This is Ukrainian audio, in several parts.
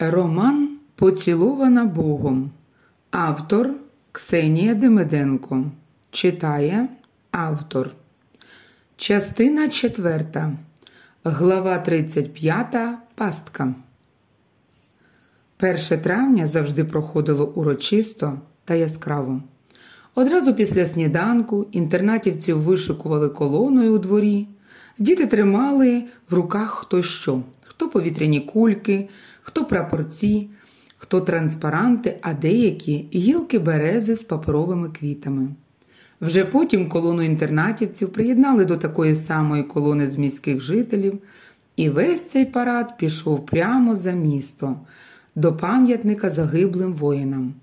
Роман Поцілована Богом. Автор Ксенія Демиденко. Читає автор. Частина 4. Глава 35. Пастка. 1 травня завжди проходило урочисто та яскраво. Одразу після сніданку інтернатівців вишикували колоною у дворі. Діти тримали в руках хто що, хто повітряні кульки, хто прапорці, хто транспаранти, а деякі гілки берези з паперовими квітами. Вже потім колону інтернатівців приєднали до такої самої колони з міських жителів, і весь цей парад пішов прямо за місто, до пам'ятника загиблим воїнам,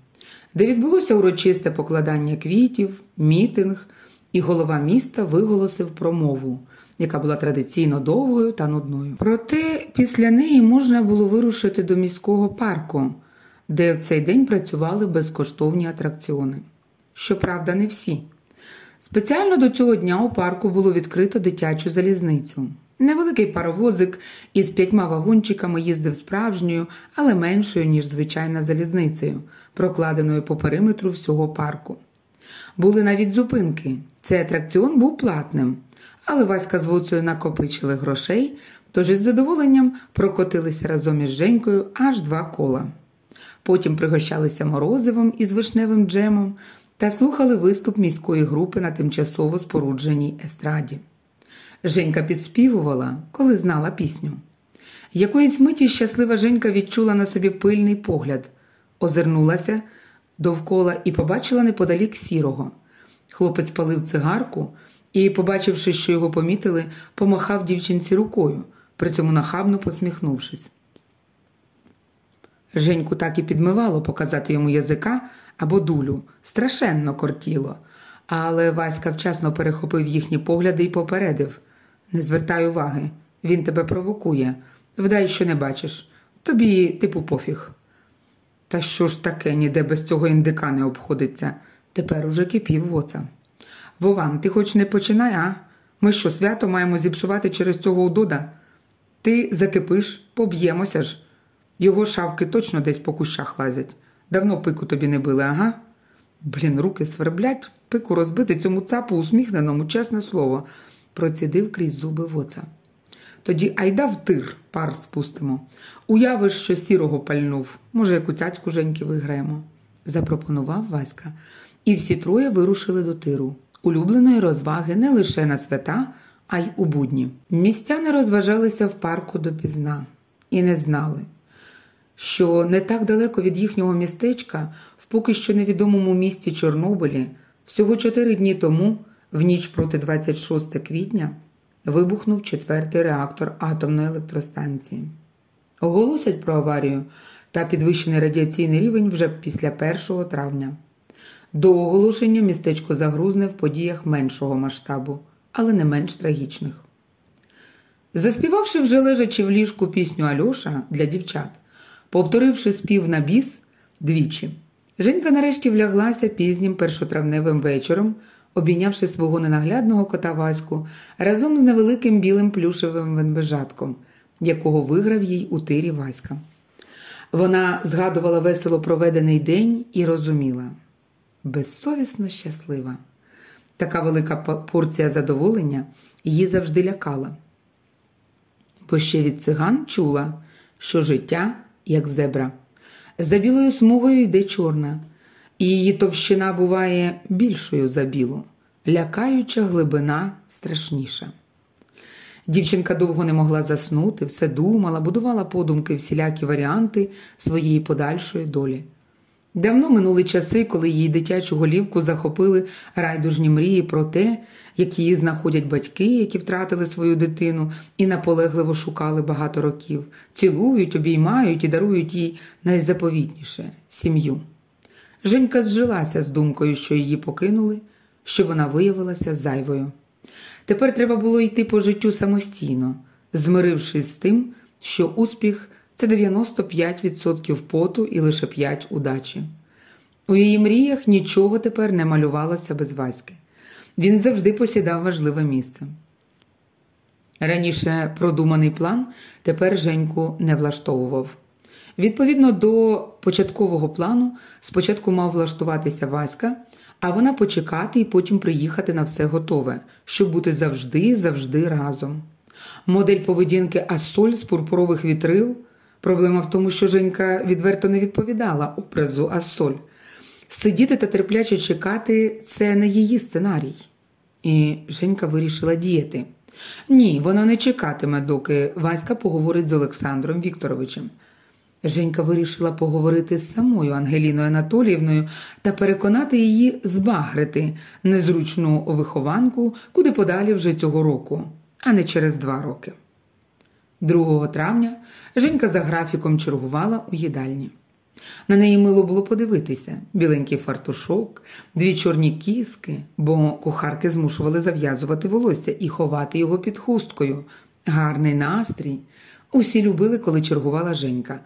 де відбулося урочисте покладання квітів, мітинг, і голова міста виголосив промову, яка була традиційно довгою та нудною. Проте після неї можна було вирушити до міського парку, де в цей день працювали безкоштовні атракціони. Щоправда, не всі. Спеціально до цього дня у парку було відкрито дитячу залізницю. Невеликий паровозик із п'ятьма вагончиками їздив справжньою, але меншою, ніж звичайна залізницею, прокладеною по периметру всього парку. Були навіть зупинки. Цей атракціон був платним, але Васька з Вуцею накопичили грошей, тож із задоволенням прокотилися разом із Женькою аж два кола. Потім пригощалися морозивом із вишневим джемом та слухали виступ міської групи на тимчасово спорудженій естраді. Женька підспівувала, коли знала пісню. Якоїсь миті щаслива Женька відчула на собі пильний погляд, озирнулася довкола і побачила неподалік сірого. Хлопець палив цигарку і, побачивши, що його помітили, помахав дівчинці рукою, при цьому нахабно посміхнувшись. Женьку так і підмивало показати йому язика або дулю, страшенно кортіло. Але Васька вчасно перехопив їхні погляди і попередив не звертай уваги, він тебе провокує. Вдай, що не бачиш. Тобі, типу, пофіг. Та що ж таке, ніде без цього індика не обходиться. Тепер уже кипів воца. Вован, ти хоч не починай, а? Ми що, свято маємо зіпсувати через цього удода? Ти закипиш, поб'ємося ж. Його шавки точно десь по кущах лазять. Давно пику тобі не били, ага? Блін, руки сверблять, пику розбити цьому цапу усміхненому, чесне слово, процідив крізь зуби воца. Тоді айда в тир, пар спустимо. Уявиш, що сірого пальнув, може, яку цяцьку Женьки виграємо, запропонував Васька. І всі троє вирушили до тиру, улюбленої розваги не лише на свята, а й у будні. Містяни розважалися в парку допізна і не знали, що не так далеко від їхнього містечка, в поки що невідомому місті Чорнобилі, всього чотири дні тому, в ніч проти 26 квітня, вибухнув четвертий реактор атомної електростанції. Оголосять про аварію та підвищений радіаційний рівень вже після 1 травня. До оголошення містечко загрузне в подіях меншого масштабу, але не менш трагічних. Заспівавши вже лежачи в ліжку пісню Альоша для дівчат, повторивши спів на біс двічі, Женька нарешті вляглася пізнім першотравневим вечором, обійнявши свого ненаглядного кота Ваську разом з невеликим білим плюшевим венбежатком, якого виграв їй у тирі Васька. Вона згадувала весело проведений день і розуміла безсовісно щаслива. Така велика порція задоволення її завжди лякала. Бо ще від циган чула, що життя як зебра. За білою смугою йде чорна, і її товщина буває більшою за білу, лякаюча глибина страшніша. Дівчинка довго не могла заснути, все думала, будувала подумки всілякі варіанти своєї подальшої долі. Давно минули часи, коли її дитячу голівку захопили райдужні мрії про те, як її знаходять батьки, які втратили свою дитину і наполегливо шукали багато років, цілують, обіймають і дарують їй найзаповітніше сім'ю. Женька зжилася з думкою, що її покинули, що вона виявилася зайвою. Тепер треба було йти по життю самостійно, змирившись з тим, що успіх це 95% поту і лише 5 удачі. У її мріях нічого тепер не малювалося без Васьки. Він завжди посідав важливе місце. Раніше продуманий план тепер Женьку не влаштовував. Відповідно до початкового плану, спочатку мав влаштуватися Васька, а вона почекати і потім приїхати на все готове, щоб бути завжди, завжди разом. Модель поведінки Асоль з пурпурових вітрил. Проблема в тому, що Женька відверто не відповідала образу Асоль. Сидіти та терпляче чекати це не її сценарій. І Женька вирішила діяти. Ні, вона не чекатиме, доки Васька поговорить з Олександром Вікторовичем. Женька вирішила поговорити з самою Ангеліною Анатоліївною та переконати її збагрити незручну вихованку куди подалі вже цього року, а не через два роки. 2 травня Женька за графіком чергувала у їдальні. На неї мило було подивитися біленький фартушок, дві чорні кіски, бо кухарки змушували зав'язувати волосся і ховати його під хусткою, гарний настрій. Усі любили, коли чергувала Женька,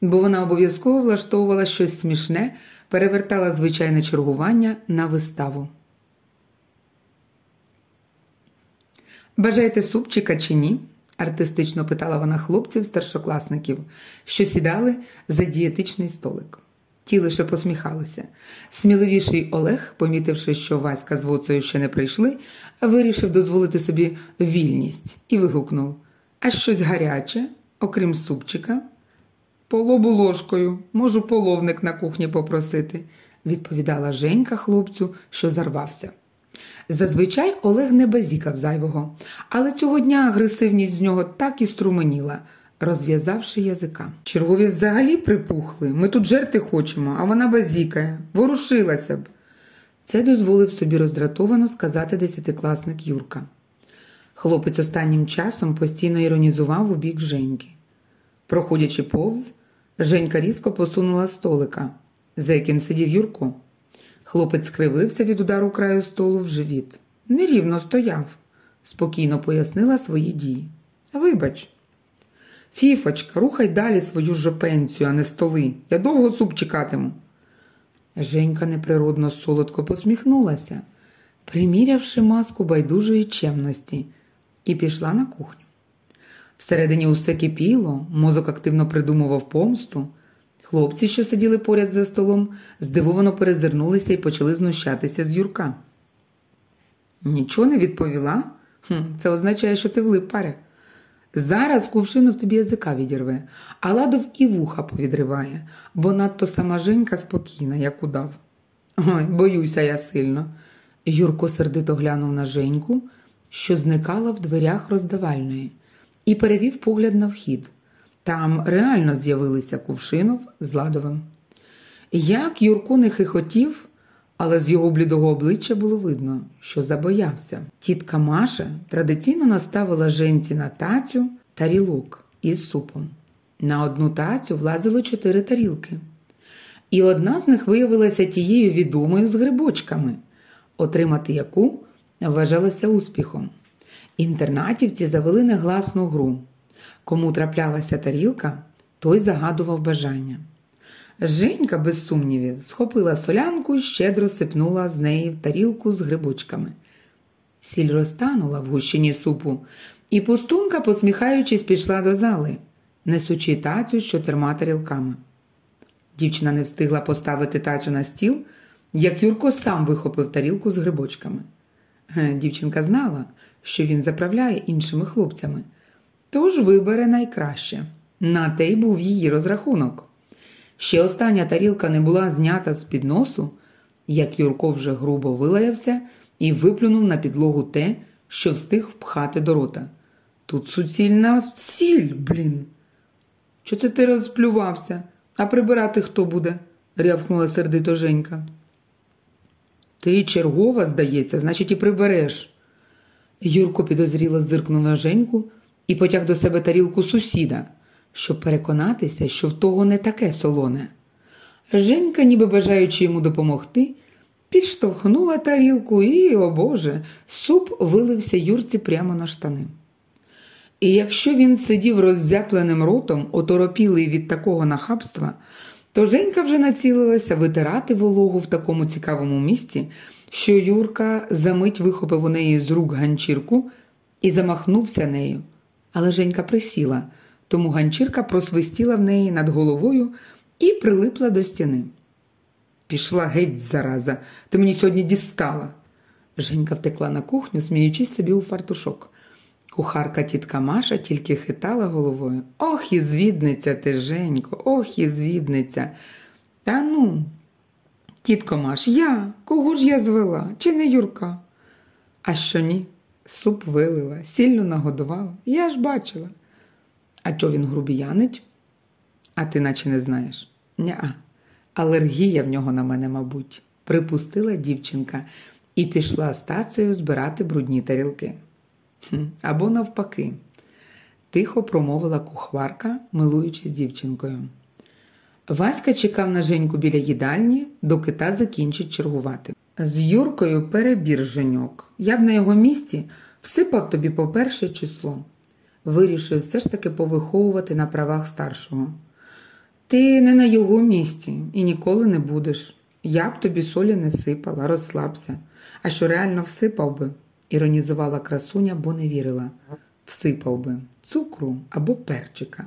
бо вона обов'язково влаштовувала щось смішне, перевертала звичайне чергування на виставу. Бажаєте супчика чи ні? Артистично питала вона хлопців старшокласників, що сідали за дієтичний столик. Ті лише посміхалися. Сміливіший Олег, помітивши, що Васька з Воцею ще не прийшли, вирішив дозволити собі вільність і вигукнув А щось гаряче, окрім супчика? Полобу ложкою, можу половник на кухні попросити, відповідала Женька хлопцю, що зарвався. Зазвичай Олег не базікав зайвого, але цього дня агресивність з нього так і струменіла, розв'язавши язика. Чергові взагалі припухли. Ми тут жерти хочемо, а вона базікає, ворушилася б. Це дозволив собі роздратовано сказати десятикласник Юрка. Хлопець останнім часом постійно іронізував у бік Женьки. Проходячи повз, Женька різко посунула столика, за яким сидів Юрко. Хлопець скривився від удару краю столу в живіт. Нерівно стояв, спокійно пояснила свої дії. Вибач. Фіфочка, рухай далі свою жопенцію, а не столи. Я довго суп чекатиму. Женька неприродно солодко посміхнулася, примірявши маску байдужої чемності, і пішла на кухню. Всередині усе кипіло, мозок активно придумував помсту. Хлопці, що сиділи поряд за столом, здивовано перезирнулися і почали знущатися з Юрка. Нічого не відповіла? Хм, Це означає, що ти влип паря. Зараз кувшину в тобі язика відірве, а ладов і вуха повідриває, бо надто сама Женька спокійна, як удав. Ой, боюся я сильно. Юрко сердито глянув на Женьку, що зникала в дверях роздавальної, і перевів погляд на вхід. Там реально з'явилися Кувшинов з Ладовим. Як Юрко не хихотів, але з його блідого обличчя було видно, що забоявся. Тітка Маша традиційно наставила женці на тацю тарілок із супом. На одну тацю влазило чотири тарілки. І одна з них виявилася тією відомою з грибочками, отримати яку вважалося успіхом. Інтернатівці завели негласну гру. Кому траплялася тарілка, той загадував бажання. Женька, без сумнівів, схопила солянку і щедро сипнула з неї в тарілку з грибочками. Сіль розтанула в гущині супу, і пустунка, посміхаючись, пішла до зали, несучи тацю з чотирма тарілками. Дівчина не встигла поставити тацю на стіл, як Юрко сам вихопив тарілку з грибочками. Дівчинка знала, що він заправляє іншими хлопцями. Тож вибере найкраще. На те й був її розрахунок. Ще остання тарілка не була знята з під носу, як Юрко вже грубо вилаявся і виплюнув на підлогу те, що встиг впхати до рота. Тут суцільна сіль, блін. Що це ти розплювався, а прибирати хто буде? рявкнула сердито Женька. Ти чергова, здається, значить, і прибереш. Юрко підозріло зиркнув на Женьку і потяг до себе тарілку сусіда, щоб переконатися, що в того не таке солоне. Женька, ніби бажаючи йому допомогти, підштовхнула тарілку і, о Боже, суп вилився Юрці прямо на штани. І якщо він сидів роззяпленим ротом, оторопілий від такого нахабства, то Женька вже націлилася витирати вологу в такому цікавому місці, що Юрка замить вихопив у неї з рук ганчірку і замахнувся нею. Але Женька присіла, тому ганчірка просвистіла в неї над головою і прилипла до стіни. Пішла геть, зараза, ти мені сьогодні дістала. Женька втекла на кухню, сміючись собі у фартушок. Кухарка тітка Маша тільки хитала головою. Ох, і звідниця ти, Женько, ох, і звідниця. Та ну, тітко Маш, я, кого ж я звела, чи не Юрка? А що ні? Суп вилила, сільно нагодувала. Я ж бачила. А чо він грубіянить? А ти наче не знаєш? Ня. Алергія в нього на мене, мабуть, припустила дівчинка і пішла з збирати брудні тарілки. «Хм, Або навпаки, тихо промовила кухварка, милуючись дівчинкою. Васька чекав на Женьку біля їдальні, доки та закінчить чергувати. З Юркою перебір Женьок. Я б на його місці всипав тобі по перше число. Вирішив все ж таки повиховувати на правах старшого. Ти не на його місці і ніколи не будеш. Я б тобі солі не сипала, розслабся. А що реально всипав би, іронізувала красуня, бо не вірила. Всипав би цукру або перчика,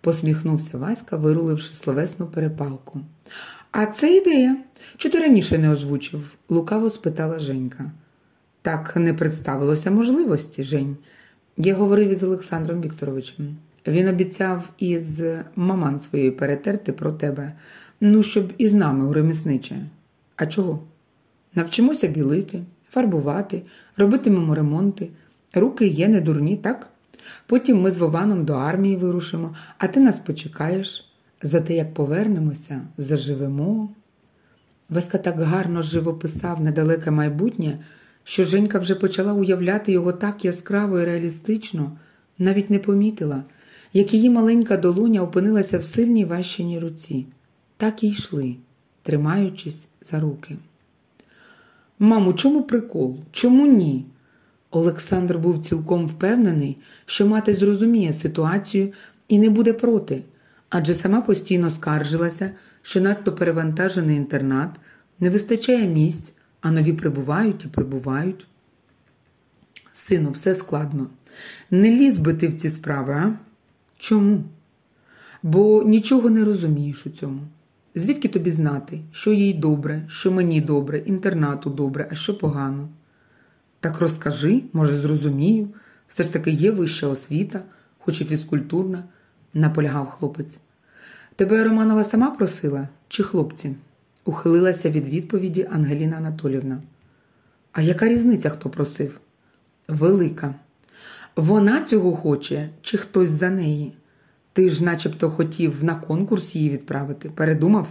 посміхнувся Васька, вируливши словесну перепалку. А це ідея. Чого ти раніше не озвучив? лукаво спитала Женька. Так не представилося можливості, Жень. Я говорив із Олександром Вікторовичем. Він обіцяв із маман своєю перетерти про тебе, ну, щоб із нами у ремісниче. А чого? Навчимося білити, фарбувати, робитимемо ремонти. Руки є не дурні, так? Потім ми з Вованом до армії вирушимо, а ти нас почекаєш. Зате як повернемося, заживемо. Васька так гарно живописав недалеке майбутнє, що Женька вже почала уявляти його так яскраво і реалістично, навіть не помітила, як її маленька долоня опинилася в сильній ващеній руці. Так і йшли, тримаючись за руки. Мамо, чому прикол? Чому ні? Олександр був цілком впевнений, що мати зрозуміє ситуацію і не буде проти, адже сама постійно скаржилася, що надто перевантажений інтернат, не вистачає місць, а нові прибувають і прибувають. Сину, все складно. Не ліз би ти в ці справи, а? Чому? Бо нічого не розумієш у цьому. Звідки тобі знати, що їй добре, що мені добре, інтернату добре, а що погано? Так розкажи, може, зрозумію, все ж таки є вища освіта, хоч і фізкультурна, наполягав хлопець. Тебе Романова сама просила чи хлопці? ухилилася від відповіді Ангеліна Анатолівна. А яка різниця, хто просив? Велика. Вона цього хоче, чи хтось за неї? Ти ж начебто хотів на конкурс її відправити. Передумав?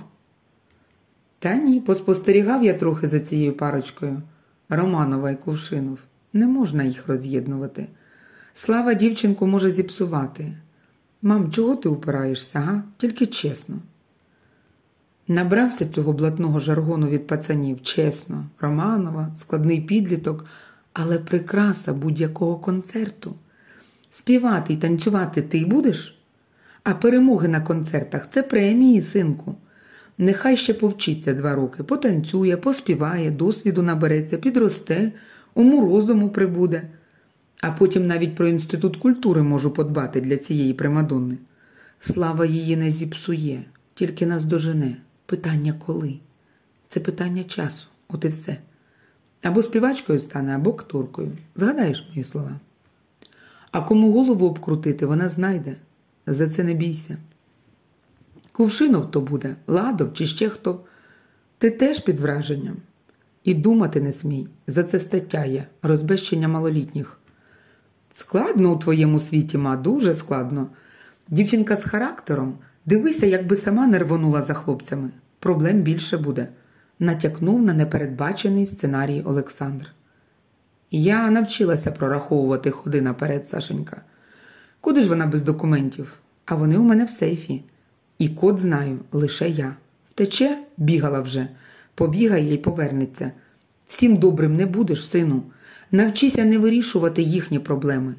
Та ні, поспостерігав я трохи за цією парочкою. Романова і Кувшинов. Не можна їх роз'єднувати. Слава дівчинку може зіпсувати. Мам, чого ти упираєшся, га? Тільки чесно. Набрався цього блатного жаргону від пацанів, чесно, Романова, складний підліток, але прикраса будь-якого концерту. Співати й танцювати ти будеш? А перемоги на концертах це премії, синку. Нехай ще повчиться два роки, потанцює, поспіває, досвіду набереться, підросте, уму розуму прибуде. А потім навіть про інститут культури можу подбати для цієї примадонни. Слава її не зіпсує, тільки нас дожене. Питання коли? Це питання часу, от і все. Або співачкою стане, або акторкою. Згадаєш мої слова? А кому голову обкрутити, вона знайде. За це не бійся. Кувшинов то буде, ладов чи ще хто. Ти теж під враженням. І думати не смій. За це стаття є, розбещення малолітніх. Складно у твоєму світі, ма, дуже складно. Дівчинка з характером, дивися, якби сама не рвонула за хлопцями. Проблем більше буде, натякнув на непередбачений сценарій Олександр. Я навчилася прораховувати ходи наперед, Сашенька. Куди ж вона без документів? А вони у мене в сейфі. І код знаю лише я. Втече, бігала вже, побігає й повернеться. Всім добрим не будеш, сину. Навчися не вирішувати їхні проблеми.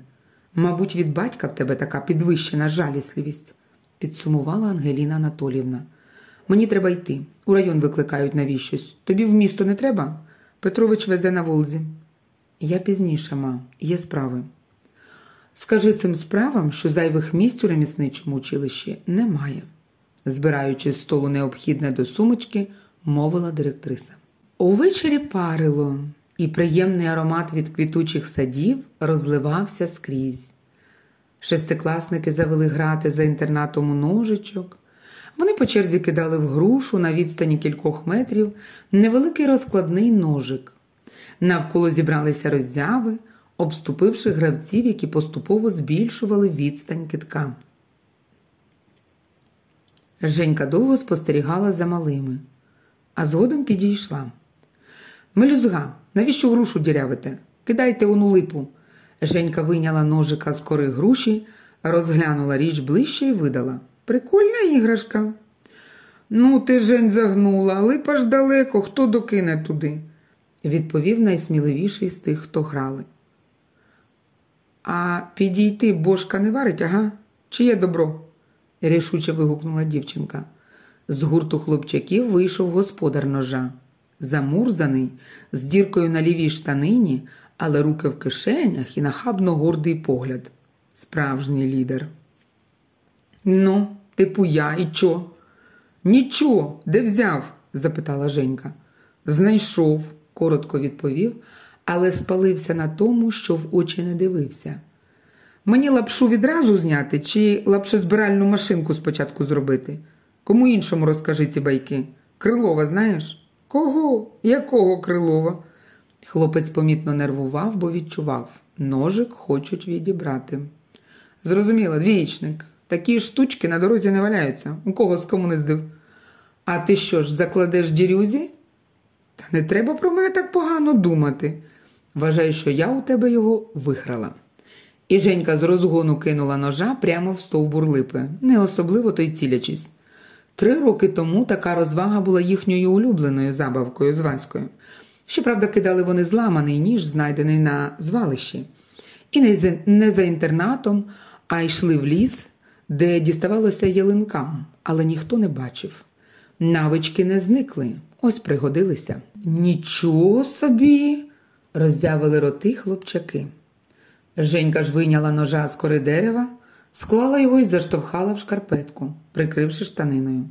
Мабуть, від батька в тебе така підвищена жалісливість, підсумувала Ангеліна Анатолівна. Мені треба йти. У район викликають навіщось. Тобі в місто не треба? Петрович везе на Волзі. Я пізніше, ма, є справи. Скажи цим справам, що зайвих місць у ремісничому училищі немає, збираючи з столу необхідне до сумочки, мовила директриса. Увечері парило, і приємний аромат від квітучих садів розливався скрізь. Шестикласники завели грати за інтернатом у ножичок. Вони по черзі кидали в грушу на відстані кількох метрів невеликий розкладний ножик. Навколо зібралися роззяви, обступивши гравців, які поступово збільшували відстань китка. Женька довго спостерігала за малими, а згодом підійшла. Мелюзга, навіщо грушу дірявите? Кидайте ону липу. Женька вийняла ножика з кори груші, розглянула річ ближче і видала. Прикольна іграшка. Ну, ти Жень загнула, липа ж далеко, хто докине туди, відповів найсміливіший з тих, хто грали. А підійти бошка не варить, ага? Чи є добро? рішуче вигукнула дівчинка. З гурту хлопчаків вийшов господар ножа, замурзаний, з діркою на лівій штанині, але руки в кишенях і нахабно гордий погляд. Справжній лідер. Ну, типу я і чо? Нічого, де взяв? запитала Женька. Знайшов, коротко відповів, але спалився на тому, що в очі не дивився. Мені лапшу відразу зняти чи лапшезбиральну машинку спочатку зробити? Кому іншому розкажи ці байки? Крилова, знаєш? Кого? Якого Крилова? Хлопець помітно нервував, бо відчував ножик хочуть відібрати. Зрозуміло, двічник. Такі штучки на дорозі не валяються. У кого з комунистів? А ти що ж, закладеш дірюзі? Та не треба про мене так погано думати. Вважаю, що я у тебе його виграла. І Женька з розгону кинула ножа прямо в стовбур липи, не особливо то й цілячись. Три роки тому така розвага була їхньою улюбленою забавкою з Ваською. Щоправда, кидали вони зламаний ніж, знайдений на звалищі. І не за, не за інтернатом, а йшли в ліс, де діставалося ялинкам, але ніхто не бачив. Навички не зникли, ось пригодилися. Нічого собі, роззявили роти хлопчаки. Женька ж вийняла ножа з кори дерева, склала його і заштовхала в шкарпетку, прикривши штаниною.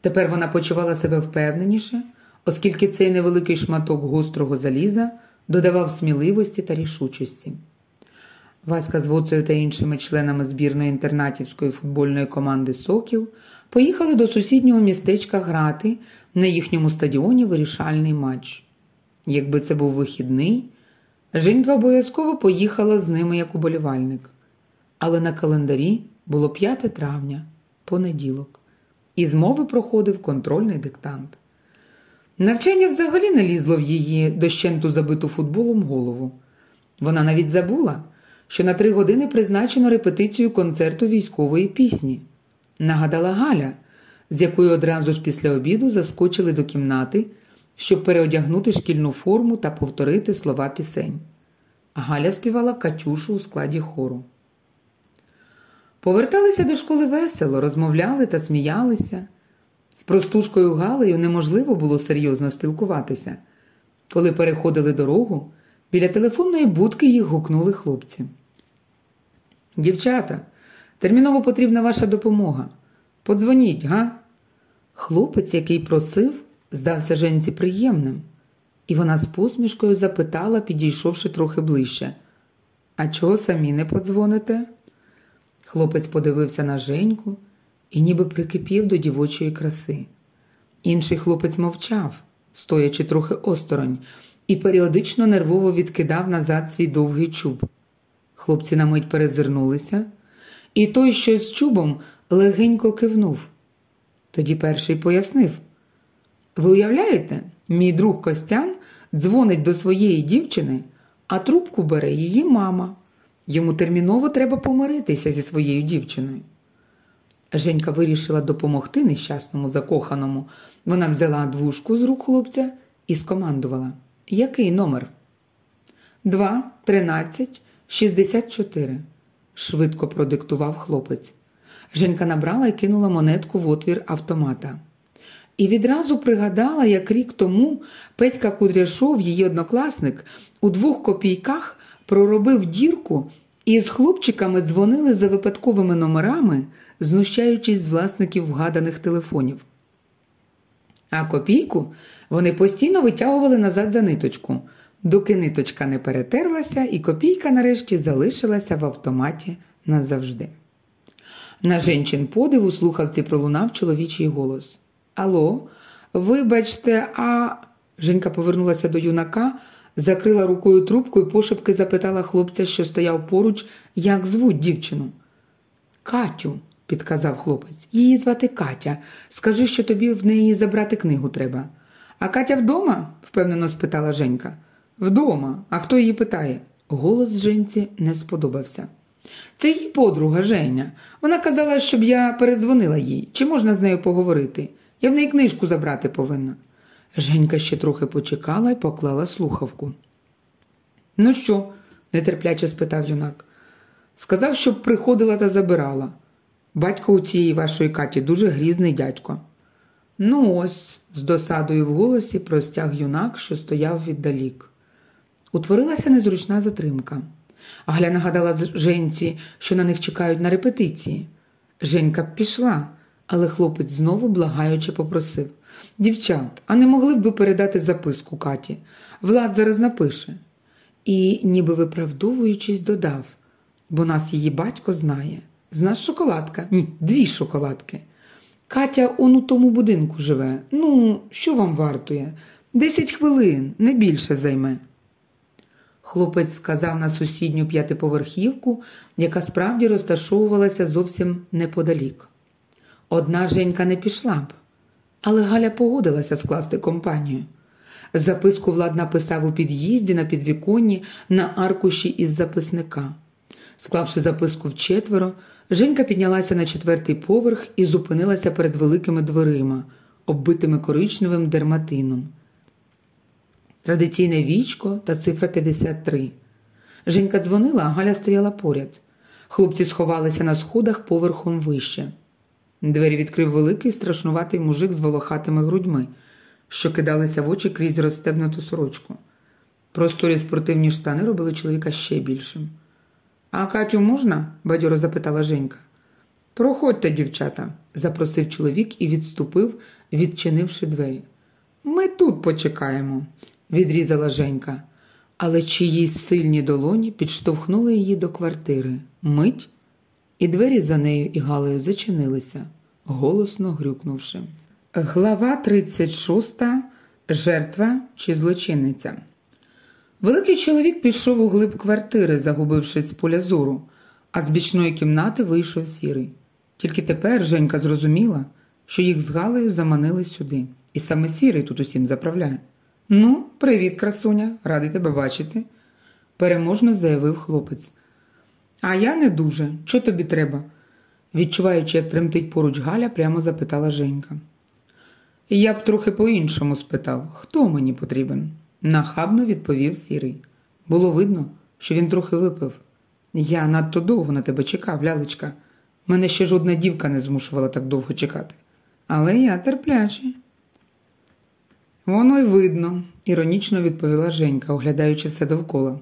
Тепер вона почувала себе впевненіше, оскільки цей невеликий шматок гострого заліза додавав сміливості та рішучості. Васька з Воцею та іншими членами збірної інтернатівської футбольної команди Сокіл поїхали до сусіднього містечка грати на їхньому стадіоні вирішальний матч. Якби це був вихідний, Женька обов'язково поїхала з ними як уболівальник. Але на календарі було 5 травня, понеділок, і з мови проходив контрольний диктант. Навчання взагалі не лізло в її дощенту забиту футболом голову. Вона навіть забула, що на три години призначено репетицію концерту військової пісні. Нагадала Галя, з якою одразу ж після обіду заскочили до кімнати, щоб переодягнути шкільну форму та повторити слова пісень. Галя співала Катюшу у складі хору. Поверталися до школи весело, розмовляли та сміялися. З простушкою Галею неможливо було серйозно спілкуватися. Коли переходили дорогу, біля телефонної будки їх гукнули хлопці. Дівчата, терміново потрібна ваша допомога. Подзвоніть, га? Хлопець, який просив, здався женці приємним, і вона з посмішкою запитала, підійшовши трохи ближче. А чого самі не подзвоните? Хлопець подивився на Женьку і ніби прикипів до дівочої краси. Інший хлопець мовчав, стоячи трохи осторонь, і періодично нервово відкидав назад свій довгий чуб. Хлопці на мить перезирнулися, і той, що з чубом, легенько кивнув. Тоді перший пояснив: Ви уявляєте, мій друг Костян дзвонить до своєї дівчини, а трубку бере її мама. Йому терміново треба помиритися зі своєю дівчиною. Женька вирішила допомогти нещасному закоханому. Вона взяла двушку з рук хлопця і скомандувала. Який номер? Два, тринадцять, шістдесят чотири. швидко продиктував хлопець. Женька набрала і кинула монетку в отвір автомата. І відразу пригадала, як рік тому Петька Кудряшов, її однокласник, у двох копійках проробив дірку І з хлопчиками дзвонили за випадковими номерами, знущаючись з власників вгаданих телефонів. А копійку вони постійно витягували назад за ниточку, доки ниточка не перетерлася, і копійка нарешті залишилася в автоматі назавжди. На женчин подив у слухавці пролунав чоловічий голос. Алло, вибачте, а. Женька повернулася до юнака, закрила рукою трубку і пошепки запитала хлопця, що стояв поруч, як звуть дівчину. Катю, підказав хлопець. Її звати Катя. Скажи, що тобі в неї забрати книгу треба. А Катя вдома? впевнено спитала Женька. Вдома. А хто її питає? Голос Женці не сподобався. Це її подруга Женя. Вона казала, щоб я передзвонила їй. Чи можна з нею поговорити? Я в неї книжку забрати повинна. Женька ще трохи почекала і поклала слухавку. Ну що? нетерпляче спитав юнак. Сказав, щоб приходила та забирала. Батько у цієї вашої Каті дуже грізний дядько. Ну ось, з досадою в голосі простяг юнак, що стояв віддалік. Утворилася незручна затримка. Галя нагадала Женці, що на них чекають на репетиції. Женька пішла, але хлопець знову благаючи попросив Дівчат, а не могли б ви передати записку Каті? Влад зараз напише. І, ніби виправдовуючись, додав, бо нас її батько знає. З нас шоколадка? Ні, дві шоколадки. Катя он у тому будинку живе. Ну, що вам вартує? Десять хвилин, не більше займе. Хлопець вказав на сусідню п'ятиповерхівку, яка справді розташовувалася зовсім неподалік. Одна Женька не пішла б, але Галя погодилася скласти компанію. Записку Влад написав у під'їзді на підвіконні на аркуші із записника. Склавши записку вчетверо, Женька піднялася на четвертий поверх і зупинилася перед великими дверима, оббитими коричневим дерматином. Традиційне вічко та цифра 53. Женька дзвонила, а Галя стояла поряд. Хлопці сховалися на сходах поверхом вище. Двері відкрив великий страшнуватий мужик з волохатими грудьми, що кидалися в очі крізь розстебнуту сорочку. Просторі спортивні штани робили чоловіка ще більшим. А Катю можна? бадьоро запитала Женька. Проходьте, дівчата, запросив чоловік і відступив, відчинивши двері. Ми тут почекаємо, відрізала Женька, але чиїсь сильні долоні підштовхнули її до квартири. Мить, і двері за нею і Галею зачинилися, голосно грюкнувши. Глава 36. Жертва чи злочинниця. Великий чоловік пішов у глиб квартири, загубившись з поля зору, а з бічної кімнати вийшов сірий. Тільки тепер Женька зрозуміла, що їх з Галею заманили сюди, і саме сірий тут усім заправляє. Ну, привіт, красуня, радий тебе бачити, переможно заявив хлопець. А я не дуже. Що тобі треба? Відчуваючи, як тремтить поруч Галя, прямо запитала Женька. Я б трохи по-іншому спитав, хто мені потрібен? нахабно відповів сірий. Було видно, що він трохи випив. Я надто довго на тебе чекав, лялечка. Мене ще жодна дівка не змушувала так довго чекати. Але я терплячий. Воно й видно, іронічно відповіла Женька, оглядаючи все довкола.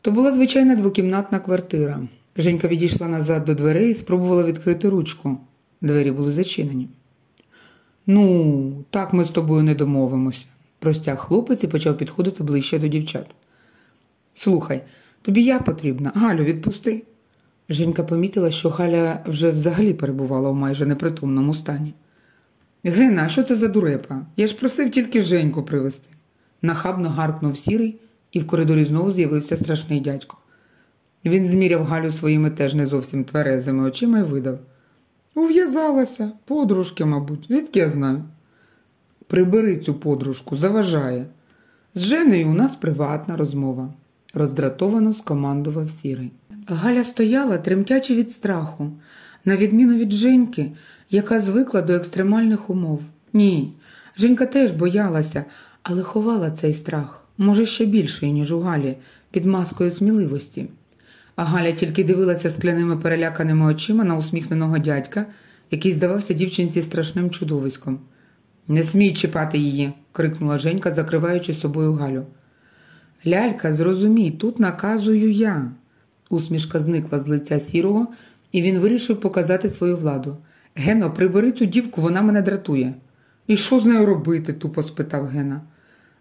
То була звичайна двокімнатна квартира. Женька відійшла назад до дверей і спробувала відкрити ручку. Двері були зачинені. Ну, так ми з тобою не домовимося, простяг хлопець і почав підходити ближче до дівчат. Слухай, тобі я потрібна, Галю, відпусти. Женька помітила, що Галя вже взагалі перебувала в майже непритомному стані. Гена, а що це за дурепа? Я ж просив тільки Женьку привезти. Нахабно гаркнув сірий, і в коридорі знову з'явився страшний дядько. Він зміряв Галю своїми теж не зовсім тверезими очима і видав. Ув'язалася, подружки, мабуть, звідки я знаю. Прибери цю подружку, заважає. З Женею у нас приватна розмова, роздратовано скомандував сірий. Галя стояла, тремтячи від страху, на відміну від Женьки, яка звикла до екстремальних умов. Ні, Женька теж боялася, але ховала цей страх, може, ще більший, ніж у Галі, під маскою сміливості. А Галя тільки дивилася скляними переляканими очима на усміхненого дядька, який здавався дівчинці страшним чудовиськом. Не смій чіпати її, крикнула Женька, закриваючи собою Галю. Лялька, зрозумій, тут наказую я. Усмішка зникла з лиця сірого, і він вирішив показати свою владу. Гено, прибери цю дівку, вона мене дратує. І що з нею робити? тупо спитав Гена.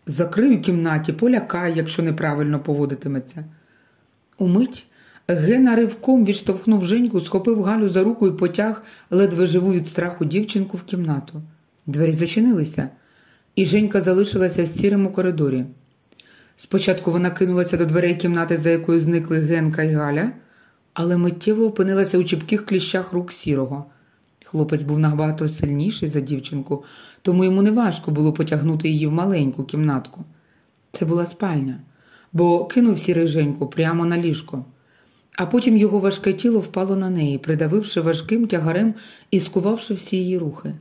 Закрий у кімнаті, полякай, якщо неправильно поводитиметься. Умить Гена ривком відштовхнув Женьку, схопив Галю за руку і потяг ледве живу від страху дівчинку в кімнату. Двері зачинилися, і Женька залишилася сірим у коридорі. Спочатку вона кинулася до дверей кімнати, за якою зникли Генка і Галя, але миттєво опинилася у чіпких кліщах рук сірого. Хлопець був набагато сильніший за дівчинку, тому йому неважко було потягнути її в маленьку кімнатку. Це була спальня, бо кинув сірий Женьку прямо на ліжко. А потім його важке тіло впало на неї, придавивши важким тягарем і скувавши всі її рухи.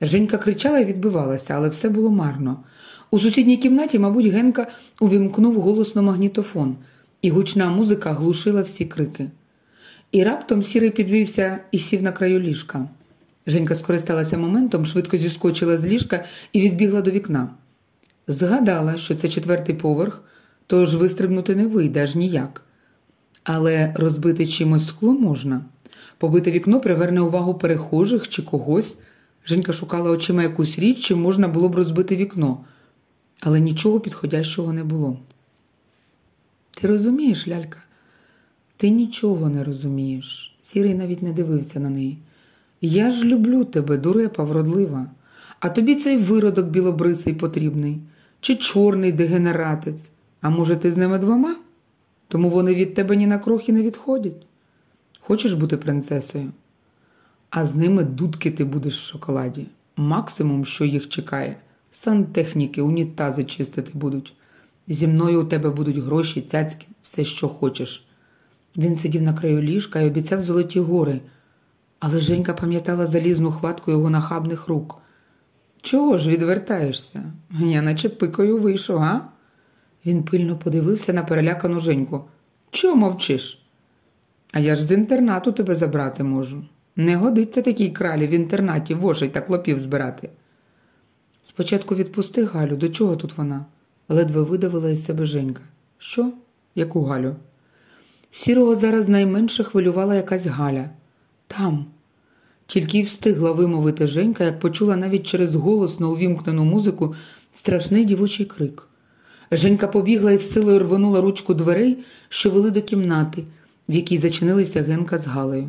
Женька кричала і відбивалася, але все було марно. У сусідній кімнаті, мабуть, Генка увімкнув голосно магнітофон, і гучна музика глушила всі крики. І раптом сірий підвівся і сів на краю ліжка. Женька скористалася моментом, швидко зіскочила з ліжка і відбігла до вікна. Згадала, що це четвертий поверх, тож вистрибнути не вийде аж ніяк. Але розбити чимось скло можна. Побите вікно приверне увагу перехожих чи когось. Женька шукала очима якусь річ, чи можна було б розбити вікно, але нічого підходящого не було. Ти розумієш, лялька? Ти нічого не розумієш. Сірий навіть не дивився на неї. Я ж люблю тебе, дурепа, вродлива, а тобі цей виродок білобрисий потрібний, чи чорний дегенератець, а може, ти з ними двома? Тому вони від тебе ні на крохи не відходять. Хочеш бути принцесою? А з ними дудки ти будеш в шоколаді. Максимум, що їх чекає, сантехніки, унітази чистити будуть. Зі мною у тебе будуть гроші, цяцьки, все, що хочеш. Він сидів на краю ліжка і обіцяв золоті гори, але Женька пам'ятала залізну хватку його нахабних рук. Чого ж відвертаєшся? Я наче пикою вийшов, а? Він пильно подивився на перелякану Женьку. Чого мовчиш? А я ж з інтернату тебе забрати можу. Не годиться такій кралі в інтернаті вошей та клопів збирати. Спочатку відпусти Галю, до чого тут вона? ледве видавила із себе Женька. Що? Яку Галю? Сірого зараз найменше хвилювала якась Галя. Там. Тільки й встигла вимовити Женька, як почула навіть через голосно увімкнену музику страшний дівочий крик. Женька побігла і з силою рвонула ручку дверей, що вели до кімнати, в якій зачинилися Генка з Галею.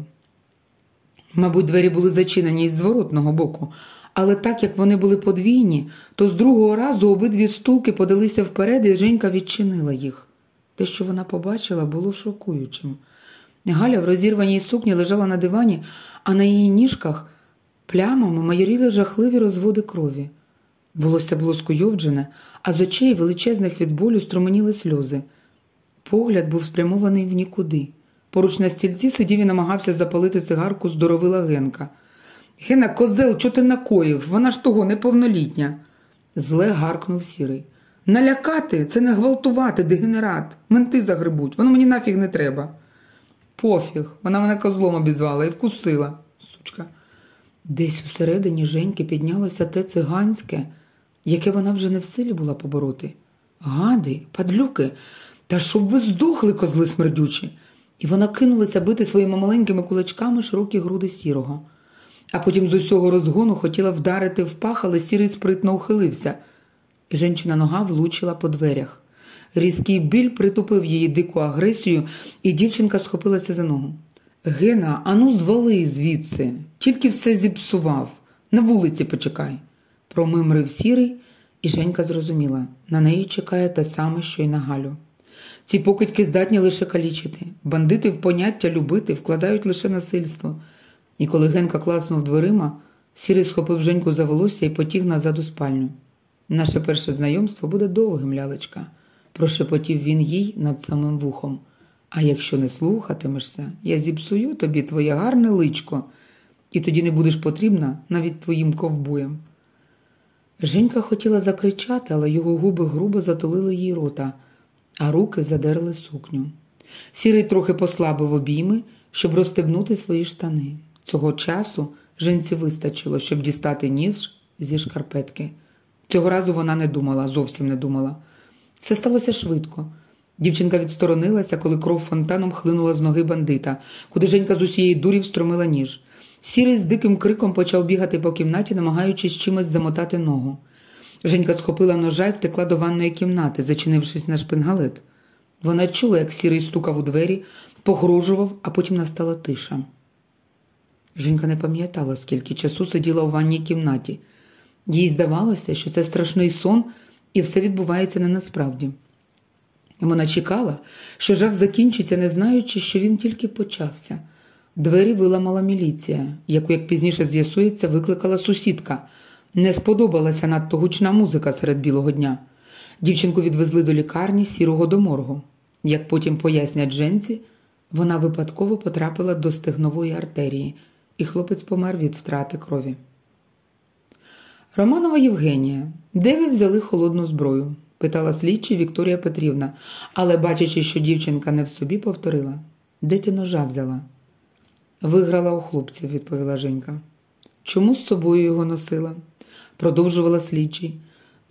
Мабуть, двері були зачинені із зворотного боку, але так як вони були подвійні, то з другого разу обидві стулки подалися вперед, і Женька відчинила їх. Те, що вона побачила, було шокуючим. Галя в розірваній сукні лежала на дивані, а на її ніжках плямами майоріли жахливі розводи крові. Волосся було скуйовджене, а з очей величезних від болю струменіли сльози. Погляд був спрямований в нікуди. Поруч на стільці сидів і намагався запалити цигарку здоровила Генка. Гена, козел, чого ти накоїв? Вона ж того неповнолітня. Зле гаркнув сірий. Налякати це не гвалтувати, дегенерат. Менти загребуть, воно мені нафіг не треба. Пофіг, вона мене козлом обізвала і вкусила, сучка. Десь усередині Женьки піднялося те циганське, яке вона вже не в силі була побороти. Гади, падлюки, та щоб ви здохли, козли смердючі. І вона кинулася бити своїми маленькими кулачками широкі груди сірого. А потім з усього розгону хотіла вдарити в пах, але сірий спритно ухилився, і жінчина нога влучила по дверях. Різкий біль притупив її дику агресію, і дівчинка схопилася за ногу. Гена, ану, звали звідси, тільки все зіпсував. На вулиці почекай. Промимрив сірий, і Женька зрозуміла на неї чекає те саме, що й на Галю. Ці покидьки здатні лише калічити. Бандити в поняття любити вкладають лише насильство. І коли Генка класнув дверима, сірий схопив Женьку за волосся і потіг назад у спальню. Наше перше знайомство буде довгим, лялечка, прошепотів він їй над самим вухом. А якщо не слухатимешся, я зіпсую тобі твоє гарне личко, і тоді не будеш потрібна навіть твоїм ковбоям. Женька хотіла закричати, але його губи грубо затулили їй рота, а руки задерли сукню. Сірий трохи послабив обійми, щоб розстебнути свої штани. Цього часу жінці вистачило, щоб дістати ніж зі шкарпетки. Цього разу вона не думала, зовсім не думала. Все сталося швидко. Дівчинка відсторонилася, коли кров фонтаном хлинула з ноги бандита, куди Женька з усієї дурі встромила ніж. Сірий з диким криком почав бігати по кімнаті, намагаючись чимось замотати ногу. Женька схопила ножа і втекла до ванної кімнати, зачинившись на шпингалет. Вона чула, як сірий стукав у двері, погрожував, а потім настала тиша. Жінка не пам'ятала, скільки часу сиділа у ванній кімнаті. Їй здавалося, що це страшний сон, і все відбувається не насправді. Вона чекала, що жах закінчиться, не знаючи, що він тільки почався. Двері виламала міліція, яку, як пізніше з'ясується, викликала сусідка. Не сподобалася надто гучна музика серед білого дня. Дівчинку відвезли до лікарні сірого до моргу. Як потім пояснять Дженці, вона випадково потрапила до стегнової артерії, і хлопець помер від втрати крові. Романова Євгенія, де ви взяли холодну зброю? питала слідчі Вікторія Петрівна, але, бачачи, що дівчинка не в собі, повторила Де ти ножа взяла? Виграла у хлопців, відповіла Женька. Чому з собою його носила? продовжувала слідчий.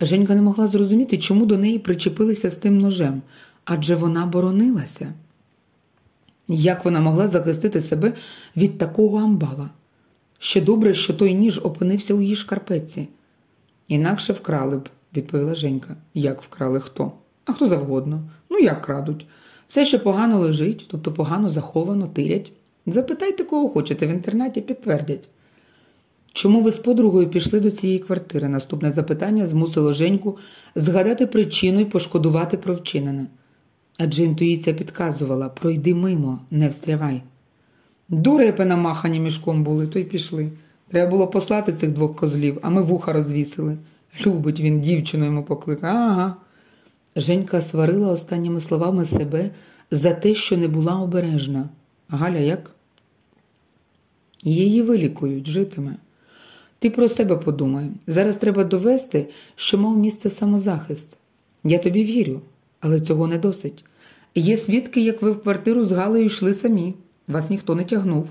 Женька не могла зрозуміти, чому до неї причепилися з тим ножем, адже вона боронилася. Як вона могла захистити себе від такого амбала? Ще добре, що той ніж опинився у її шкарпетці. Інакше вкрали б, відповіла Женька. Як вкрали хто? А хто завгодно. Ну, як крадуть. Все ще погано лежить, тобто погано заховано, тирять. Запитайте, кого хочете, в інтернаті підтвердять. Чому ви з подругою пішли до цієї квартири? Наступне запитання змусило Женьку згадати причину і пошкодувати про вчинене. Адже інтуїція підказувала пройди мимо, не встрявай. Дурепи намахані мішком були, то й пішли. Треба було послати цих двох козлів, а ми вуха розвісили. Любить він дівчину йому покликав. Ага. Женька сварила останніми словами себе за те, що не була обережна. Галя як? Її вилікують, житиме. Ти про себе подумай. Зараз треба довести, що мав місце самозахист. Я тобі вірю, але цього не досить. Є свідки, як ви в квартиру з Галею йшли самі. Вас ніхто не тягнув.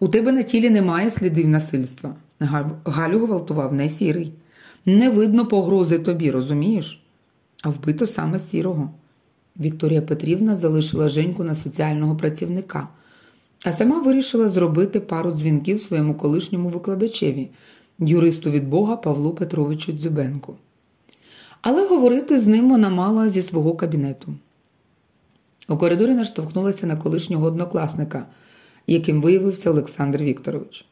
У тебе на тілі немає слідів насильства. Галю гвалтував не сірий. Не видно погрози тобі, розумієш? А вбито саме сірого. Вікторія Петрівна залишила Женьку на соціального працівника, а сама вирішила зробити пару дзвінків своєму колишньому викладачеві, юристу від Бога Павлу Петровичу Дзюбенку. Але говорити з ним вона мала зі свого кабінету. У коридорі наштовхнулася на колишнього однокласника, яким виявився Олександр Вікторович.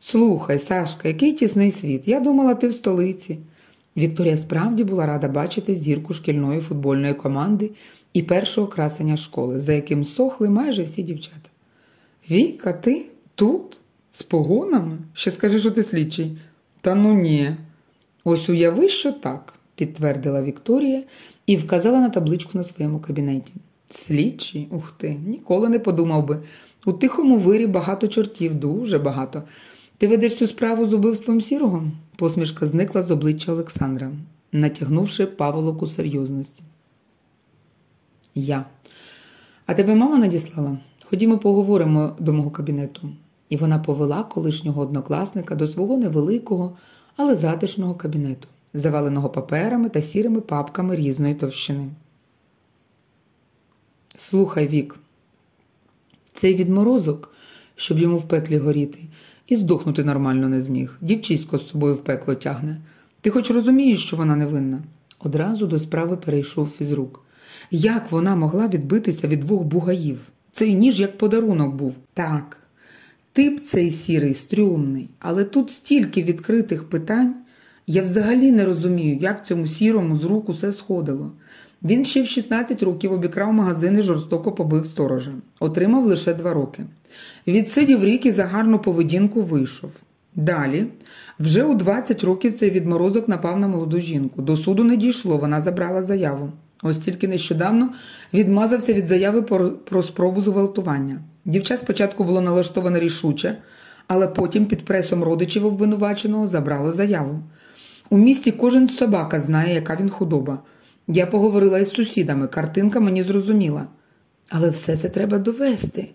Слухай, Сашка, який тісний світ. Я думала, ти в столиці. Вікторія справді була рада бачити зірку шкільної футбольної команди і першого красення школи, за яким сохли майже всі дівчата. Віка, ти тут? З погонами? Ще скажи, що ти слідчий. Та ну ні. Ось уяви, що так, підтвердила Вікторія і вказала на табличку на своєму кабінеті. Слідчий, ух ти, ніколи не подумав би. У тихому вирі багато чортів, дуже багато. Ти ведеш цю справу з убивством сірого? Посмішка зникла з обличчя Олександра, натягнувши паволоку серйозності. Я. А тебе мама надіслала? Ходімо поговоримо до мого кабінету. І вона повела колишнього однокласника до свого невеликого, але затишного кабінету, заваленого паперами та сірими папками різної товщини. Слухай, Вік, цей відморозок, щоб йому в пеклі горіти, і здохнути нормально не зміг. Дівчисько з собою в пекло тягне. Ти хоч розумієш, що вона невинна? Одразу до справи перейшов фізрук. Як вона могла відбитися від двох бугаїв? Цей ніж як подарунок був. Так, тип цей сірий, стрьомний, але тут стільки відкритих питань. Я взагалі не розумію, як цьому сірому з рук усе сходило. Він ще в 16 років обікрав магазин і жорстоко побив сторожа. Отримав лише два роки. Відсидів рік і за гарну поведінку вийшов. Далі, вже у 20 років цей відморозок напав на молоду жінку. До суду не дійшло, вона забрала заяву. Ось тільки нещодавно відмазався від заяви про спробу зґвалтування. Дівча спочатку було налаштоване рішуче, але потім під пресом родичів обвинуваченого забрало заяву. У місті кожен собака знає, яка він худоба. Я поговорила із сусідами, картинка мені зрозуміла. Але все це треба довести.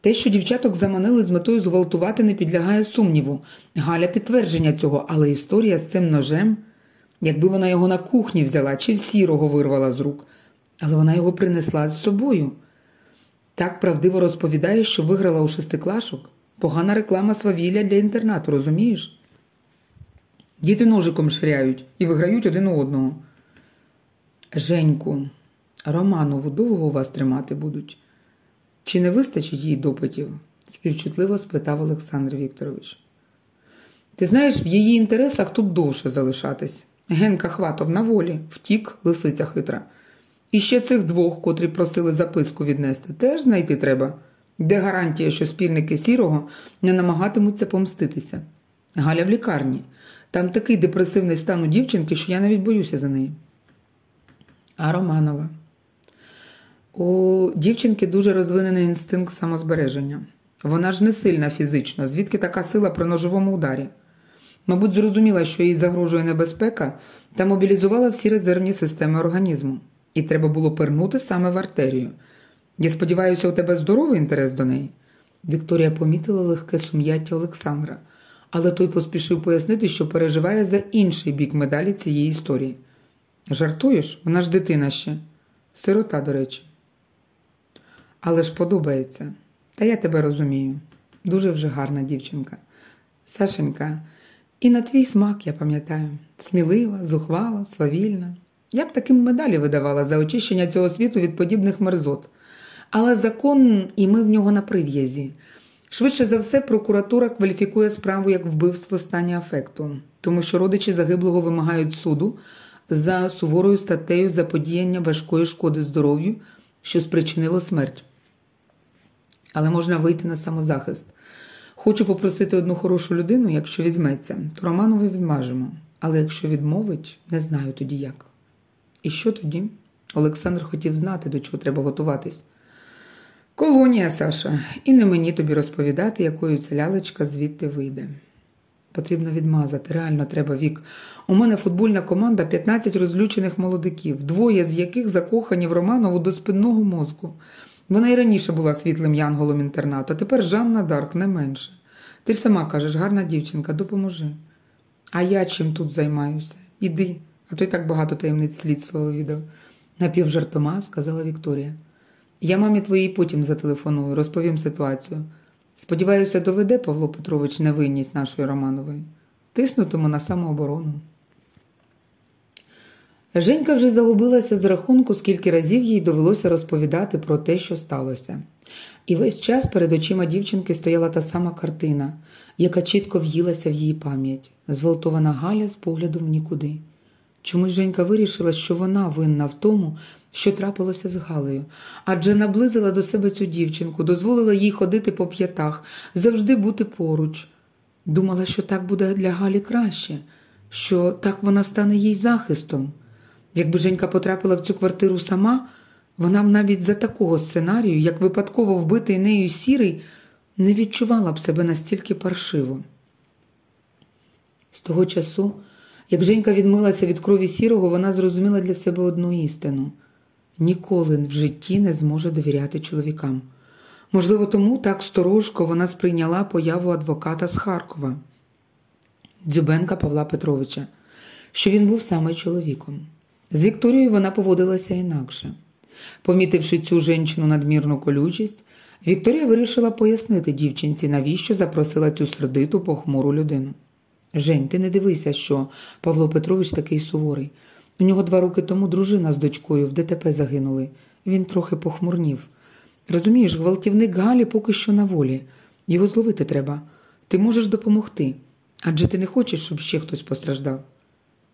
Те, що дівчаток заманили з метою зґвалтувати, не підлягає сумніву. Галя підтвердження цього, але історія з цим ножем, якби вона його на кухні взяла чи в сірого вирвала з рук, Але вона його принесла з собою. Так правдиво розповідає, що виграла у шестиклашок. Погана реклама свавілля для інтернату, розумієш? Діти ножиком ширяють і виграють один у одного. Женьку, Романову довго у вас тримати будуть? Чи не вистачить їй допитів? співчутливо спитав Олександр Вікторович. Ти знаєш, в її інтересах тут довше залишатись. Генка Хватов на волі, втік, лисиця хитра. І ще цих двох, котрі просили записку віднести, теж знайти треба. Де гарантія, що спільники сірого не намагатимуться помститися? Галя в лікарні. Там такий депресивний стан у дівчинки, що я навіть боюся за неї. А Романова. У дівчинки дуже розвинений інстинкт самозбереження. Вона ж не сильна фізично, звідки така сила при ножовому ударі. Мабуть, зрозуміла, що їй загрожує небезпека, та мобілізувала всі резервні системи організму. І треба було пернути саме в артерію. Я сподіваюся, у тебе здоровий інтерес до неї. Вікторія помітила легке сум'яття Олександра, але той поспішив пояснити, що переживає за інший бік медалі цієї історії. Жартуєш? Вона ж дитина ще, сирота, до речі. Але ж подобається. Та я тебе розумію. Дуже вже гарна дівчинка. Сашенька, і на твій смак, я пам'ятаю, смілива, зухвала, свавільна. Я б таким медалі видавала за очищення цього світу від подібних мерзот. Але закон, і ми в нього на прив'язі. Швидше за все, прокуратура кваліфікує справу як вбивство стані афекту, тому що родичі загиблого вимагають суду за суворою статтею заподіяння важкої шкоди здоров'ю, що спричинило смерть. Але можна вийти на самозахист. Хочу попросити одну хорошу людину, якщо візьметься, то Романову відмажемо. Але якщо відмовить, не знаю тоді як. І що тоді? Олександр хотів знати, до чого треба готуватись. Колонія, Саша, і не мені тобі розповідати, якою ця лялечка звідти вийде. Потрібно відмазати, реально треба Вік. У мене футбольна команда 15 розлючених молодиків, двоє з яких закохані в Романову до спинного мозку. Вона й раніше була світлим янголом інтернату, а тепер Жанна д'Арк не менше. Ти ж сама кажеш, гарна дівчинка, допоможи. А я чим тут займаюся? Іди, а то й так багато таємниць слідства вивідав. Напівжартома, сказала Вікторія. Я мамі твоїй потім зателефоную, розповім ситуацію. Сподіваюся, доведе Павло Петрович невинність нашої Романової. Тиснутиму на самооборону. Женька вже загубилася з рахунку, скільки разів їй довелося розповідати про те, що сталося. І весь час перед очима дівчинки стояла та сама картина, яка чітко в'їлася в її пам'ять, зґвалтована Галя з поглядом нікуди. Чомусь Женька вирішила, що вона винна в тому, що трапилося з Галею, адже наблизила до себе цю дівчинку, дозволила їй ходити по п'ятах, завжди бути поруч. Думала, що так буде для Галі краще, що так вона стане їй захистом. Якби Женька потрапила в цю квартиру сама, вона б навіть за такого сценарію, як випадково вбитий нею сірий, не відчувала б себе настільки паршиво. З того часу, як Женька відмилася від крові сірого, вона зрозуміла для себе одну істину ніколи в житті не зможе довіряти чоловікам. Можливо, тому так сторожко вона сприйняла появу адвоката з Харкова, Дзюбенка Павла Петровича, що він був саме чоловіком. З Вікторією вона поводилася інакше. Помітивши цю жінчину надмірну колючість, Вікторія вирішила пояснити дівчинці, навіщо запросила цю сердиту похмуру людину. Жень, ти не дивися, що Павло Петрович такий суворий. У нього два роки тому дружина з дочкою в ДТП загинули. Він трохи похмурнів. Розумієш, гвалтівник Галі поки що на волі. Його зловити треба. Ти можеш допомогти. Адже ти не хочеш, щоб ще хтось постраждав.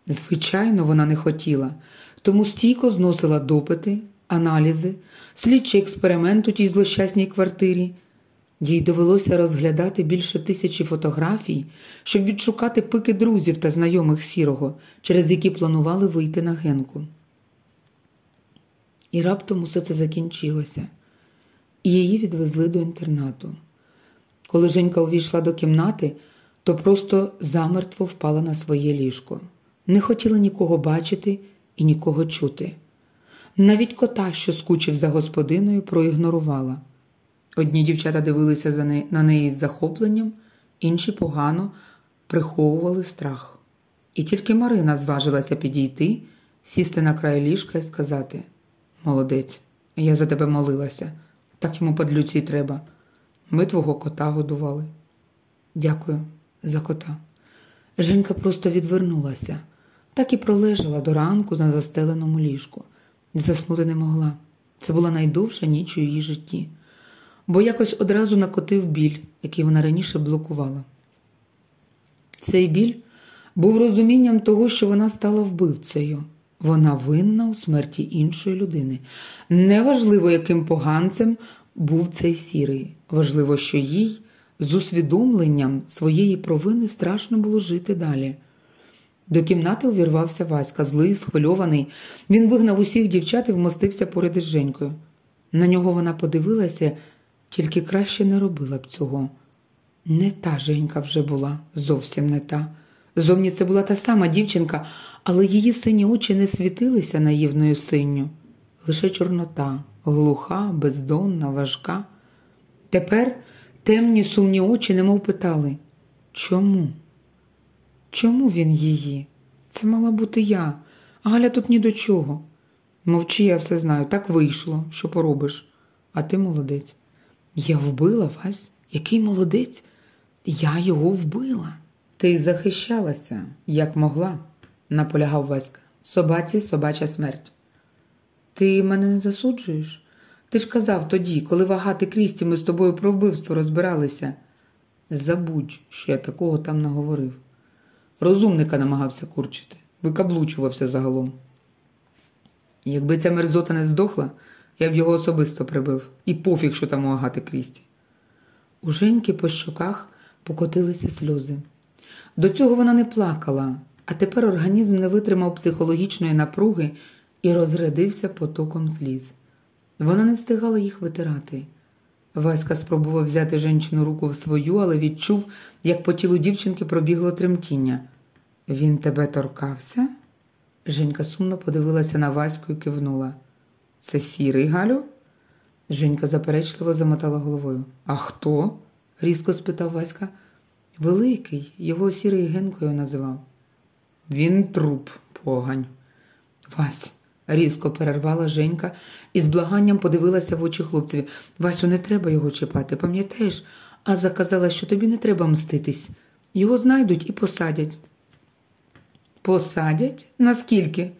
Звичайно, вона не хотіла, тому стійко зносила допити, аналізи, слідчий експеримент у тій злощасній квартирі. Їй довелося розглядати більше тисячі фотографій, щоб відшукати пики друзів та знайомих сірого, через які планували вийти на генку. І раптом усе це закінчилося, і її відвезли до інтернату. Коли Женька увійшла до кімнати, то просто замертво впала на своє ліжко. Не хотіла нікого бачити і нікого чути. Навіть кота, що скучив за господиною, проігнорувала. Одні дівчата дивилися на неї з захопленням, інші погано приховували страх. І тільки Марина зважилася підійти, сісти на край ліжка і сказати Молодець. Я за тебе молилася. Так йому подлюці й треба. Ми твого кота годували. Дякую за кота. Женька просто відвернулася, так і пролежала до ранку на застеленому ліжку. Заснути не могла. Це була найдовша ніч у її житті, бо якось одразу накотив біль, який вона раніше блокувала. Цей біль був розумінням того, що вона стала вбивцею. Вона винна у смерті іншої людини. Неважливо, яким поганцем був цей сірий. Важливо, що їй з усвідомленням своєї провини страшно було жити далі. До кімнати увірвався Васька, злий, схвильований. Він вигнав усіх дівчат і вмостився поряд із Женькою. На нього вона подивилася, тільки краще не робила б цього. Не та Женька вже була, зовсім не та. Зовні це була та сама дівчинка, але її сині очі не світилися наївною синню. Лише чорнота, глуха, бездонна, важка. Тепер темні сумні очі немов питали чому? Чому він її? Це мала бути я, Галя тут ні до чого. Мовчи, я все знаю, так вийшло, що поробиш. А ти молодець. Я вбила вас? Який молодець? Я його вбила. Ти захищалася, як могла, наполягав Васька. Собаці собача смерть. Ти мене не засуджуєш? Ти ж казав тоді, коли вагати Крісті ми з тобою про вбивство розбиралися. Забудь, що я такого там наговорив. Розумника намагався курчити, викаблучувався загалом. Якби ця мерзота не здохла, я б його особисто прибив і пофіг, що там у Агати Крісті. У Женьки по щоках покотилися сльози. До цього вона не плакала, а тепер організм не витримав психологічної напруги і розрядився потоком сліз. Вона не встигала їх витирати. Васька спробував взяти жінчину руку в свою, але відчув, як по тілу дівчинки пробігло тремтіння. Він тебе торкався? Женька сумно подивилася на Ваську і кивнула. Це сірий, Галю? Женька заперечливо замотала головою. А хто? різко спитав Васька. Великий, його сірий генкою називав. Він труп, погань. Вась, різко перервала Женька і з благанням подивилася в очі хлопцеві. Васю, не треба його чіпати, пам'ятаєш? А заказала, що тобі не треба мститись. Його знайдуть і посадять. Посадять? Наскільки?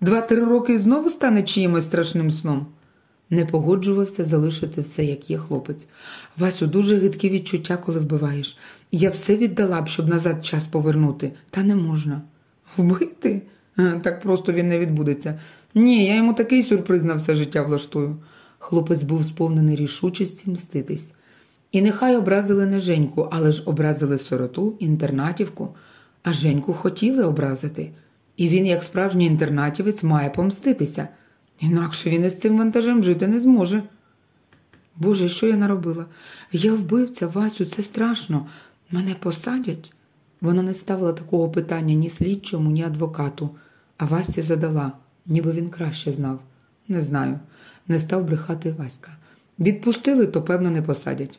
Два-три роки знову стане чиїмось страшним сном. Не погоджувався залишити все, як є хлопець. Васю, дуже гидкі відчуття, коли вбиваєш. Я все віддала б, щоб назад час повернути, та не можна. Вбити? Так просто він не відбудеться. Ні, я йому такий сюрприз на все життя влаштую. Хлопець був сповнений рішучості мститись. І нехай образили не Женьку, але ж образили сироту, інтернатівку, а Женьку хотіли образити. І він, як справжній інтернатівець, має помститися. Інакше він із цим вантажем жити не зможе. Боже, що я наробила? Я вбивця, Васю, це страшно. Мене посадять? Вона не ставила такого питання ні слідчому, ні адвокату, а Васі задала, ніби він краще знав. Не знаю, не став брехати Васька. Відпустили, то певно не посадять.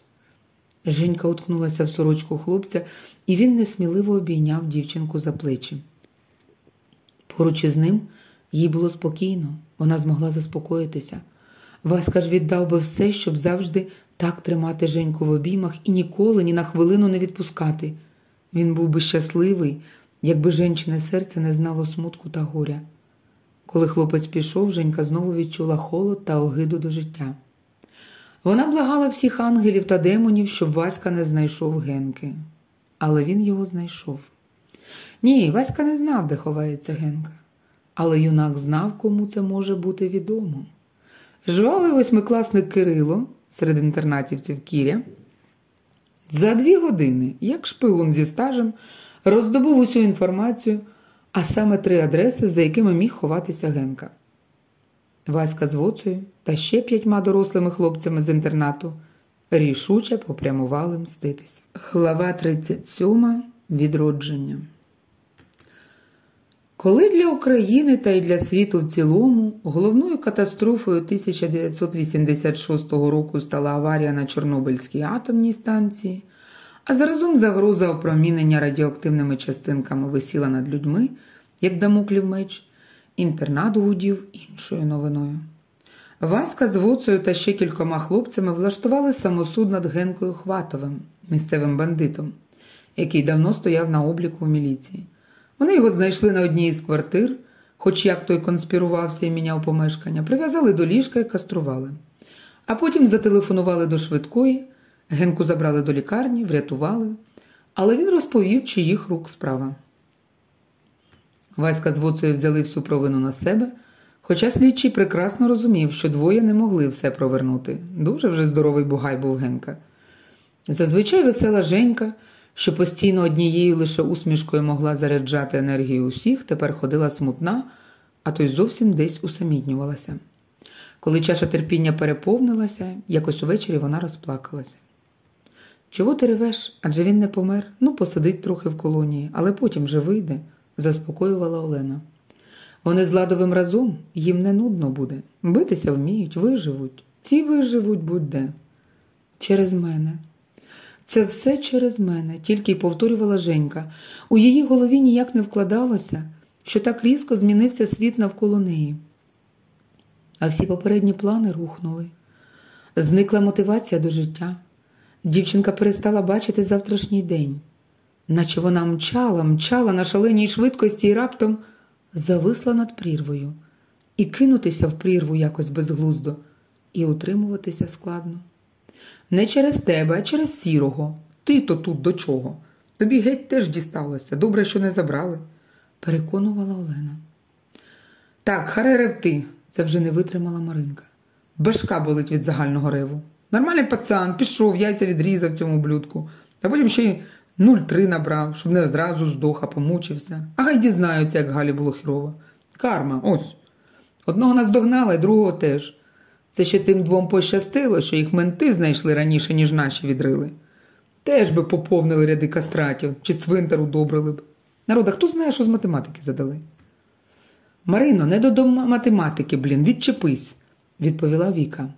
Женька уткнулася в сорочку хлопця, і він несміливо обійняв дівчинку за плечі. Поруч із ним їй було спокійно, вона змогла заспокоїтися. Васька ж віддав би все, щоб завжди так тримати Женьку в обіймах і ніколи ні на хвилину не відпускати. Він був би щасливий, якби жінчине серце не знало смутку та горя. Коли хлопець пішов, Женька знову відчула холод та огиду до життя. Вона благала всіх ангелів та демонів, щоб Васька не знайшов Генки. Але він його знайшов. Ні, Васька не знав, де ховається Генка. Але юнак знав, кому це може бути відомо. Жвавий восьмикласник Кирило серед інтернатівців Кіря за дві години, як шпигун зі стажем, роздобув усю інформацію, а саме три адреси, за якими міг ховатися Генка. Васька з Воцею та ще п'ятьма дорослими хлопцями з інтернату рішуче попрямували мститись. Глава 37. Відродження. Коли для України та й для світу в цілому головною катастрофою 1986 року стала аварія на Чорнобильській атомній станції, а заразом загроза опромінення радіоактивними частинками висіла над людьми, як дамоклів меч, інтернат гудів іншою новиною. Васька з Вуцею та ще кількома хлопцями влаштували самосуд над Генкою Хватовим, місцевим бандитом, який давно стояв на обліку в міліції. Вони його знайшли на одній із квартир, хоч як той конспірувався і міняв помешкання, прив'язали до ліжка і кастрували. А потім зателефонували до швидкої, Генку забрали до лікарні, врятували, але він розповів, чиїх рук справа. Васька з Воцею взяли всю провину на себе, хоча слідчий прекрасно розумів, що двоє не могли все провернути. Дуже вже здоровий бугай був Генка. Зазвичай весела Женька, що постійно однією лише усмішкою могла заряджати енергію усіх, тепер ходила смутна, а то й зовсім десь усамітнювалася. Коли чаша терпіння переповнилася, якось увечері вона розплакалася. Чого ти ревеш? Адже він не помер, ну посидить трохи в колонії, але потім же вийде, заспокоювала Олена. Вони з Ладовим разом, їм не нудно буде. Битися вміють, виживуть. Ці виживуть будь-де. Через мене. Це все через мене, тільки й повторювала Женька. У її голові ніяк не вкладалося, що так різко змінився світ навколо неї. А всі попередні плани рухнули. Зникла мотивація до життя. Дівчинка перестала бачити завтрашній день, наче вона мчала, мчала на шаленій швидкості і раптом зависла над прірвою, і кинутися в прірву якось безглуздо, і утримуватися складно. Не через тебе, а через сірого. Ти то тут до чого? Тобі геть теж дісталося. Добре, що не забрали, переконувала Олена. Так, харе ревти, це вже не витримала Маринка. Башка болить від загального реву. Нормальний пацан, пішов, яйця відрізав цьому блюдку, а потім ще й 0,3 набрав, щоб не одразу здох, а помучився. А гай дізнаються, як Галі було хірово. Карма, ось. Одного наздогнала, і другого теж. Це ще тим двом пощастило, що їх менти знайшли раніше, ніж наші відрили. Теж би поповнили ряди кастратів чи цвинтар удобрили б. Народа, хто знає, що з математики задали? Марино, не до математики, блін, відчепись, відповіла Віка.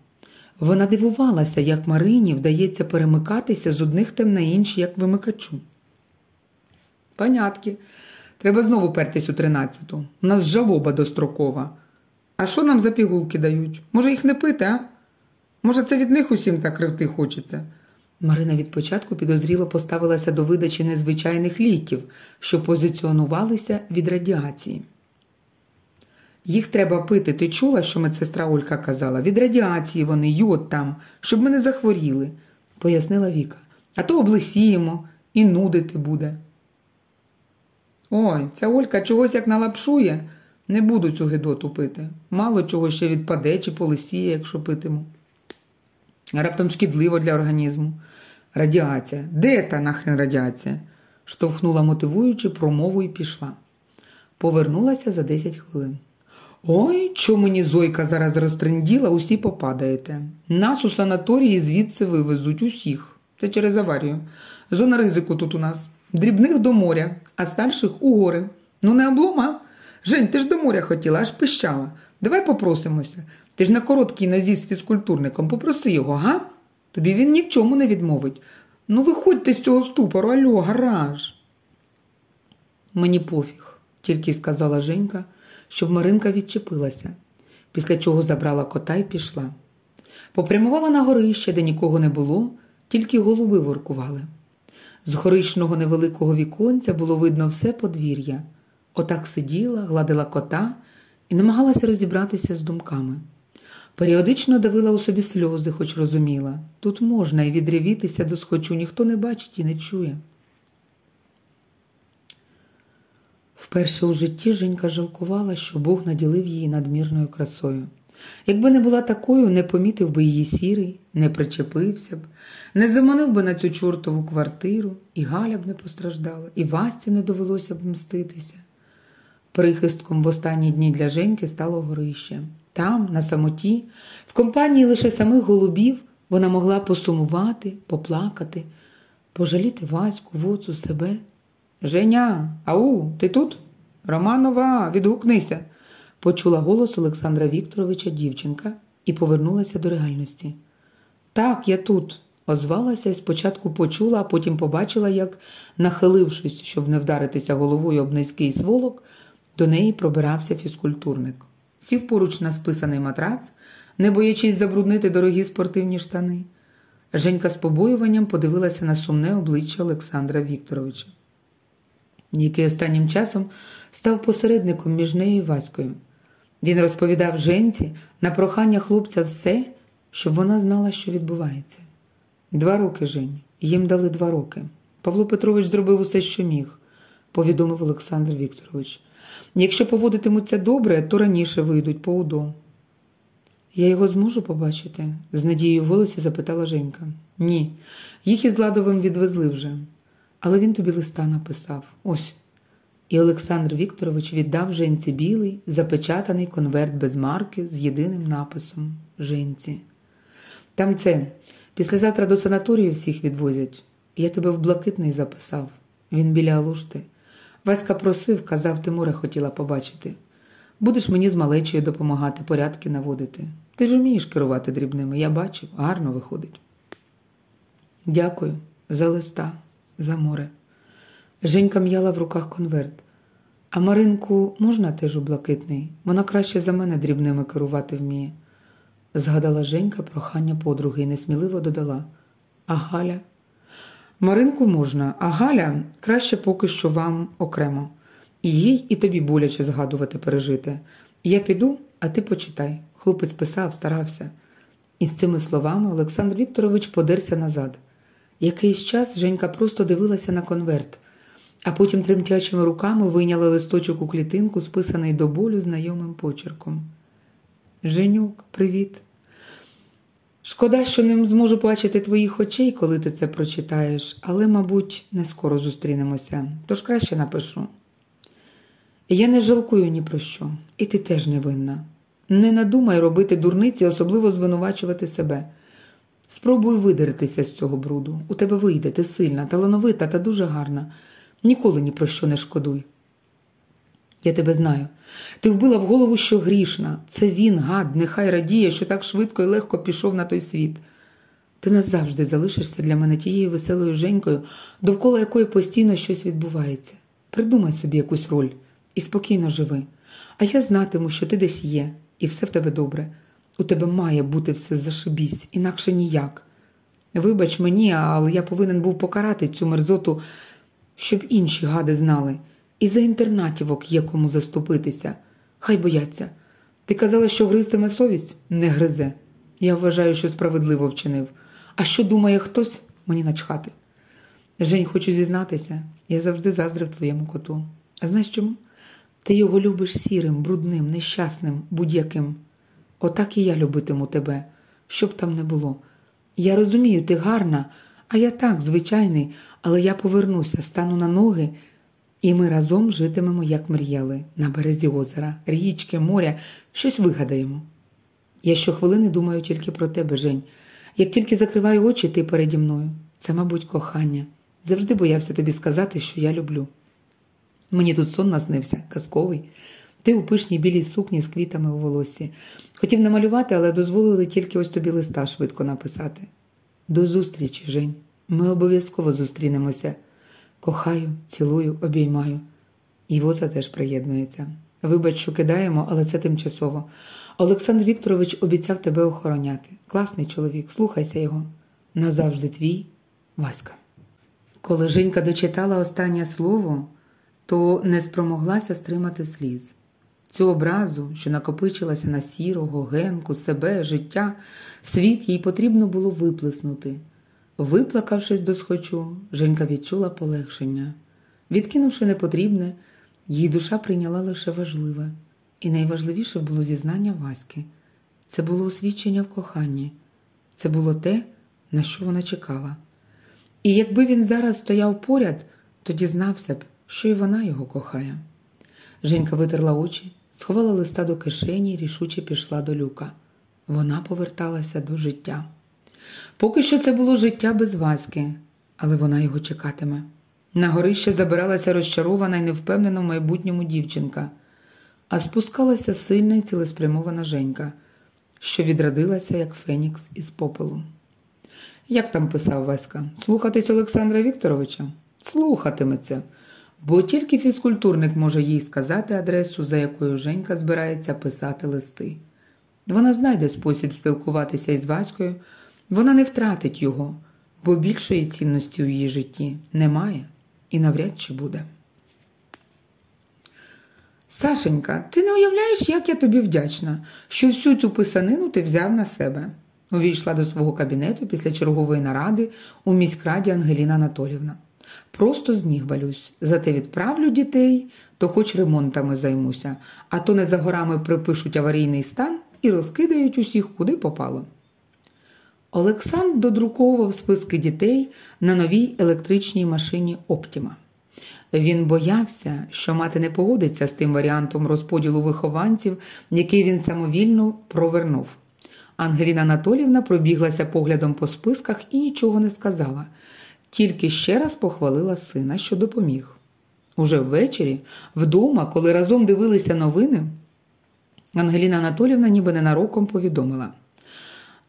Вона дивувалася, як Марині вдається перемикатися з одних тем на інші, як вимикачу. Понятки. Треба знову пертись у тринадцяту. У нас жалоба дострокова. А що нам за пігулки дають? Може, їх не пити, а? Може, це від них усім так ревти хочеться? Марина від початку підозріло поставилася до видачі незвичайних ліків, що позиціонувалися від радіації. Їх треба пити, ти чула, що медсестра Олька казала? Від радіації вони, йод там, щоб ми не захворіли, пояснила Віка. А то облисіємо і нудити буде. Ой, ця Олька чогось як налапшує, не буду цю гидоту пити. Мало чого ще відпаде чи полисіє, якщо питиму. Раптом шкідливо для організму. Радіація. Де та нахрен радіація? штовхнула мотивуючи промову і пішла. Повернулася за 10 хвилин. Ой, що мені Зойка зараз розтренділа, усі попадаєте. Нас у санаторії звідси вивезуть усіх. Це через аварію. Зона ризику тут у нас. Дрібних до моря, а старших у гори. Ну не облома. Жень, ти ж до моря хотіла, аж пищала. Давай попросимося. Ти ж на короткій нозі з фізкультурником, попроси його, га? Тобі він ні в чому не відмовить. Ну, виходьте з цього ступору, альо, гараж. Мені пофіг, тільки сказала Женька, щоб Маринка відчепилася, після чого забрала кота і пішла. Попрямувала на горище, де нікого не було, тільки голуби воркували. З горичного невеликого віконця було видно все подвір'я. Отак сиділа, гладила кота і намагалася розібратися з думками. Періодично давила у собі сльози, хоч розуміла. Тут можна і відрівітися до схочу, ніхто не бачить і не чує. Вперше у житті Женька жалкувала, що Бог наділив її надмірною красою. Якби не була такою, не помітив би її сірий, не причепився б, не заманив би на цю чортову квартиру, і Галя б не постраждала, і Васті не довелося б мститися. Прихистком в останні дні для Женьки стало горище. Там, на самоті, в компанії лише самих голубів вона могла посумувати, поплакати, пожаліти Ваську, воцу, себе. Женя, ау, ти тут? Романова, відгукнися, почула голос Олександра Вікторовича дівчинка і повернулася до реальності. Так, я тут, озвалася і спочатку почула, а потім побачила, як, нахилившись, щоб не вдаритися головою об низький сволок, до неї пробирався фізкультурник. Сів поруч на списаний матрац, не боячись забруднити дорогі спортивні штани. Женька з побоюванням подивилася на сумне обличчя Олександра Вікторовича, який останнім часом став посередником між нею і Ваською. Він розповідав Женці на прохання хлопця все, щоб вона знала, що відбувається. Два роки, Жень, їм дали два роки. Павло Петрович зробив усе, що міг, повідомив Олександр Вікторович. Якщо поводитимуться добре, то раніше вийдуть по УДО. Я його зможу побачити? з надією в голосі запитала Женька. Ні, їх із Ладовим відвезли вже. Але він тобі листа написав. Ось. І Олександр Вікторович віддав Женці білий, запечатаний конверт без марки з єдиним написом Женці. Там це, післязавтра до санаторію всіх відвозять. Я тебе в блакитний записав. Він біля Алушти. Васька просив, казав, Тимура хотіла побачити. Будеш мені з малечею допомагати, порядки наводити. Ти ж умієш керувати дрібними, я бачив, гарно виходить. Дякую за листа, за море. Женька м'яла в руках конверт. А Маринку можна теж у блакитний? Вона краще за мене дрібними керувати вміє. Згадала Женька прохання подруги і несміливо додала. А Галя? Маринку можна, а Галя краще поки що вам окремо. І їй, і тобі боляче згадувати пережити. Я піду, а ти почитай. Хлопець писав, старався. І з цими словами Олександр Вікторович подерся назад. Якийсь час Женька просто дивилася на конверт, а потім тремтячими руками вийняла листочок у клітинку, списаний до болю знайомим почерком. Женюк, привіт. Шкода, що не зможу бачити твоїх очей, коли ти це прочитаєш, але, мабуть, не скоро зустрінемося, тож краще напишу. Я не жалкую ні про що, і ти теж не винна. Не надумай робити дурниці, особливо звинувачувати себе. Спробуй видертися з цього бруду. У тебе вийде, ти сильна, талановита та дуже гарна. Ніколи ні про що не шкодуй. Я тебе знаю. Ти вбила в голову, що грішна. Це він, гад, нехай радіє, що так швидко і легко пішов на той світ. Ти назавжди залишишся для мене тією веселою Женькою, довкола якої постійно щось відбувається. Придумай собі якусь роль і спокійно живи. А я знатиму, що ти десь є, і все в тебе добре. У тебе має бути все зашибісь, інакше ніяк. Вибач мені, але я повинен був покарати цю мерзоту, щоб інші гади знали. І за інтернатівок є кому заступитися. Хай бояться. Ти казала, що гризтиме совість? Не гризе. Я вважаю, що справедливо вчинив. А що думає хтось, мені начхати. Жень, хочу зізнатися, я завжди заздрив твоєму коту. А знаєш чому? Ти його любиш сірим, брудним, нещасним, будь-яким. Отак і я любитиму тебе, щоб там не було. Я розумію, ти гарна, а я так, звичайний, але я повернуся, стану на ноги, і ми разом житимемо, як мріяли, на березі озера, річки, моря, щось вигадаємо. Я щохвилини думаю тільки про тебе, Жень. Як тільки закриваю очі, ти переді мною. Це, мабуть, кохання. Завжди боявся тобі сказати, що я люблю. Мені тут сон наснився, казковий. Ти у пишній білій сукні з квітами у волосі. Хотів намалювати, але дозволили тільки ось тобі листа швидко написати. До зустрічі, Жень. Ми обов'язково зустрінемося. Кохаю, цілую, обіймаю. І воза теж приєднується. Вибач, що кидаємо, але це тимчасово. Олександр Вікторович обіцяв тебе охороняти. Класний чоловік, слухайся його. Назавжди твій Васька. Коли Женька дочитала останнє слово, то не спромоглася стримати сліз. Цю образу, що накопичилася на сірого, генку, себе, життя, світ їй потрібно було виплеснути. Виплакавшись до схочу, Женька відчула полегшення. Відкинувши непотрібне, її душа прийняла лише важливе, і найважливіше було зізнання Васьки. Це було освідчення в коханні, це було те, на що вона чекала. І якби він зараз стояв поряд, то дізнався б, що й вона його кохає. Женька витерла очі, сховала листа до кишені і рішуче пішла до люка. Вона поверталася до життя. Поки що це було життя без Васьки, але вона його чекатиме. На горище забиралася розчарована і невпевнена в майбутньому дівчинка, а спускалася сильна і цілеспрямована Женька, що відродилася, як Фенікс із попелу. Як там писав Васька? Слухатись Олександра Вікторовича? Слухатиметься, бо тільки фізкультурник може їй сказати адресу, за якою Женька збирається писати листи. Вона знайде спосіб спілкуватися із Ваською, вона не втратить його, бо більшої цінності у її житті немає і навряд чи буде. Сашенька, ти не уявляєш, як я тобі вдячна, що всю цю писанину ти взяв на себе. Увійшла до свого кабінету після чергової наради у міськраді Ангеліна Анатолівна. Просто з ніг валюсь. Зате відправлю дітей, то хоч ремонтами займуся, а то не за горами припишуть аварійний стан і розкидають усіх, куди попало. Олександр додруковував списки дітей на новій електричній машині Оптіма. Він боявся, що мати не погодиться з тим варіантом розподілу вихованців, який він самовільно провернув. Ангеліна Анатолівна пробіглася поглядом по списках і нічого не сказала, тільки ще раз похвалила сина, що допоміг. Уже ввечері, вдома, коли разом дивилися новини, Ангеліна Анатолівна ніби ненароком повідомила.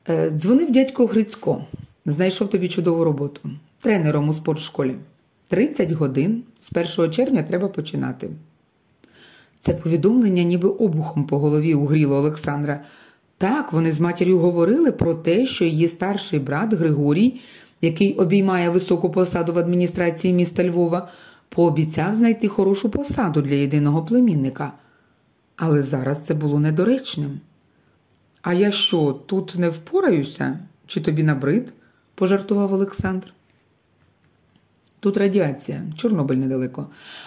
«Е, Дзвонив дядько Грицько, знайшов тобі чудову роботу, тренером у спортшколі. 30 годин з 1 червня треба починати. Це повідомлення ніби обухом по голові угріло Олександра. Так, вони з матір'ю говорили про те, що її старший брат Григорій, який обіймає високу посаду в адміністрації міста Львова, пообіцяв знайти хорошу посаду для єдиного племінника. Але зараз це було недоречним. А я що, тут не впораюся? Чи тобі набрид? пожартував Олександр. Тут радіація, Чорнобиль недалеко.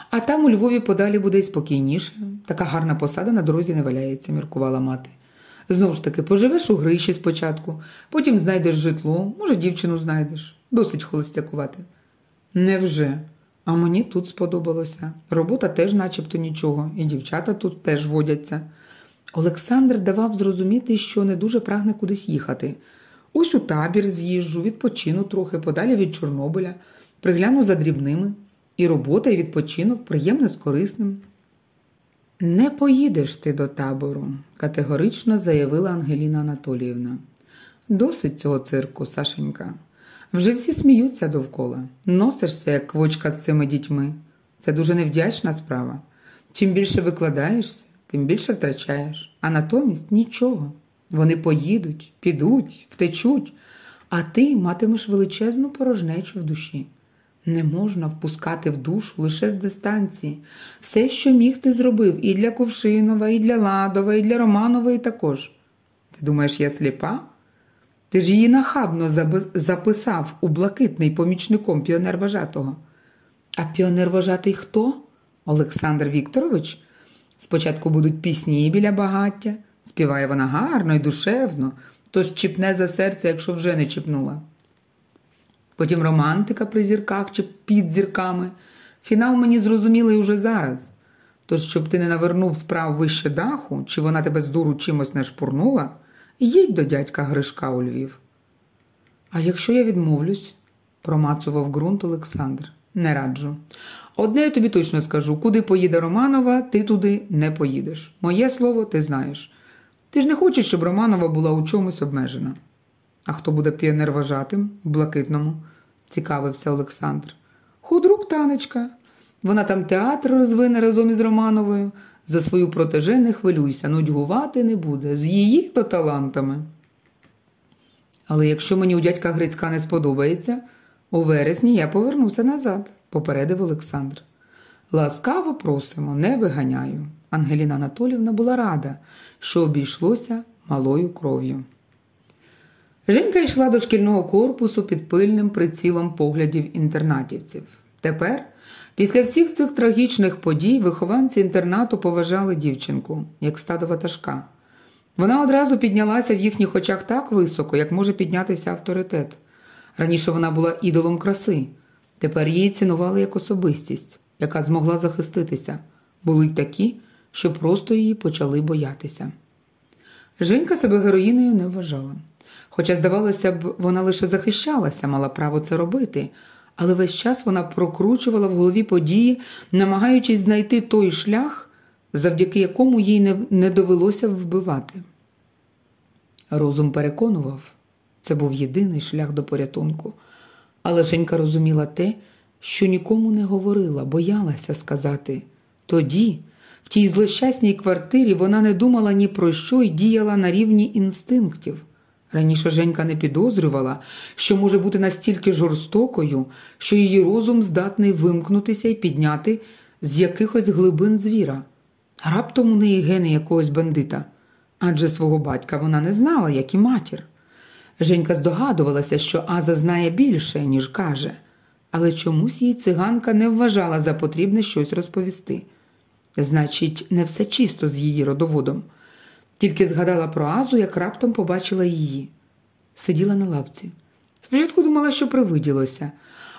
А там у Львові подалі буде й спокійніше. Така гарна посада на дорозі не валяється, міркувала мати. Знову ж таки, поживеш у гриші спочатку, потім знайдеш житло, може, дівчину знайдеш. Досить холостякувати. Невже? А мені тут сподобалося. Робота теж начебто нічого, і дівчата тут теж водяться. Олександр давав зрозуміти, що не дуже прагне кудись їхати. Ось у табір з'їжджу, відпочину трохи подалі від Чорнобиля, пригляну за дрібними, і робота, і відпочинок приємне з корисним. Не поїдеш ти до табору, категорично заявила Ангеліна Анатоліївна. Досить цього цирку, Сашенька. Вже всі сміються довкола. Носишся, як квочка з цими дітьми. Це дуже невдячна справа. Чим більше викладаєшся, тим більше втрачаєш. А натомість нічого. Вони поїдуть, підуть, втечуть, а ти матимеш величезну порожнечу в душі. Не можна впускати в душу лише з дистанції. Все, що міг, ти зробив і для Кувшинова, і для Ладова, і для Романової також. Ти думаєш, я сліпа? Ти ж її нахабно записав у блакитний помічником піонер вожатого. А піонер вожатий хто? Олександр Вікторович? Спочатку будуть пісні біля багаття, співає вона гарно і душевно, тож чіпне за серце, якщо вже не чіпнула. Потім романтика при зірках чи під зірками. Фінал мені зрозумілий уже зараз. Тож, щоб ти не навернув справ вище даху, чи вона тебе з дуру чимось не шпурнула, їдь до дядька Гришка у Львів. А якщо я відмовлюсь, промацував ґрунт Олександр. Не раджу. Одне я тобі точно скажу: куди поїде Романова, ти туди не поїдеш. Моє слово, ти знаєш. Ти ж не хочеш, щоб Романова була у чомусь обмежена. А хто буде піонер вважатим в блакитному? цікавився Олександр. Худрук танечка. Вона там театр розвине разом із Романовою. За свою протеже не хвилюйся, нудьгувати не буде, з її то талантами. Але якщо мені у дядька Грицька не сподобається, у вересні я повернуся назад, попередив Олександр. Ласкаво просимо, не виганяю. Ангеліна Анатолівна була рада, що обійшлося малою кров'ю. Женька йшла до шкільного корпусу під пильним прицілом поглядів інтернатівців. Тепер, після всіх цих трагічних подій, вихованці інтернату поважали дівчинку, як стадо ватажка. Вона одразу піднялася в їхніх очах так високо, як може піднятися авторитет. Раніше вона була ідолом краси, тепер її цінували як особистість, яка змогла захиститися. Були й такі, що просто її почали боятися. Женька себе героїнею не вважала. Хоча, здавалося б, вона лише захищалася, мала право це робити, але весь час вона прокручувала в голові події, намагаючись знайти той шлях, завдяки якому їй не, не довелося вбивати. Розум переконував, це був єдиний шлях до порятунку, але Женька розуміла те, що нікому не говорила, боялася сказати. Тоді, В тій злощасній квартирі вона не думала ні про що і діяла на рівні інстинктів. Раніше Женька не підозрювала, що може бути настільки жорстокою, що її розум здатний вимкнутися і підняти з якихось глибин звіра. Раптом у неї гени якогось бандита, адже свого батька вона не знала, як і матір. Женька здогадувалася, що Аза знає більше, ніж каже, але чомусь їй циганка не вважала за потрібне щось розповісти. Значить, не все чисто з її родоводом. Тільки згадала про Азу, як раптом побачила її. Сиділа на лавці. Спочатку думала, що привиділося,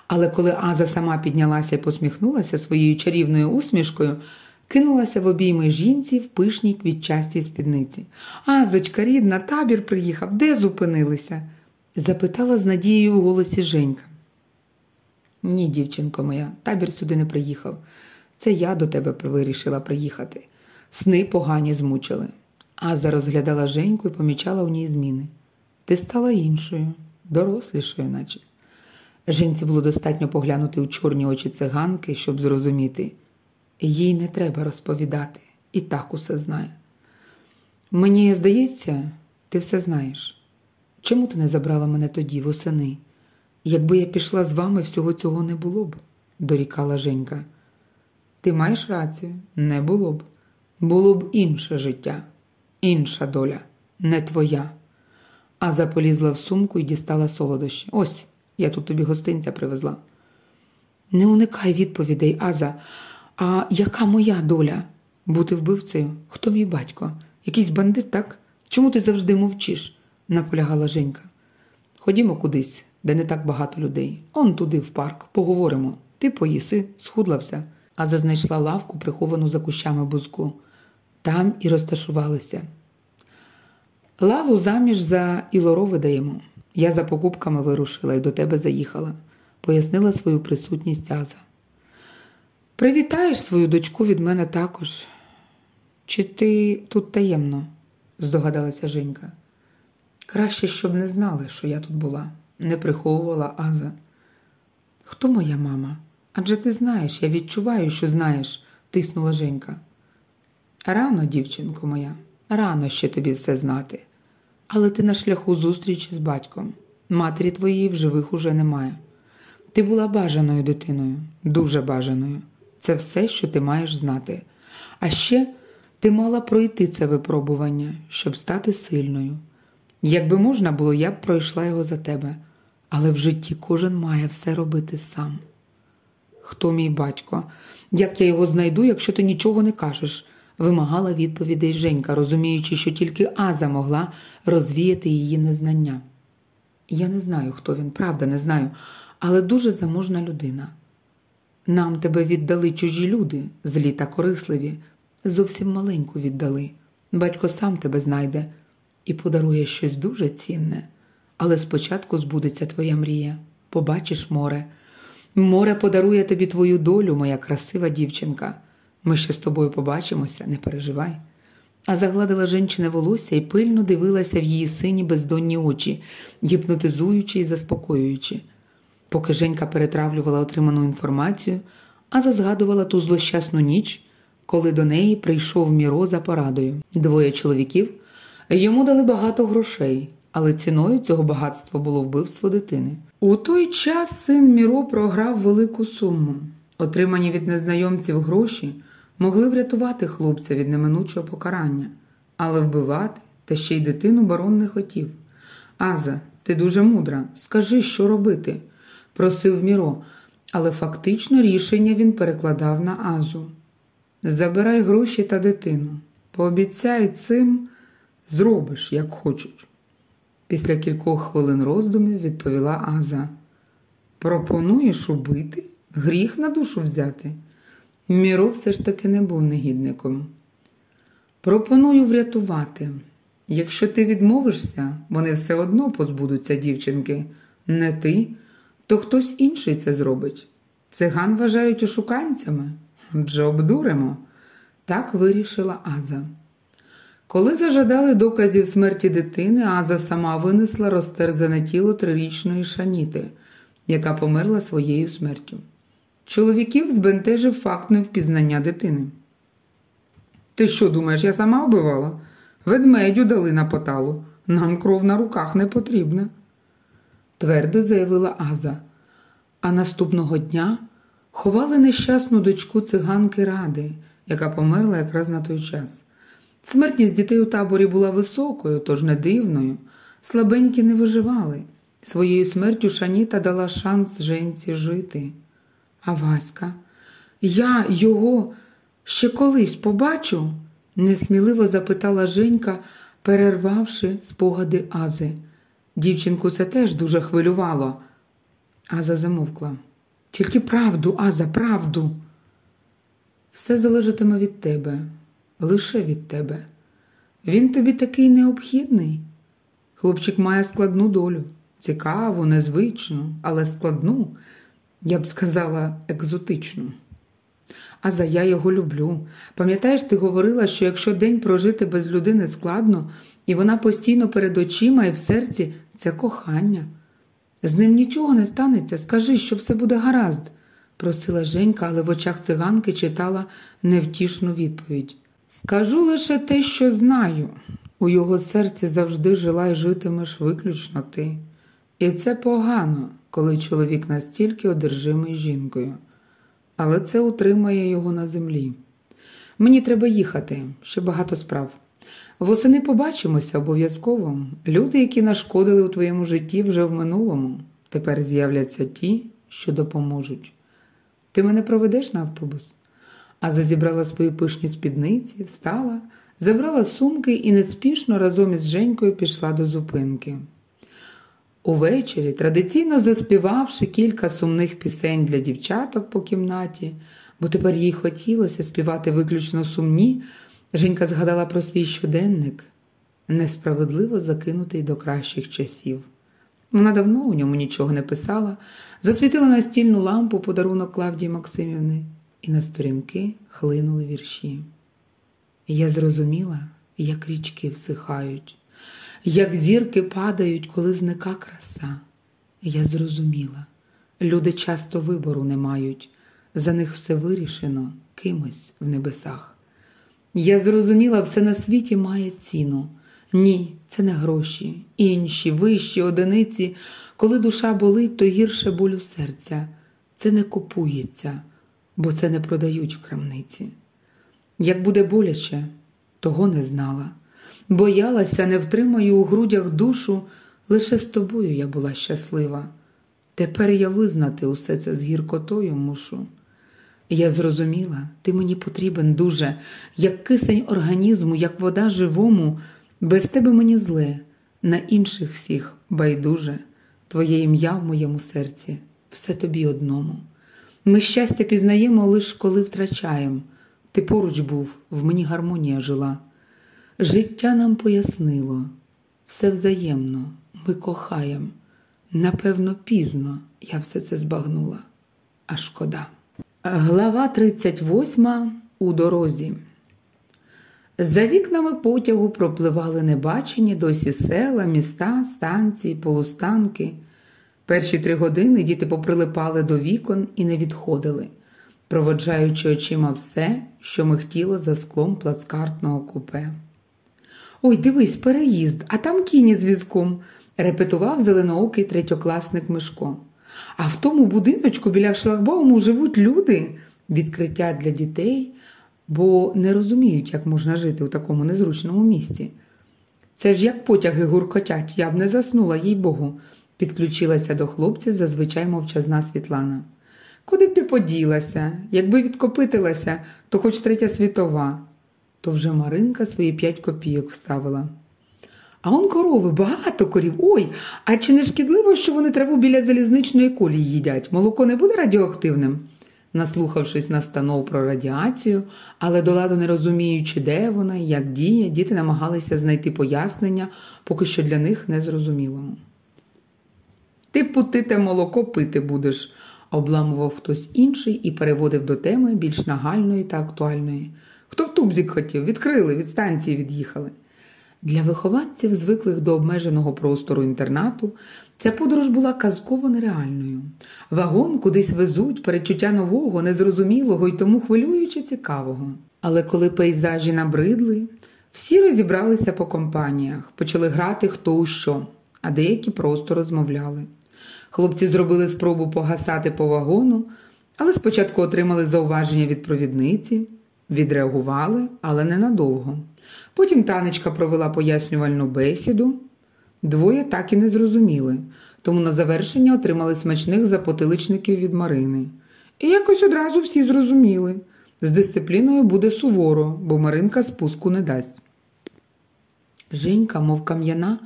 але коли Аза сама піднялася і посміхнулася своєю чарівною усмішкою, кинулася в обійми жінці в пишній квітчастій спідниці. Азочка, рідна, табір приїхав, де зупинилися? запитала з надією в голосі Женька. Ні, дівчинко моя, табір сюди не приїхав. Це я до тебе вирішила приїхати. Сни погані змучили. Аза розглядала Женьку і помічала у ній зміни. Ти стала іншою, дорослішою, наче. Женці було достатньо поглянути у чорні очі циганки, щоб зрозуміти. Їй не треба розповідати, і так усе знає. Мені здається, ти все знаєш. Чому ти не забрала мене тоді, восени? Якби я пішла з вами, всього цього не було б, дорікала Женька. Ти маєш рацію, не було б. Було б інше життя, інша доля, не твоя. Аза полізла в сумку і дістала солодощі. Ось, я тут тобі гостинця привезла. Не уникай відповідей, Аза. А яка моя доля? Бути вбивцею? Хто мій батько? Якийсь бандит, так? Чому ти завжди мовчиш? наполягала Женька. Ходімо кудись, де не так багато людей. Он туди, в парк, поговоримо. Ти поїси, схудла Аза знайшла лавку, приховану за кущами бузку. Там і розташувалися. Лалу заміж за Ілоро видаємо. Я за покупками вирушила і до тебе заїхала, пояснила свою присутність Аза. Привітаєш свою дочку від мене також. Чи ти тут таємно? здогадалася Женька. Краще, щоб не знали, що я тут була, не приховувала Аза. Хто моя мама? Адже ти знаєш, я відчуваю, що знаєш, тиснула Женька. Рано, дівчинко моя, рано ще тобі все знати. Але ти на шляху зустрічі з батьком. Матері твоєї в живих уже немає. Ти була бажаною дитиною, дуже бажаною. Це все, що ти маєш знати. А ще ти мала пройти це випробування, щоб стати сильною. Якби можна було, я б пройшла його за тебе, але в житті кожен має все робити сам. Хто мій батько? Як я його знайду, якщо ти нічого не кажеш? Вимагала відповідей Женька, розуміючи, що тільки Аза могла розвіяти її незнання. Я не знаю, хто він, правда, не знаю, але дуже заможна людина. Нам тебе віддали чужі люди, злі та корисливі, зовсім маленьку віддали. Батько сам тебе знайде і подарує щось дуже цінне. Але спочатку збудеться твоя мрія. Побачиш море. Море подарує тобі твою долю, моя красива дівчинка. Ми ще з тобою побачимося, не переживай. А загладила жінчине волосся і пильно дивилася в її сині бездонні очі, гіпнотизуючи і заспокоюючи. Поки Женька перетравлювала отриману інформацію, а зазгадувала ту злощасну ніч, коли до неї прийшов Міро за порадою. Двоє чоловіків йому дали багато грошей, але ціною цього багатства було вбивство дитини. У той час син Міро програв велику суму. Отримані від незнайомців гроші могли врятувати хлопця від неминучого покарання, але вбивати та ще й дитину барон не хотів. Аза, ти дуже мудра, скажи, що робити просив Міро, але фактично рішення він перекладав на Азу. Забирай гроші та дитину. Пообіцяй цим зробиш, як хочуть. Після кількох хвилин роздумів відповіла Аза. Пропонуєш убити? Гріх на душу взяти. Міро все ж таки не був негідником. Пропоную врятувати. Якщо ти відмовишся, вони все одно позбудуться дівчинки, не ти, то хтось інший це зробить. Циган вважають ошуканцями. Отже, обдуримо. Так вирішила Аза. Коли зажадали доказів смерті дитини, Аза сама винесла розтерзане тіло трирічної шаніти, яка померла своєю смертю. Чоловіків збентежив факт невпізнання дитини. Ти що думаєш, я сама вбивала? Ведмедю дали на поталу. Нам кров на руках не потрібна. Твердо заявила Аза. А наступного дня ховали нещасну дочку циганки Ради, яка померла якраз на той час. Смертність дітей у таборі була високою, тож не дивною. Слабенькі не виживали. Своєю смертю Шаніта дала шанс женці жити. А Васька, я його ще колись побачу? несміливо запитала Женька, перервавши спогади Ази. Дівчинку це теж дуже хвилювало. Аза замовкла. Тільки правду, Аза, правду. Все залежатиме від тебе, лише від тебе. Він тобі такий необхідний. Хлопчик має складну долю, цікаву, незвичну, але складну, я б сказала, екзотичну. Аза, я його люблю. Пам'ятаєш, ти говорила, що якщо день прожити без людини складно, і вона постійно перед очима і в серці це кохання. З ним нічого не станеться, скажи, що все буде гаразд, просила Женька, але в очах циганки читала невтішну відповідь. Скажу лише те, що знаю. У його серці завжди жила й житимеш виключно ти. І це погано, коли чоловік настільки одержимий жінкою. Але це утримає його на землі. Мені треба їхати, ще багато справ. Восени побачимося обов'язково. Люди, які нашкодили у твоєму житті вже в минулому, тепер з'являться ті, що допоможуть. Ти мене проведеш на автобус? А зазібрала свої пишні спідниці, встала, забрала сумки і неспішно разом із Женькою пішла до зупинки. Увечері, традиційно заспівавши кілька сумних пісень для дівчаток по кімнаті, бо тепер їй хотілося співати виключно сумні, Женька згадала про свій щоденник, несправедливо закинутий до кращих часів. Вона давно у ньому нічого не писала, засвітила настільну лампу подарунок Клавдії Максимівни, і на сторінки хлинули вірші. Я зрозуміла, як річки всихають, як зірки падають, коли зника краса. Я зрозуміла, люди часто вибору не мають, за них все вирішено кимось в небесах. Я зрозуміла, все на світі має ціну. Ні, це не гроші, інші, вищі одиниці. Коли душа болить, то гірше болю серця. Це не купується, бо це не продають в крамниці. Як буде боляче, того не знала. Боялася, не втримаю у грудях душу, лише з тобою я була щаслива. Тепер я визнати усе це з гіркотою мушу. Я зрозуміла, ти мені потрібен дуже, як кисень організму, як вода живому, без тебе мені зле, на інших всіх байдуже, твоє ім'я в моєму серці, все тобі одному. Ми щастя пізнаємо лиш коли втрачаєм. Ти поруч був, в мені гармонія жила. Життя нам пояснило, все взаємно, ми кохаєм. Напевно, пізно я все це збагнула, а шкода. Глава 38 у дорозі. За вікнами потягу пропливали небачені досі села, міста, станції, полустанки. Перші три години діти поприлипали до вікон і не відходили, проводжаючи очима все, що михтіло за склом плацкартного купе. Ой, дивись, переїзд, а там кіні з візком, репетував зеленоокий третьокласник Мишко. А в тому будиночку біля шлагбауму живуть люди, відкриття для дітей, бо не розуміють, як можна жити у такому незручному місці. Це ж як потяги гуркотять, я б не заснула, їй Богу, підключилася до хлопців зазвичай мовчазна Світлана. Куди б ти поділася? Якби відкопитилася, то хоч третя світова, то вже Маринка свої п'ять копійок вставила. А он корови, багато корів. Ой, а чи не шкідливо, що вони траву біля залізничної колії їдять? Молоко не буде радіоактивним? Наслухавшись настанов про радіацію, але до ладу не розуміючи, де вона і як діє, діти намагалися знайти пояснення, поки що для них незрозумілому. Ти путите молоко пити будеш, обламував хтось інший і переводив до теми більш нагальної та актуальної. Хто в тубзік хотів, відкрили, від станції від'їхали. Для вихованців, звиклих до обмеженого простору інтернату, ця подорож була казково нереальною. Вагон кудись везуть перечуття нового, незрозумілого і тому хвилюючи цікавого. Але коли пейзажі набридли, всі розібралися по компаніях, почали грати хто у що, а деякі просто розмовляли. Хлопці зробили спробу погасати по вагону, але спочатку отримали зауваження від провідниці, відреагували, але ненадовго. Потім танечка провела пояснювальну бесіду. Двоє так і не зрозуміли, тому на завершення отримали смачних запотиличників від Марини. І якось одразу всі зрозуміли. З дисципліною буде суворо, бо Маринка спуску не дасть. Женька, мов кам'яна,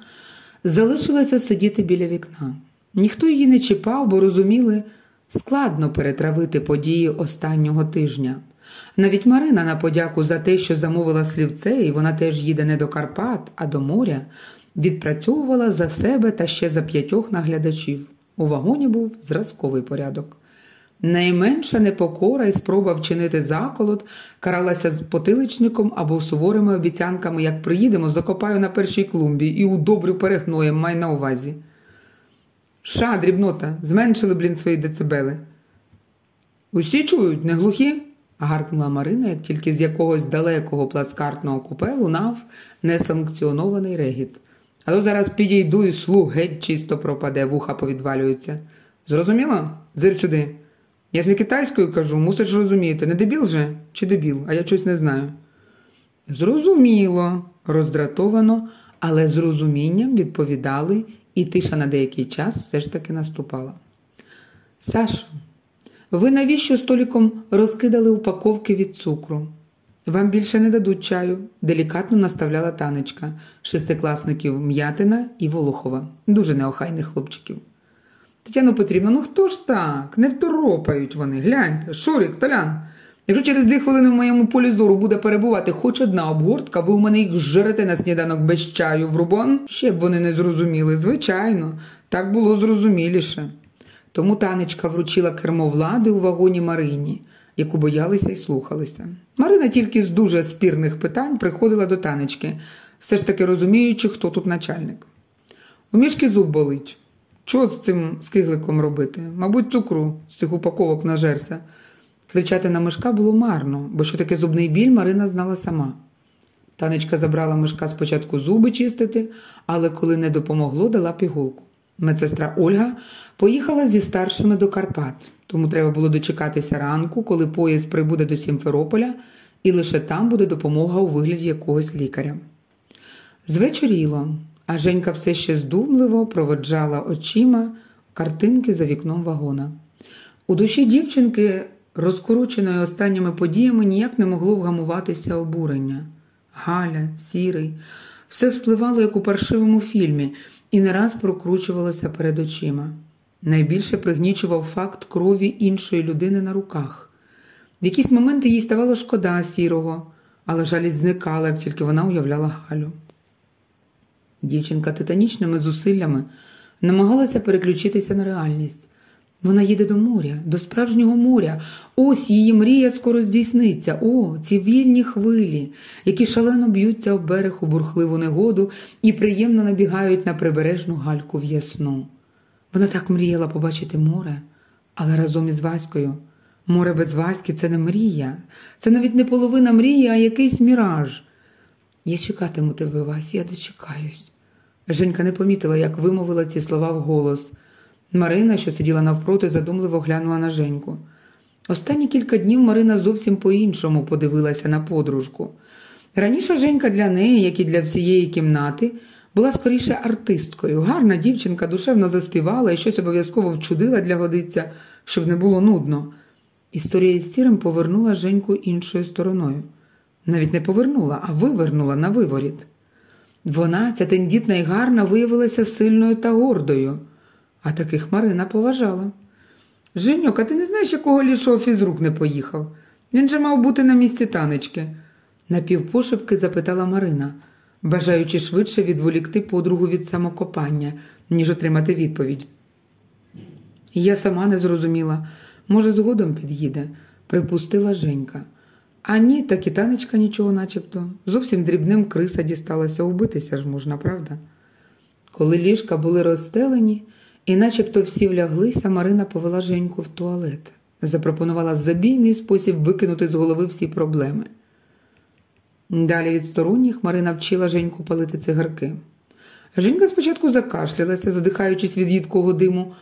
залишилася сидіти біля вікна. Ніхто її не чіпав, бо розуміли, складно перетравити події останнього тижня. Навіть Марина на подяку за те, що замовила слівце, і вона теж їде не до Карпат, а до моря, відпрацьовувала за себе та ще за п'ятьох наглядачів. У вагоні був зразковий порядок. Найменша непокора і спроба вчинити заколот каралася з потиличником або суворими обіцянками, як приїдемо, закопаю на першій клумбі і удобрю перегноєм, май на увазі. Ша, дрібнота, зменшили, блін, свої децибели. Усі чують, не глухі? Гаркнула Марина, як тільки з якогось далекого плацкартного купе лунав несанкціонований регіт. А то зараз підійду і слух геть чисто пропаде, вуха повідвалюються. Зрозуміло? Зир сюди. Я ж не китайською кажу, мусиш розуміти, не дебіл же чи дебіл, а я щось не знаю. Зрозуміло, роздратовано, але з розумінням відповідали, і тиша на деякий час все ж таки наступала. Сашо, ви навіщо століком розкидали упаковки від цукру? Вам більше не дадуть чаю, делікатно наставляла танечка шестикласників М'ятина і Волохова, дуже неохайних хлопчиків. Тетяно Петрівна, ну хто ж так? Не второпають вони. Гляньте, Шурик, Толян. Якщо через дві хвилини в моєму полі зору буде перебувати хоч одна обгортка, ви у мене їх жерете на сніданок без чаю в рубон, ще б вони не зрозуміли. Звичайно, так було зрозуміліше. Тому танечка вручила кермо влади у вагоні Марині, яку боялися і слухалися. Марина тільки з дуже спірних питань приходила до танечки, все ж таки розуміючи, хто тут начальник. У мішки зуб болить. Що з цим скигликом робити? Мабуть, цукру з цих упаковок нажерся. Кричати на мишка було марно, бо що таке зубний біль Марина знала сама. Танечка забрала мишка спочатку зуби чистити, але коли не допомогло, дала пігулку. Медсестра Ольга поїхала зі старшими до Карпат, тому треба було дочекатися ранку, коли поїзд прибуде до Сімферополя, і лише там буде допомога у вигляді якогось лікаря. Звечоріло, а Женька все ще здумливо проводжала очима картинки за вікном вагона. У душі дівчинки, розкороченої останніми подіями, ніяк не могло вгамуватися обурення. Галя, сірий, все спливало, як у паршивому фільмі, і не раз прокручувалося перед очима. Найбільше пригнічував факт крові іншої людини на руках. В якісь моменти їй ставало шкода сірого, але жалість зникала, як тільки вона уявляла Галю. Дівчинка титанічними зусиллями намагалася переключитися на реальність. Вона їде до моря, до справжнього моря. Ось її мрія скоро здійсниться. О, ці вільні хвилі, які шалено б'ються об берег у бурхливу негоду і приємно набігають на прибережну гальку в ясну. Вона так мріяла побачити море, але разом із Ваською. Море без Васьки це не мрія, це навіть не половина мрії, а якийсь міраж. Я чекатиму тебе, Вась, я дочекаюсь. Женька не помітила, як вимовила ці слова вголос. Марина, що сиділа навпроти, задумливо глянула на Женьку. Останні кілька днів Марина зовсім по-іншому подивилася на подружку. Раніше Женька для неї, як і для всієї кімнати, була скоріше артисткою. Гарна дівчинка душевно заспівала і щось обов'язково вчудила для годиця, щоб не було нудно. Історія із сірим повернула Женьку іншою стороною. Навіть не повернула, а вивернула на виворіт. Вона, ця тендітна і гарна, виявилася сильною та гордою, а таких Марина поважала. Женьок, а ти не знаєш, якого лішого фізрук не поїхав? Він же мав бути на місці танечки, напівпошепки запитала Марина, бажаючи швидше відволікти подругу від самокопання, ніж отримати відповідь. Я сама не зрозуміла, може, згодом під'їде, припустила Женька. А ні, так і танечка нічого начебто. Зовсім дрібним криса дісталася, убитися ж можна, правда? Коли ліжка були розстелені, і начебто всі вляглися, Марина повела Женьку в туалет, запропонувала забійний спосіб викинути з голови всі проблеми. Далі від сторонніх Марина вчила Женьку палити цигарки. Женька спочатку закашлялася, задихаючись від їдкого диму,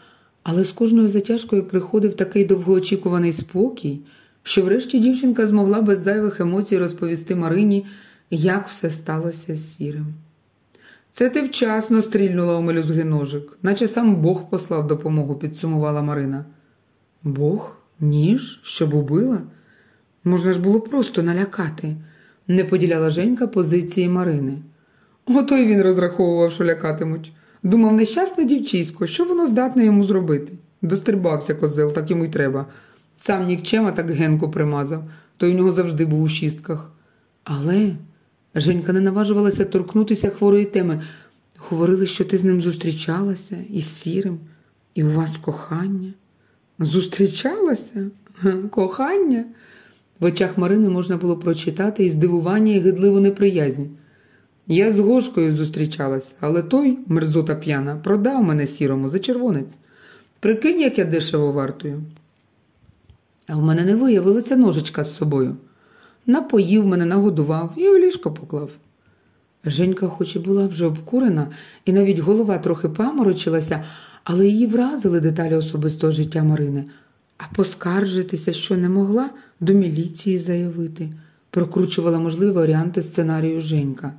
але з кожною затяжкою приходив такий довгоочікуваний спокій, що врешті дівчинка змогла без зайвих емоцій розповісти Марині, як все сталося з сірим. Це ти вчасно стрільнула у мелюзги ножик, наче сам Бог послав допомогу, підсумувала Марина. Бог? Ніж? Щоб убила? Можна ж було просто налякати, не поділяла Женька позиції Марини. Ото й він розраховував, що лякатимуть. Думав, нещасне дівчисько, що воно здатне йому зробити? Дострибався козел, так йому й треба. Сам нікчема так генку примазав, то й у нього завжди був у шістках. Але Женька не наважувалася торкнутися хворої теми. Говорили, що ти з ним зустрічалася із сірим, і у вас кохання. Зустрічалася? Кохання? В очах Марини можна було прочитати і здивування, і гидливу неприязнь. Я з Гошкою зустрічалася, але той, мерзота п'яна, продав мене сірому за червонець. Прикинь, як я дешево вартую. А в мене не виявилася ножичка з собою. Напоїв мене, нагодував і у ліжко поклав. Женька, хоч і була вже обкурена, і навіть голова трохи паморочилася, але її вразили деталі особистого життя Марини, а поскаржитися, що не могла, до міліції заявити, прокручувала можливі варіанти сценарію Женька.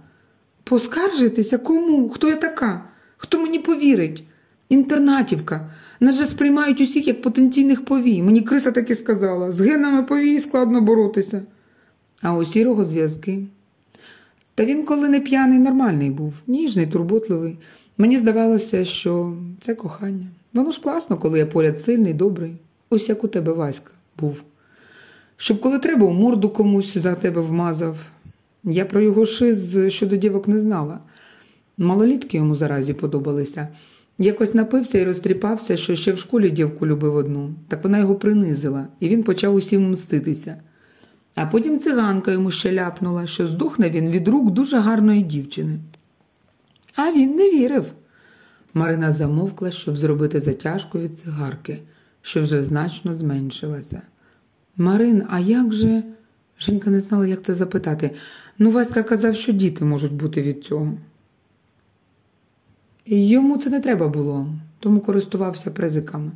Поскаржитися кому? Хто я така? Хто мені повірить? Інтернатівка. Нас же сприймають усіх як потенційних повій. Мені криса таки сказала, з генами повій складно боротися. А у сірого зв'язки. Та він, коли не п'яний, нормальний був, ніжний, турботливий. Мені здавалося, що це кохання. Воно ж класно, коли я поряд сильний, добрий. Ось як у тебе Васька був. Щоб коли треба, у морду комусь за тебе вмазав. Я про його шиз щодо дівок не знала. Малолітки йому заразі подобалися. Якось напився і розтріпався, що ще в школі дівку любив одну, так вона його принизила, і він почав усім мститися. А потім циганка йому ще ляпнула, що здохне він від рук дуже гарної дівчини. А він не вірив. Марина замовкла, щоб зробити затяжку від цигарки, що вже значно зменшилася. Марин, а як же? Женька не знала, як це запитати. Ну, Васька казав, що діти можуть бути від цього. Йому це не треба було, тому користувався призиками,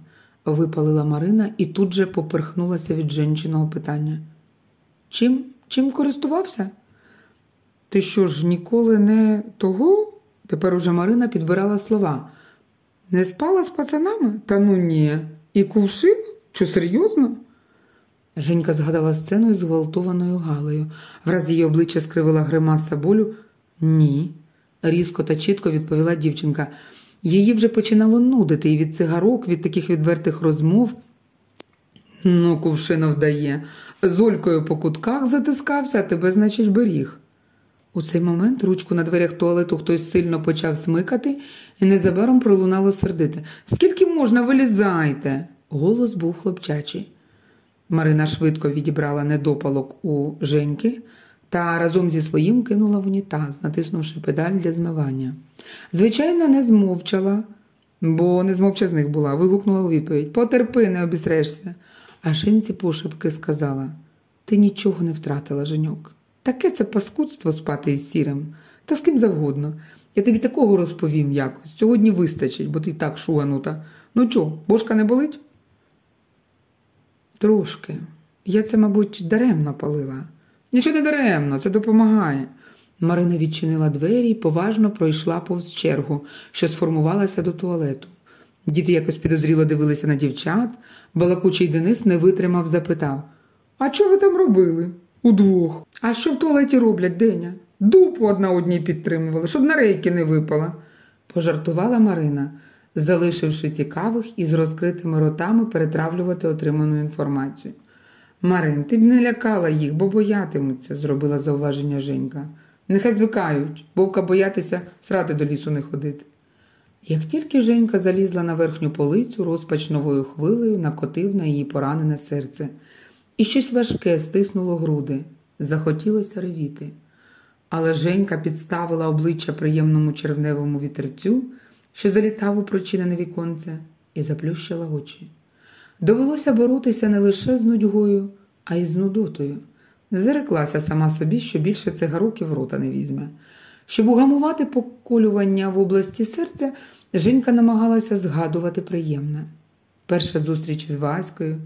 випалила Марина і тут же поперхнулася від жінчиного питання. Чим Чим користувався? Ти що ж ніколи не того? Тепер уже Марина підбирала слова. Не спала з пацанами? Та ну ні. І кувшин? Що серйозно? Женька згадала сцену із зґвалтованою Галею. Враз її обличчя скривила гримаса болю. Ні, різко та чітко відповіла дівчинка. Її вже починало нудити і від цигарок, від таких відвертих розмов. Ну, кувшинов дає. З Олькою по кутках затискався, а тебе, значить, беріг. У цей момент ручку на дверях туалету хтось сильно почав смикати і незабаром пролунало сердите. Скільки можна, вилізайте? Голос був хлопчачий. Марина швидко відібрала недопалок у Женьки та разом зі своїм кинула в унітаз, натиснувши педаль для змивання. Звичайно, не змовчала, бо не змовчазних була, вигукнула у відповідь Потерпи, не обісрешся. А Женці пошепки сказала Ти нічого не втратила, Женьок. Таке це паскудство спати із сірим, та з ким завгодно. Я тобі такого розповім якось. Сьогодні вистачить, бо ти так шуганута. Ну чо, бошка не болить? Трошки. Я це, мабуть, даремно палила. Нічого не даремно, це допомагає. Марина відчинила двері і поважно пройшла повз чергу, що сформувалася до туалету. Діти якось підозріло дивилися на дівчат, балакучий Денис не витримав, запитав А що ви там робили? Удвох. А що в туалеті роблять, Деня? Дупу одна одній підтримували, щоб на рейки не випала, пожартувала Марина, залишивши цікавих і з розкритими ротами перетравлювати отриману інформацію. Марин, ти б не лякала їх, бо боятимуться, зробила зауваження Женька. Нехай звикають, вовка боятися срати до лісу не ходити. Як тільки Женька залізла на верхню полицю, розпач новою хвилею накотив на її поранене серце, і щось важке стиснуло груди. Захотілося ревіти. Але Женька підставила обличчя приємному червневому вітерцю, що залітав у прочинене віконце, і заплющила очі. Довелося боротися не лише з нудьгою, а й з нудотою. Зареклася сама собі, що більше цигаруки в рота не візьме. Щоб угамувати поколювання в області серця, Женька намагалася згадувати приємне. Перша зустріч із Ваською,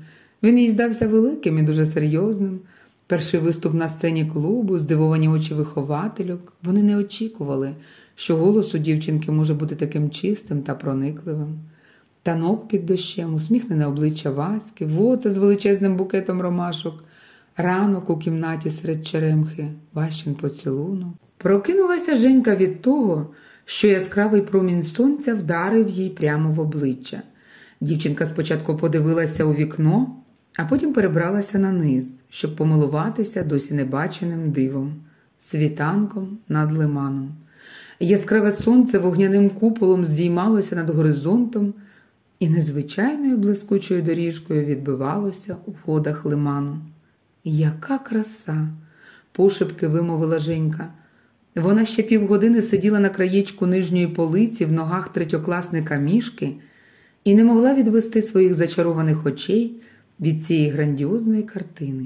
він їй здався великим і дуже серйозним. Перший виступ на сцені клубу, здивовані очі виховательок. Вони не очікували, що голос у дівчинки може бути таким чистим та проникливим. Танок під дощем, усміхнене обличчя Васьки, воца з величезним букетом ромашок, ранок у кімнаті серед черемхи, Ващин поцілунок. Прокинулася Женька від того, що яскравий промінь сонця вдарив їй прямо в обличчя. Дівчинка спочатку подивилася у вікно, а потім перебралася на низ, щоб помилуватися досі небаченим дивом, світанком над лиманом. Яскраве сонце вогняним куполом здіймалося над горизонтом і незвичайною блискучою доріжкою відбивалося у водах лиману. Яка краса! пошепки вимовила Женька. Вона ще півгодини сиділа на краєчку нижньої полиці в ногах третьокласника мішки і не могла відвести своїх зачарованих очей від цієї грандіозної картини.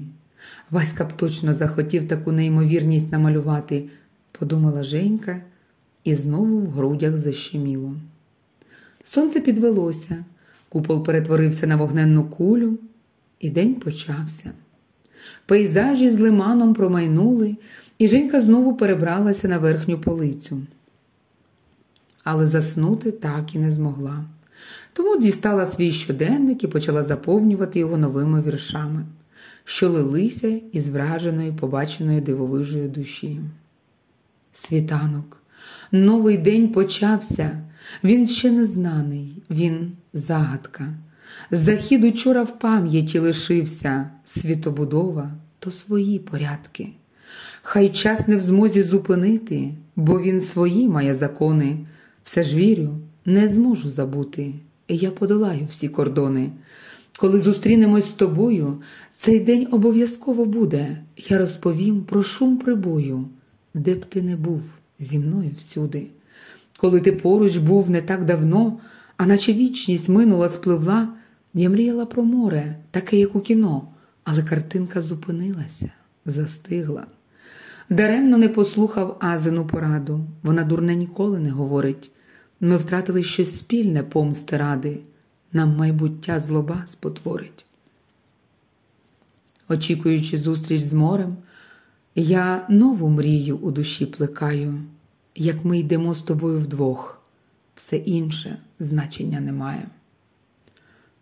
Васька б точно захотів таку неймовірність намалювати, подумала Женька, і знову в грудях защеміло. Сонце підвелося, купол перетворився на вогненну кулю, і день почався. Пейзажі з лиманом промайнули, і Женька знову перебралася на верхню полицю. Але заснути так і не змогла. Тому дістала свій щоденник і почала заповнювати його новими віршами, що лилися із враженої, побаченої дивовижої душі. Світанок, новий день почався. Він ще не знаний, він загадка. Захід учора в пам'яті лишився світобудова то свої порядки. Хай час не в змозі зупинити, бо він свої має закони. Все ж вірю, не зможу забути. Я подолаю всі кордони. Коли зустрінемось з тобою, цей день обов'язково буде. Я розповім про шум прибою, де б ти не був зі мною всюди. Коли ти поруч був не так давно, а наче вічність минула спливла, я мріяла про море, таке, як у кіно, але картинка зупинилася, застигла. Даремно не послухав Азину пораду, вона дурне ніколи не говорить. Ми втратили щось спільне помсти ради, нам майбуття злоба спотворить. Очікуючи зустріч з морем, я нову мрію у душі плекаю, як ми йдемо з тобою вдвох, все інше значення немає.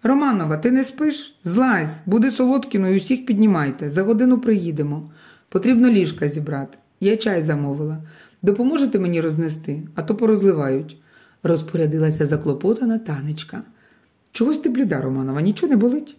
Романова, ти не спиш? Злазь, буде Солодкіною, усіх піднімайте. За годину приїдемо. Потрібно ліжка зібрати. Я чай замовила. Допоможете мені рознести, а то порозливають, розпорядилася заклопотана танечка. Чогось ти бліда, Романова, нічого не болить?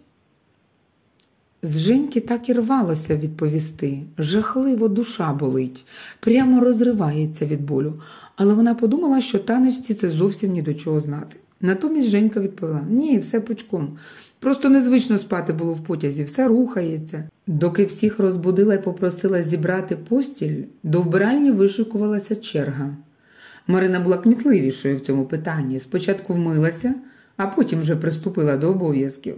З Женьки так і рвалося відповісти. Жахливо душа болить, прямо розривається від болю, але вона подумала, що танечці це зовсім ні до чого знати. Натомість Женька відповіла: Ні, все пучком. Просто незвично спати було в потязі, все рухається. Доки всіх розбудила і попросила зібрати постіль, до вбиральні вишикувалася черга. Марина була кмітливішою в цьому питанні. Спочатку вмилася, а потім вже приступила до обов'язків.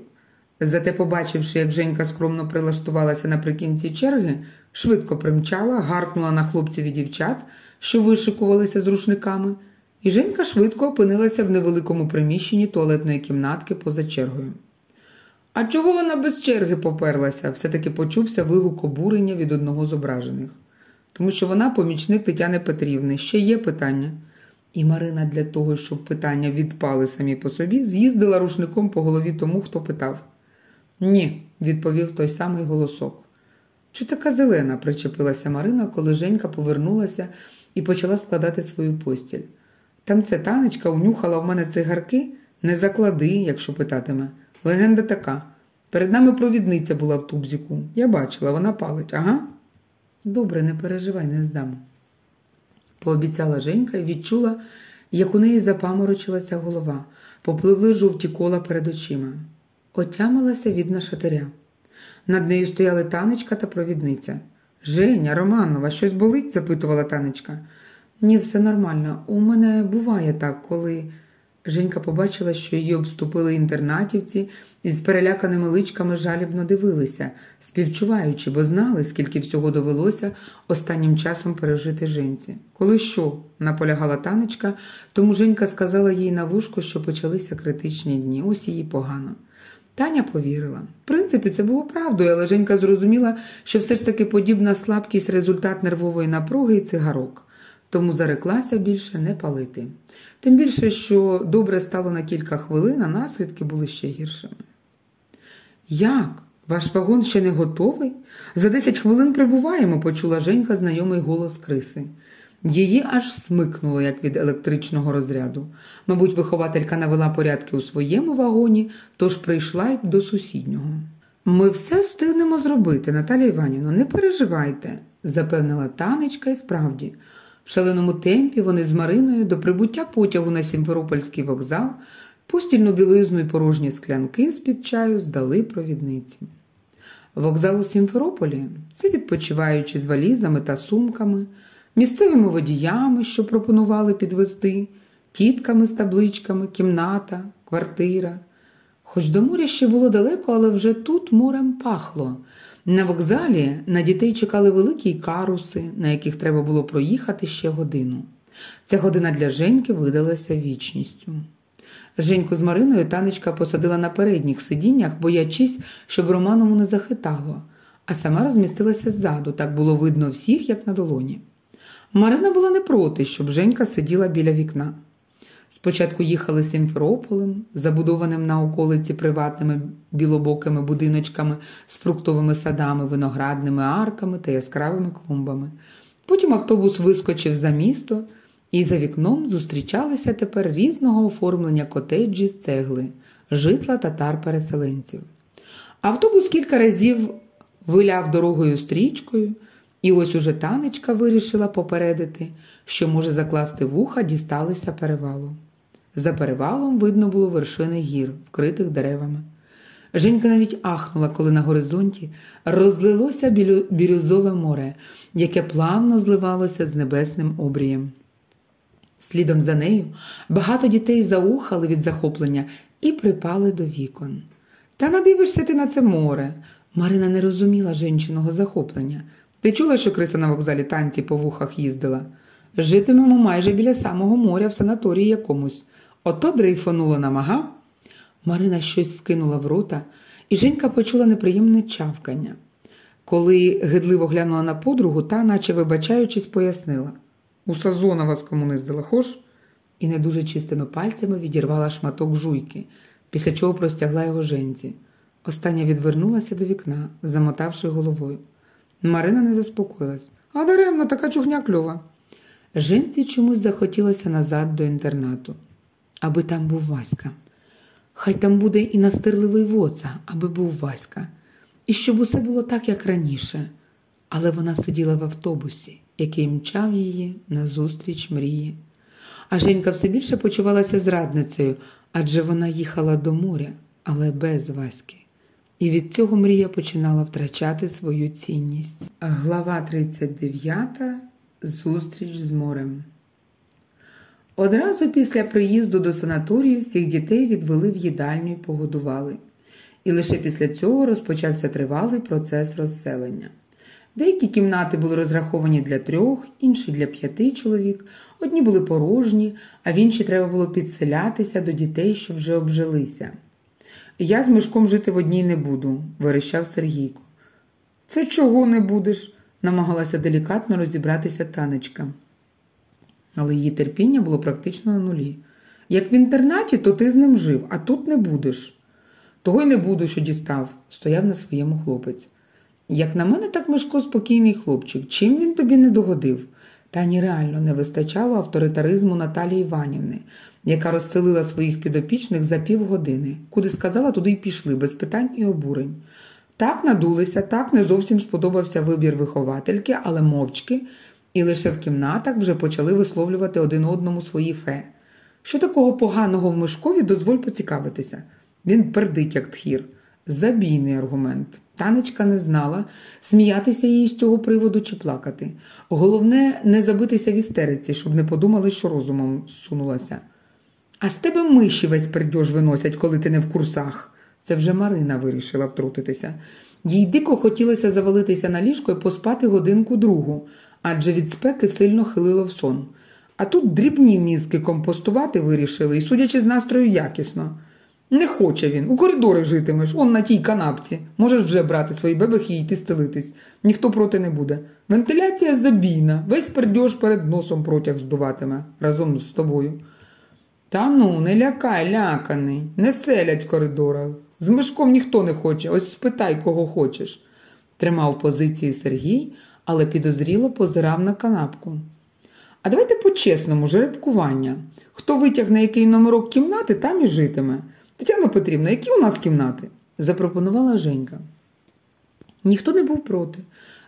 Зате, побачивши, як Женька скромно прилаштувалася наприкінці черги, швидко примчала, гаркнула на хлопців і дівчат, що вишикувалися з рушниками, і Женька швидко опинилася в невеликому приміщенні туалетної кімнатки поза чергою. А чого вона без черги поперлася? все-таки почувся вигук обурення від одного з ображених. Тому що вона помічник Тетяни Петрівни, ще є питання. І Марина для того, щоб питання відпали самі по собі, з'їздила рушником по голові тому, хто питав. Ні, відповів той самий голосок. Чу така зелена, причепилася Марина, коли Женька повернулася і почала складати свою постіль. Там ця танечка унюхала в мене цигарки, не заклади, якщо питатиме. Легенда така. Перед нами провідниця була в тубзіку. Я бачила, вона палить, ага. Добре, не переживай, не здам. Пообіцяла Женька і відчула, як у неї запаморочилася голова, попливли жовті кола перед очима. Отямилася від нашатиря. Над нею стояли танечка та провідниця. Женя, Романова, щось болить? запитувала танечка. Ні, все нормально. У мене буває так, коли. Женька побачила, що її обступили інтернатівці і з переляканими личками жалібно дивилися, співчуваючи, бо знали, скільки всього довелося останнім часом пережити Женці. Коли що? наполягала танечка, тому Женька сказала їй на вушко, що почалися критичні дні. Ось її погано. Таня повірила. В принципі, це було правдою, але Женька зрозуміла, що все ж таки подібна слабкість результат нервової напруги і цигарок тому зареклася більше не палити. Тим більше, що добре стало на кілька хвилин, а наслідки були ще гіршими. Як? Ваш вагон ще не готовий? За десять хвилин прибуваємо, почула Женька знайомий голос Криси. Її аж смикнуло, як від електричного розряду. Мабуть, вихователька навела порядки у своєму вагоні, тож прийшла й до сусіднього. Ми все встигнемо зробити, Наталія Іванівна, не переживайте, запевнила танечка і справді. В шаленому темпі вони з Мариною до прибуття потягу на Сімферопольський вокзал постільну білизну і порожні склянки з-під чаю здали провідниці. Вокзал у Сімферополі це відпочиваючи з валізами та сумками, місцевими водіями, що пропонували підвезти, тітками з табличками, кімната, квартира. Хоч до моря ще було далеко, але вже тут морем пахло. На вокзалі на дітей чекали великі каруси, на яких треба було проїхати ще годину. Ця година для Женьки видалася вічністю. Женьку з Мариною танечка посадила на передніх сидіннях, боячись, щоб Романову не захитало, а сама розмістилася ззаду, так було видно всіх, як на долоні. Марина була не проти, щоб Женька сиділа біля вікна. Спочатку їхали Сімферополем, забудованим на околиці приватними білобокими будиночками з фруктовими садами, виноградними арками та яскравими клумбами. Потім автобус вискочив за місто, і за вікном зустрічалися тепер різного оформлення котеджі з цегли, житла татар-переселенців. Автобус кілька разів виляв дорогою стрічкою, і ось уже танечка вирішила попередити, що може закласти вуха, дісталися перевалу. За перевалом видно було вершини гір, вкритих деревами. Женька навіть ахнула, коли на горизонті розлилося бірюзове море, яке плавно зливалося з небесним обрієм. Слідом за нею багато дітей заухали від захоплення і припали до вікон. Та надивишся ти на це море. Марина не розуміла жінчиного захоплення. Ти чула, що криса на вокзалі танці по вухах їздила? Житимемо майже біля самого моря в санаторії якомусь. Ото дрейфонуло нам, ага. Марина щось вкинула в рота, і Женька почула неприємне чавкання. Коли гидливо глянула на подругу, та, наче вибачаючись, пояснила У вас комуниздила, хош? І не дуже чистими пальцями відірвала шматок жуйки, після чого простягла його женці. Остання відвернулася до вікна, замотавши головою. Марина не заспокоїлась. А даремно така чухня кльова. Женці чомусь захотілося назад до інтернату, аби там був Васька. Хай там буде і настирливий воца, аби був Васька, і щоб усе було так, як раніше. Але вона сиділа в автобусі, який мчав її назустріч мрії. А Женька все більше почувалася зрадницею, адже вона їхала до моря, але без Васьки. І від цього мрія починала втрачати свою цінність. Глава 39. Зустріч з морем. Одразу після приїзду до санаторію всіх дітей відвели в їдальню і погодували. І лише після цього розпочався тривалий процес розселення. Деякі кімнати були розраховані для трьох, інші для п'яти чоловік, одні були порожні, а в інші треба було підселятися до дітей, що вже обжилися. Я з мишком жити в одній не буду, верещав Сергійко. Це чого не будеш? намагалася делікатно розібратися танечка. Але її терпіння було практично на нулі. Як в інтернаті, то ти з ним жив, а тут не будеш. Того й не буду, що дістав, стояв на своєму хлопець. Як на мене, так Мишко спокійний хлопчик. Чим він тобі не догодив? Тані реально не вистачало авторитаризму Наталії Іванівни, яка розселила своїх підопічних за півгодини, куди сказала, туди й пішли, без питань і обурень. Так надулися, так не зовсім сподобався вибір виховательки, але мовчки, і лише в кімнатах вже почали висловлювати один одному свої фе. Що такого поганого в Мишкові дозволь поцікавитися? Він пердить, як тхір. Забійний аргумент. Танечка не знала, сміятися їй з цього приводу чи плакати. Головне, не забитися в істериці, щоб не подумали, що розумом сунулася. А з тебе миші весь пердьож виносять, коли ти не в курсах. Це вже Марина вирішила втрутитися. Їй дико хотілося завалитися на ліжко і поспати годинку другу, адже від спеки сильно хилило в сон. А тут дрібні мізки компостувати вирішили і, судячи з настрою, якісно. Не хоче він. У коридори житимеш, он на тій канапці. Можеш вже брати свої бебехи і йти стелитись. Ніхто проти не буде. Вентиляція забійна, весь пердьош перед носом протяг здуватиме разом з тобою. Та ну, не лякай, ляканий, не селять в коридорах. З мишком ніхто не хоче, ось спитай, кого хочеш. Тримав позиції Сергій, але підозріло позирав на канапку. А давайте по-чесному, жеребкування. Хто витягне який номерок кімнати, там і житиме. Тетяно Петрівна, які у нас кімнати? запропонувала Женька. Ніхто не був проти.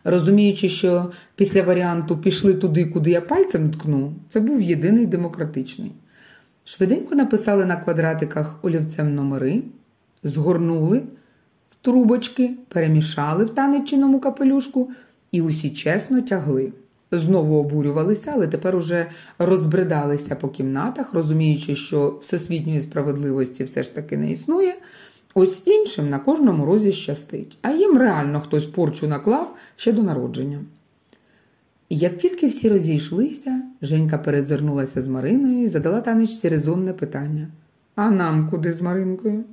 Розуміючи, що після варіанту пішли туди, куди я пальцем ткну, це був єдиний демократичний. Швиденько написали на квадратиках олівцем номери, згорнули в трубочки, перемішали в танеччиному капелюшку і усі чесно тягли. Знову обурювалися, але тепер уже розбридалися по кімнатах, розуміючи, що всесвітньої справедливості все ж таки не існує. Ось іншим на кожному розі щастить, а їм реально хтось порчу наклав ще до народження. Як тільки всі розійшлися, Женька перезирнулася з Мариною і задала танечці резонне питання: А нам куди з Маринкою?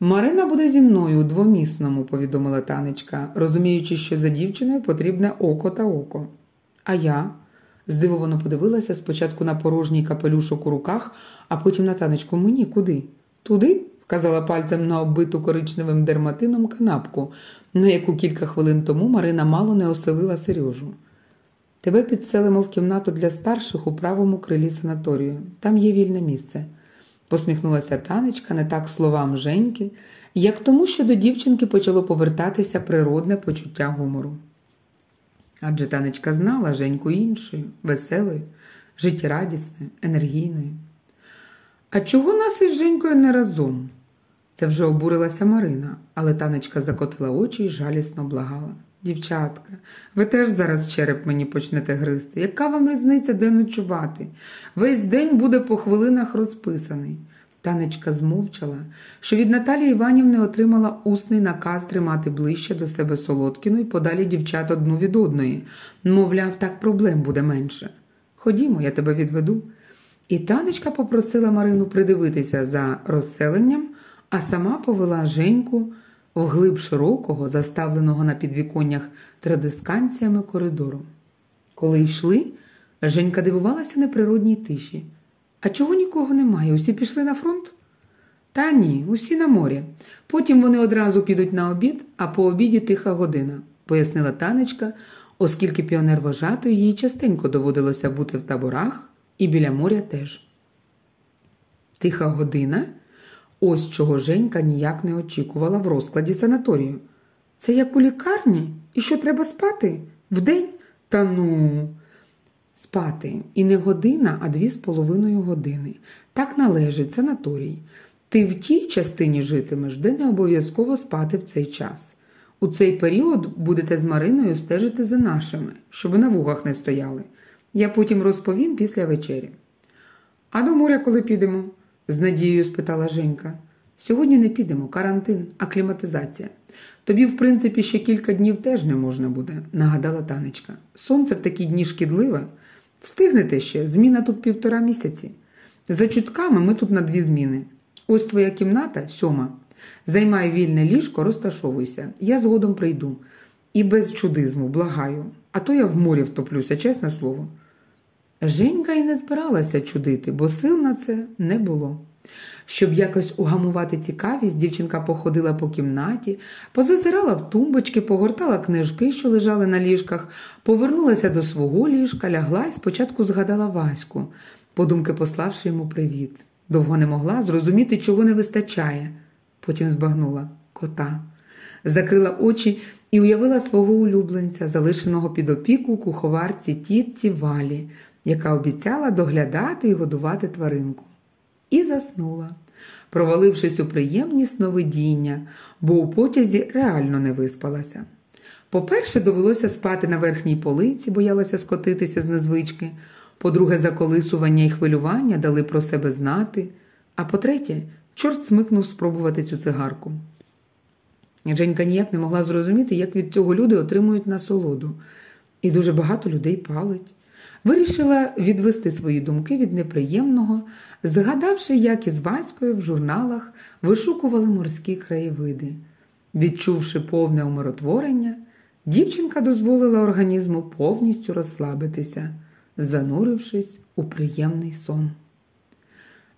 Марина буде зі мною у двомісному, повідомила танечка, розуміючи, що за дівчиною потрібне око та око. А я? здивовано подивилася спочатку на порожній капелюшок у руках, а потім на танечку мені куди? Туди? вказала пальцем на оббиту коричневим дерматином канапку, на яку кілька хвилин тому Марина мало не оселила Сережу. Тебе підселимо в кімнату для старших у правому крилі санаторію. Там є вільне місце. Посміхнулася танечка не так словам Женьки, як тому, що до дівчинки почало повертатися природне почуття гумору. Адже танечка знала Женьку іншою, веселою, життєрадісною, енергійною. А чого нас із Женькою не разом? Це вже обурилася Марина, але танечка закотила очі і жалісно благала. Дівчатка, ви теж зараз череп мені почнете гризти. Яка вам різниця, де ночувати? Весь день буде по хвилинах розписаний. Танечка змовчала, що від Наталії Іванівни отримала усний наказ тримати ближче до себе Солодкіну і подалі дівчат одну від одної. Мовляв, так проблем буде менше. Ходімо, я тебе відведу. І танечка попросила Марину придивитися за розселенням, а сама повела Женьку вглиб широкого, заставленого на підвіконнях традисканціями коридору. Коли йшли, Женька дивувалася неприродній тиші. А чого нікого немає? Усі пішли на фронт? Та ні, усі на морі. Потім вони одразу підуть на обід, а по обіді тиха година, пояснила танечка, оскільки піонер вожатою їй частенько доводилося бути в таборах і біля моря теж. Тиха година ось чого Женька ніяк не очікувала в розкладі санаторію. Це як у лікарні? І що треба спати? Вдень? Та ну. Спати. І не година, а дві з половиною години. Так належить санаторій. Ти в тій частині житимеш, де не обов'язково спати в цей час. У цей період будете з Мариною стежити за нашими, щоб на вугах не стояли. Я потім розповім після вечері. А до моря коли підемо? З надією спитала Женька. Сьогодні не підемо, карантин, акліматизація. Тобі, в принципі, ще кілька днів теж не можна буде, нагадала танечка. Сонце в такі дні шкідливе. Встигнете ще, зміна тут півтора місяці. За чутками ми тут на дві зміни. Ось твоя кімната, сьома. Займай вільне ліжко, розташовуйся. Я згодом прийду. І без чудизму, благаю. А то я в морі втоплюся, чесне слово. Женька й не збиралася чудити, бо сил на це не було. Щоб якось угамувати цікавість, дівчинка походила по кімнаті, позазирала в тумбочки, погортала книжки, що лежали на ліжках, повернулася до свого ліжка, лягла і спочатку згадала Ваську, подумки пославши йому привіт. Довго не могла зрозуміти, чого не вистачає. Потім збагнула кота, закрила очі і уявила свого улюбленця, залишеного під опіку куховарці тітці Валі, яка обіцяла доглядати і годувати тваринку. І заснула, провалившись у приємні сновидіння, бо у потязі реально не виспалася. По-перше, довелося спати на верхній полиці, боялася скотитися з незвички. По-друге, заколисування і хвилювання дали про себе знати. А по-третє, чорт смикнув спробувати цю цигарку. Женька ніяк не могла зрозуміти, як від цього люди отримують насолоду. І дуже багато людей палить. Вирішила відвести свої думки від неприємного, згадавши, як із Ваською в журналах вишукували морські краєвиди. Відчувши повне умиротворення, дівчинка дозволила організму повністю розслабитися, занурившись у приємний сон.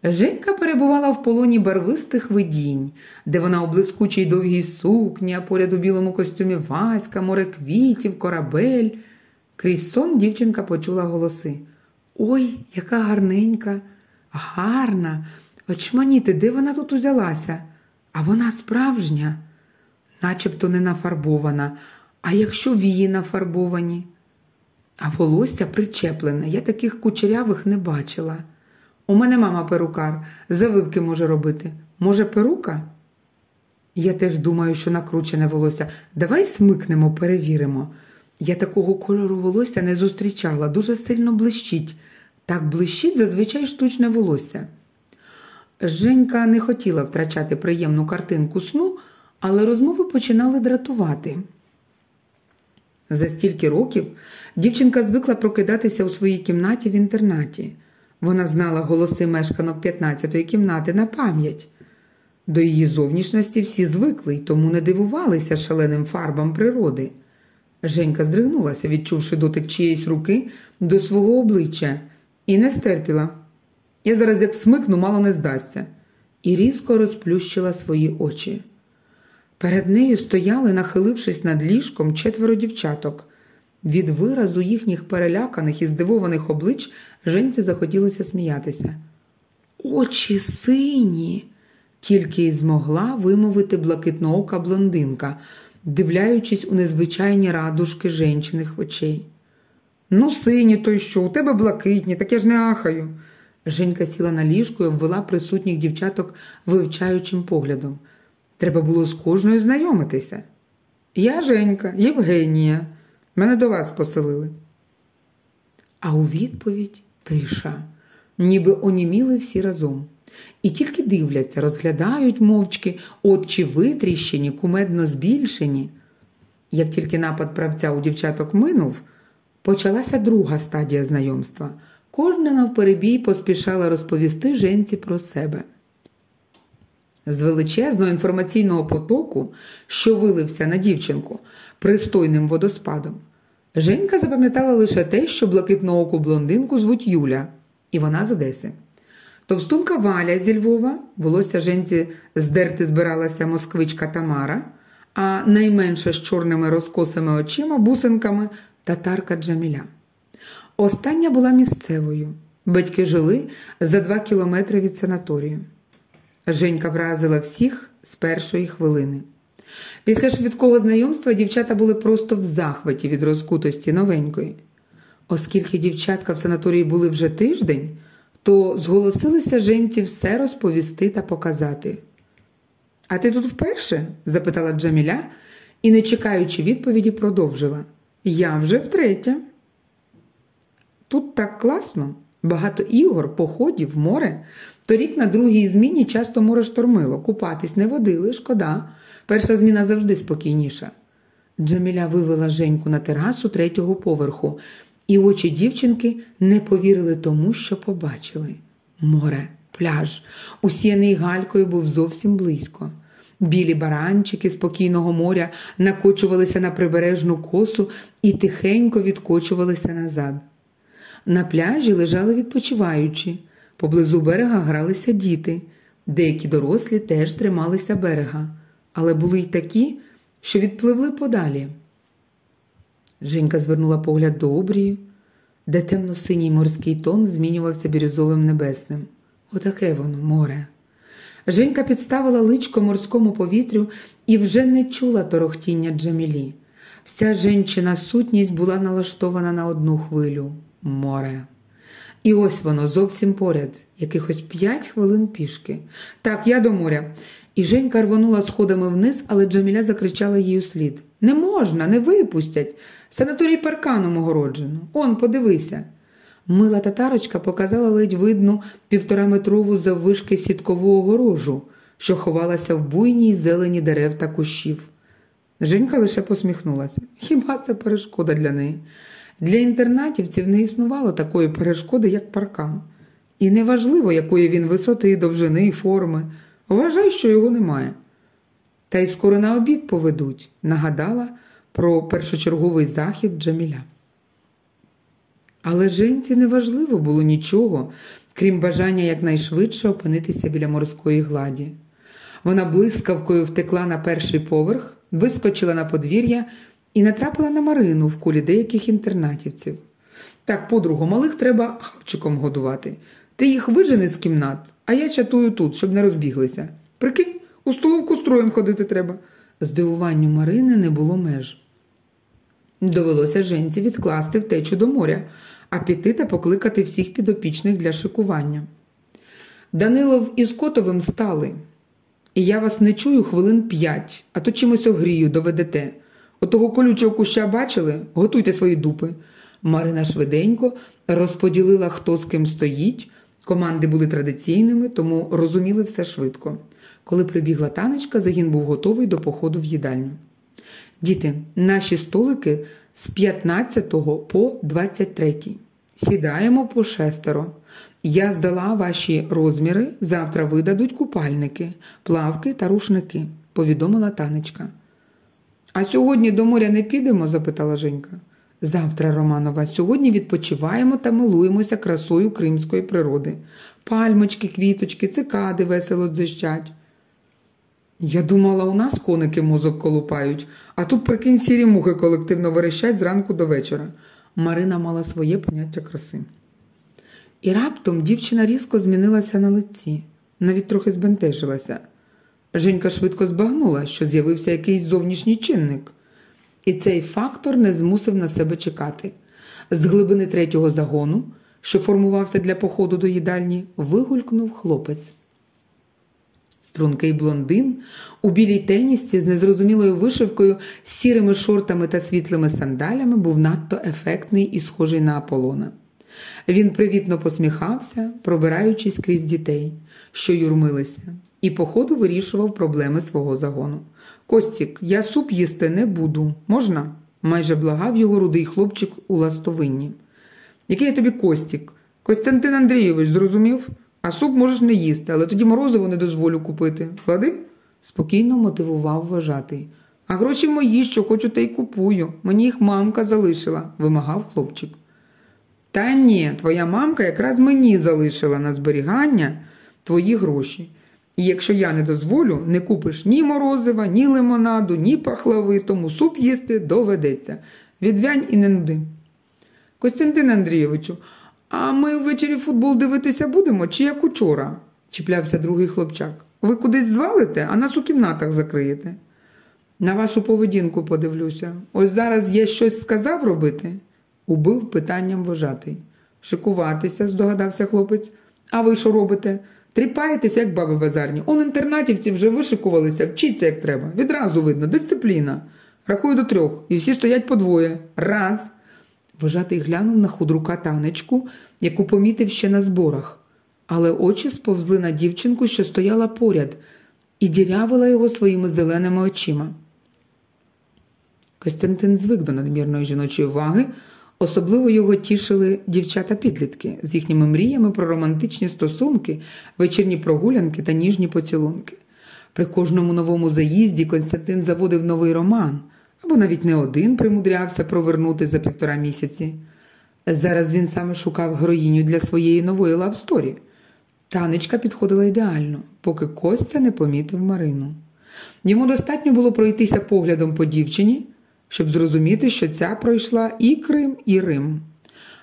Женька перебувала в полоні барвистих видінь, де вона у блискучій довгій сукні, а поряд у білому костюмі Васька, море квітів, корабель. Крізь сон дівчинка почула голоси. Ой, яка гарненька, гарна. Очманіти, де вона тут узялася? А вона справжня, начебто не нафарбована. А якщо вії нафарбовані? А волосся причеплене, я таких кучерявих не бачила. У мене мама перукар, завивки може робити. Може, перука? Я теж думаю, що накручене волосся. Давай смикнемо, перевіримо. Я такого кольору волосся не зустрічала, дуже сильно блищить. Так блищить зазвичай штучне волосся. Женька не хотіла втрачати приємну картинку сну, але розмови починали дратувати. За стільки років дівчинка звикла прокидатися у своїй кімнаті в інтернаті. Вона знала голоси мешканок 15-ї кімнати на пам'ять. До її зовнішності всі звикли й тому не дивувалися шаленим фарбам природи. Женька здригнулася, відчувши дотик чиєїсь руки до свого обличчя, і не стерпіла. Я зараз як смикну, мало не здасться, і різко розплющила свої очі. Перед нею стояли, нахилившись над ліжком, четверо дівчаток. Від виразу їхніх переляканих і здивованих облич Женці захотілося сміятися. Очі сині, тільки й змогла вимовити блакитноока блондинка, дивляючись у незвичайні радужки женчиних очей. Ну, сині, то й що, у тебе блакитні, так я ж не ахаю. Женька сіла на ліжку і обвела присутніх дівчаток вивчаючим поглядом. Треба було з кожною знайомитися. Я Женька, Євгенія. Мене до вас поселили. А у відповідь тиша, ніби оніміли всі разом. І тільки дивляться, розглядають мовчки, очі витріщені, кумедно збільшені. Як тільки напад правця у дівчаток минув, почалася друга стадія знайомства. Кожна навперебій поспішала розповісти женці про себе. З величезного інформаційного потоку, що вилився на дівчинку пристойним водоспадом, Женька запам'ятала лише те, що блакитнооку блондинку звуть Юля, і вона з Одеси. Товстунка Валя зі Львова, волосся женці здерти збиралася москвичка Тамара, а найменша з чорними розкосими очима, бусинками татарка Джаміля. Остання була місцевою. Батьки жили за два кілометри від санаторію. Женька вразила всіх з першої хвилини. Після швидкого знайомства дівчата були просто в захваті від розкутості новенької. Оскільки дівчатка в санаторії були вже тиждень, то зголосилися женці все розповісти та показати. А ти тут вперше? запитала Джаміля і, не чекаючи відповіді, продовжила. Я вже втретє. Тут так класно, багато ігор, походів, море. Торік на другій зміні часто море штормило, купатись не водили, шкода. Перша зміна завжди спокійніша. Джаміля вивела Женьку на терасу третього поверху, і очі дівчинки не повірили тому, що побачили. Море, пляж, усіяний галькою був зовсім близько. Білі баранчики спокійного моря накочувалися на прибережну косу і тихенько відкочувалися назад. На пляжі лежали відпочиваючі, поблизу берега гралися діти, деякі дорослі теж трималися берега, але були й такі, що відпливли подалі. Женька звернула погляд до обрію, де темно-синій морський тон змінювався бірюзовим небесним. Отаке воно, море. Женька підставила личко морському повітрю і вже не чула торохтіння Джамілі. Вся жінчина сутність була налаштована на одну хвилю море. І ось воно зовсім поряд, якихось п'ять хвилин пішки. Так, я до моря. І Женька рвонула сходами вниз, але Джаміля закричала їй у слід. Не можна, не випустять. Санаторій парканом огороджено. Он, подивися. Мила татарочка показала ледь видну півтораметрову заввишки сіткову огорожу, що ховалася в буйній зелені дерев та кущів. Женька лише посміхнулася. Хіба це перешкода для неї? Для інтернатівців не існувало такої перешкоди, як паркан. І неважливо, якої він висоти, довжини і форми. Вважай, що його немає. Та й скоро на обід поведуть, нагадала про першочерговий захід Джаміля. Але Женці не важливо було нічого, крім бажання якнайшвидше опинитися біля морської гладі. Вона блискавкою втекла на перший поверх, вискочила на подвір'я і натрапила на Марину в кулі деяких інтернатівців. Так, подругу, малих треба хавчиком годувати. Ти їх вижени з кімнат, а я чатую тут, щоб не розбіглися. Прикинь, у столовку строєм ходити треба. Здивуванню Марини не було меж. Довелося женці відкласти втечу до моря, а піти та покликати всіх підопічних для шикування. Данилов із Котовим стали, і я вас не чую хвилин п'ять, а то чимось огрію доведете. Отого колючого куща бачили? Готуйте свої дупи. Марина швиденько розподілила, хто з ким стоїть. Команди були традиційними, тому розуміли все швидко. Коли прибігла танечка, загін був готовий до походу в їдальню. Діти, наші столики з 15 по 23. Сідаємо по шестеро. Я здала ваші розміри, завтра видадуть купальники, плавки та рушники, повідомила танечка. А сьогодні до моря не підемо? запитала Женька. Завтра, Романова, сьогодні відпочиваємо та милуємося красою кримської природи. Пальмочки, квіточки, цикади весело дзищать. Я думала, у нас коники мозок колупають, а тут, прикинь, сірі мухи колективно верещать зранку до вечора. Марина мала своє поняття краси. І раптом дівчина різко змінилася на лиці, навіть трохи збентежилася. Женька швидко збагнула, що з'явився якийсь зовнішній чинник, і цей фактор не змусив на себе чекати. З глибини третього загону, що формувався для походу до їдальні, вигулькнув хлопець. Стрункий блондин у білій тенісці з незрозумілою вишивкою, сірими шортами та світлими сандалями був надто ефектний і схожий на Аполлона. Він привітно посміхався, пробираючись крізь дітей, що юрмилися, і по ходу вирішував проблеми свого загону. Костік, я суп їсти не буду. Можна? майже благав його рудий хлопчик у ластовинні. Який я тобі Костік? Костянтин Андрійович, зрозумів? А суп можеш не їсти, але тоді морозиво не дозволю купити. Клади? спокійно мотивував вважатий. А гроші мої, що хочу, та й купую. Мені їх мамка залишила, вимагав хлопчик. Та ні, твоя мамка якраз мені залишила на зберігання твої гроші. І якщо я не дозволю, не купиш ні морозива, ні лимонаду, ні пахлави, тому суп їсти доведеться. Відвянь і не нуди. Костянтин Андрійовичу, а ми ввечері футбол дивитися будемо, чи як учора? чіплявся другий хлопчак. Ви кудись звалите, а нас у кімнатах закриєте. На вашу поведінку подивлюся. Ось зараз я щось сказав робити, убив питанням вожатий. Шикуватися, здогадався хлопець. А ви що робите? Тріпаєтеся, як баби базарні. Он інтернатівці вже вишикувалися, вчіться, як треба. Відразу видно, дисципліна. Рахую до трьох, і всі стоять по двоє. Раз. Вожатий глянув на худрука танечку, яку помітив ще на зборах, але очі сповзли на дівчинку, що стояла поряд, і дірявила його своїми зеленими очима. Костянтин звик до надмірної жіночої уваги, особливо його тішили дівчата-підлітки з їхніми мріями про романтичні стосунки, вечірні прогулянки та ніжні поцілунки. При кожному новому заїзді Константин заводив новий роман або навіть не один примудрявся провернути за півтора місяці. Зараз він саме шукав героїню для своєї нової love story. Танечка підходила ідеально, поки Костя не помітив Марину. Йому достатньо було пройтися поглядом по дівчині, щоб зрозуміти, що ця пройшла і Крим, і Рим.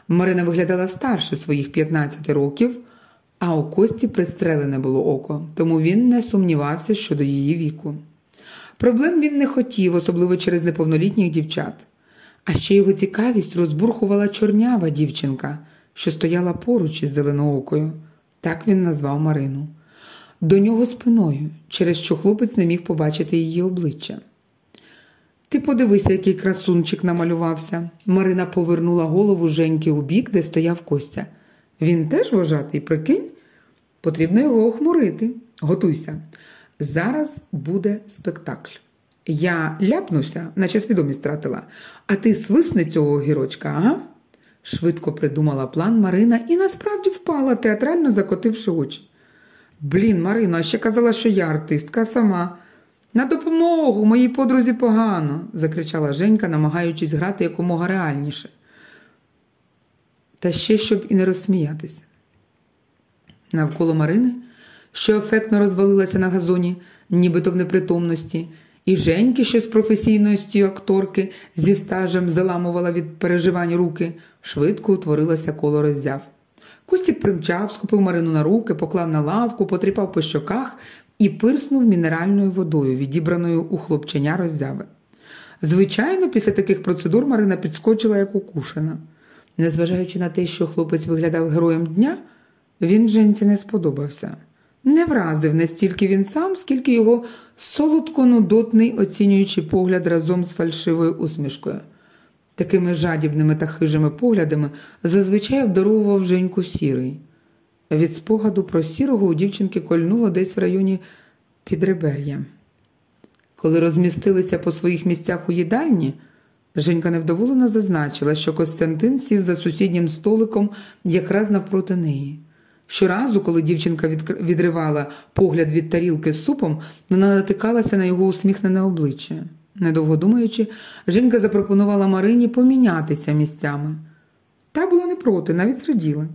Марина виглядала старше своїх 15 років, а у Кості пристрелене було око, тому він не сумнівався щодо її віку. Проблем він не хотів, особливо через неповнолітніх дівчат. А ще його цікавість розбурхувала чорнява дівчинка, що стояла поруч із зеленоокою. Так він назвав Марину. До нього спиною, через що хлопець не міг побачити її обличчя. Ти подивися, який красунчик намалювався. Марина повернула голову Женьки у бік, де стояв Костя. Він теж вожатий, прикинь? Потрібно його охмурити. Готуйся. Зараз буде спектакль. Я ляпнуся, наче свідомість тратила, а ти свисни цього огірочка, ага? Швидко придумала план Марина і насправді впала, театрально закотивши очі. Блін, Марина, ще казала, що я артистка сама. На допомогу моїй подрузі погано, закричала Женька, намагаючись грати якомога реальніше. Та ще щоб і не розсміятися. Навколо Марини, що ефектно розвалилася на газоні, нібито в непритомності, і Женьки, що з професійністю акторки зі стажем заламувала від переживань руки, швидко утворилося коло роззяв. Костік примчав, схопив Марину на руки, поклав на лавку, потріпав по щоках і пирснув мінеральною водою, відібраною у хлопченя роззяви. Звичайно, після таких процедур Марина підскочила як укушена. Незважаючи на те, що хлопець виглядав героєм дня, він Женці не сподобався. Не вразив не стільки він сам, скільки його солодко-нудотний оцінюючий погляд разом з фальшивою усмішкою. Такими жадібними та хижими поглядами зазвичай обдарував Женьку сірий. Від спогаду про сірого у дівчинки кольнуло десь в районі підребер'я. Коли розмістилися по своїх місцях у їдальні, Женька невдоволено зазначила, що Костянтин сів за сусіднім столиком якраз навпроти неї. Щоразу, коли дівчинка відривала погляд від тарілки з супом, вона натикалася на його усміхнене обличчя. Недовго думаючи, жінка запропонувала Марині помінятися місцями. Та була не проти, навіть зраділа.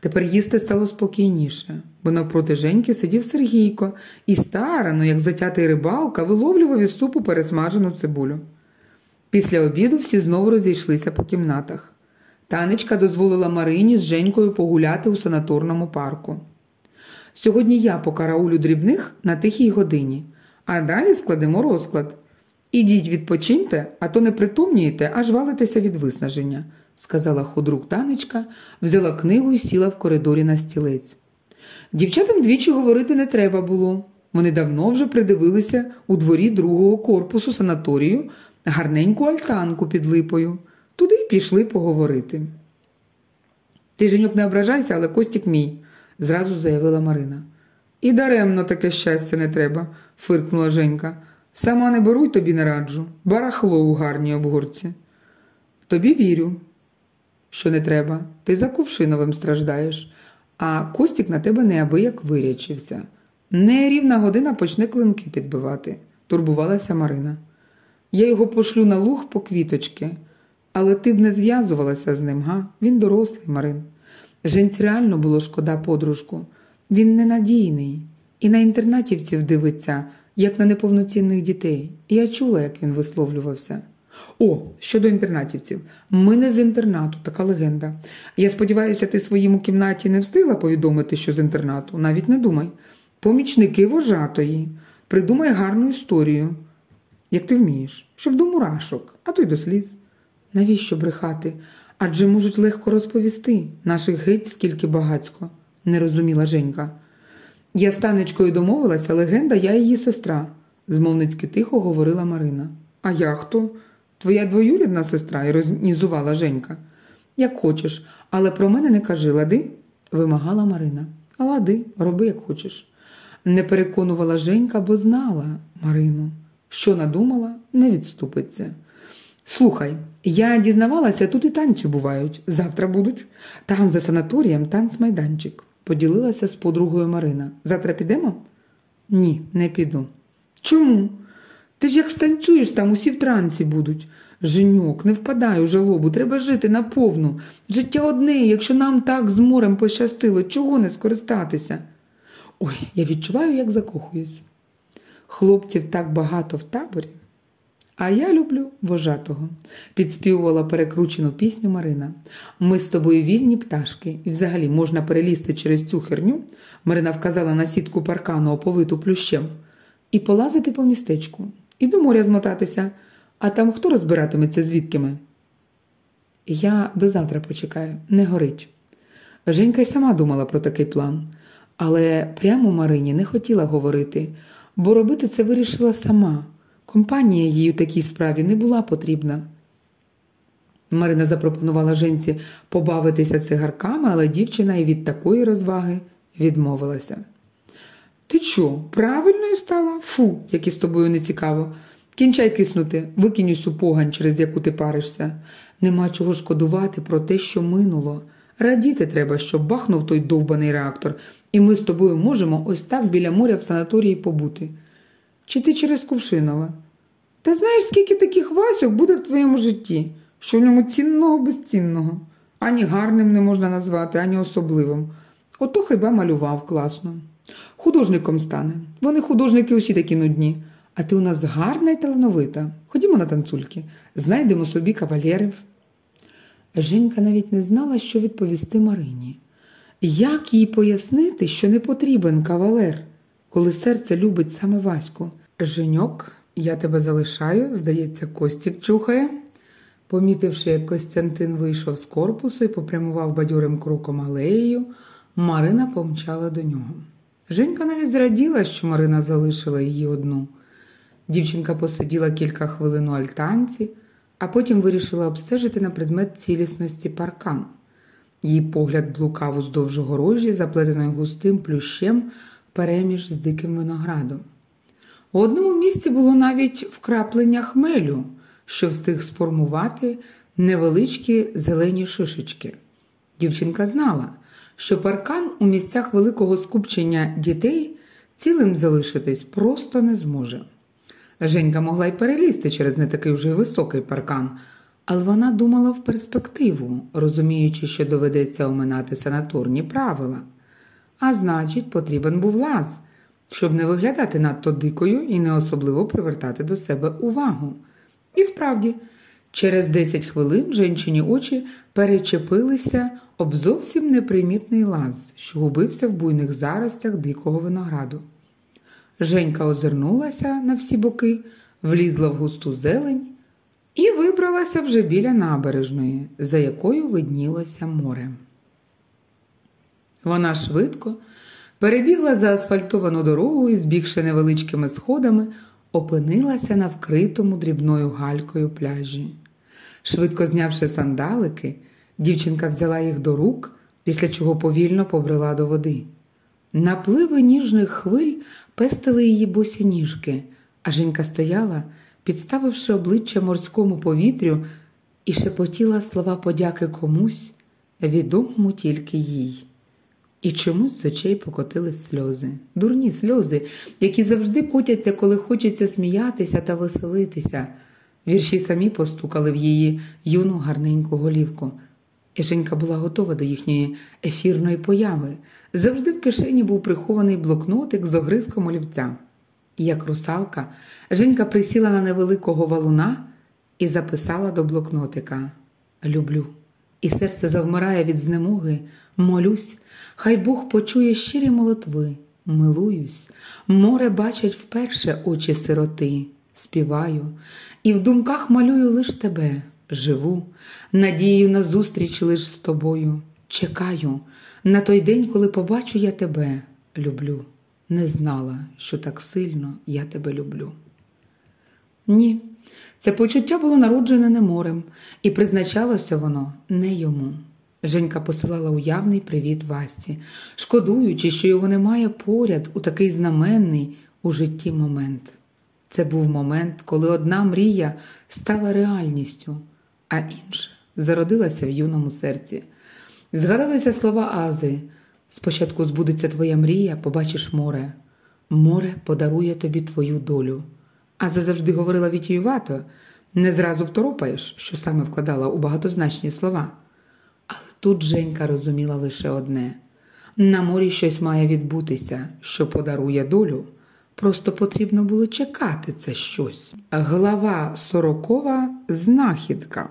Тепер їсти стало спокійніше, бо навпроти Женьки сидів Сергійко і старано, як затятий рибалка, виловлював із супу пересмажену цибулю. Після обіду всі знову розійшлися по кімнатах. Танечка дозволила Марині з Женькою погуляти у санаторному парку. Сьогодні я по караулю дрібних на тихій годині, а далі складемо розклад. Ідіть відпочиньте, а то не притомнієте, аж валитеся від виснаження, сказала худрук танечка, взяла книгу і сіла в коридорі на стілець. Дівчатам двічі говорити не треба було. Вони давно вже придивилися у дворі другого корпусу санаторію гарненьку альтанку під липою. Туди й пішли поговорити. Ти, Женюк, не ображайся, але Костік мій, зразу заявила Марина. І даремно таке щастя не треба, фиркнула Женька. Сама не беру й тобі не раджу, барахло у гарній обгорці. Тобі вірю, що не треба, ти за кувшиновим страждаєш, а Костік на тебе неабияк вирячився. Нерівна година почне клинки підбивати, турбувалася Марина. Я його пошлю на луг по квіточки, але ти б не зв'язувалася з ним, га? Він дорослий, Марин. Женці реально було шкода подружку. Він ненадійний і на інтернатівців дивиться як на неповноцінних дітей. Я чула, як він висловлювався. О, щодо інтернатівців, ми не з інтернату, така легенда. Я сподіваюся, ти своїм у кімнаті не встигла повідомити, що з інтернату. Навіть не думай. Помічники вожатої. Придумай гарну історію, як ти вмієш, щоб до мурашок, а то й до сліз. Навіщо брехати? Адже можуть легко розповісти наших геть скільки багацько, не розуміла Женька. Я з танечкою домовилася, легенда, я її сестра, змовницьки тихо говорила Марина. А я хто? Твоя двоюрідна сестра іронізувала Женька. Як хочеш, але про мене не кажи, лади, вимагала Марина. Лади, роби, як хочеш. Не переконувала Женька, бо знала Марину. Що надумала, не відступиться. Слухай, я дізнавалася, тут і танці бувають. Завтра будуть. Там за санаторієм танцмайданчик поділилася з подругою Марина. Завтра підемо? Ні, не піду. Чому? Ти ж як станцюєш, там усі в трансі будуть. Женьок, не впадай у жалобу, треба жити наповну. Життя одне, якщо нам так з морем пощастило, чого не скористатися? Ой, я відчуваю, як закохуюсь. Хлопців так багато в таборі. А я люблю вожатого, підспівувала перекручену пісню Марина. Ми з тобою вільні пташки, і взагалі можна перелізти через цю херню, Марина вказала на сітку паркану, оповиту плющем, і полазити по містечку, і до моря змотатися, а там хто розбиратиметься звідкими? Я до завтра почекаю, не горить. Женька й сама думала про такий план, але прямо Марині не хотіла говорити, бо робити це вирішила сама. Компанія їй у такій справі не була потрібна. Марина запропонувала жінці побавитися цигарками, але дівчина і від такої розваги відмовилася. Ти чо, правильною стала? Фу, як із тобою не цікаво. Кінчай киснути, викинь усю погань, через яку ти паришся. Нема чого шкодувати про те, що минуло. Радіти треба, щоб бахнув той довбаний реактор, і ми з тобою можемо ось так біля моря в санаторії побути. Чи ти через Кувшинова? Та знаєш, скільки таких Васьок буде в твоєму житті, що в ньому цінного безцінного. Ані гарним не можна назвати, ані особливим. Ото хіба малював класно. Художником стане. Вони художники усі такі нудні. А ти у нас гарна і талановита. Ходімо на танцульки, знайдемо собі кавалерів. Женька навіть не знала, що відповісти Марині. Як їй пояснити, що не потрібен кавалер, коли серце любить саме Ваську? Женьок, я тебе залишаю, здається, Костік чухає. Помітивши, як Костянтин вийшов з корпусу і попрямував бадьорим кроком алеєю, Марина помчала до нього. Женька навіть зраділа, що Марина залишила її одну. Дівчинка посиділа кілька хвилин у альтанці, а потім вирішила обстежити на предмет цілісності паркан. Її погляд блукав уздовж огорожі, заплетеної густим плющем переміж з диким виноградом. У одному місці було навіть вкраплення хмелю, що встиг сформувати невеличкі зелені шишечки. Дівчинка знала, що паркан у місцях великого скупчення дітей цілим залишитись просто не зможе. Женька могла й перелізти через не такий вже високий паркан, але вона думала в перспективу, розуміючи, що доведеться оминати санаторні правила. А значить, потрібен був лаз, щоб не виглядати надто дикою і не особливо привертати до себе увагу. І справді, через 10 хвилин жінчині очі перечепилися об зовсім непримітний лаз, що губився в буйних заростях дикого винограду. Женька озирнулася на всі боки, влізла в густу зелень і вибралася вже біля набережної, за якою виднілося море. Вона швидко перебігла за асфальтовану дорогу і, збігши невеличкими сходами, опинилася на вкритому дрібною галькою пляжі. Швидко знявши сандалики, дівчинка взяла їх до рук, після чого повільно побрела до води. Напливи ніжних хвиль пестили її босі ніжки, а жінка стояла, підставивши обличчя морському повітрю, і шепотіла слова подяки комусь, відомому тільки їй. І чомусь з очей покотили сльози, дурні сльози, які завжди котяться, коли хочеться сміятися та веселитися. Вірші самі постукали в її юну гарненьку голівку. І Женька була готова до їхньої ефірної появи. Завжди в кишені був прихований блокнотик з огризком олівця. Як русалка, Женька присіла на невеликого валуна і записала до блокнотика Люблю. І серце завмирає від знемоги, молюсь, хай Бог почує щирі молитви, милуюсь, море бачать вперше очі сироти, співаю, і в думках малюю лиш тебе, живу, надію на зустріч лиш з тобою. Чекаю на той день, коли побачу я тебе, люблю. Не знала, що так сильно я тебе люблю. Ні, це почуття було народжене не морем, і призначалося воно не йому. Женька посилала уявний привіт Васті, шкодуючи, що його немає поряд у такий знаменний у житті момент. Це був момент, коли одна мрія стала реальністю, а інша зародилася в юному серці. Згадалися слова Ази. Спочатку збудеться твоя мрія, побачиш море. Море подарує тобі твою долю. Аза завжди говорила вітіювато, не зразу второпаєш, що саме вкладала у багатозначні слова. Але тут Женька розуміла лише одне на морі щось має відбутися, що подарує долю. Просто потрібно було чекати це щось. Глава сорокова знахідка.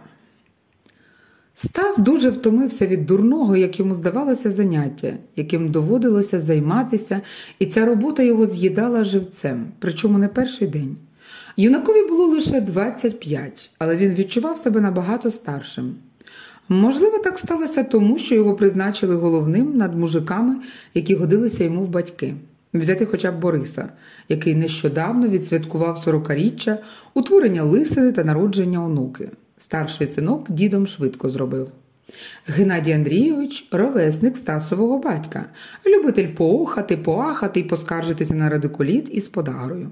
Стас дуже втомився від дурного, як йому здавалося, заняття, яким доводилося займатися, і ця робота його з'їдала живцем, причому не перший день. Юнакові було лише 25, але він відчував себе набагато старшим. Можливо, так сталося тому, що його призначили головним над мужиками, які годилися йому в батьки. Взяти хоча б Бориса, який нещодавно відсвяткував сорокаріччя, утворення лисини та народження онуки. Старший синок дідом швидко зробив. Геннадій Андрійович ровесник Стасового батька, любитель поохати, поахати і поскаржитися на радикуліт із подагрою.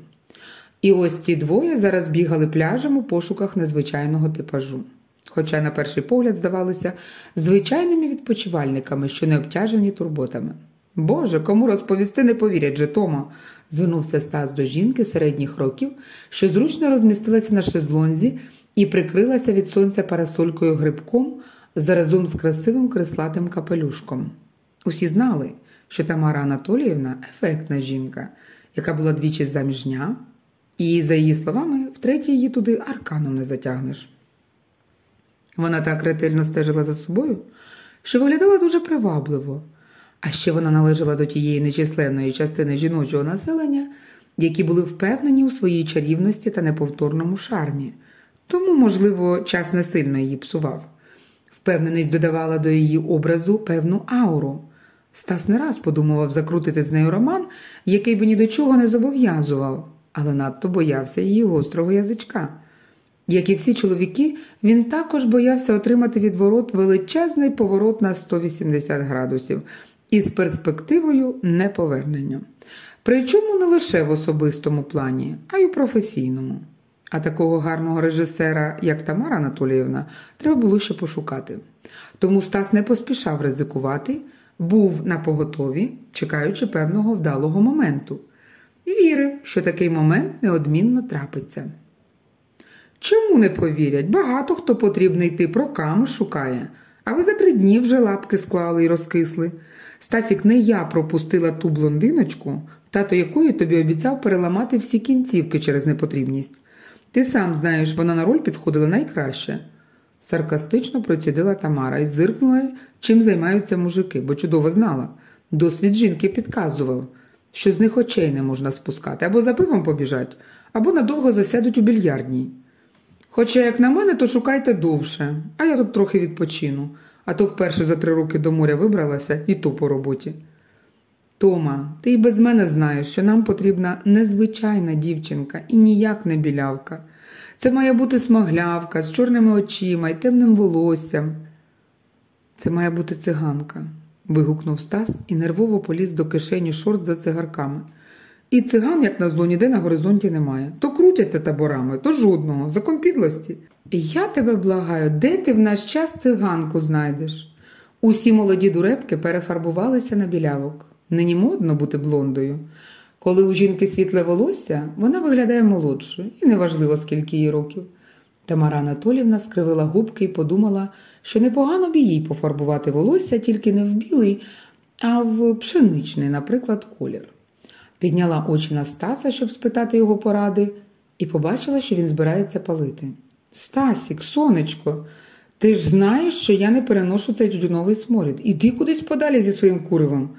І ось ці двоє зараз бігали пляжем у пошуках незвичайного типажу. Хоча, на перший погляд, здавалися звичайними відпочивальниками, що не обтяжені турботами. Боже, кому розповісти не повірять же, Тома, звернувся Стас до жінки середніх років, що зручно розмістилася на шезлонзі і прикрилася від сонця парасолькою грибком заразом з красивим креслатим капелюшком. Усі знали, що Тамара Анатоліївна ефектна жінка, яка була двічі заміжня, і, за її словами, втретє її туди арканом не затягнеш. Вона так ретельно стежила за собою, що виглядала дуже привабливо, а ще вона належала до тієї нечисленної частини жіночого населення, які були впевнені у своїй чарівності та неповторному шармі, тому, можливо, час не сильно її псував. Впевненість додавала до її образу певну ауру. Стас не раз подумував закрутити з нею роман, який би ні до чого не зобов'язував, але надто боявся її гострого язичка. Як і всі чоловіки, він також боявся отримати від ворот величезний поворот на 180 градусів із перспективою неповернення. Причому не лише в особистому плані, а й у професійному. А такого гарного режисера, як Тамара Анатоліївна, треба було ще пошукати. Тому Стас не поспішав ризикувати, був на поготові, чекаючи певного вдалого моменту, і вірив, що такий момент неодмінно трапиться. Чому не повірять? Багато хто потрібний йти проками шукає, а ви за три дні вже лапки склали і розкисли. Стасік, не я пропустила ту блондиночку, тато якої тобі обіцяв переламати всі кінцівки через непотрібність. Ти сам знаєш, вона на роль підходила найкраще. Саркастично процідила Тамара і зиркнула, чим займаються мужики, бо чудово знала. Досвід жінки підказував, що з них очей не можна спускати, або за пивом побіжать, або надовго засядуть у більярдній. Хоча, як на мене, то шукайте довше, а я тут трохи відпочину, а то вперше за три роки до моря вибралася і то по роботі. Тома, ти й без мене знаєш, що нам потрібна незвичайна дівчинка і ніяк не білявка. Це має бути смаглявка з чорними очима і темним волоссям. Це має бути циганка, вигукнув Стас і нервово поліз до кишені шорт за цигарками. І циган, як назло, ніде на горизонті немає. То крутяться таборами, то жодного, закон підлості. Я тебе благаю, де ти в наш час циганку знайдеш? Усі молоді дурепки перефарбувалися на білявок. Нині модно бути блондою. Коли у жінки світле волосся, вона виглядає молодшою, і неважливо, скільки їй років. Тамара Анатолівна скривила губки і подумала, що непогано б їй пофарбувати волосся тільки не в білий, а в пшеничний, наприклад, колір. Підняла очі на Стаса, щоб спитати його поради, і побачила, що він збирається палити. Стасік, сонечко, ти ж знаєш, що я не переношу цей тютюновий сморід. Іди кудись подалі зі своїм куривом.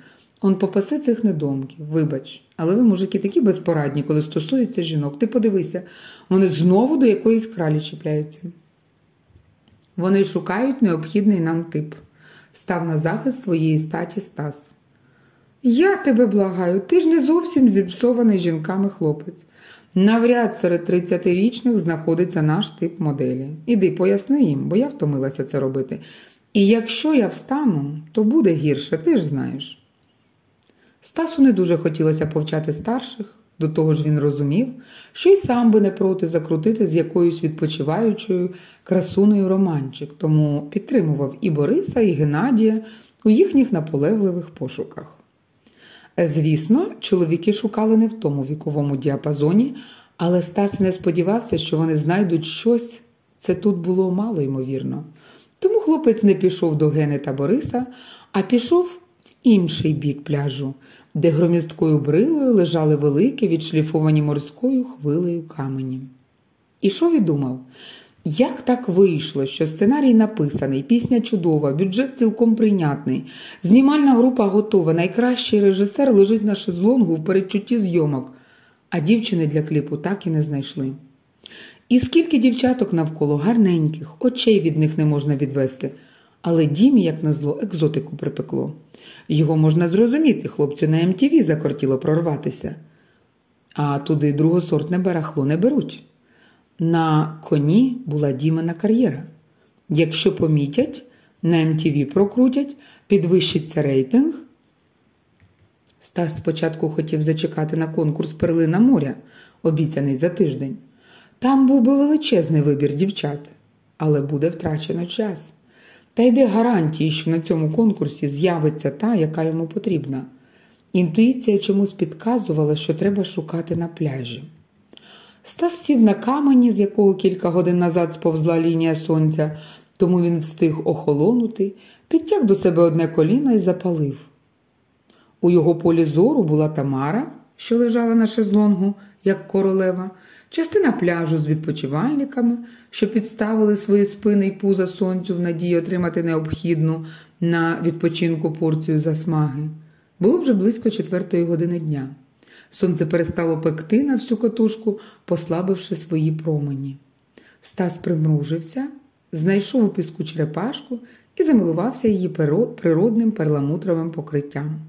Он попаси цих недомків, вибач, але ви, мужики, такі безпорадні, коли стосується жінок. Ти подивися, вони знову до якоїсь кралі чіпляються. Вони шукають необхідний нам тип, став на захист своєї статі Стас. Я тебе благаю, ти ж не зовсім зіпсований жінками хлопець. Навряд серед 30-річних знаходиться наш тип моделі. Іди поясни їм, бо я втомилася це робити. І якщо я встану, то буде гірше, ти ж знаєш. Стасу не дуже хотілося повчати старших, до того ж він розумів, що й сам би не проти закрутити з якоюсь відпочиваючою красуною романчик, тому підтримував і Бориса, і Геннадія у їхніх наполегливих пошуках. Звісно, чоловіки шукали не в тому віковому діапазоні, але Стас не сподівався, що вони знайдуть щось, це тут було мало ймовірно. Тому хлопець не пішов до Гени та Бориса, а пішов в інший бік пляжу, де громісткою брилою лежали великі, відшліфовані морською хвилею камені. І що відумав? Як так вийшло, що сценарій написаний, пісня чудова, бюджет цілком прийнятний, знімальна група готова, найкращий режисер лежить на шезлонгу в передчутті зйомок, а дівчини для кліпу так і не знайшли. І скільки дівчаток навколо гарненьких, очей від них не можна відвести, Але Дімі, як назло, екзотику припекло. Його можна зрозуміти, хлопцю на МТВ закортіло прорватися. А туди другосортне барахло не беруть. На коні була Дімина кар'єра. Якщо помітять, на МТВ прокрутять, підвищиться рейтинг. Стас спочатку хотів зачекати на конкурс Перлина моря, обіцяний за тиждень. Там був би величезний вибір дівчат, але буде втрачено час. Та йде гарантії, що на цьому конкурсі з'явиться та, яка йому потрібна. Інтуїція чомусь підказувала, що треба шукати на пляжі. Стас сів на камені, з якого кілька годин назад сповзла лінія сонця, тому він встиг охолонути, підтяг до себе одне коліно і запалив. У його полі зору була Тамара, що лежала на шезлонгу, як королева, частина пляжу з відпочивальниками, що підставили свої спини й пуза сонцю в надії отримати необхідну на відпочинку порцію засмаги. Було вже близько четвертої години дня. Сонце перестало пекти на всю котушку, послабивши свої промені. Стас примружився, знайшов у піску черепашку і замилувався її природним перламутровим покриттям.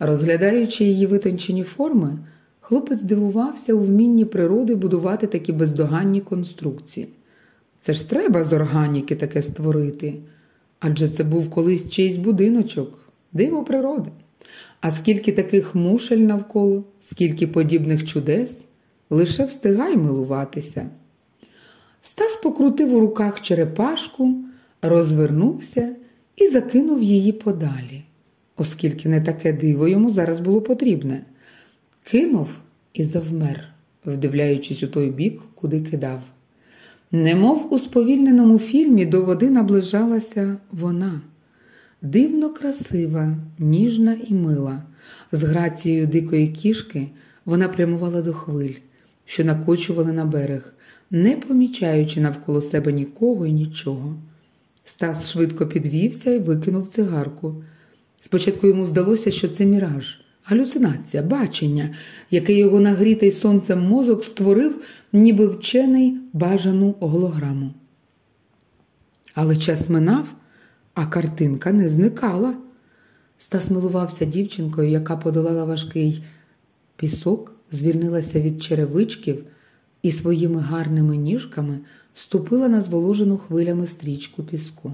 Розглядаючи її витончені форми, хлопець дивувався у вмінні природи будувати такі бездоганні конструкції. Це ж треба з органіки таке створити, адже це був колись чийсь будиночок, диво природи. А скільки таких мушель навколо, скільки подібних чудес, лише встигай милуватися. Стас покрутив у руках черепашку, розвернувся і закинув її подалі, оскільки не таке диво йому зараз було потрібне. Кинув і завмер, вдивляючись у той бік, куди кидав. Немов у сповільненому фільмі до води наближалася вона. Дивно красива, ніжна і мила. З грацією дикої кішки вона прямувала до хвиль, що накочували на берег, не помічаючи навколо себе нікого і нічого. Стас швидко підвівся і викинув цигарку. Спочатку йому здалося, що це міраж, галюцинація, бачення, яке його нагрітий сонцем мозок створив, ніби вчений бажану голограму. Але час минав а картинка не зникала. Стас милувався дівчинкою, яка подолала важкий пісок, звільнилася від черевичків і своїми гарними ніжками ступила на зволожену хвилями стрічку піску.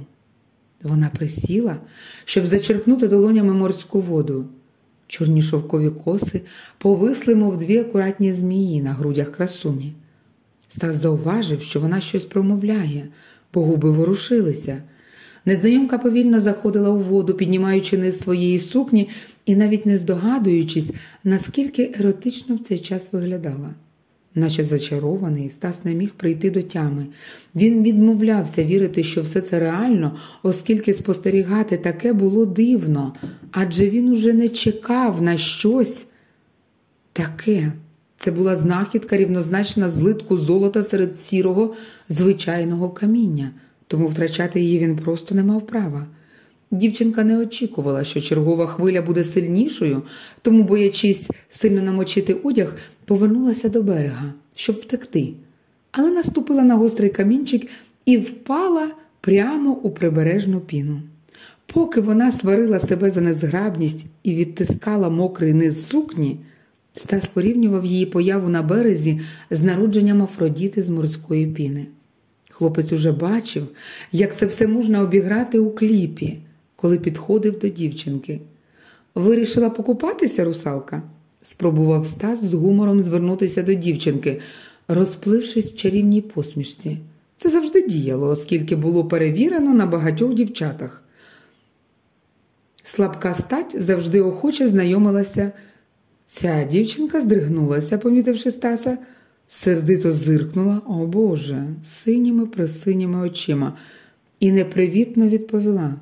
Вона присіла, щоб зачерпнути долонями морську воду. Чорні шовкові коси повисли, мов дві акуратні змії на грудях красуні. Стас зауважив, що вона щось промовляє, бо губи ворушилися. Незнайомка повільно заходила у воду, піднімаючи низ своєї сукні і навіть не здогадуючись, наскільки еротично в цей час виглядала. Наче зачарований, Стас не міг прийти до тями. Він відмовлявся вірити, що все це реально, оскільки спостерігати таке було дивно, адже він уже не чекав на щось таке. Це була знахідка рівнозначна злитку золота серед сірого, звичайного каміння тому втрачати її він просто не мав права. Дівчинка не очікувала, що чергова хвиля буде сильнішою, тому, боячись сильно намочити одяг, повернулася до берега, щоб втекти, але наступила на гострий камінчик і впала прямо у прибережну піну. Поки вона сварила себе за незграбність і відтискала мокрий низ сукні, Стас порівнював її появу на березі з народженням Афродіти з морської піни. Хлопець уже бачив, як це все можна обіграти у кліпі, коли підходив до дівчинки. Вирішила покупатися, русалка? спробував Стас з гумором звернутися до дівчинки, розплившись в чарівній посмішці. Це завжди діяло, оскільки було перевірено на багатьох дівчатах. Слабка стать завжди охоче знайомилася. Ця дівчинка здригнулася, помітивши Стаса. Сердито зиркнула, о Боже, синіми присиніми очима, і непривітно відповіла: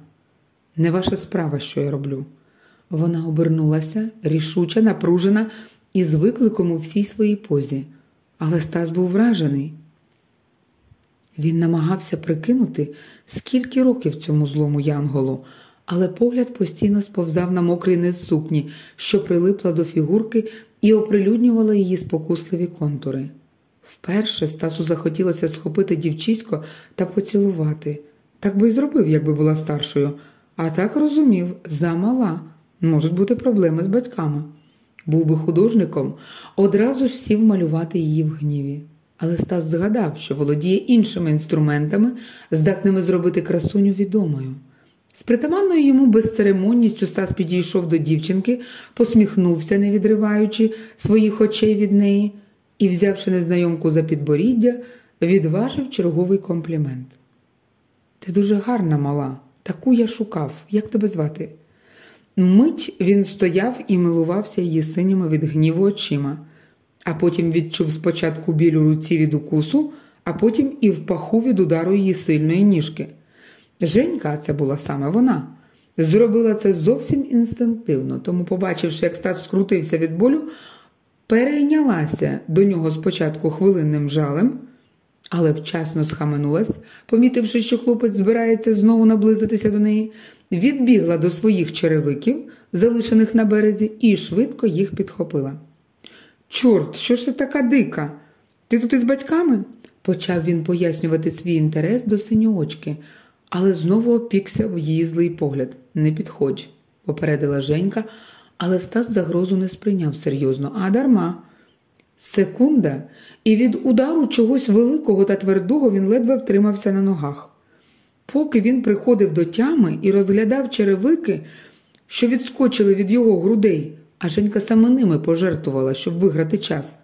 Не ваша справа, що я роблю. Вона обернулася, рішуча, напружена і з викликом у всій своїй позі, але Стас був вражений. Він намагався прикинути, скільки років цьому злому янголу, але погляд постійно сповзав на мокрий низ сукні, що прилипла до фігурки і оприлюднювала її спокусливі контури. Вперше Стасу захотілося схопити дівчисько та поцілувати, Так би й зробив, якби була старшою, а так розумів, замала. Можуть бути проблеми з батьками. Був би художником, одразу ж сів малювати її в гніві. Але Стас згадав, що володіє іншими інструментами, здатними зробити красуню відомою. З притаманною йому безцеремонністю Стас підійшов до дівчинки, посміхнувся, не відриваючи своїх очей від неї, і, взявши незнайомку за підборіддя, відважив черговий комплімент. Ти дуже гарна мала, таку я шукав. Як тебе звати? Мить він стояв і милувався її синіми від гніву очима, а потім відчув спочатку біль у руці від укусу, а потім і в паху від удару її сильної ніжки. Женька, це була саме вона, зробила це зовсім інстинктивно, тому, побачивши, як Стас скрутився від болю, перейнялася до нього спочатку хвилинним жалем, але вчасно схаменулась, помітивши, що хлопець збирається знову наблизитися до неї, відбігла до своїх черевиків, залишених на березі, і швидко їх підхопила. Чорт, що ж ти така дика? Ти тут із батьками? почав він пояснювати свій інтерес до синьоочки, але знову опікся в її злий погляд. Не підходь, попередила Женька, але Стас загрозу не сприйняв серйозно, а дарма. Секунда, і від удару чогось великого та твердого він ледве втримався на ногах. Поки він приходив до тями і розглядав черевики, що відскочили від його грудей, а Женька саме ними пожертвувала, щоб виграти час.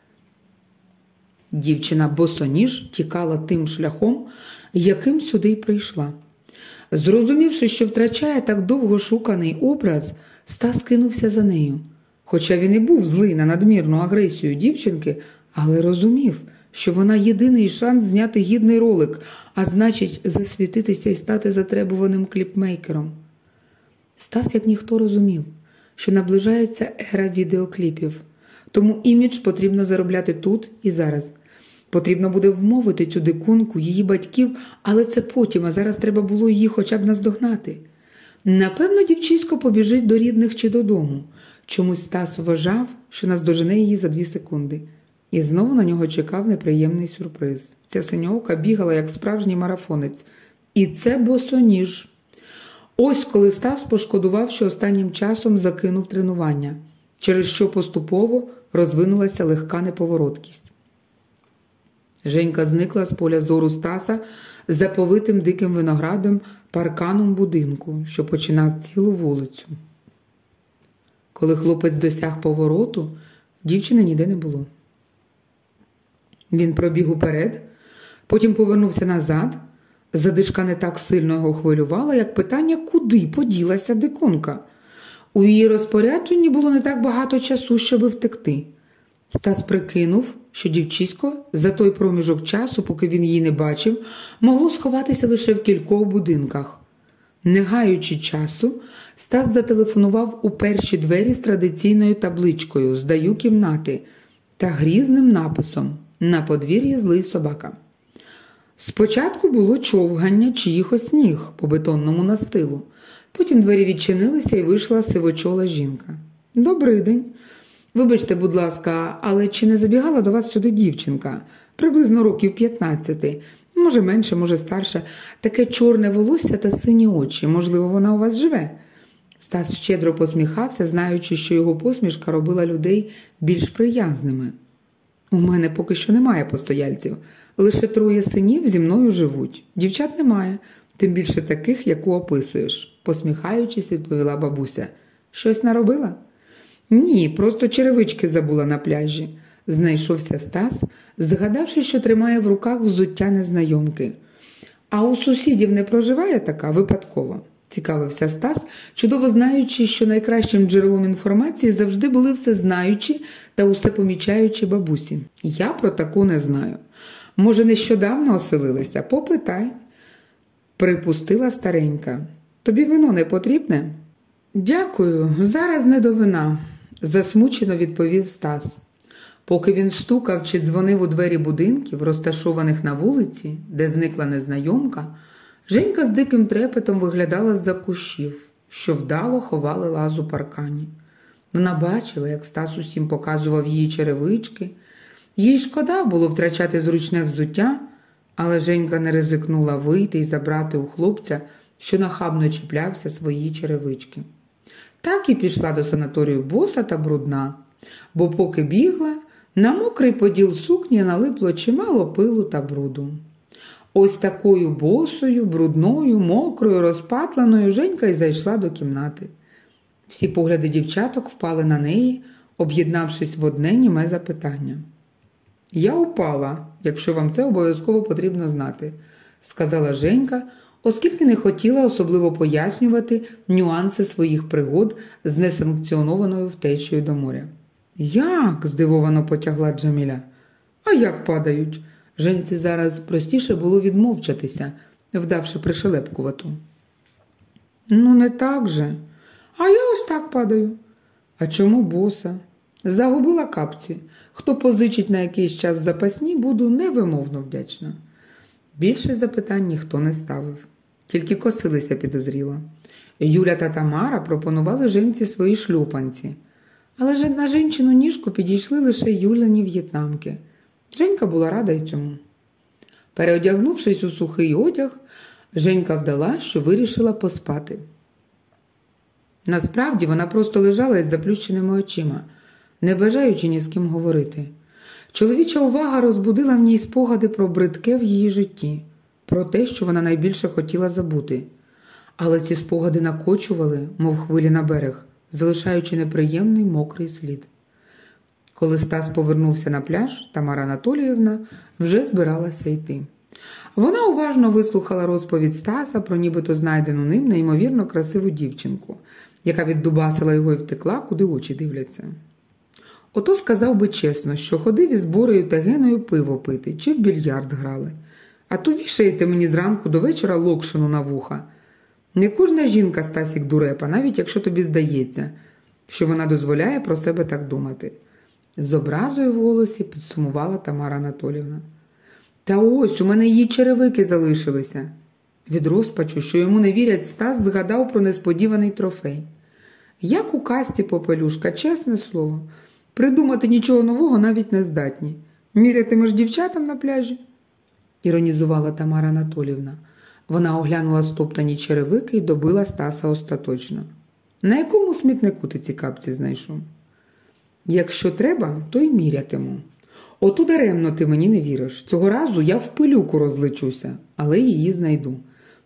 Дівчина босоніж тікала тим шляхом, яким сюди й прийшла. Зрозумівши, що втрачає так довго шуканий образ, Стас кинувся за нею. Хоча він і був злий на надмірну агресію дівчинки, але розумів, що вона єдиний шанс зняти гідний ролик, а значить, засвітитися і стати затребуваним кліпмейкером. Стас, як ніхто розумів, що наближається ера відеокліпів, тому імідж потрібно заробляти тут і зараз. Потрібно буде вмовити цю дикунку, її батьків, але це потім, а зараз треба було її хоча б наздогнати. Напевно, дівчисько побіжить до рідних чи додому. Чомусь Стас вважав, що наздожене її за дві секунди. І знову на нього чекав неприємний сюрприз. Ця синьовка бігала, як справжній марафонець. І це босоніж. Ось коли Стас пошкодував, що останнім часом закинув тренування, через що поступово розвинулася легка неповороткість. Женька зникла з поля зору Стаса за повитим диким виноградом парканом будинку, що починав цілу вулицю. Коли хлопець досяг повороту, дівчини ніде не було. Він пробіг уперед, потім повернувся назад. Задишка не так сильно його хвилювала, як питання, куди поділася дикунка. У її розпорядженні було не так багато часу, щоби втекти. Стас прикинув, що дівчисько за той проміжок часу, поки він її не бачив, могло сховатися лише в кількох будинках. Не гаючи часу, Стас зателефонував у перші двері з традиційною табличкою Здаю кімнати та грізним написом На подвір'ї злий собака. Спочатку було човгання чиїхось ніг по бетонному настилу. Потім двері відчинилися і вийшла сивочола жінка. «Добрий день. Вибачте, будь ласка, але чи не забігала до вас сюди дівчинка? Приблизно років 15, може менше, може старше, таке чорне волосся та сині очі. Можливо, вона у вас живе. Стас щедро посміхався, знаючи, що його посмішка робила людей більш приязними. У мене поки що немає постояльців. Лише троє синів зі мною живуть. Дівчат немає, тим більше таких, яку описуєш, посміхаючись, відповіла бабуся. Щось наробила? Ні, просто черевички забула на пляжі. Знайшовся Стас, згадавши, що тримає в руках взуття незнайомки. А у сусідів не проживає така випадково, цікавився Стас, чудово знаючи, що найкращим джерелом інформації завжди були все знаючі та усе помічаючі бабусі. Я про таку не знаю. Може, нещодавно оселилися? Попитай, припустила старенька. Тобі вино не потрібне? Дякую, зараз не до вина, засмучено відповів Стас. Поки він стукав чи дзвонив у двері будинків, розташованих на вулиці, де зникла незнайомка, Женька з диким трепетом виглядала з-за кущів, що вдало ховали лазу паркані. Вона бачила, як Стас усім показував її черевички. Їй шкода було втрачати зручне взуття, Але Женька не ризикнула вийти і забрати у хлопця, що нахабно чіплявся свої черевички. Так і пішла до санаторію боса та брудна, бо поки бігла, на мокрий поділ сукні налипло чимало пилу та бруду. Ось такою босою, брудною, мокрою, розпатленою Женька й зайшла до кімнати. Всі погляди дівчаток впали на неї, об'єднавшись в одне німе запитання. Я упала, якщо вам це обов'язково потрібно знати, сказала Женька, оскільки не хотіла особливо пояснювати нюанси своїх пригод з несанкціонованою втечею до моря. Як? здивовано потягла Джаміля. А як падають? Женці зараз простіше було відмовчатися, вдавши пришелепкувату. Ну, не так же. А я ось так падаю. А чому боса? Загубила капці. Хто позичить на якийсь час запасні, буду невимовно вдячна. Більше запитань ніхто не ставив, тільки косилися підозріло. Юля та Тамара пропонували жінці свої шлюпанці, але ж на жінчину ніжку підійшли лише Юляні в'єтнамки. Женька була рада й цьому. Переодягнувшись у сухий одяг, Женька вдала, що вирішила поспати. Насправді вона просто лежала із заплющеними очима, не бажаючи ні з ким говорити. Чоловіча увага розбудила в ній спогади про бридке в її житті, про те, що вона найбільше хотіла забути. Але ці спогади накочували, мов хвилі на берег, залишаючи неприємний мокрий слід. Коли Стас повернувся на пляж, Тамара Анатоліївна вже збиралася йти. Вона уважно вислухала розповідь Стаса про нібито знайдену ним неймовірно красиву дівчинку, яка віддубасила його і втекла, куди очі дивляться. Ото сказав би чесно, що ходив із Борею та Геною пиво пити чи в більярд грали. А то вішаєте мені зранку до вечора локшину на вуха. Не кожна жінка Стасік дурепа, навіть якщо тобі здається, що вона дозволяє про себе так думати. З образою в голосі підсумувала Тамара Анатолівна. Та ось у мене її черевики залишилися. Від розпачу, що йому не вірять, Стас згадав про несподіваний трофей. Як у касті попелюшка, чесне слово, придумати нічого нового навіть не здатні. Мірятимеш дівчатам на пляжі? іронізувала Тамара Анатолівна. Вона оглянула стоптані черевики і добила Стаса остаточно. На якому смітнику ти ці капці знайшов? Якщо треба, то й мірятиму. Ото даремно ти мені не віриш. Цього разу я в пилюку розлечуся, але її знайду.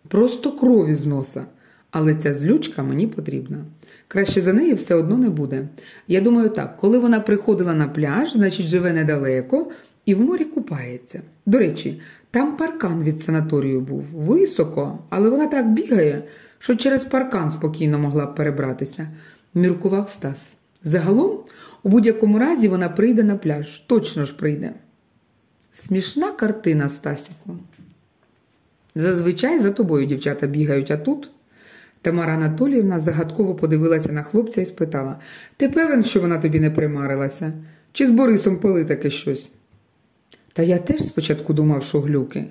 Просто крові з носа. Але ця злючка мені потрібна. Краще за неї все одно не буде. Я думаю так, коли вона приходила на пляж, значить живе недалеко і в морі купається. До речі, там паркан від санаторію був високо, але вона так бігає, що через паркан спокійно могла б перебратися, міркував Стас. Загалом, у будь-якому разі вона прийде на пляж, точно ж прийде. Смішна картина, Стасіку. Зазвичай за тобою дівчата бігають, а тут. Тамара Анатоліївна загадково подивилася на хлопця і спитала Ти певен, що вона тобі не примарилася? Чи з Борисом пили таке щось? Та я теж спочатку думав, що глюки.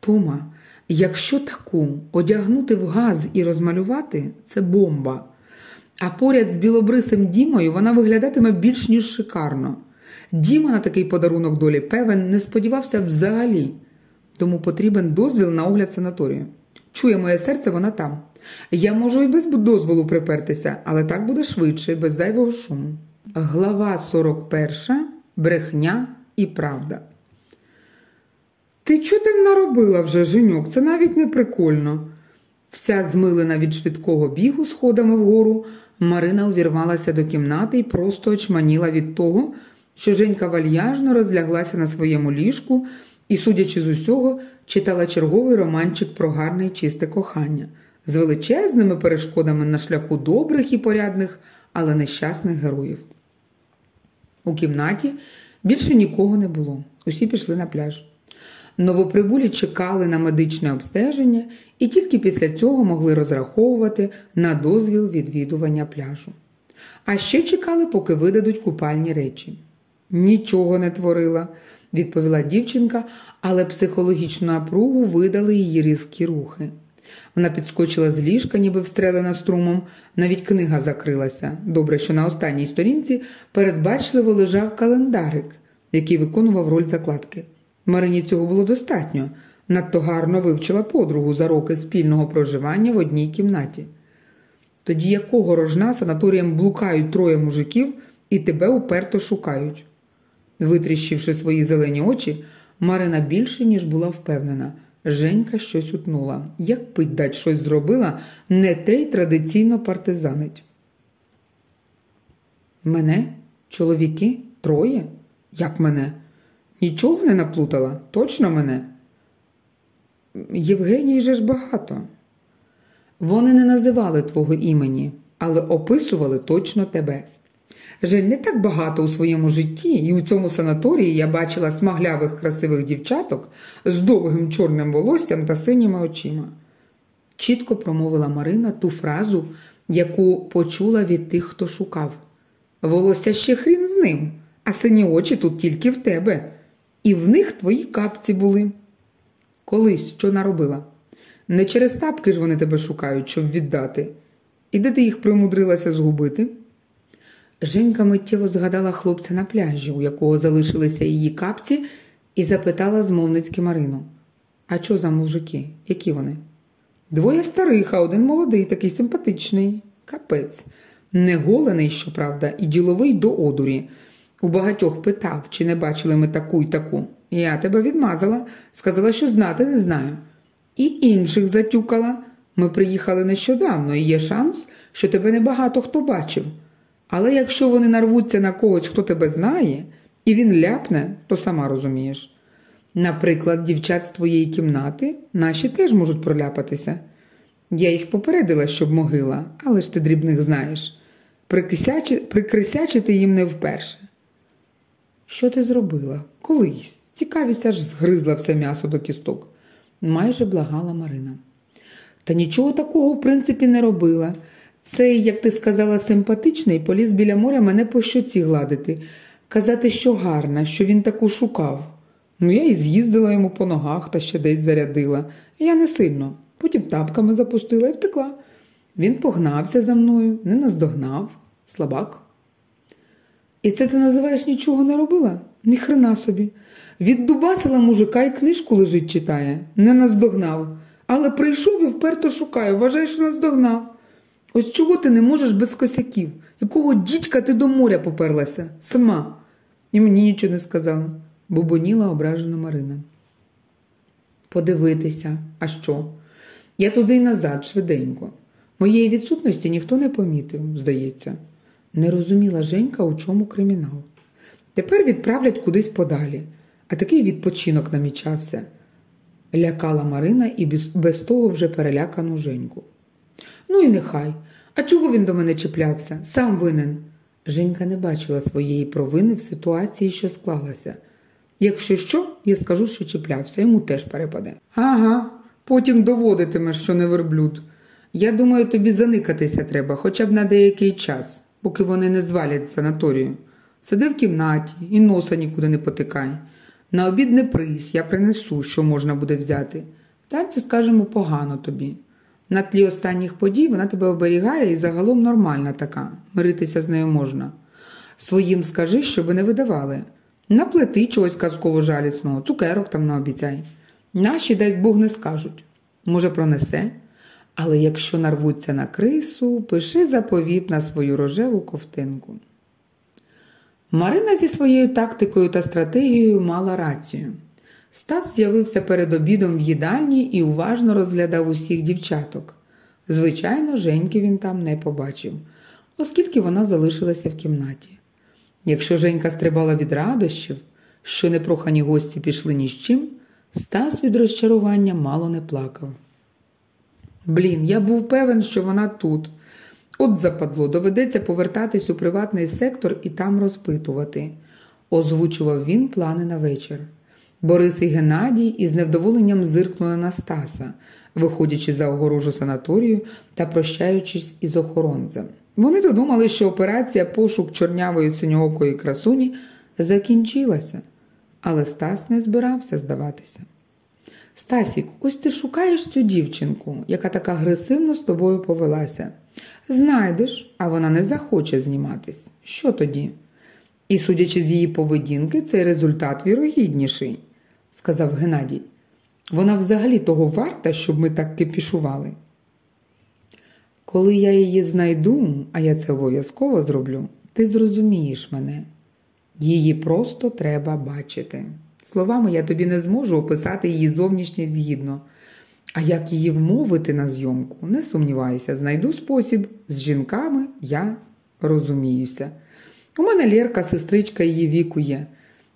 Тома, якщо таку одягнути в газ і розмалювати, це бомба. А поряд з білобрисим Дімою вона виглядатиме більш ніж шикарно. Діма на такий подарунок долі певен не сподівався взагалі, тому потрібен дозвіл на огляд санаторію. Чує моє серце, вона там. Я можу і без дозволу припертися, але так буде швидше, без зайвого шуму. Глава 41. Брехня і правда. Ти чого там наробила вже, Женьок? Це навіть не прикольно. Вся змилена від швидкого бігу сходами вгору, Марина увірвалася до кімнати і просто очманіла від того, що Женька вальяжно розляглася на своєму ліжку і, судячи з усього, читала черговий романчик про гарне й чисте кохання з величезними перешкодами на шляху добрих і порядних, але нещасних героїв. У кімнаті більше нікого не було. Усі пішли на пляж. Новоприбулі чекали на медичне обстеження і тільки після цього могли розраховувати на дозвіл відвідування пляжу. А ще чекали, поки видадуть купальні речі. Нічого не творила, відповіла дівчинка, але психологічну напругу видали її різкі рухи. Вона підскочила з ліжка, ніби встрелена струмом, навіть книга закрилася. Добре, що на останній сторінці передбачливо лежав календарик, який виконував роль закладки. Марині цього було достатньо. Надто гарно вивчила подругу за роки спільного проживання в одній кімнаті. Тоді якого рожна санаторієм блукають троє мужиків і тебе уперто шукають. Витріщивши свої зелені очі, Марина більше, ніж була впевнена. Женька щось утнула. Як пить дать щось зробила, не те й традиційно партизанить. Мене? Чоловіки? Троє? Як мене? Нічого не наплутала? Точно мене? Євгеній же ж багато. Вони не називали твого імені, але описували точно тебе. Жаль, не так багато у своєму житті, і у цьому санаторії я бачила смаглявих красивих дівчаток з довгим чорним волоссям та синіми очима. Чітко промовила Марина ту фразу, яку почула від тих, хто шукав. Волосся ще хрін з ним, а сині очі тут тільки в тебе, і в них твої капці були. Колись що наробила? Не через тапки ж вони тебе шукають, щоб віддати. І де ти їх примудрилася згубити? Женька миттєво згадала хлопця на пляжі, у якого залишилися її капці, і запитала змовницьки Марину. А що за мужики? Які вони? Двоє старих, а один молодий, такий симпатичний. Капець. Не голений, щоправда, і діловий до одурі. У багатьох питав, чи не бачили ми таку й таку. Я тебе відмазала, сказала, що знати не знаю. І інших затюкала. Ми приїхали нещодавно, і є шанс, що тебе небагато хто бачив. Але якщо вони нарвуться на когось, хто тебе знає, і він ляпне, то сама розумієш. Наприклад, дівчат з твоєї кімнати наші теж можуть проляпатися. Я їх попередила, щоб могила, але ж ти дрібних знаєш. Прикисячи... Прикрисячити їм не вперше. Що ти зробила? Колись. Цікавість аж згризла все м'ясо до кісток, майже благала Марина. Та нічого такого, в принципі, не робила. Цей, як ти сказала, симпатичний, поліз біля моря мене по щоці гладити, казати, що гарна, що він таку шукав. Ну, я і з'їздила йому по ногах та ще десь зарядила. Я не сильно. Потім тапками запустила і втекла. Він погнався за мною, не наздогнав, слабак. І це ти називаєш нічого не робила? Ні хрена собі. Віддубасила мужика і книжку лежить читає, не наздогнав. Але прийшов і вперто шукає, вважає, що наздогнав. Ось чого ти не можеш без косяків? Якого дідька ти до моря поперлася? Сама. І мені нічого не сказала, бубоніла ображена Марина. Подивитися, а що? Я туди й назад, швиденько. Моєї відсутності ніхто не помітив, здається. Не розуміла Женька, у чому кримінал. Тепер відправлять кудись подалі, а такий відпочинок намічався. Лякала Марина і без, того вже перелякану Женьку. Ну і нехай. А чого він до мене чіплявся? Сам винен. Женька не бачила своєї провини в ситуації, що склалася. Якщо що, я скажу, що чіплявся, йому теж перепаде. Ага, потім доводитимеш, що не верблюд. Я думаю, тобі заникатися треба хоча б на деякий час, поки вони не звалять з санаторію. Сиди в кімнаті і носа нікуди не потикай. На обід не прийсь, я принесу, що можна буде взяти. Танці, скажемо, погано тобі. На тлі останніх подій вона тебе оберігає і загалом нормальна така, миритися з нею можна. Своїм скажи, щоби не видавали. Наплети чогось казково жалісного, цукерок там наобіцяй. Наші, дасть Бог, не скажуть. Може, пронесе, але якщо нарвуться на крису, пиши заповіт на свою рожеву ковтинку. Марина зі своєю тактикою та стратегією мала рацію. Стас з'явився перед обідом в їдальні і уважно розглядав усіх дівчаток. Звичайно, Женьки він там не побачив, оскільки вона залишилася в кімнаті. Якщо Женька стрибала від радощів, що непрохані гості пішли ні з чим, Стас від розчарування мало не плакав. Блін, я був певен, що вона тут. От западло, доведеться повертатись у приватний сектор і там розпитувати, озвучував він плани на вечір. Борис і Геннадій із невдоволенням зиркнули на Стаса, виходячи за огорожу санаторію та прощаючись із охоронцем. Вони додумали, що операція пошук чорнявої синьоокої красуні закінчилася, але Стас не збирався здаватися. Стасік, ось ти шукаєш цю дівчинку, яка так агресивно з тобою повелася. Знайдеш, а вона не захоче зніматись. Що тоді? І, судячи з її поведінки, цей результат вірогідніший, сказав Геннадій. Вона взагалі того варта, щоб ми так кипішували. Коли я її знайду, а я це обов'язково зроблю, ти зрозумієш мене. Її просто треба бачити. Словами я тобі не зможу описати її зовнішність гідно. А як її вмовити на зйомку, не сумнівайся, знайду спосіб. З жінками я розуміюся. У мене Лєрка, сестричка її віку є.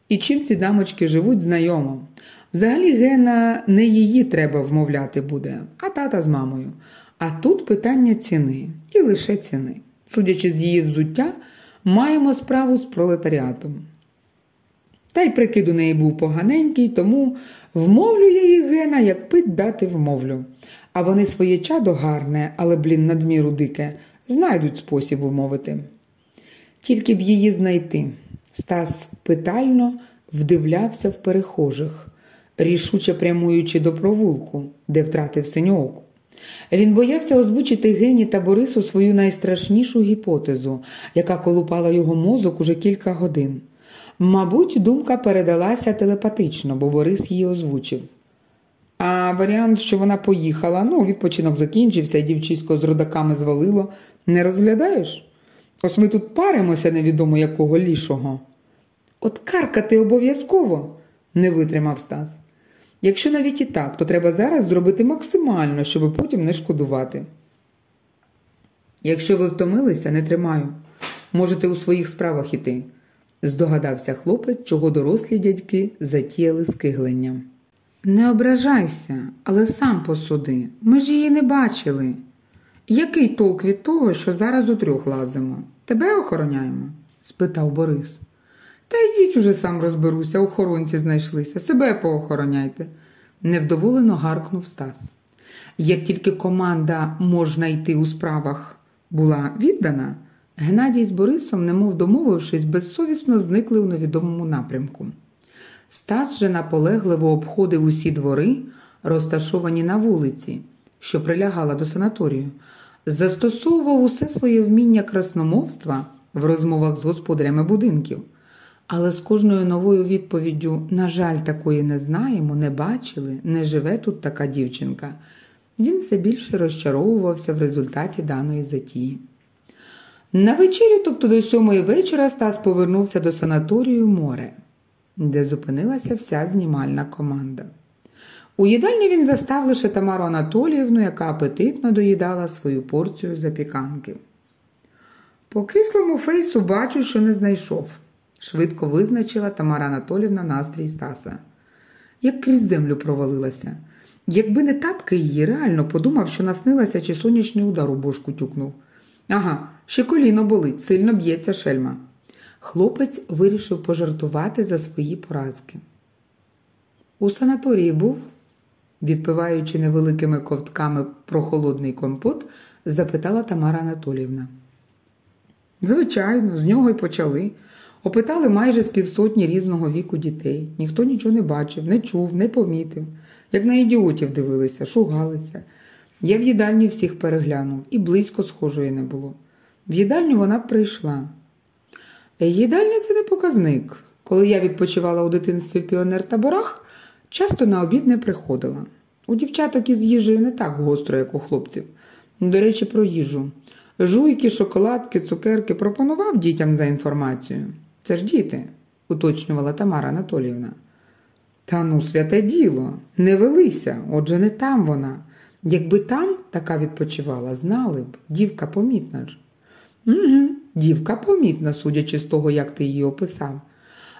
І чим ці дамочки живуть знайомо. Взагалі Гена не її треба вмовляти буде, а тата з мамою. А тут питання ціни і лише ціни. Судячи з її взуття, маємо справу з пролетаріатом. Та й прикид у неї був поганенький, тому вмовлю я їх Гена, як пить дати вмовлю. А вони своє чадо гарне, але, блін, надміру дике, знайдуть спосіб умовити. Тільки б її знайти. Стас питально вдивлявся в перехожих, рішуче прямуючи до провулку, де втратив синьооку. Він боявся озвучити Гені та Борису свою найстрашнішу гіпотезу, яка колупала його мозок уже кілька годин. Мабуть, думка передалася телепатично, бо Борис її озвучив. А варіант, що вона поїхала, ну, відпочинок закінчився, і дівчисько з родаками звалило, не розглядаєш? Ось ми тут паримося невідомо якого лішого. От каркати обов'язково, не витримав Стас. Якщо навіть і так, то треба зараз зробити максимально, щоб потім не шкодувати. Якщо ви втомилися, не тримаю. Можете у своїх справах іти, здогадався хлопець, чого дорослі дядьки затіяли скигленням. Не ображайся, але сам посуди. Ми ж її не бачили. Який толк від того, що зараз у трьох лазимо? Тебе охороняємо? спитав Борис. Та йдіть уже сам розберуся, охоронці знайшлися, себе поохороняйте, невдоволено гаркнув Стас. Як тільки команда можна йти у справах була віддана, Геннадій з Борисом, немов домовившись, безсовісно зникли у невідомому напрямку. Стас же наполегливо обходив усі двори, розташовані на вулиці, що прилягала до санаторію, застосовував усе своє вміння красномовства в розмовах з господарями будинків. Але з кожною новою відповіддю, на жаль, такої не знаємо, не бачили, не живе тут така дівчинка. Він все більше розчаровувався в результаті даної затії. На вечерю, тобто до сьомої вечора, Стас повернувся до санаторію море, де зупинилася вся знімальна команда. У їдальні він застав лише Тамару Анатоліївну, яка апетитно доїдала свою порцію запіканки. По кислому фейсу бачу, що не знайшов швидко визначила Тамара Анатолівна настрій Стаса. Як крізь землю провалилася. Якби не тапки її, реально подумав, що наснилася чи сонячний удар у бошку тюкнув. Ага, ще коліно болить, сильно б'ється шельма. Хлопець вирішив пожартувати за свої поразки. У санаторії був, відпиваючи невеликими ковтками прохолодний компот, запитала Тамара Анатолівна. Звичайно, з нього й почали. Опитали майже з півсотні різного віку дітей. Ніхто нічого не бачив, не чув, не помітив. Як на ідіотів дивилися, шугалися. Я в їдальні всіх переглянув і близько схожої не було. В їдальню вона прийшла. Їдальня це не показник. Коли я відпочивала у дитинстві в піонер-таборах, часто на обід не приходила. У дівчаток із їжею не так гостро, як у хлопців. До речі, про їжу. Жуйки, шоколадки, цукерки пропонував дітям за інформацією. Це ж діти, уточнювала Тамара Анатоліївна. Та ну, святе діло, не велися, отже, не там вона. Якби там така відпочивала, знали б, дівка помітна ж. Угу, Дівка помітна, судячи з того, як ти її описав.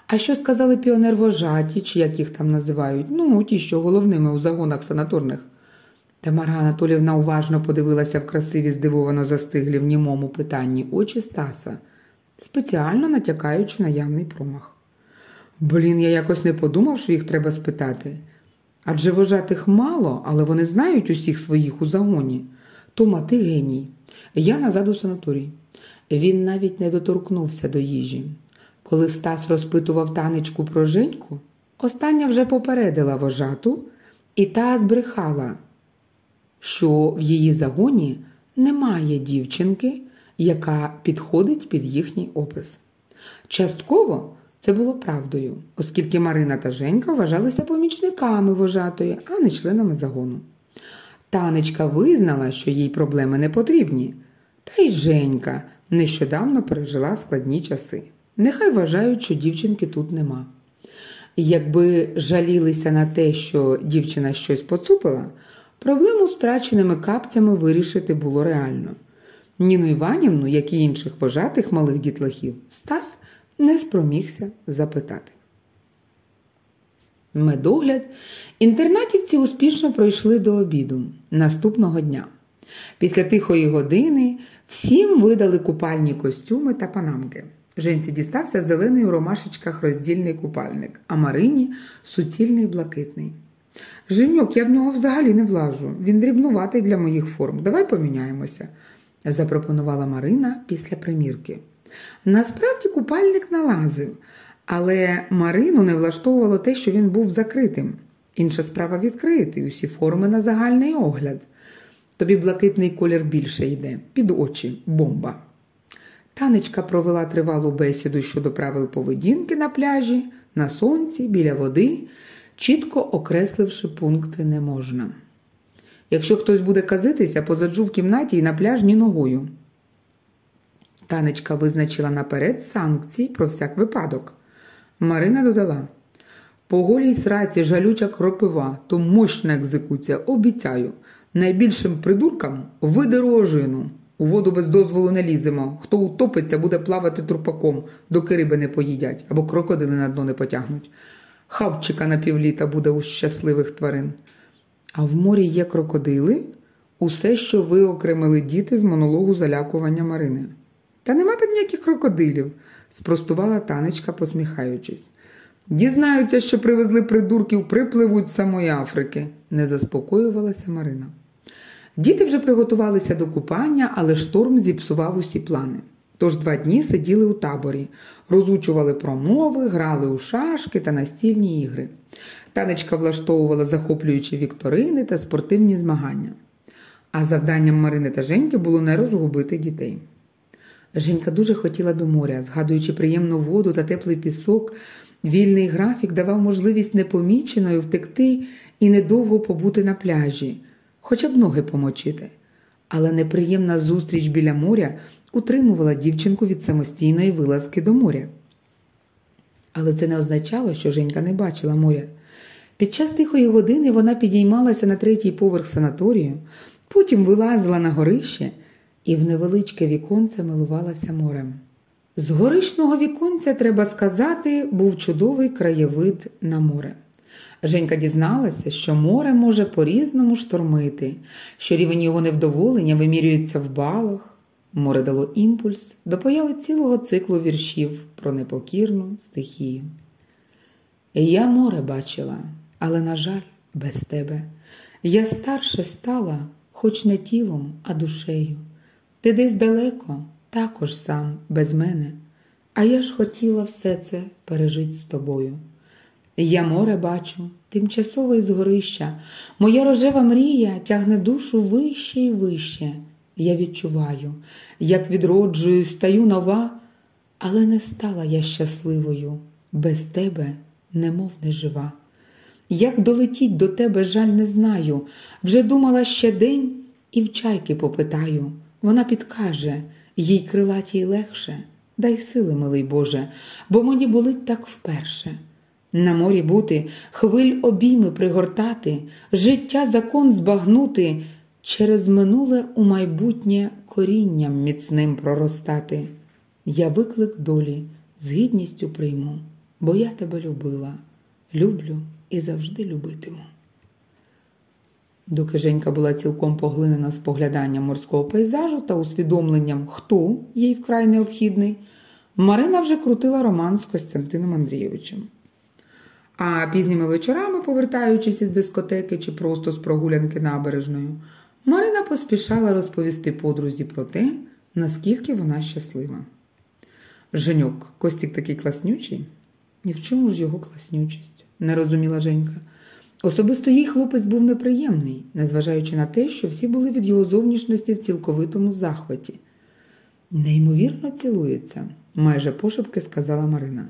А що сказали піонер-вожаті, чи як їх там називають? Ну, ті, що головними у загонах санаторних. Тамара Анатолівна уважно подивилася в красиві, здивовано застиглі в німому питанні очі Стаса спеціально натякаючи наявний промах. Блін, я якось не подумав, що їх треба спитати. Адже вважатих мало, але вони знають усіх своїх у загоні. Тома, ти геній. Я назад у санаторій. Він навіть не доторкнувся до їжі. Коли Стас розпитував танечку про Женьку, остання вже попередила вожату, і та збрехала, що в її загоні немає дівчинки, яка підходить під їхній опис. Частково Це було правдою, оскільки Марина та Женька вважалися помічниками вожатої, а не членами загону. Танечка визнала, що їй проблеми не потрібні, та й Женька нещодавно пережила складні часи. Нехай вважають, що дівчинки тут нема. Якби жалілися на те, що дівчина щось поцупила, проблему з втраченими капцями вирішити було реально. Ніну Іванівну, як і інших вожатих малих дітлахів, Стас не спромігся запитати. Медогляд інтернатівці успішно пройшли до обіду наступного дня. Після тихої години всім видали купальні костюми та панамки. Женці дістався зелений у ромашечках роздільний купальник, а Марині суцільний блакитний. Женьок, я в нього взагалі не влажу. Він дрібнуватий для моїх форм. Давай поміняємося, запропонувала Марина після примірки. Насправді купальник налазив, але Марину не влаштовувало те, що він був закритим. Інша справа відкритий, усі форми на загальний огляд. Тобі блакитний колір більше йде, під очі, бомба. Танечка провела тривалу бесіду щодо правил поведінки на пляжі, на сонці, біля води, чітко окресливши пункти не можна. Якщо хтось буде казитися, позаджу в кімнаті і на пляж ні ногою. Танечка визначила наперед санкції про всяк випадок. Марина додала по голій сраці жалюча кропива, то мощна екзекуція, обіцяю. Найбільшим придуркам видеру ожину. У воду без дозволу не ліземо. Хто утопиться, буде плавати трупаком, доки риби не поїдять або крокодили на дно не потягнуть. Хавчика на півліта буде у щасливих тварин. А в морі є крокодили? Усе, що ви окремили діти з монологу залякування Марини. Та нема там ніяких крокодилів, спростувала танечка, посміхаючись. Дізнаються, що привезли придурків, припливуть з самої Африки, не заспокоювалася Марина. Діти вже приготувалися до купання, але шторм зіпсував усі плани. Тож два дні сиділи у таборі, розучували промови, грали у шашки та настільні ігри. Танечка влаштовувала захоплюючі вікторини та спортивні змагання. А завданням Марини та Женьки було не розгубити дітей. Женька дуже хотіла до моря, згадуючи приємну воду та теплий пісок, вільний графік давав можливість непоміченою втекти і недовго побути на пляжі, хоча б ноги помочити. Але неприємна зустріч біля моря утримувала дівчинку від самостійної вилазки до моря. Але це не означало, що Женька не бачила моря. Під час тихої години вона підіймалася на третій поверх санаторію, потім вилазила на горище і в невеличке віконце милувалася морем. З горишного віконця, треба сказати, був чудовий краєвид на море. Женька дізналася, що море може по-різному штормити, що рівень його невдоволення вимірюється в балах. Море дало імпульс до появи цілого циклу віршів про непокірну стихію. Я море бачила, але, на жаль, без тебе. Я старше стала, хоч не тілом, а душею. Ти десь далеко, також сам, без мене, а я ж хотіла все це пережити з тобою. Я море бачу, тимчасове згорища, моя рожева мрія тягне душу вище і вище. Я відчуваю, як відроджуюсь, стаю нова, але не стала я щасливою, без тебе, немов не жива. Як долетіть до тебе, жаль, не знаю. Вже думала ще день і в чайки попитаю. Вона підкаже, їй крилатій легше, дай сили, милий Боже, бо мені болить так вперше. На морі бути, хвиль обійми пригортати, життя закон збагнути, через минуле у майбутнє корінням міцним проростати. Я виклик долі з гідністю прийму, бо я тебе любила, люблю і завжди любитиму. Доки Женька була цілком поглинена спогляданням морського пейзажу та усвідомленням, хто їй вкрай необхідний, Марина вже крутила роман з Костянтином Андрійовичем. А пізніми вечорами, повертаючись із дискотеки чи просто з прогулянки набережною, Марина поспішала розповісти подрузі про те, наскільки вона щаслива. Женьок, Костік такий класнючий? Ні в чому ж його класнючість, не розуміла Женька. Особисто їй хлопець був неприємний, незважаючи на те, що всі були від його зовнішності в цілковитому захваті. Неймовірно цілується, майже пошепки сказала Марина.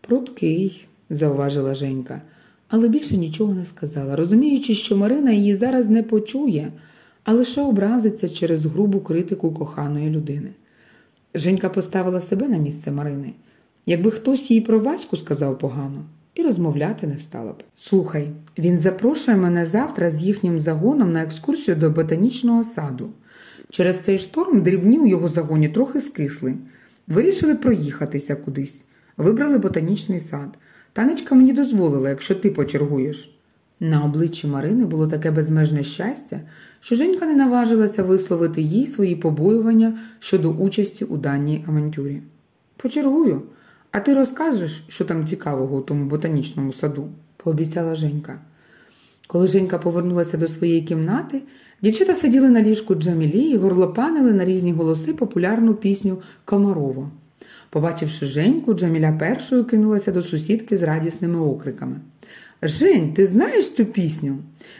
Прудкий, зауважила Женька, але більше нічого не сказала, розуміючи, що Марина її зараз не почує, а лише образиться через грубу критику коханої людини. Женька поставила себе на місце Марини. Якби хтось їй про Ваську сказав погано, і розмовляти не стала б. Слухай, він запрошує мене завтра з їхнім загоном на екскурсію до ботанічного саду. Через цей шторм дрібні у його загоні трохи скисли. Вирішили проїхатися кудись. Вибрали ботанічний сад. Танечка мені дозволила, якщо ти почергуєш. На обличчі Марини було таке безмежне щастя, що Женька не наважилася висловити їй свої побоювання щодо участі у даній авантюрі. Почергую, а ти розкажеш, що там цікавого у тому ботанічному саду, пообіцяла Женька. Коли Женька повернулася до своєї кімнати, дівчата сиділи на ліжку Джамілі і горлопанили на різні голоси популярну пісню Комарова. Побачивши Женьку, Джаміля першою кинулася до сусідки з радісними окриками. Жень, ти знаєш цю пісню?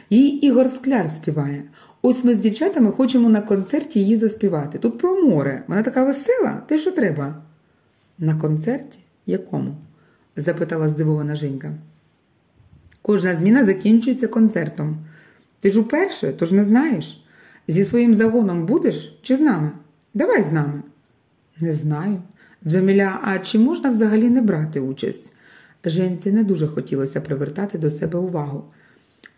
Її Ігор Скляр співає. Ось ми з дівчатами хочемо на концерті її заспівати. Тут про море. Вона така весела, те що треба. На концерті? Якому? запитала здивована Женька. Кожна зміна закінчується концертом. Ти ж уперше, тож не знаєш. Зі своїм загоном будеш чи з нами? Давай з нами. Не знаю. Джаміля, а чи можна взагалі не брати участь? Женці не дуже хотілося привертати до себе увагу.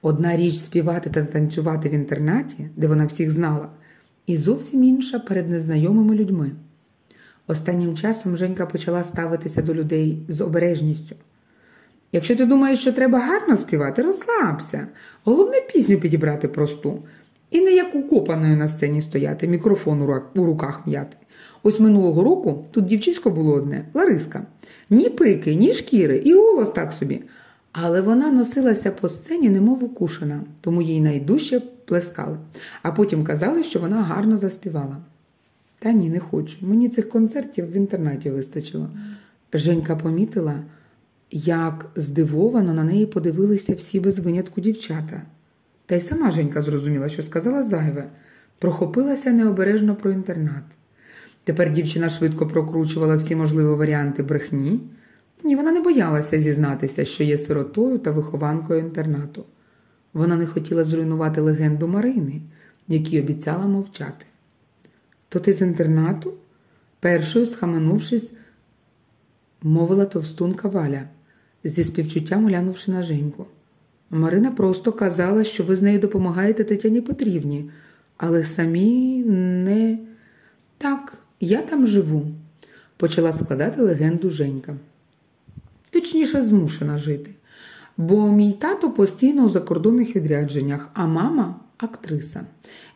Одна річ співати та танцювати в інтернаті, де вона всіх знала, і зовсім інша перед незнайомими людьми. Останнім часом Женька почала ставитися до людей з обережністю. Якщо ти думаєш, що треба гарно співати, розслабся. Головне пісню підібрати просту. І не як укопаною на сцені стояти, мікрофон у руках м'яти. Ось минулого року тут дівчисько було одне Лариска. Ні пики, ні шкіри, і голос так собі. Але вона носилася по сцені, немов укушена, тому їй найдужче плескали, а потім казали, що вона гарно заспівала. Та ні, не хочу. Мені цих концертів в інтернаті вистачило. Женька помітила, як здивовано на неї подивилися всі без винятку дівчата. Та й сама Женька зрозуміла, що сказала зайве, прохопилася необережно про інтернат. Тепер дівчина швидко прокручувала всі можливі варіанти брехні, і вона не боялася зізнатися, що є сиротою та вихованкою інтернату. Вона не хотіла зруйнувати легенду Марини, якій обіцяла мовчати. То ти з інтернату? Першою, схаменувшись, мовила товстунка Валя, зі співчуттям глянувши на Женьку. Марина просто казала, що ви з нею допомагаєте Тетяні Петрівні, але самі не так, я там живу, почала складати легенду Женька. Точніше, змушена жити. Бо мій тато постійно у закордонних відрядженнях, а мама актриса.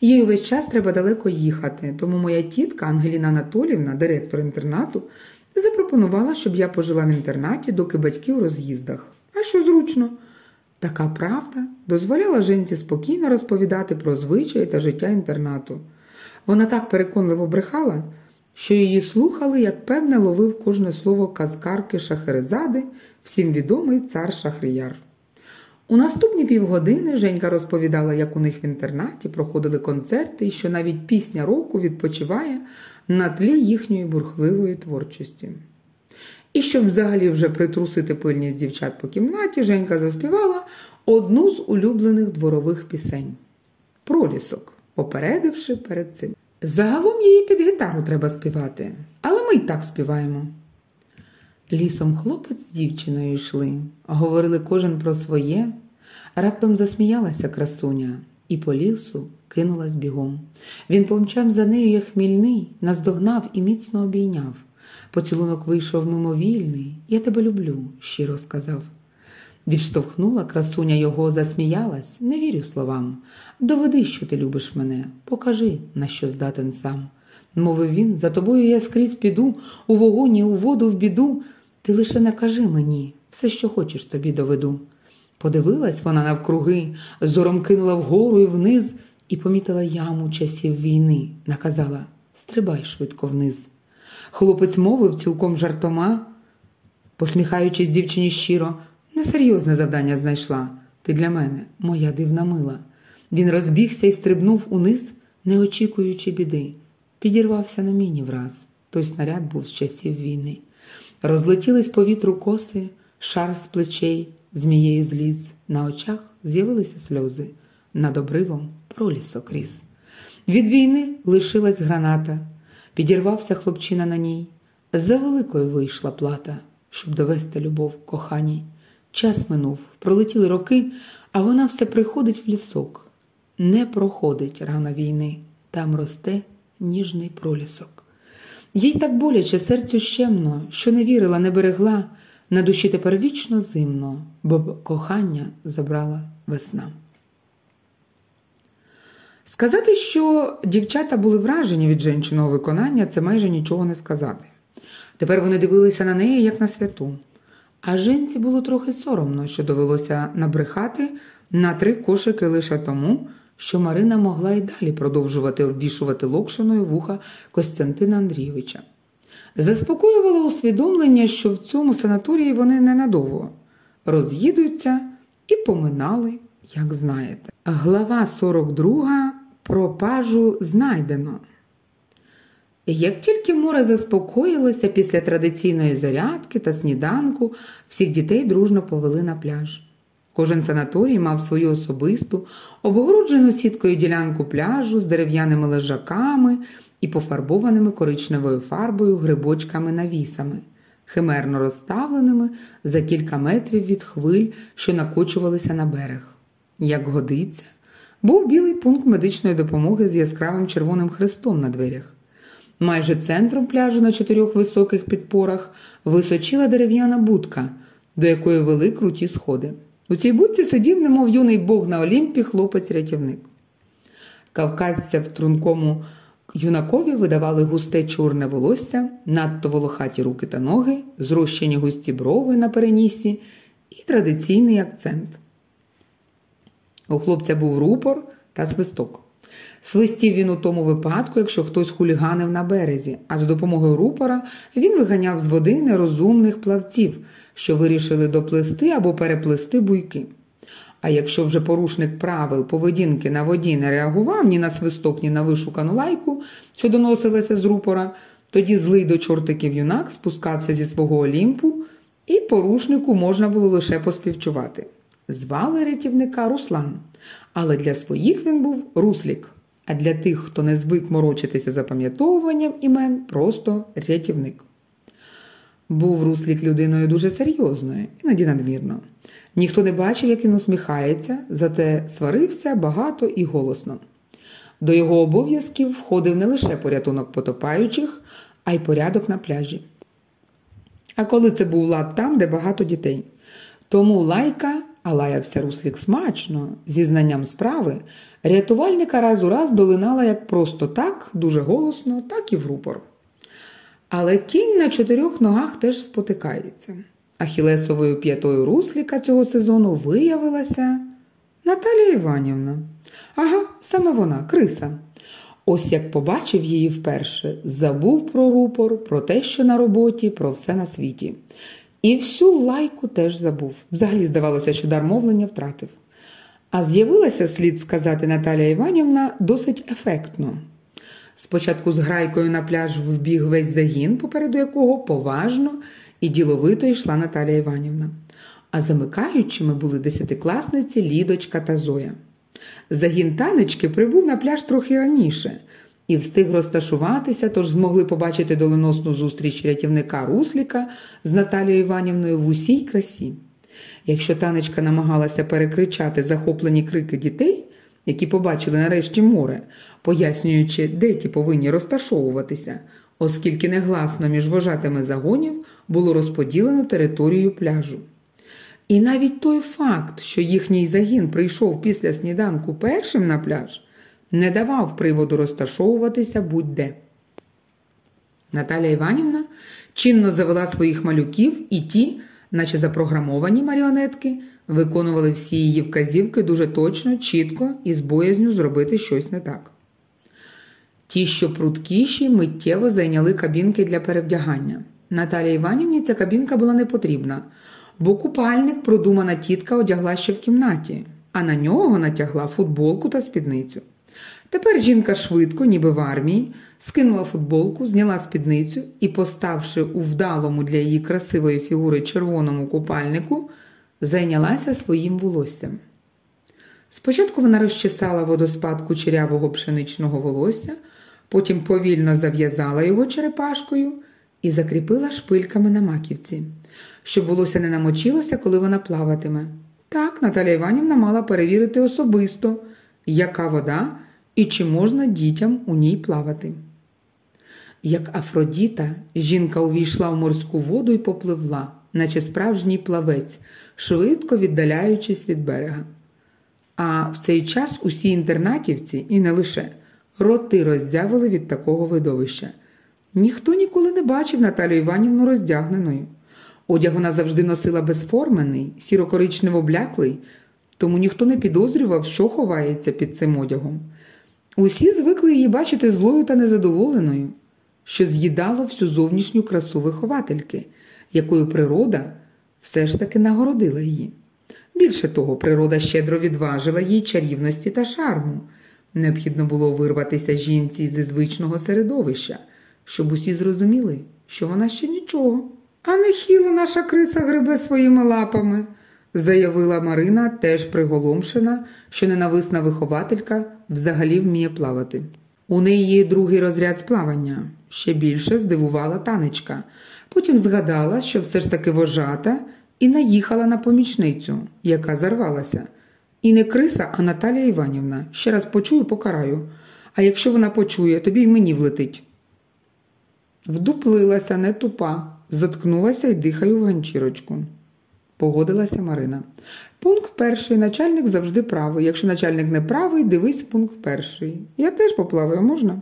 Їй увесь час треба далеко їхати, тому моя тітка Ангеліна Анатолівна, директор інтернату, запропонувала, щоб я пожила в інтернаті, доки батьки у роз'їздах. А що зручно? Така правда дозволяла жінці спокійно розповідати про звичаї та життя інтернату. Вона так переконливо брехала, що її слухали, як певне, ловив кожне слово казкарки Шахерезади, всім відомий цар Шахрияр. У наступні півгодини Женька розповідала, як у них в інтернаті проходили концерти і що навіть пісня року відпочиває на тлі їхньої бурхливої творчості. І щоб взагалі вже притрусити пильність дівчат по кімнаті, Женька заспівала одну з улюблених дворових пісень Пролісок, попередивши перед цим. Загалом її під гітару треба співати, але ми й так співаємо. Лісом хлопець з дівчиною йшли, говорили кожен про своє. Раптом засміялася красуня і по лісу кинулась бігом. Він помчав за нею, як хмільний, наздогнав і міцно обійняв. Поцілунок вийшов мимовільний. Я тебе люблю, щиро сказав. Відштовхнула красуня його, засміялась, не вірю словам. Доведи, що ти любиш мене, покажи, на що здатен сам. Мовив він, за тобою я скрізь піду, у вогоні, у воду, в біду. Ти лише накажи мені, все, що хочеш, тобі доведу. Подивилась вона навкруги, зором кинула вгору і вниз і помітила яму часів війни, наказала Стрибай швидко вниз. Хлопець мовив цілком жартома, посміхаючись дівчині щиро, несерйозне завдання знайшла. Ти для мене, моя дивна мила. Він розбігся і стрибнув униз, не очікуючи біди. Підірвався на міні враз. Той снаряд був з часів війни. Розлетілись по вітру коси, шар з плечей, змією зліз. На очах з'явилися сльози, над обривом пролісок ріс. Від війни лишилась граната, підірвався хлопчина на ній. За великою вийшла плата, щоб довести любов коханій. Час минув, пролетіли роки, а вона все приходить в лісок. Не проходить рана війни, там росте ніжний пролісок. Їй так боляче серцю щемно, що не вірила, не берегла, на душі тепер вічно зимно, бо кохання забрала весна. Сказати, що дівчата були вражені від жінчиного виконання, це майже нічого не сказати. Тепер вони дивилися на неї, як на святу. А жінці було трохи соромно, що довелося набрехати на три кошики лише тому, що Марина могла і далі продовжувати обвішувати локшиною вуха Костянтина Андрійовича. Заспокоювало усвідомлення, що в цьому санаторії вони ненадовго роз'їдуться і поминали, як знаєте. Глава 42 про пажу знайдено. Як тільки море заспокоїлося після традиційної зарядки та сніданку, всіх дітей дружно повели на пляж. Кожен санаторій мав свою особисту, обгороджену сіткою ділянку пляжу з дерев'яними лежаками і пофарбованими коричневою фарбою грибочками навісами, химерно розставленими за кілька метрів від хвиль, що накочувалися на берег. Як годиться, був білий пункт медичної допомоги з яскравим червоним хрестом на дверях. Майже центром пляжу на чотирьох високих підпорах височила дерев'яна будка, до якої вели круті сходи. У цій будці сидів, немов юний бог на Олімпі, хлопець-рятівник. Кавказця в трункому юнакові видавали густе чорне волосся, надто волохаті руки та ноги, зрощені густі брови на перенісі і традиційний акцент. У хлопця був рупор та свисток. Свистів він у тому випадку, якщо хтось хуліганив на березі, а за допомогою рупора він виганяв з води нерозумних плавців, що вирішили доплисти або переплисти буйки. А якщо вже порушник правил поведінки на воді не реагував ні на свисток, ні на вишукану лайку, що доносилася з рупора, тоді злий до чортиків юнак спускався зі свого олімпу, і порушнику можна було лише поспівчувати. Звали рятівника Руслан, але для своїх він був руслік, а для тих, хто не звик морочитися запам'ятовуванням імен, просто рятівник. Був руслік людиною дуже серйозною, іноді надмірно. Ніхто не бачив, як він усміхається, зате сварився багато і голосно. До його обов'язків входив не лише порятунок потопаючих, а й порядок на пляжі. А коли це був лад там, де багато дітей. Тому лайка, а лаявся руслік смачно, зі знанням справи, рятувальника раз у раз долинала як просто так, дуже голосно, так і в рупор. Але кінь на чотирьох ногах теж спотикається. Ахілесовою п'ятою русліка цього сезону виявилася Наталія Іванівна. Ага, саме вона, криса. Ось як побачив її вперше, забув про рупор, про те, що на роботі, про все на світі. І всю лайку теж забув. Взагалі здавалося, що дар мовлення втратив. А з'явилася, слід сказати, Наталія Іванівна досить ефектно. Спочатку з грайкою на пляж вбіг весь загін, попереду якого поважно і діловито йшла Наталія Іванівна. А замикаючими були десятикласниці Лідочка та Зоя. Загін танечки прибув на пляж трохи раніше і встиг розташуватися, тож змогли побачити доленосну зустріч рятівника Русліка з Наталією Іванівною в усій красі. Якщо танечка намагалася перекричати захоплені крики дітей, які побачили нарешті море, пояснюючи, де ті повинні розташовуватися, оскільки негласно між вожатими загонів було розподілено територію пляжу. І навіть той факт, що їхній загін прийшов після сніданку першим на пляж, не давав приводу розташовуватися будь-де. Наталя Іванівна чинно завела своїх малюків і ті, наче запрограмовані маріонетки, виконували всі її вказівки дуже точно, чітко і з боязню зробити щось не так. Ті, що пруткіші, миттєво зайняли кабінки для перевдягання. Наталії Іванівні ця кабінка була не потрібна, бо купальник продумана тітка одягла ще в кімнаті, а на нього натягла футболку та спідницю. Тепер жінка швидко, ніби в армії, скинула футболку, зняла спідницю і, поставши у вдалому для її красивої фігури червоному купальнику, зайнялася своїм волоссям. Спочатку вона розчесала водоспад кучерявого пшеничного волосся, потім повільно зав'язала його черепашкою і закріпила шпильками на маківці, щоб волосся не намочилося, коли вона плаватиме. Так, Наталя Іванівна мала перевірити особисто, яка вода і чи можна дітям у ній плавати. Як Афродіта, жінка увійшла в морську воду і попливла, наче справжній плавець, швидко віддаляючись від берега. А в цей час усі інтернатівці, і не лише, роти роздявили від такого видовища. Ніхто ніколи не бачив Наталю Іванівну роздягненою. Одяг вона завжди носила безформений, сіро-коричнево бляклий, тому ніхто не підозрював, що ховається під цим одягом. Усі звикли її бачити злою та незадоволеною, що з'їдало всю зовнішню красу виховательки, якою природа все ж таки нагородила її. Більше того, природа щедро відважила їй чарівності та шарму. Необхідно було вирватися жінці зі звичного середовища, щоб усі зрозуміли, що вона ще нічого. А нехило наша криса грибе своїми лапами, заявила Марина, теж приголомшена, що ненависна вихователька взагалі вміє плавати. У неї є другий розряд з плавання. Ще більше здивувала танечка. Потім згадала, що все ж таки вожата, і наїхала на помічницю, яка зарвалася. І не криса, а Наталія Іванівна. Ще раз почую, покараю. А якщо вона почує, тобі й мені влетить. Вдуплилася, не тупа, заткнулася і дихаю в ганчірочку. Погодилася Марина. Пункт перший. Начальник завжди правий. Якщо начальник не правий, дивись пункт перший. Я теж поплаваю, можна?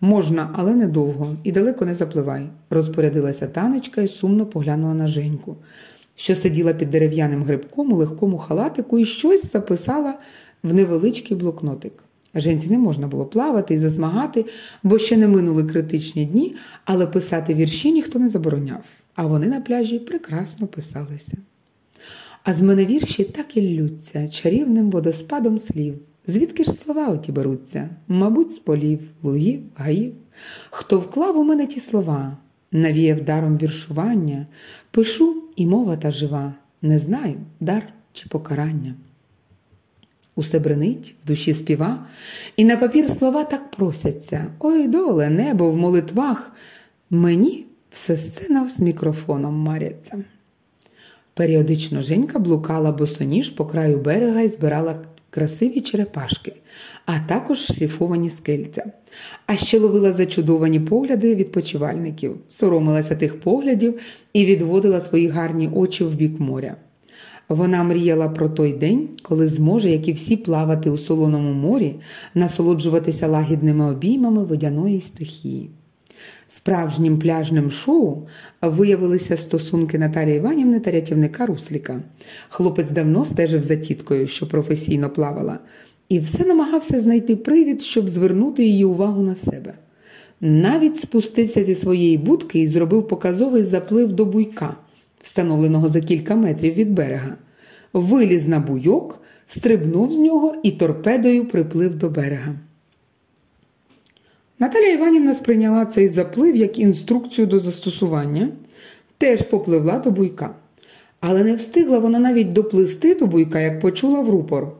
Можна, але недовго і далеко не запливай, розпорядилася танечка і сумно поглянула на Женьку, що сиділа під дерев'яним грибком у легкому халатику і щось записала в невеличкий блокнотик. Женці не можна було плавати і засмагати, бо ще не минули критичні дні, але писати вірші ніхто не забороняв, а вони на пляжі прекрасно писалися. А з мене вірші так і ллються чарівним водоспадом слів. Звідки ж слова оті беруться? Мабуть, з полів, лугів, гаїв. Хто вклав у мене ті слова, навіяв даром віршування, пишу і мова та жива, не знаю, дар чи покарання. Усе бренить, в душі співа, і на папір слова так просяться Ой, доле, небо в молитвах. Мені все сцена з мікрофоном маряться. Періодично Женька блукала босоніж по краю берега і збирала красиві черепашки, а також шліфовані скельця. А ще ловила зачудовані погляди відпочивальників, соромилася тих поглядів і відводила свої гарні очі в бік моря. Вона мріяла про той день, коли зможе, як і всі, плавати у солоному морі, насолоджуватися лагідними обіймами водяної стихії. Справжнім пляжним шоу виявилися стосунки Наталії Іванівни та рятівника Русліка. Хлопець давно стежив за тіткою, що професійно плавала, і все намагався знайти привід, щоб звернути її увагу на себе. Навіть спустився зі своєї будки і зробив показовий заплив до буйка, встановленого за кілька метрів від берега. Виліз на буйок, стрибнув з нього і торпедою приплив до берега. Наталія Іванівна сприйняла цей заплив як інструкцію до застосування, теж попливла до буйка. Але не встигла вона навіть доплисти до буйка, як почула в рупор.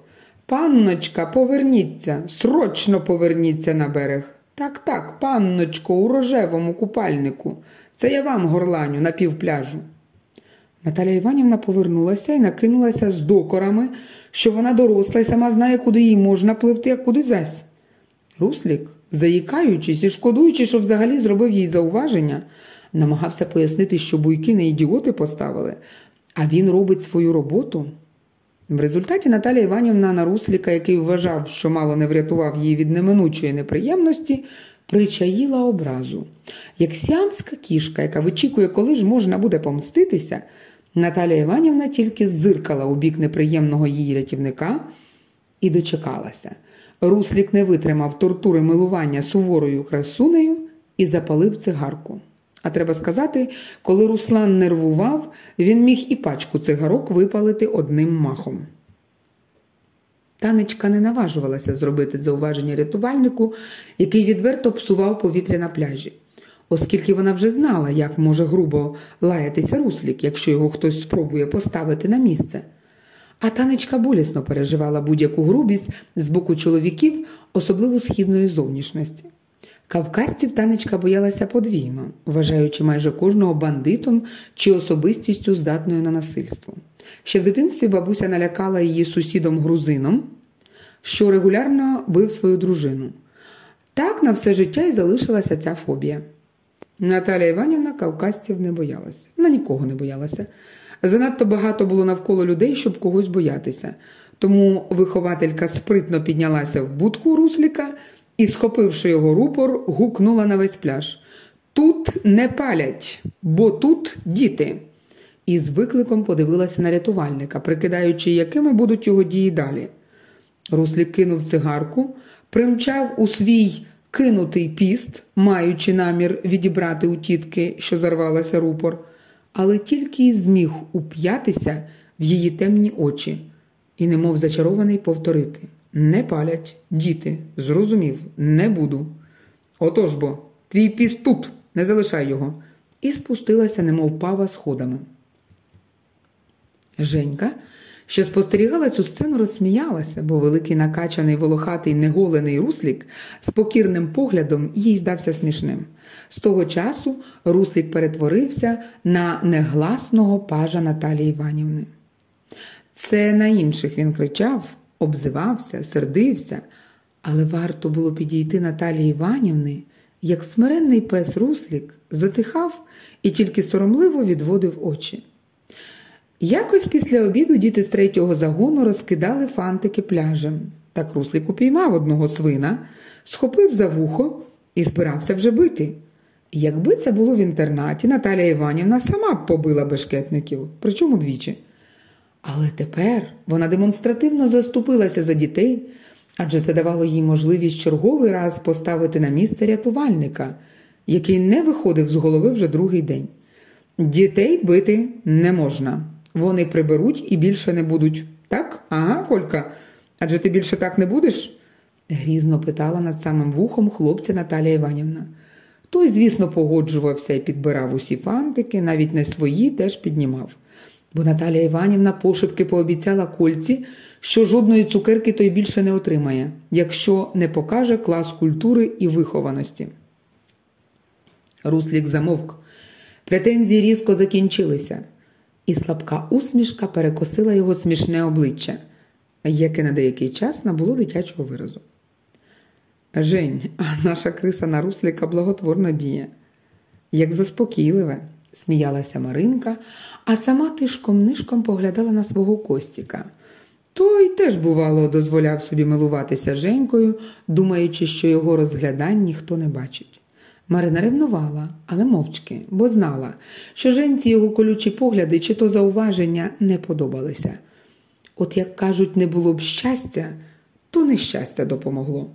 Панночка, поверніться, срочно поверніться на берег. Так, так, панночко, у рожевому купальнику. Це я вам горланю на півпляжу. Наталя Іванівна повернулася і накинулася з докорами, що вона доросла і сама знає, куди їй можна пливти, а куди зась. Руслік, заїкаючись і шкодуючи, що взагалі зробив їй зауваження, намагався пояснити, що буйки не ідіоти поставили, а він робить свою роботу. В результаті Наталія Іванівна на Русліка, який вважав, що мало не врятував її від неминучої неприємності, причаїла образу. Як сіамська кішка, яка вичікує, коли ж можна буде помститися, Наталія Іванівна тільки зиркала у бік неприємного її рятівника і дочекалася. Руслік не витримав тортури милування суворою красунею і запалив цигарку. А треба сказати, коли Руслан нервував, він міг і пачку цигарок випалити одним махом. Танечка не наважувалася зробити зауваження рятувальнику, який відверто псував повітря на пляжі, оскільки вона вже знала, як може грубо лаятися руслік, якщо його хтось спробує поставити на місце. А танечка болісно переживала будь-яку грубість з боку чоловіків, особливо східної зовнішності. Кавказців танечка боялася подвійно, вважаючи майже кожного бандитом чи особистістю здатною на насильство. Ще в дитинстві бабуся налякала її сусідом грузином, що регулярно бив свою дружину. Так на все життя і залишилася ця фобія. Наталя Іванівна кавказців не боялася, вона нікого не боялася. Занадто багато було навколо людей, щоб когось боятися. Тому вихователька спритно піднялася в будку русліка і, схопивши його рупор, гукнула на весь пляж. Тут не палять, бо тут діти. І з викликом подивилася на рятувальника, прикидаючи, якими будуть його дії далі. Руслік кинув цигарку, примчав у свій кинутий піст, маючи намір відібрати у тітки, що зарвалася рупор, але тільки й зміг уп'ятися в її темні очі і, немов зачарований, повторити не палять, діти, зрозумів, не буду. Отож бо, твій піст тут, не залишай його, і спустилася, немов пава сходами. Женька, що спостерігала цю сцену, розсміялася, бо великий накачаний волохатий неголений руслік з покірним поглядом їй здався смішним. З того часу руслік перетворився на негласного пажа Наталії Іванівни. Це на інших він кричав, обзивався, сердився, але варто було підійти Наталії Іванівни, як смиренний пес Руслік затихав і тільки соромливо відводив очі. Якось після обіду діти з третього загону розкидали фантики пляжем. Так Руслік упіймав одного свина, схопив за вухо і збирався вже бити. Якби це було в інтернаті, Наталія Іванівна сама б побила бешкетників, причому двічі. Але тепер вона демонстративно заступилася за дітей, адже це давало їй можливість черговий раз поставити на місце рятувальника, який не виходив з голови вже другий день. Дітей бити не можна. Вони приберуть і більше не будуть. Так? Ага, Колька, адже ти більше так не будеш? грізно питала над самим вухом хлопця Наталія Іванівна. Той, звісно, погоджувався і підбирав усі фантики, навіть не свої теж піднімав. Бо Наталія Іванівна пошепки пообіцяла кольці, що жодної цукерки той більше не отримає, якщо не покаже клас культури і вихованості. Руслік замовк. Претензії різко закінчилися і слабка усмішка перекосила його смішне обличчя, яке на деякий час набуло дитячого виразу. Жень, а наша криса на русліка благотворно діє, як заспокійливе, сміялася Маринка, а сама тишком нишком поглядала на свого Костіка. Той теж, бувало, дозволяв собі милуватися Женькою, думаючи, що його розглядань ніхто не бачить. Марина ревнувала, але мовчки, бо знала, що женці його колючі погляди чи то зауваження не подобалися. От як кажуть, не було б щастя, то нещастя допомогло.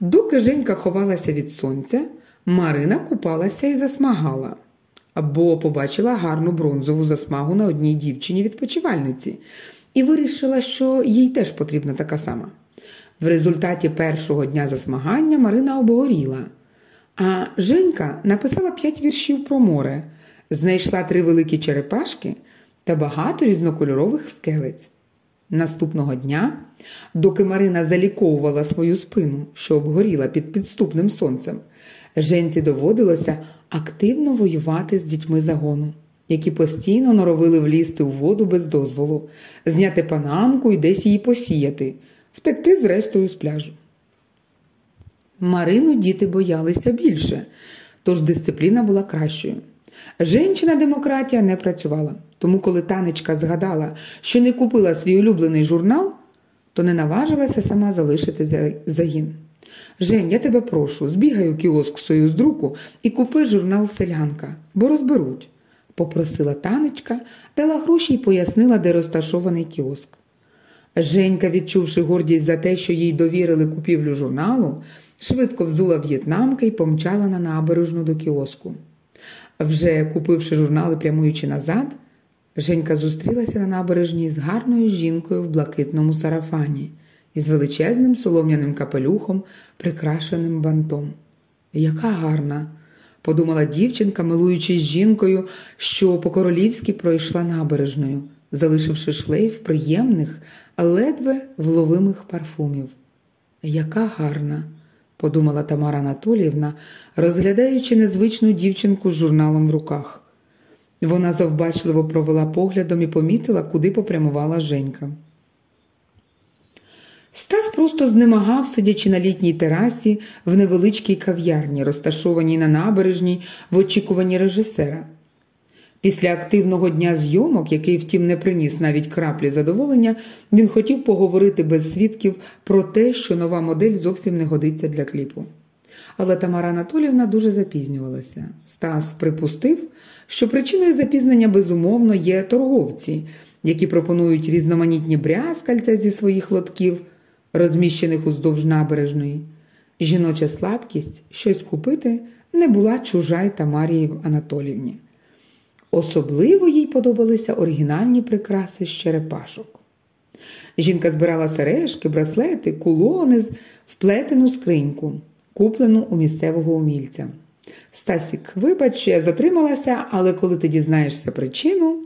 Доки Женька ховалася від сонця, Марина купалася і засмагала, або побачила гарну бронзову засмагу на одній дівчині відпочивальниці і вирішила, що їй теж потрібна така сама. В результаті першого дня засмагання Марина обгоріла. А Женька написала п'ять віршів про море, знайшла три великі черепашки та багато різнокольорових скелець. Наступного дня, доки Марина заліковувала свою спину, що обгоріла під підступним сонцем, Женці доводилося активно воювати з дітьми загону, які постійно норовили влізти у воду без дозволу, зняти панамку і десь її посіяти, втекти зрештою з пляжу. Марину діти боялися більше, тож дисципліна була кращою. Женщина демократія не працювала, тому коли танечка згадала, що не купила свій улюблений журнал, то не наважилася сама залишити загін. Жень, я тебе прошу, збігай у кіоск Союздруку і купи журнал Селянка, бо розберуть, попросила танечка, дала гроші і пояснила, де розташований кіоск. Женька, відчувши гордість за те, що їй довірили купівлю журналу, швидко взула в'єтнамки і помчала на набережну до кіоску. Вже купивши журнали, прямуючи назад, Женька зустрілася на набережній з гарною жінкою в блакитному сарафані, із величезним солом'яним капелюхом, прикрашеним бантом. Яка гарна, подумала дівчинка, милуючись жінкою, що по-королівськи пройшла набережною, залишивши шлейф приємних, ледве вловимих парфумів. Яка гарна, подумала Тамара Анатоліївна, розглядаючи незвичну дівчинку з журналом в руках. Вона завбачливо провела поглядом і помітила, куди попрямувала Женька. Стас просто знемагав, сидячи на літній терасі в невеличкій кав'ярні, розташованій на набережній в очікуванні режисера. Після активного дня зйомок, який, втім, не приніс навіть краплі задоволення, він хотів поговорити без свідків про те, що нова модель зовсім не годиться для кліпу. Але Тамара Анатолівна дуже запізнювалася. Стас припустив, що причиною запізнення безумовно є торговці, які пропонують різноманітні брязкальця зі своїх лотків, розміщених уздовж набережної. Жіноча слабкість щось купити не була чужа й Тамарії Анатолівні. Особливо їй подобалися оригінальні прикраси з черепашок. Жінка збирала сережки, браслети, кулони, вплетену скриньку, куплену у місцевого умільця. Стасік, вибач, я затрималася, але коли ти дізнаєшся причину,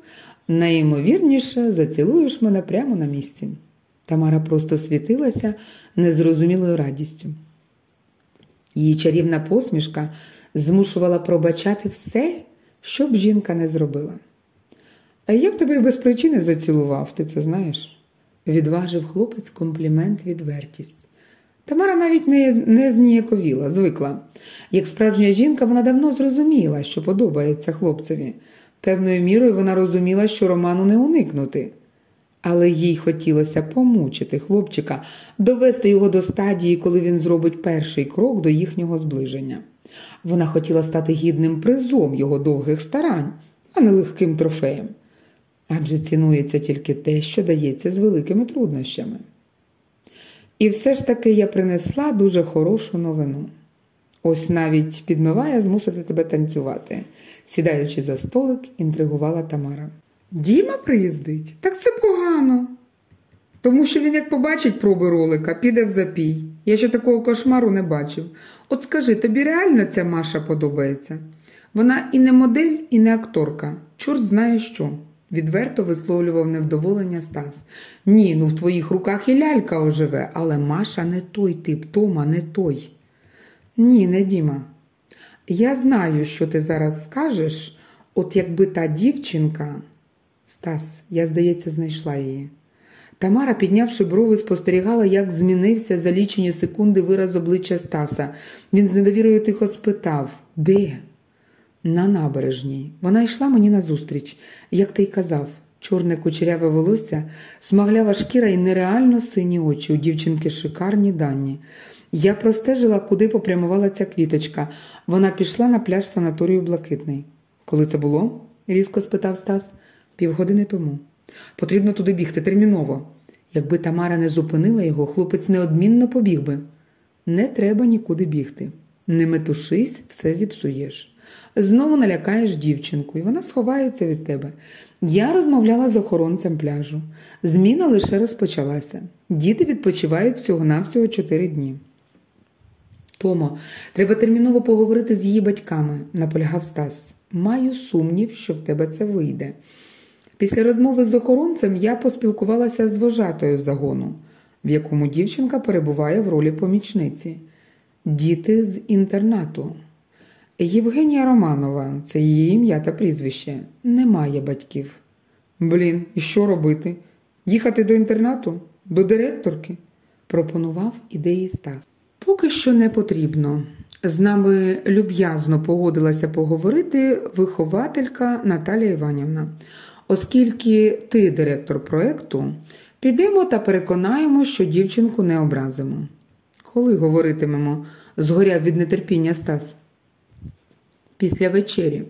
найімовірніше зацілуєш мене прямо на місці. Тамара просто світилася незрозумілою радістю. Її чарівна посмішка змушувала пробачати все, що б жінка не зробила. А я б тебе без причини зацілував, ти це знаєш? відважив хлопець комплімент відвертість. Тамара навіть не, не зніяковіла, звикла. Як справжня жінка, вона давно зрозуміла, що подобається хлопцеві. Певною мірою вона розуміла, що роману не уникнути. Але їй хотілося помучити хлопчика, довести його до стадії, коли він зробить перший крок до їхнього зближення. Вона хотіла стати гідним призом його довгих старань, а не легким трофеєм. Адже цінується тільки те, що дається з великими труднощами. І все ж таки я принесла дуже хорошу новину. Ось навіть підмиває змусити тебе танцювати, сідаючи за столик, інтригувала Тамара. Діма приїздить? Так це погано. Тому що він, як побачить проби ролика, піде в запій. Я ще такого кошмару не бачив. От скажи, тобі реально ця Маша подобається? Вона і не модель, і не акторка. Чорт знає що. Відверто висловлював невдоволення Стас. Ні, ну в твоїх руках і лялька оживе, але Маша не той тип, Тома, не той. Ні, не Діма. Я знаю, що ти зараз скажеш, от якби та дівчинка. Стас, я, здається, знайшла її. Тамара, піднявши брови, спостерігала, як змінився за лічені секунди вираз обличчя Стаса. Він з недовірою тихо спитав Де? На набережній. Вона йшла мені назустріч, як ти й казав, чорне кучеряве волосся, смаглява шкіра і нереально сині очі у дівчинки шикарні дані. Я простежила, куди попрямувала ця квіточка. Вона пішла на пляж санаторію Блакитний. Коли це було? різко спитав Стас. Півгодини тому. Потрібно туди бігти терміново. Якби Тамара не зупинила його, хлопець неодмінно побіг би. Не треба нікуди бігти. Не метушись, все зіпсуєш. Знову налякаєш дівчинку, і вона сховається від тебе. Я розмовляла з охоронцем пляжу. Зміна лише розпочалася. Діти відпочивають всього-навсього чотири дні. Томо, треба терміново поговорити з її батьками, наполягав Стас. Маю сумнів, що в тебе це вийде. Після розмови з охоронцем я поспілкувалася з вожатою загону, в якому дівчинка перебуває в ролі помічниці. Діти з інтернату. Євгенія Романова, це її ім'я та прізвище, немає батьків. Блін, і що робити? Їхати до інтернату? До директорки? пропонував ідеї Стас. Поки що не потрібно. З нами люб'язно погодилася поговорити вихователька Наталія Іванівна. Оскільки ти директор проєкту, підемо та переконаємо, що дівчинку не образимо. Коли говоритимемо, згоряв від нетерпіння Стас. Після вечері.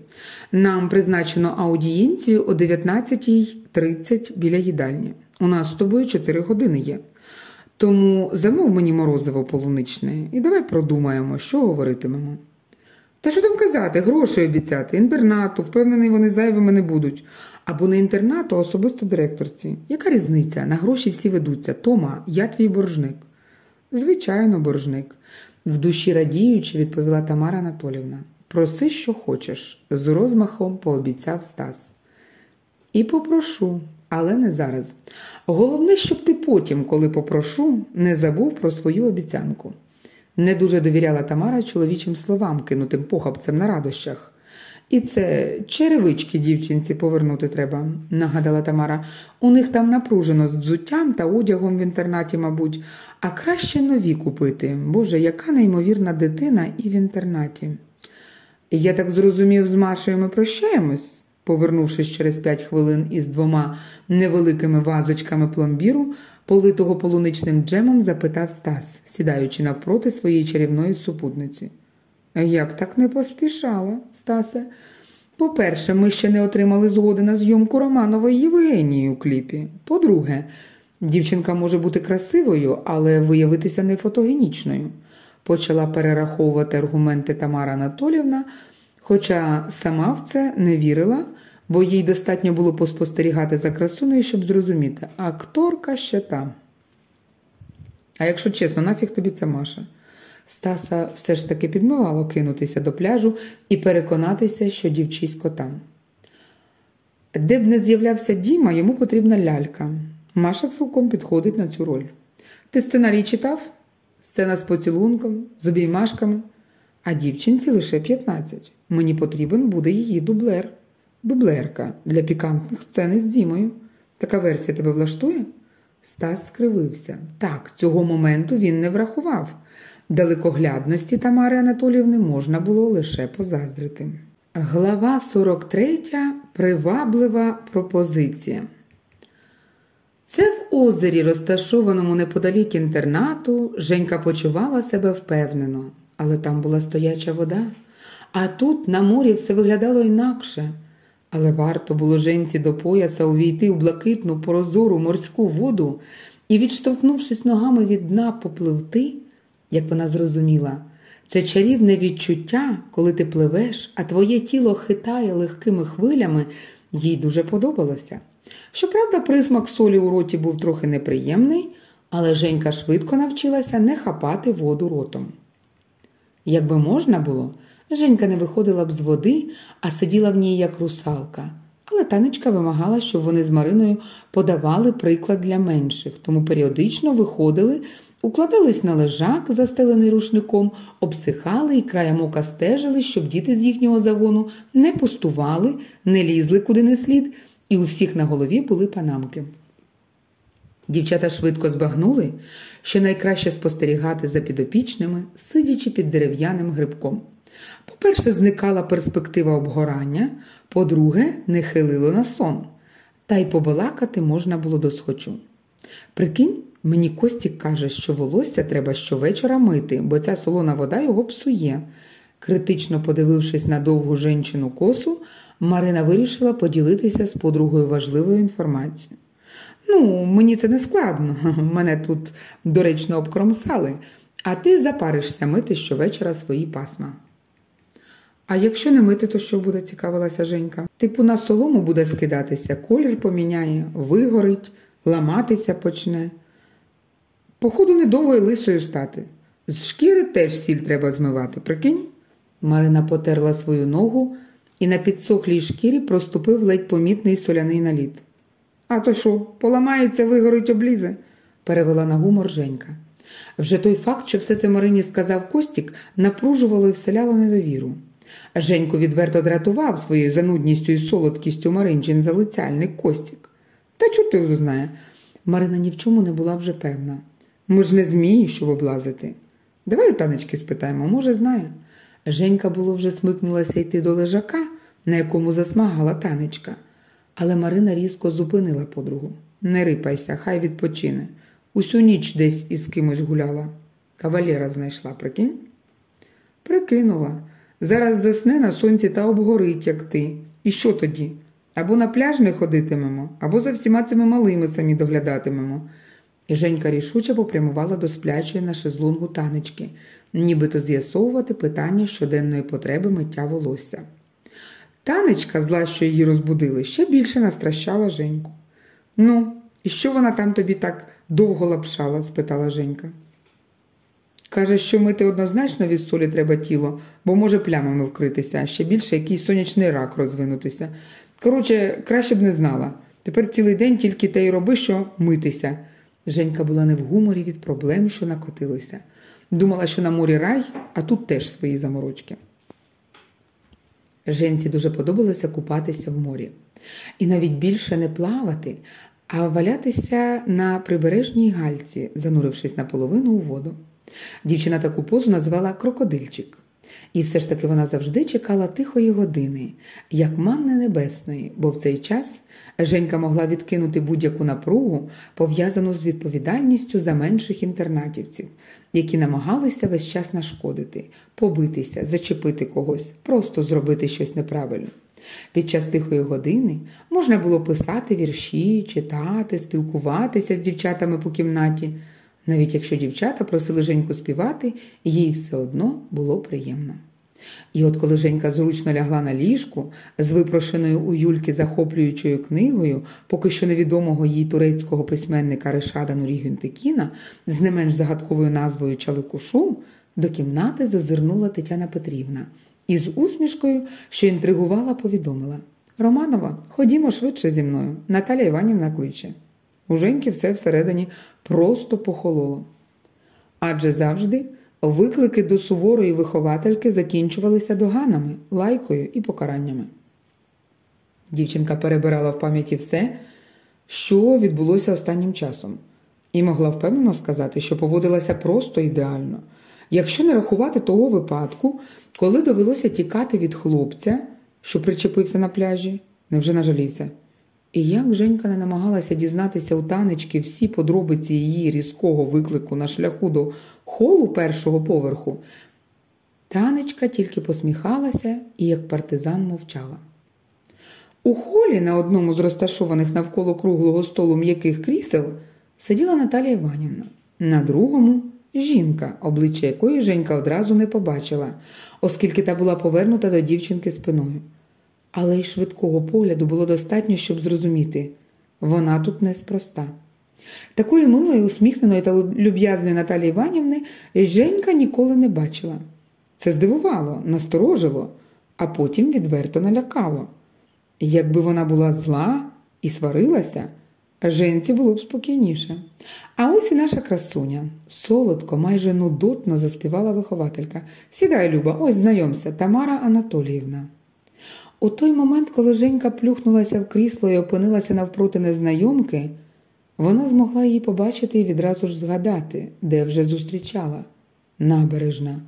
Нам призначено аудієнцію о 19.30 біля їдальні. У нас з тобою 4 години є. Тому замов мені морозиво полуничне і давай продумаємо, що говоритимемо. Та що там казати, гроші обіцяти, інтернату, впевнений, вони зайвими не будуть. Або не інтернату, особисто директорці. Яка різниця? На гроші всі ведуться. Тома, я твій боржник. Звичайно, боржник, в душі радіючи, відповіла Тамара Анатолівна. Проси, що хочеш, з розмахом пообіцяв Стас. І попрошу, але не зараз. Головне, щоб ти потім, коли попрошу, не забув про свою обіцянку. Не дуже довіряла Тамара чоловічим словам, кинутим похабцем на радощах. І це черевички дівчинці повернути треба, нагадала Тамара. У них там напружено з взуттям та одягом в інтернаті, мабуть, а краще нові купити. Боже, яка неймовірна дитина і в інтернаті. Я так зрозумів, з Машею ми прощаємось, повернувшись через п'ять хвилин із двома невеликими вазочками пломбіру, политого полуничним джемом, запитав Стас, сідаючи навпроти своєї чарівної супутниці. Я б так не поспішала, Стасе. По-перше, ми ще не отримали згоди на зйомку Романової Євгенії у кліпі. По-друге, дівчинка може бути красивою, але виявитися не фотогенічною. Почала перераховувати аргументи Тамара Анатолівна, хоча сама в це не вірила, бо їй достатньо було поспостерігати за красунею, щоб зрозуміти, акторка ще там. А якщо чесно, нафіг тобі ця Маша? Стаса все ж таки підмивало кинутися до пляжу і переконатися, що дівчисько там. Де б не з'являвся Діма, йому потрібна лялька. Маша цілком підходить на цю роль. Ти сценарій читав? Сцена з поцілунком, з обіймашками, а дівчинці лише 15. Мені потрібен буде її дублер. Дублерка для пікантних сцен із Дімою. Така версія тебе влаштує? Стас скривився. Так, цього моменту він не врахував. Далекоглядності Тамари Анатоліївни можна було лише позаздрити. Глава 43. Приваблива пропозиція. Це в озері, розташованому неподалік інтернату, Женька почувала себе впевнено, але там була стояча вода. А тут на морі все виглядало інакше. Але варто було женці до пояса увійти в блакитну прозору морську воду і, відштовхнувшись ногами від дна, попливти, як вона зрозуміла, це чарівне відчуття, коли ти пливеш, а твоє тіло хитає легкими хвилями, їй дуже подобалося. Щоправда, присмак солі у роті був трохи неприємний, але Женька швидко навчилася не хапати воду ротом. Якби можна було, Женька не виходила б з води, а сиділа в ній як русалка. Але танечка вимагала, щоб вони з Мариною подавали приклад для менших, тому періодично виходили, укладались на лежак, застелений рушником, обсихали і краєм ока стежили, щоб діти з їхнього загону не пустували, не лізли куди не слід, і у всіх на голові були панамки. Дівчата швидко збагнули, що найкраще спостерігати за підопічними, сидячи під дерев'яним грибком. По-перше, зникала перспектива обгорання, по-друге, не хилило на сон, та й побалакати можна було досхочу. Прикинь, мені Костік каже, що волосся треба щовечора мити, бо ця солона вода його псує. Критично подивившись на довгу жінчину косу, Марина вирішила поділитися з подругою важливою інформацією. Ну, мені це не складно, мене тут доречно обкромсали, а ти запаришся мити щовечора свої пасма. А якщо не мити, то що буде, цікавилася Женька. Типу на солому буде скидатися, колір поміняє, вигорить, ламатися почне. Походу, недовго лисою стати. З шкіри теж сіль треба змивати, прикинь? Марина потерла свою ногу і на підсохлій шкірі проступив ледь помітний соляний наліт. А то що, поламається, вигорить облізе, перевела на гумор Женька. Вже той факт, що все це Марині сказав Костік, напружувало і вселяло недовіру. Женьку відверто дратував своєю занудністю і солодкістю Маринчин залицяльник Костік. Та чути його. Марина ні в чому не була вже певна. Ми ж не змії, щоб облазити. Давай у танечки спитаємо, може, знає. Женька було вже смикнулася йти до лежака, на якому засмагала танечка. Але Марина різко зупинила подругу. Не рипайся, хай відпочине. Усю ніч десь із кимось гуляла. Кавалєра знайшла, прикинь? Прикинула. Зараз засне на сонці та обгорить, як ти. І що тоді? Або на пляж не ходитимемо, або за всіма цими малими самі доглядатимемо. І Женька рішуче попрямувала до сплячої на шезлонгу танечки, нібито з'ясовувати питання щоденної потреби миття волосся. Танечка, зла, що її розбудили, ще більше настращала Женьку. Ну, і що вона там тобі так довго лапшала? спитала Женька. Каже, що мити однозначно від солі треба тіло, бо може плямами вкритися, а ще більше якийсь сонячний рак розвинутися. Коротше, краще б не знала. Тепер цілий день тільки те й роби, що митися. Женька була не в гуморі від проблем, що накотилися. Думала, що на морі рай, а тут теж свої заморочки. Женці дуже подобалося купатися в морі. І навіть більше не плавати, а валятися на прибережній гальці, занурившись наполовину у воду. Дівчина таку позу назвала крокодильчик. І все ж таки вона завжди чекала тихої години, як манни небесної, бо в цей час Женька могла відкинути будь-яку напругу, пов'язану з відповідальністю за менших інтернатівців, які намагалися весь час нашкодити, побитися, зачепити когось, просто зробити щось неправильно. Під час тихої години можна було писати вірші, читати, спілкуватися з дівчатами по кімнаті. Навіть якщо дівчата просили Женьку співати, їй все одно було приємно. І от коли Женька зручно лягла на ліжку з випрошеною у Юльки захоплюючою книгою, поки що невідомого їй турецького письменника Решада Нурігюнтекіна з не менш загадковою назвою Чаликушу, до кімнати зазирнула Тетяна Петрівна і з усмішкою, що інтригувала, повідомила Романова, ходімо швидше зі мною. Наталя Іванівна кличе. У Женьки все всередині просто похололо. Адже завжди виклики до суворої виховательки закінчувалися доганами, лайкою і покараннями. Дівчинка перебирала в пам'яті все, що відбулося останнім часом, і могла впевнено сказати, що поводилася просто ідеально, якщо не рахувати того випадку, коли довелося тікати від хлопця, що причепився на пляжі, невже нажалівся. І як Женька не намагалася дізнатися у танечки всі подробиці її різкого виклику на шляху до холу першого поверху, танечка тільки посміхалася і як партизан мовчала. У холі на одному з розташованих навколо круглого столу м'яких крісел сиділа Наталія Іванівна, на другому жінка, обличчя якої Женька одразу не побачила, оскільки та була повернута до дівчинки спиною. Але й швидкого погляду було достатньо, щоб зрозуміти вона тут неспроста. Такої милої, усміхненої та люб'язної Наталі Іванівни Женька ніколи не бачила. Це здивувало, насторожило, а потім відверто налякало. Якби вона була зла і сварилася, Женці було б спокійніше. А ось і наша красуня. Солодко, майже нудотно заспівала вихователька. Сідай, Люба, ось знайомся, Тамара Анатоліївна. У той момент, коли Женька плюхнулася в крісло і опинилася навпроти незнайомки, вона змогла її побачити і відразу ж згадати, де вже зустрічала набережна.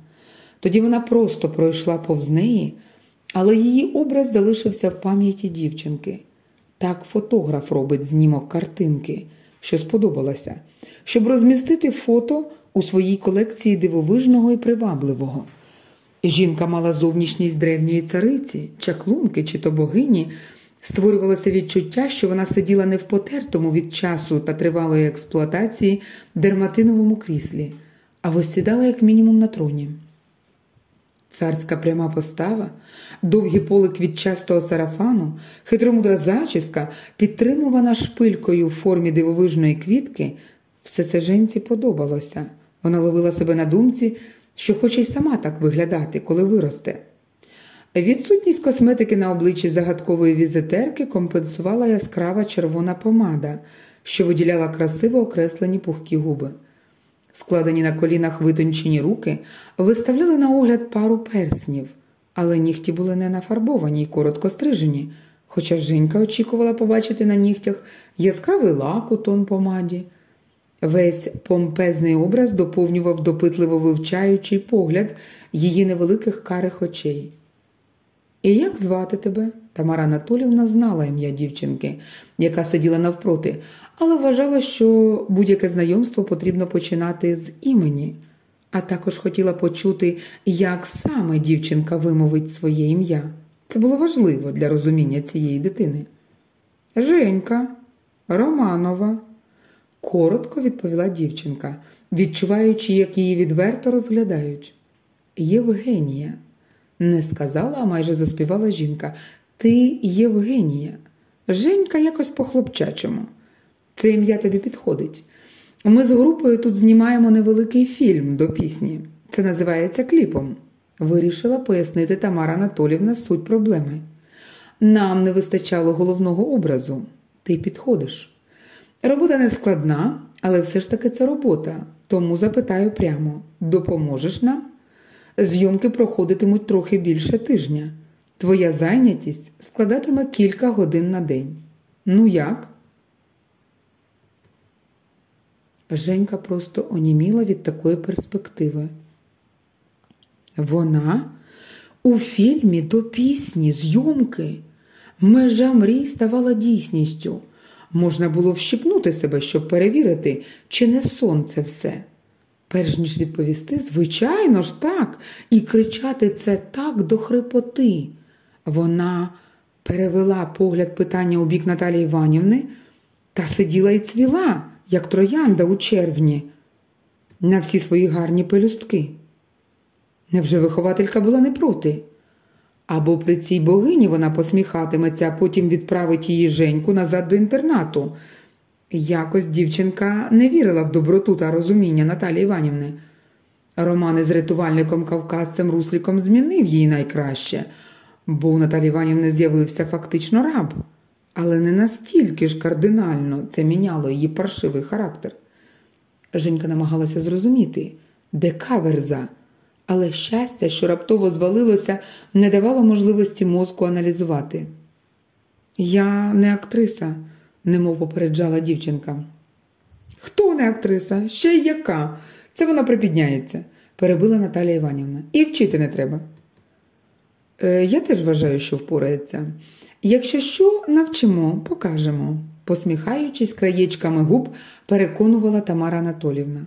Тоді вона просто пройшла повз неї, але її образ залишився в пам'яті дівчинки. Так фотограф робить знімок картинки, що сподобалася, щоб розмістити фото у своїй колекції дивовижного і привабливого. Жінка мала зовнішність древньої цариці, чаклунки чи то богині. Створювалося відчуття, що вона сиділа не в потертому від часу та тривалої експлуатації дерматиновому кріслі, а восідала як мінімум на троні. Царська пряма постава, довгий полик від частого сарафану, хитромудра зачіска, підтримувана шпилькою в формі дивовижної квітки, все це жінці подобалося. Вона ловила себе на думці, що хоче й сама так виглядати, коли виросте. Відсутність косметики на обличчі загадкової візитерки компенсувала яскрава червона помада, що виділяла красиво окреслені пухкі губи. Складені на колінах витончені руки виставляли на огляд пару перснів, але нігті були не нафарбовані й коротко стрижені, хоча Женька очікувала побачити на нігтях яскравий лак у тон помаді. Весь помпезний образ доповнював допитливо вивчаючий погляд її невеликих карих очей. І як звати тебе? Тамара Анатолівна знала ім'я дівчинки, яка сиділа навпроти, але вважала, що будь-яке знайомство потрібно починати з імені, а також хотіла почути, як саме дівчинка вимовить своє ім'я. Це було важливо для розуміння цієї дитини. Женька, Романова. Коротко відповіла дівчинка, відчуваючи, як її відверто розглядають. Євгенія, не сказала, а майже заспівала жінка. Ти Євгенія. Женька якось по-хлопчачому. Це ім'я тобі підходить. Ми з групою тут знімаємо невеликий фільм до пісні. Це називається кліпом. Вирішила пояснити Тамара Анатолівна суть проблеми. Нам не вистачало головного образу. Ти підходиш. Робота не складна, але все ж таки це робота. Тому запитаю прямо: допоможеш нам? Зйомки проходитимуть трохи більше тижня. Твоя зайнятість складатиме кілька годин на день. Ну як? Женька просто оніміла від такої перспективи. Вона у фільмі до пісні, зйомки. Межа мрій ставала дійсністю. Можна було вщипнути себе, щоб перевірити, чи не сон це все. Перш ніж відповісти, звичайно ж так, і кричати це так до хрипоти. Вона перевела погляд питання у бік Наталії Іванівни та сиділа і цвіла, як троянда у червні, на всі свої гарні пелюстки. Невже вихователька була не проти? Або при цій богині вона посміхатиметься, а потім відправить її Женьку назад до інтернату. Якось дівчинка не вірила в доброту та розуміння Наталії Іванівни. Роман із рятувальником кавказцем Русліком змінив її найкраще, бо у Наталі Іванівни з'явився фактично раб. Але не настільки ж кардинально це міняло її паршивий характер. Женька намагалася зрозуміти, де каверза, але щастя, що раптово звалилося, не давало можливості мозку аналізувати. Я не актриса, немов попереджала дівчинка. Хто не актриса? Ще й яка? Це вона припідняється, перебила Наталія Іванівна. І вчити не треба. Е, я теж вважаю, що впорається. Якщо що, навчимо, покажемо, посміхаючись краєчками губ, переконувала Тамара Анатолівна.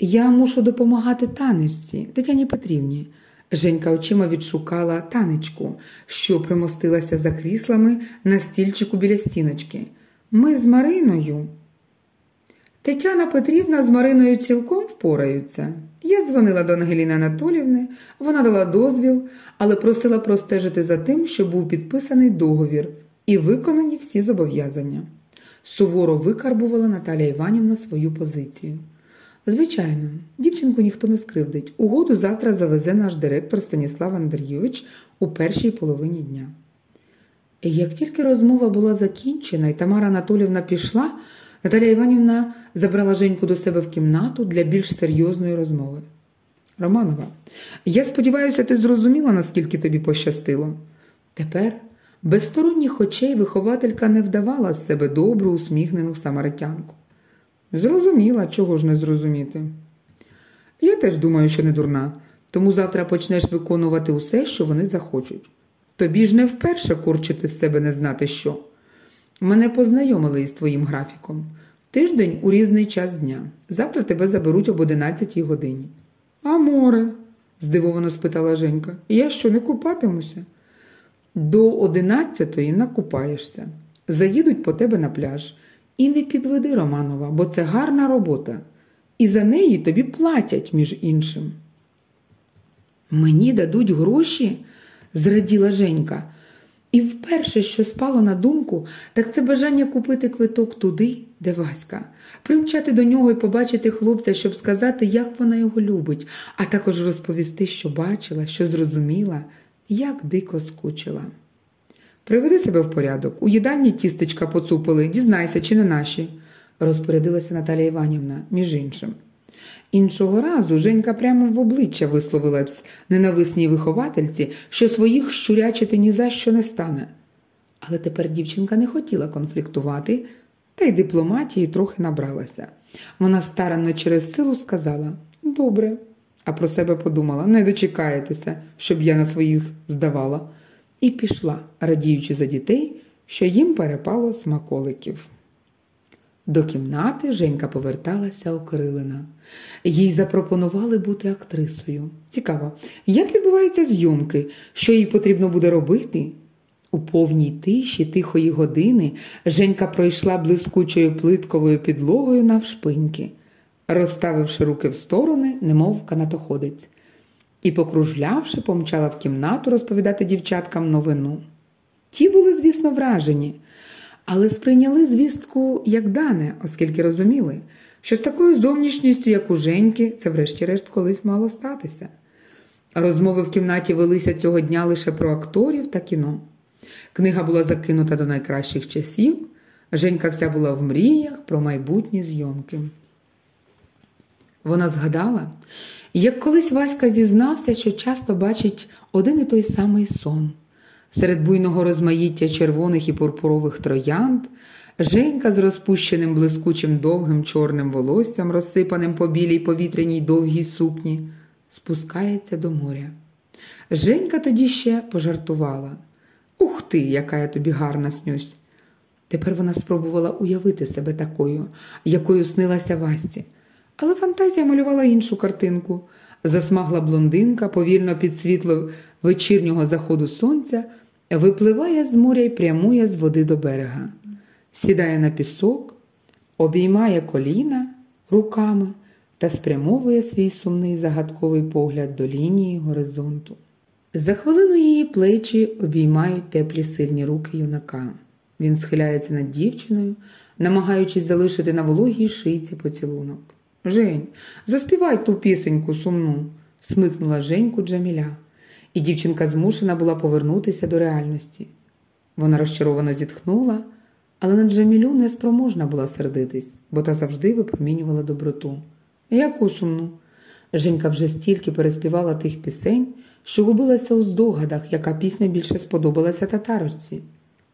Я мушу допомагати танечці, Тетяні Петрівні. Женька очима відшукала танечку, що примостилася за кріслами на стільчику біля стіночки. Ми з Мариною. Тетяна Петрівна з Мариною цілком впораються. Я дзвонила до Ангеліни Анатолівни, вона дала дозвіл, але просила простежити за тим, що був підписаний договір і виконані всі зобов'язання. Суворо викарбувала Наталія Іванівна свою позицію. Звичайно, дівчинку ніхто не скривдить. Угоду завтра завезе наш директор Станіслав Андрійович у першій половині дня. І як тільки розмова була закінчена і Тамара Анатолівна пішла, Наталія Іванівна забрала Женьку до себе в кімнату для більш серйозної розмови. Романова, я сподіваюся, ти зрозуміла, наскільки тобі пощастило. Тепер без сторонніх очей вихователька не вдавала з себе добру, усміхнену самаритянку. Зрозуміла, чого ж не зрозуміти. Я теж думаю, що не дурна, тому завтра почнеш виконувати усе, що вони захочуть. Тобі ж не вперше курчити з себе не знати що. Мене познайомили із твоїм графіком. Тиждень у різний час дня. Завтра тебе заберуть об 11 годині. А море? здивовано спитала Женька. Я що не купатимуся? До одинадцятої накупаєшся. Заїдуть по тебе на пляж. І не підведи Романова, бо це гарна робота. І за неї тобі платять, між іншим. Мені дадуть гроші, зраділа Женька. І вперше, що спало на думку, так це бажання купити квиток туди, де Васька, примчати до нього і побачити хлопця, щоб сказати, як вона його любить, а також розповісти, що бачила, що зрозуміла, як дико скучила. Приведи себе в порядок, у їдальні тістечка поцупили, дізнайся, чи не наші, розпорядилася Наталія Іванівна, між іншим. Іншого разу Женька прямо в обличчя висловила б ненависній виховательці, що своїх щурячити ні за що не стане. Але тепер дівчинка не хотіла конфліктувати, та й дипломатії трохи набралася. Вона старанно через силу сказала добре, а про себе подумала не дочекаєтеся, щоб я на своїх здавала, і пішла, радіючи за дітей, що їм перепало смаколиків. До кімнати Женька поверталася окрилена. Їй запропонували бути актрисою. Цікаво, як відбуваються зйомки, що їй потрібно буде робити? У повній тиші тихої години Женька пройшла блискучою плитковою підлогою навшпиньки, розставивши руки в сторони, немов канатоходець, і, покружлявши, помчала в кімнату розповідати дівчаткам новину. Ті були, звісно, вражені, але сприйняли звістку як дане, оскільки розуміли, що з такою зовнішністю, як у Женьки, це врешті-решт колись мало статися. Розмови в кімнаті велися цього дня лише про акторів та кіно. Книга була закинута до найкращих часів. Женька вся була в мріях про майбутні зйомки. Вона згадала, як колись Васька зізнався, що часто бачить один і той самий сон. Серед буйного розмаїття червоних і пурпурових троянд, Женька з розпущеним блискучим довгим чорним волоссям, розсипаним по білій повітряній довгій сукні, спускається до моря. Женька тоді ще пожартувала. Ух ти, яка я тобі гарна снюсь. Тепер вона спробувала уявити себе такою, якою снилася Васті. Але фантазія малювала іншу картинку. Засмагла блондинка, повільно під світло вечірнього заходу сонця, випливає з моря і прямує з води до берега, сідає на пісок, обіймає коліна руками та спрямовує свій сумний загадковий погляд до лінії горизонту. За хвилину її плечі обіймають теплі сильні руки юнака. Він схиляється над дівчиною, намагаючись залишити на вологій шийці поцілунок. Жень, заспівай ту пісеньку сумну, смикнула Женьку Джаміля, і дівчинка змушена була повернутися до реальності. Вона розчаровано зітхнула, але на Джамілю неспроможна була сердитись, бо та завжди випромінювала доброту. Яку сумну? Женька вже стільки переспівала тих пісень, що губилася у здогадах, яка пісня більше сподобалася татарочці.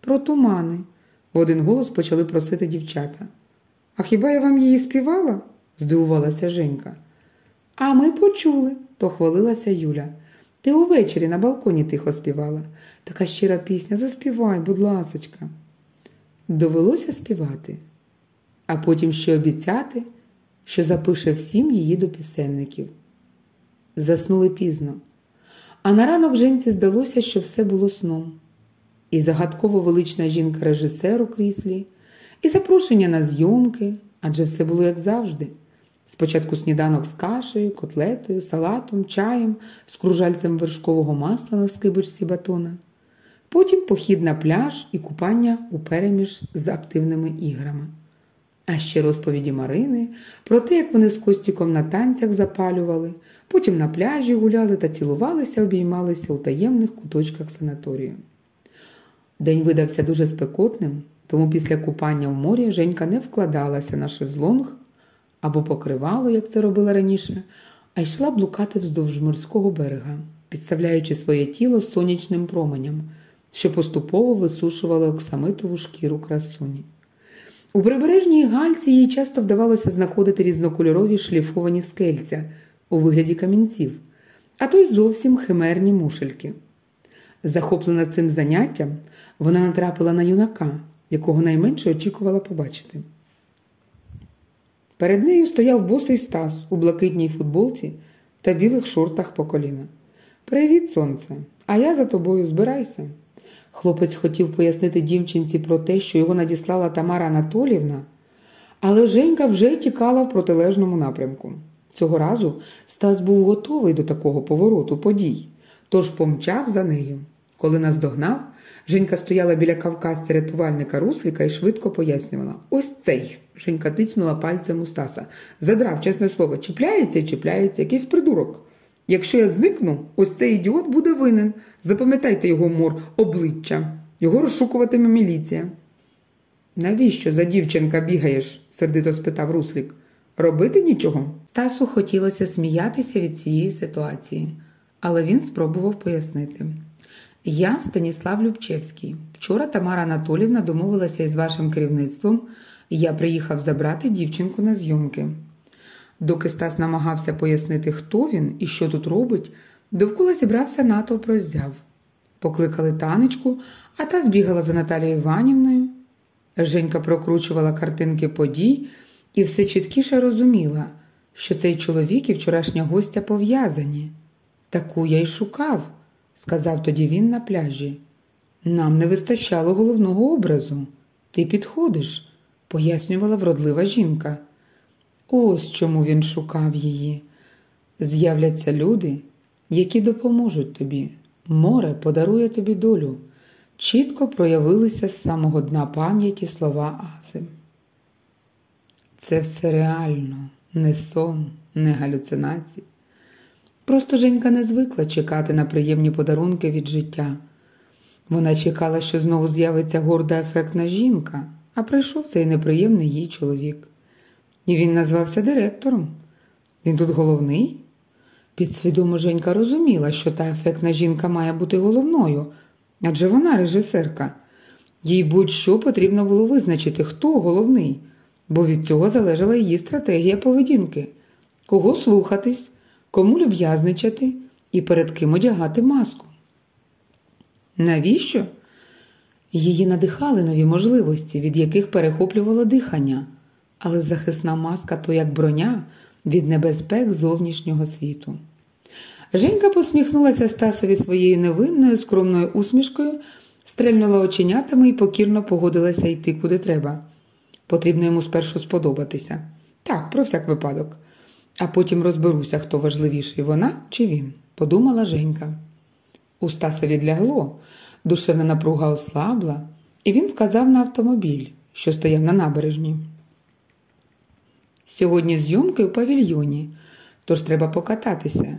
Про тумани, в один голос почали просити дівчата. А хіба я вам її співала? Здивувалася Женька. А ми почули, похвалилася Юля. Ти увечері на балконі тихо співала. Така щира пісня, заспівай, будь ласочка. Довелося співати, а потім ще обіцяти, що запише всім її до пісенників. Заснули пізно. А на ранок Женці здалося, що все було сном. І загадково велична жінка режисер у кріслі, і запрошення на зйомки, адже все було як завжди. Спочатку сніданок з кашею, котлетою, салатом, чаєм, з кружальцем вершкового масла на скибочці батона. Потім похід на пляж і купання у переміж з активними іграми. А ще розповіді Марини про те, як вони з Костіком на танцях запалювали, потім на пляжі гуляли та цілувалися, обіймалися у таємних куточках санаторію. День видався дуже спекотним, тому після купання в морі Женька не вкладалася на шезлонг або покривало, як це робила раніше, а йшла блукати вздовж морського берега, підставляючи своє тіло сонячним променям, що поступово висушували оксамитову шкіру красуні. У прибережній гальці їй часто вдавалося знаходити різнокольорові шліфовані скельця у вигляді камінців, а то й зовсім химерні мушельки. Захоплена цим заняттям, вона натрапила на юнака, якого найменше очікувала побачити. Перед нею стояв босий Стас у блакитній футболці та білих шортах по коліна. Привіт, сонце! А я за тобою збирайся. Хлопець хотів пояснити дівчинці про те, що його надіслала Тамара Анатолівна, але Женька вже тікала в протилежному напрямку. Цього разу Стас був готовий до такого повороту подій, тож помчав за нею. Коли нас догнав, Женька стояла біля кавказця рятувальника Русліка і швидко пояснювала: ось цей. Женька тицнула пальцем у Стаса. Задрав, чесне слово, чіпляється чіпляється, якийсь придурок. Якщо я зникну, ось цей ідіот буде винен. Запам'ятайте його мор, обличчя. Його розшукуватиме міліція. Навіщо за дівчинка бігаєш? сердито спитав Руслік. Робити нічого? Стасу хотілося сміятися від цієї ситуації, але він спробував пояснити. Я Станіслав Любчевський. Вчора Тамара Анатолівна домовилася із вашим керівництвом, я приїхав забрати дівчинку на зйомки. Доки Стас намагався пояснити, хто він і що тут робить, довкола зібрався натовп роззяв. Покликали танечку, а та збігала за Наталією Іванівною. Женька прокручувала картинки подій і все чіткіше розуміла, що цей чоловік і вчорашня гостя пов'язані. Таку я й шукав сказав тоді він на пляжі. Нам не вистачало головного образу. Ти підходиш, пояснювала вродлива жінка. Ось чому він шукав її. З'являться люди, які допоможуть тобі. Море подарує тобі долю. Чітко проявилися з самого дна пам'яті слова Ази. Це все реально, не сон, не галюцинації. Просто Женька не звикла чекати на приємні подарунки від життя. Вона чекала, що знову з'явиться горда ефектна жінка, а прийшов цей неприємний їй чоловік. І він назвався директором. Він тут головний. Підсвідомо Женька розуміла, що та ефектна жінка має бути головною, адже вона режисерка. Їй будь-що потрібно було визначити, хто головний, бо від цього залежала її стратегія поведінки, кого слухатись, кому люб'язничати і перед ким одягати маску. Навіщо? Її надихали нові можливості, від яких перехоплювало дихання, але захисна маска то як броня від небезпек зовнішнього світу. Женька посміхнулася Стасові своєю невинною, скромною усмішкою, стрельнула оченятами і покірно погодилася йти куди треба. Потрібно йому спершу сподобатися. Так, про всяк випадок. А потім розберуся, хто важливіший вона чи він, подумала Женька. У Стаса відлягло, душевна напруга ослабла, і він вказав на автомобіль, що стояв на набережні. Сьогодні зйомки у павільйоні, тож треба покататися.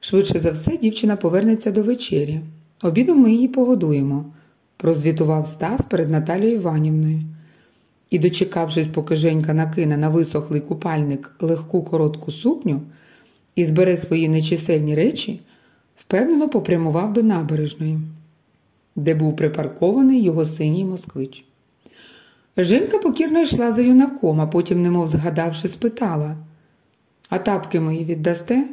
Швидше за все, дівчина повернеться до вечері. Обідом ми її погодуємо, прозвітував Стас перед Наталією Іванівною. І, дочекавшись, поки Женька накине на висохлий купальник легку коротку сукню і збере свої нечисельні речі, впевнено попрямував до набережної, де був припаркований його синій москвич. Женька покірно йшла за юнаком, а потім, немов згадавши, спитала А тапки мої віддасте?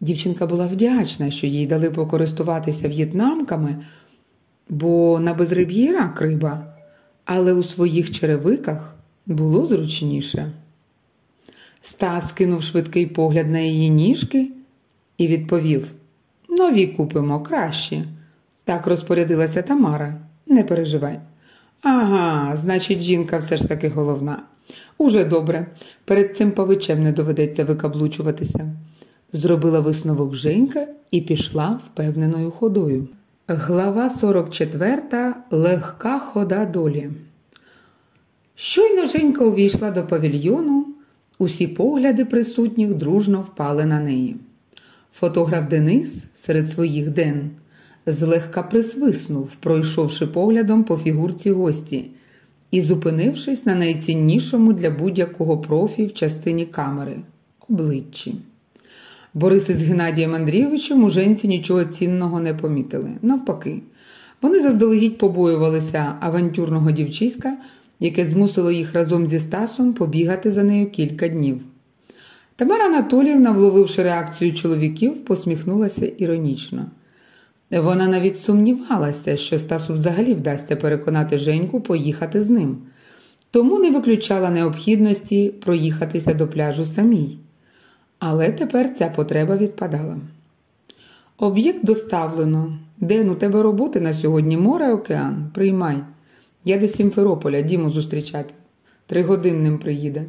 Дівчинка була вдячна, що їй дали покористуватися в'єтнамками, бо на безриб'ї рак риба, але у своїх черевиках було зручніше. Стас кинув швидкий погляд на її ніжки і відповів Нові купимо кращі. Так розпорядилася Тамара. Не переживай. Ага, значить, жінка все ж таки головна. Уже добре, перед цим павичем не доведеться викаблучуватися. Зробила висновок Женька і пішла впевненою ходою. Глава 44. Легка хода долі. Щойно Женька увійшла до павільйону, усі погляди присутніх дружно впали на неї. Фотограф Денис серед своїх ден злегка присвиснув, пройшовши поглядом по фігурці гості і зупинившись на найціннішому для будь-якого профі в частині камери обличчі. Борис із Геннадієм Андрійовичем у женці нічого цінного не помітили. Навпаки, вони заздалегідь побоювалися авантюрного дівчиська, яке змусило їх разом зі Стасом побігати за нею кілька днів. Тамара Анатоліївна, вловивши реакцію чоловіків, посміхнулася іронічно. Вона навіть сумнівалася, що Стасу взагалі вдасться переконати Женьку поїхати з ним, тому не виключала необхідності проїхатися до пляжу самій. Але тепер ця потреба відпадала. Об'єкт доставлено. Ден, у тебе роботи на сьогодні море океан? Приймай. Я до Сімферополя Діму зустрічати. Тригодинним приїде.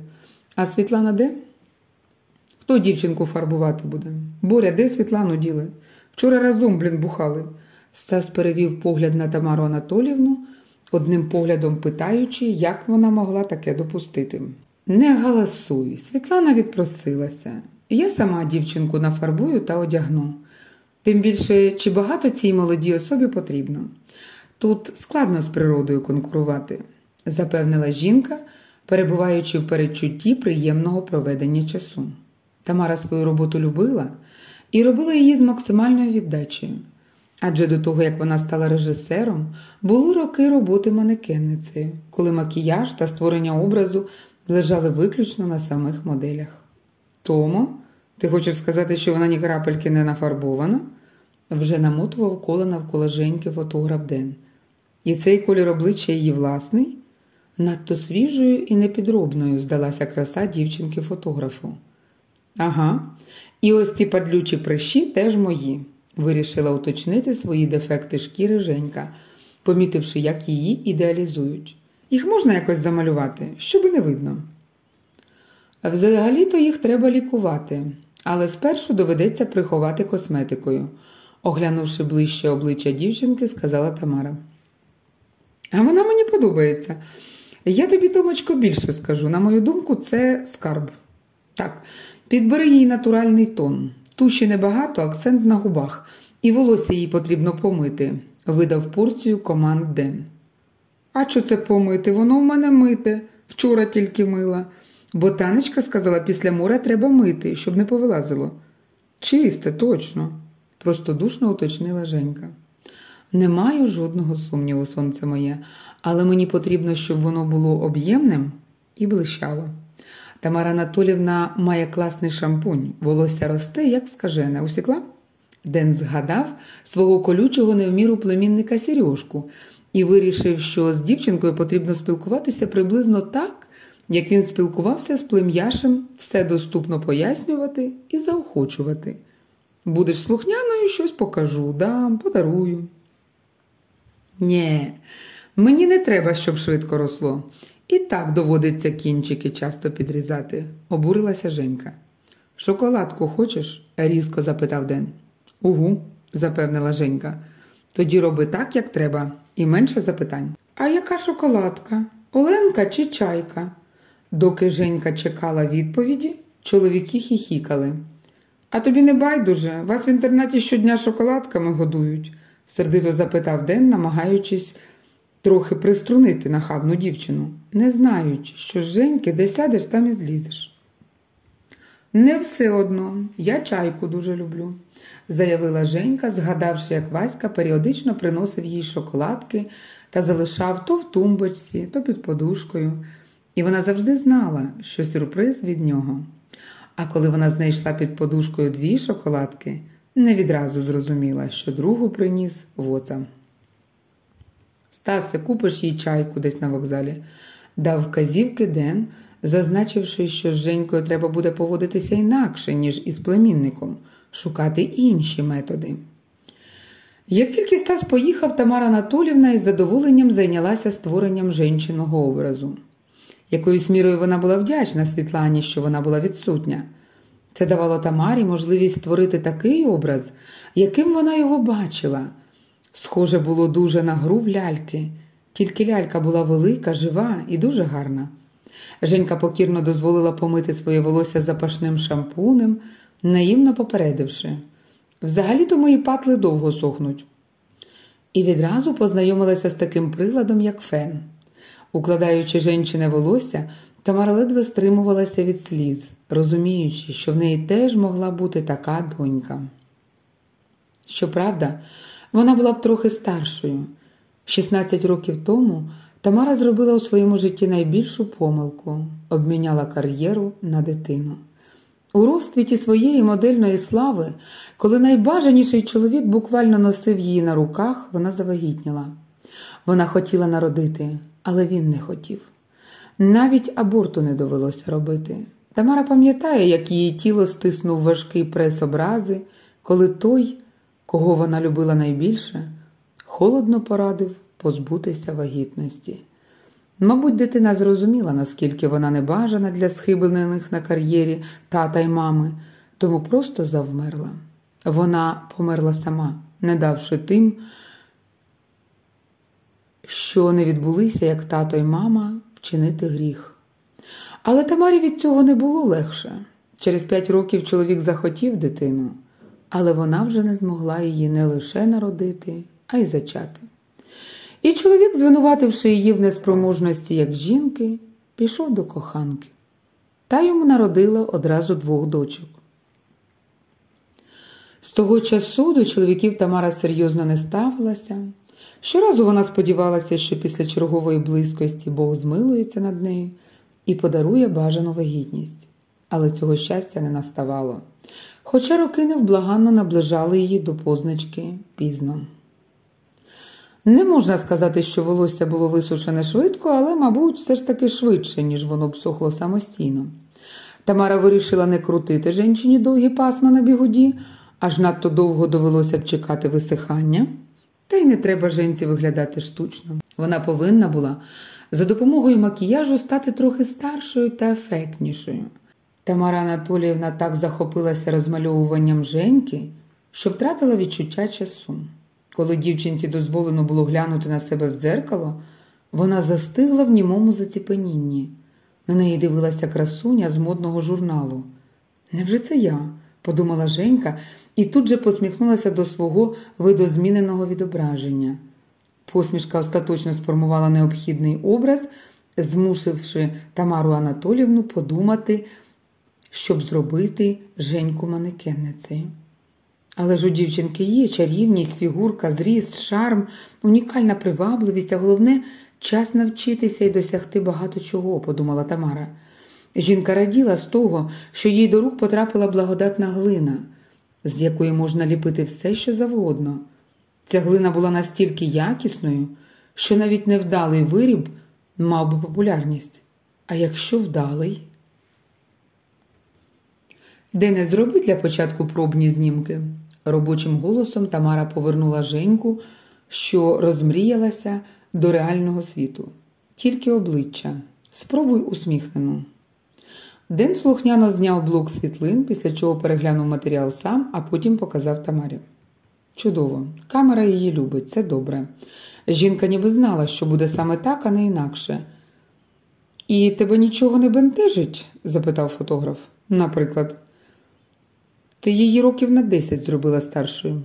А Світлана де? Хто дівчинку фарбувати буде? Боря, де Світлану діли? Вчора разом, блін, бухали. Стас перевів погляд на Тамару Анатолівну, одним поглядом питаючи, як вона могла таке допустити. Не галасуй, Світлана відпросилася. Я сама дівчинку нафарбую та одягну. Тим більше, чи багато цій молодій особі потрібно. Тут складно з природою конкурувати, запевнила жінка, перебуваючи в передчутті приємного проведення часу. Тамара свою роботу любила і робила її з максимальною віддачею. Адже до того, як вона стала режисером, були роки роботи манекенницею, коли макіяж та створення образу лежали виключно на самих моделях. Тому, ти хочеш сказати, що вона ні крапельки не нафарбована? Вже намотував коло навколо Женьки фотограф Ден. І цей колір обличчя її власний, надто свіжою і непідробною здалася краса дівчинки фотографу. Ага, і ось ці падлючі прищі теж мої, вирішила уточнити свої дефекти шкіри Женька, помітивши, як її ідеалізують. Їх можна якось замалювати, щоби не видно. Взагалі-то їх треба лікувати, але спершу доведеться приховати косметикою, оглянувши ближче обличчя дівчинки, сказала Тамара. А вона мені подобається. Я тобі, Томочко, більше скажу. На мою думку, це скарб. Так, підбери їй натуральний тон. Туші небагато, акцент на губах, і волосся їй потрібно помити, видав порцію команд Ден. А що це помити? Воно в мене мите, вчора тільки мила. Бо танечка сказала, після моря треба мити, щоб не повилазило. Чисте, точно, простодушно уточнила Женька. Не маю жодного сумніву, сонце моє, але мені потрібно, щоб воно було об'ємним і блищало. Тамара Анатолівна має класний шампунь, волосся росте, як скажене. Усікла? Ден згадав свого колючого невміру племінника Сережку і вирішив, що з дівчинкою потрібно спілкуватися приблизно так, як він спілкувався з плем'яшем, все доступно пояснювати і заохочувати. Будеш слухняною, щось покажу, дам, подарую. Нє, мені не треба, щоб швидко росло. І так доводиться кінчики часто підрізати, обурилася Женька. Шоколадку хочеш? різко запитав Ден. Угу, запевнила Женька. Тоді роби так, як треба, і менше запитань. А яка шоколадка? Оленка чи чайка? Доки Женька чекала відповіді, чоловіки хіхікали. А тобі не байдуже, вас в інтернаті щодня шоколадками годують, сердито запитав Ден, намагаючись трохи приструнити нахабну дівчину, не знаючи, що Женьки де сядеш, там і злізеш. Не все одно, я чайку дуже люблю, заявила Женька, згадавши, як Васька періодично приносив їй шоколадки та залишав то в тумбочці, то під подушкою, і вона завжди знала, що сюрприз від нього. А коли вона знайшла під подушкою дві шоколадки, не відразу зрозуміла, що другу приніс воца. Стасе, купиш їй чайку десь на вокзалі, дав вказівки Ден, зазначивши, що з Женькою треба буде поводитися інакше, ніж із племінником, шукати інші методи. Як тільки Стас поїхав, Тамара Анатолівна із задоволенням зайнялася створенням жінчиного образу. Якоюсь мірою вона була вдячна Світлані, що вона була відсутня. Це давало Тамарі можливість створити такий образ, яким вона його бачила. Схоже було дуже на гру в ляльки, тільки лялька була велика, жива і дуже гарна. Женька покірно дозволила помити своє волосся запашним шампунем, наївно попередивши. Взагалі-то мої патли довго сохнуть. І відразу познайомилася з таким приладом, як фен. Укладаючи жінчине волосся, Тамара ледве стримувалася від сліз, розуміючи, що в неї теж могла бути така донька. Щоправда, вона була б трохи старшою. 16 років тому Тамара зробила у своєму житті найбільшу помилку обміняла кар'єру на дитину. У розквіті своєї модельної слави, коли найбажаніший чоловік буквально носив її на руках, вона завагітніла. Вона хотіла народити, але він не хотів. Навіть аборту не довелося робити. Тамара пам'ятає, як її тіло стиснув важкий прес образи, коли той, кого вона любила найбільше, холодно порадив позбутися вагітності. Мабуть, дитина зрозуміла, наскільки вона небажана для схиблених на кар'єрі тата й мами, тому просто завмерла. Вона померла сама, не давши тим, що не відбулися, як тато й мама, вчинити гріх. Але Тамарі від цього не було легше. Через п'ять років чоловік захотів дитину, але вона вже не змогла її не лише народити, а й зачати. І чоловік, звинувативши її в неспроможності як жінки, пішов до коханки. Та йому народила одразу двох дочок. З того часу до чоловіків Тамара серйозно не ставилася. Щоразу вона сподівалася, що після чергової близькості Бог змилується над нею і подарує бажану вагітність. Але цього щастя не наставало. Хоча роки невблаганно наближали її до позначки пізно. Не можна сказати, що волосся було висушене швидко, але, мабуть, все ж таки швидше, ніж воно б сохло самостійно. Тамара вирішила не крутити жінчині довгі пасма на бігуді, аж надто довго довелося б чекати висихання, Та й не треба женці виглядати штучно. Вона повинна була за допомогою макіяжу стати трохи старшою та ефектнішою. Тамара Анатоліївна так захопилася розмальовуванням Женьки, що втратила відчуття часу. Коли дівчинці дозволено було глянути на себе в дзеркало, вона застигла в німому заціпенінні. На неї дивилася красуня з модного журналу. Невже це я? подумала Женька і тут же посміхнулася до свого видозміненого відображення. Посмішка остаточно сформувала необхідний образ, змусивши Тамару Анатолівну подумати, щоб зробити Женьку манекенницею. Але ж у дівчинки є чарівність, фігурка, зріст, шарм, унікальна привабливість, а головне час навчитися і досягти багато чого, подумала Тамара. Жінка раділа з того, що їй до рук потрапила благодатна глина, з якої можна ліпити все, що завгодно. Ця глина була настільки якісною, що навіть невдалий виріб мав би популярність. А якщо вдалий, де не зроби для початку пробні знімки. Робочим голосом Тамара повернула Женьку, що розмріялася до реального світу. Тільки обличчя. Спробуй усміхнену. Ден слухняно зняв блок світлин, після чого переглянув матеріал сам, а потім показав Тамарі. Чудово, камера її любить, це добре. Жінка ніби знала, що буде саме так, а не інакше. І тебе нічого не бентежить? запитав фотограф. Наприклад, ти її років на десять зробила старшою.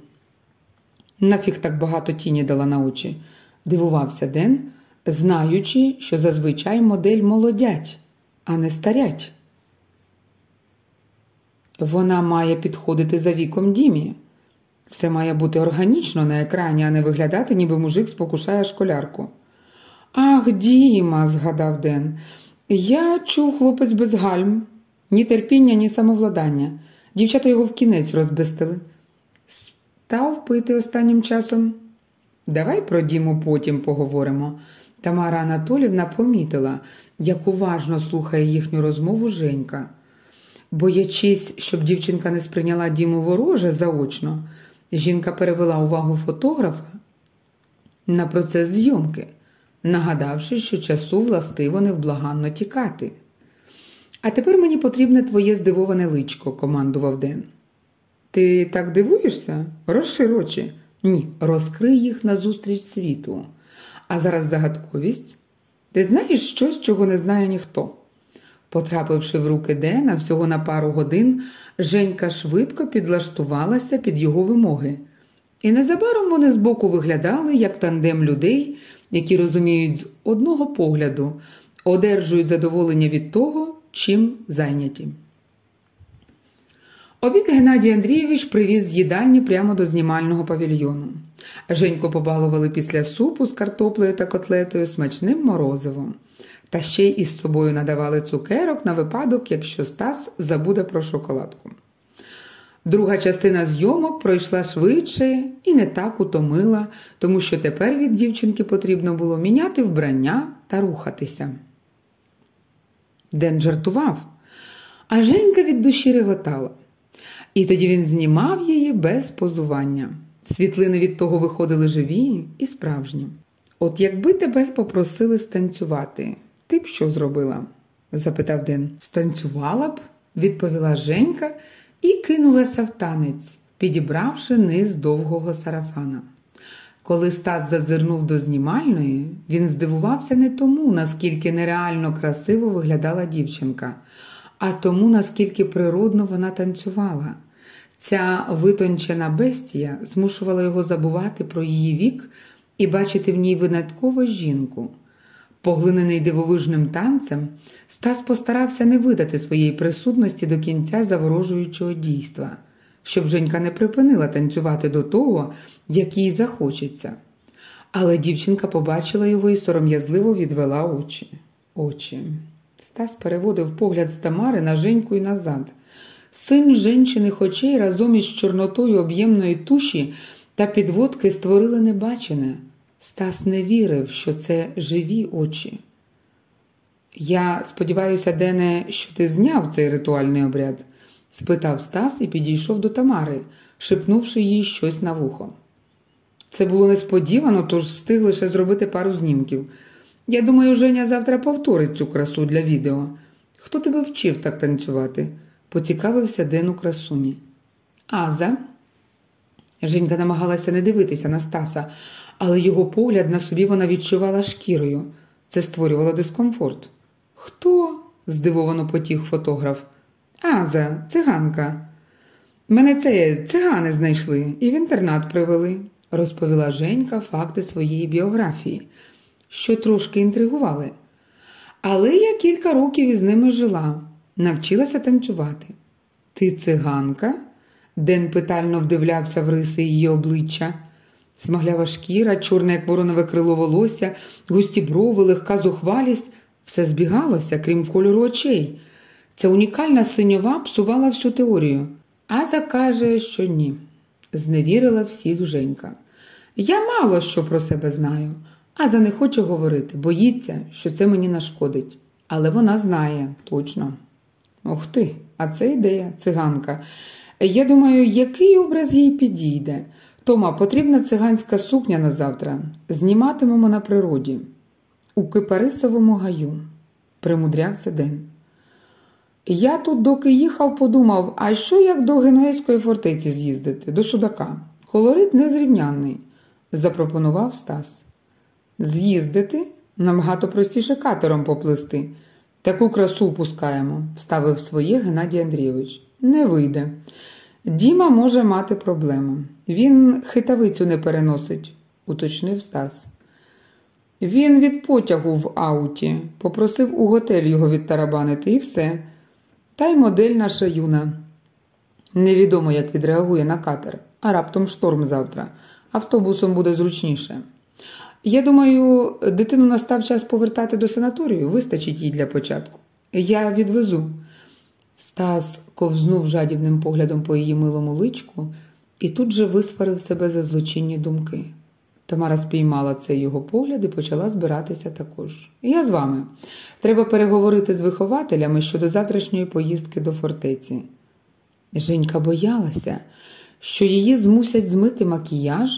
Нафіг так багато тіні дала на очі, дивувався Ден, знаючи, що зазвичай модель молодять, а не старять. Вона має підходити за віком Дімі. Все має бути органічно на екрані, а не виглядати, ніби мужик спокушає школярку. Ах, Діма, згадав Ден, я чув хлопець без гальм, ні терпіння, ні самовладання. Дівчата його в кінець розбестили. Став пити останнім часом. Давай про Діму потім поговоримо. Тамара Анатолівна помітила, як уважно слухає їхню розмову Женька. Боячись, щоб дівчинка не сприйняла Діму вороже заочно, жінка перевела увагу фотографа на процес зйомки, нагадавши, що часу властиво невблаганно тікати. А тепер мені потрібне твоє здивоване личко, командував Ден. Ти так дивуєшся? Розшир очі. Ні, розкрий їх назустріч світу. А зараз загадковість. Ти знаєш щось, чого не знає ніхто. Потрапивши в руки Дена всього на пару годин, Женька швидко підлаштувалася під його вимоги. І незабаром вони збоку виглядали як тандем людей, які розуміють з одного погляду, одержують задоволення від того, чим зайняті. Обід Геннадій Андрійович привіз з їдальні прямо до знімального павільйону. Женьку побалували після супу з картоплею та котлетою смачним морозивом. Та ще й із собою надавали цукерок на випадок, якщо Стас забуде про шоколадку. Друга частина зйомок пройшла швидше і не так утомила, тому що тепер від дівчинки потрібно було міняти вбрання та рухатися. Ден жартував, а Женька від душі реготала. І тоді він знімав її без позування. Світлини від того виходили живі і справжні. От якби тебе попросили станцювати, ти б що зробила? запитав Ден. Станцювала б, відповіла Женька і кинулася в танець, підібравши низ довгого сарафана. Коли Стас зазирнув до знімальної, він здивувався не тому, наскільки нереально красиво виглядала дівчинка, а тому, наскільки природно вона танцювала. Ця витончена бестія змушувала його забувати про її вік і бачити в ній виняткову жінку. Поглинений дивовижним танцем, Стас постарався не видати своєї присутності до кінця заворожуючого дійства, щоб Женька не припинила танцювати до того, як їй захочеться. Але дівчинка побачила його і сором'язливо відвела очі. Очі. Стас переводив погляд з Тамари на Женьку і назад. Син жінчиних очей разом із чорнотою об'ємної туші та підводки створили небачене. Стас не вірив, що це живі очі. Я сподіваюся, Дене, що ти зняв цей ритуальний обряд? Спитав Стас і підійшов до Тамари, шепнувши їй щось на вухо. Це було несподівано, тож встиг лише зробити пару знімків. Я думаю, Женя завтра повторить цю красу для відео. Хто тебе вчив так танцювати? поцікавився Ден у красуні. Аза. Женька намагалася не дивитися на Стаса, але його погляд на собі вона відчувала шкірою. Це створювало дискомфорт. Хто? здивовано потіг фотограф. Аза, циганка. Мене це цигани знайшли і в інтернат привели, розповіла Женька факти своєї біографії, що трошки інтригували. Але я кілька років із ними жила, навчилася танцювати. Ти циганка? Ден питально вдивлявся в риси її обличчя. Смаглява шкіра, чорне, як воронове крило волосся, густі брови, легка зухвалість все збігалося, крім кольору очей. Ця унікальна синьова псувала всю теорію. Аза каже, що ні. Зневірила всіх Женька. Я мало що про себе знаю. Аза не хоче говорити, боїться, що це мені нашкодить. Але вона знає точно. Ох ти, а це ідея, циганка. Я думаю, який образ їй підійде. Тома, потрібна циганська сукня на завтра. Зніматимемо на природі. У Кипарисовому гаю, примудрявся Ден. Я тут, доки їхав, подумав, а що як до Генуезької фортеці з'їздити, до Судака? Колорит незрівнянний, запропонував Стас. З'їздити набагато простіше катером поплисти. Таку красу пускаємо, вставив своє Геннадій Андрійович. Не вийде. Діма може мати проблему. Він хитавицю не переносить, уточнив Стас. Він від потягу в ауті, попросив у готель його відтарабанити і все. Та й модель наша юна. Невідомо, як відреагує на катер, а раптом шторм завтра. Автобусом буде зручніше. Я думаю, дитину настав час повертати до санаторію, вистачить їй для початку. Я відвезу. Стас ковзнув жадібним поглядом по її милому личку і тут же висварив себе за злочинні думки. Тамара спіймала цей його погляд і почала збиратися також. Я з вами. Треба переговорити з вихователями щодо завтрашньої поїздки до фортеці. Женька боялася, що її змусять змити макіяж,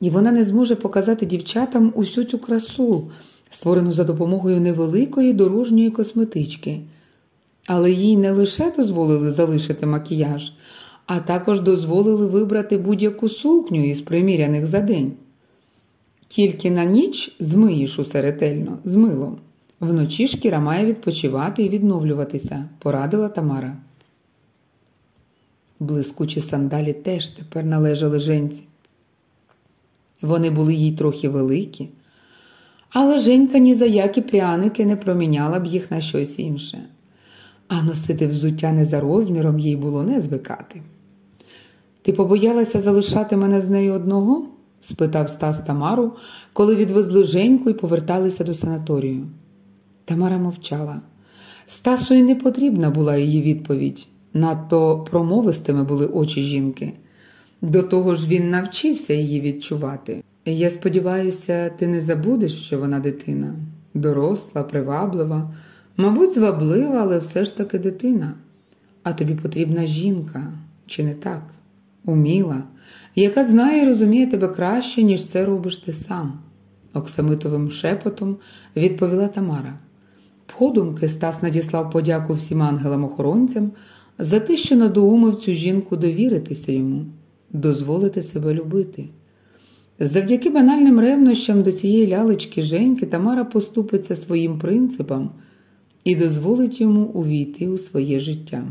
і вона не зможе показати дівчатам усю цю красу, створену за допомогою невеликої дорожньої косметички. Але їй не лише дозволили залишити макіяж, а також дозволили вибрати будь-яку сукню із приміряних за день. Тільки на ніч змиєш усе ретельно, з милом. Вночі шкіра має відпочивати і відновлюватися, порадила Тамара. Блискучі сандалі теж тепер належали женці. Вони були їй трохи великі, але Женька ні за які пряники не проміняла б їх на щось інше, а носити взуття не за розміром їй було не звикати. Ти побоялася залишати мене з нею одного? Спитав Стас Тамару, коли відвезли Женьку і поверталися до санаторію. Тамара мовчала. Стасу й не потрібна була її відповідь. Надто промовистими були очі жінки. До того ж він навчився її відчувати. Я сподіваюся, ти не забудеш, що вона дитина, доросла, приваблива, мабуть, зваблива, але все ж таки дитина. А тобі потрібна жінка, чи не так? Уміла, яка знає і розуміє тебе краще, ніж це робиш ти сам, оксамитовим шепотом відповіла Тамара. Подумки Стас надіслав подяку всім ангелам-охоронцям за те, що надоумив цю жінку довіритися йому, дозволити себе любити. Завдяки банальним ревнощам до цієї лялечки Женьки Тамара поступиться своїм принципам і дозволить йому увійти у своє життя.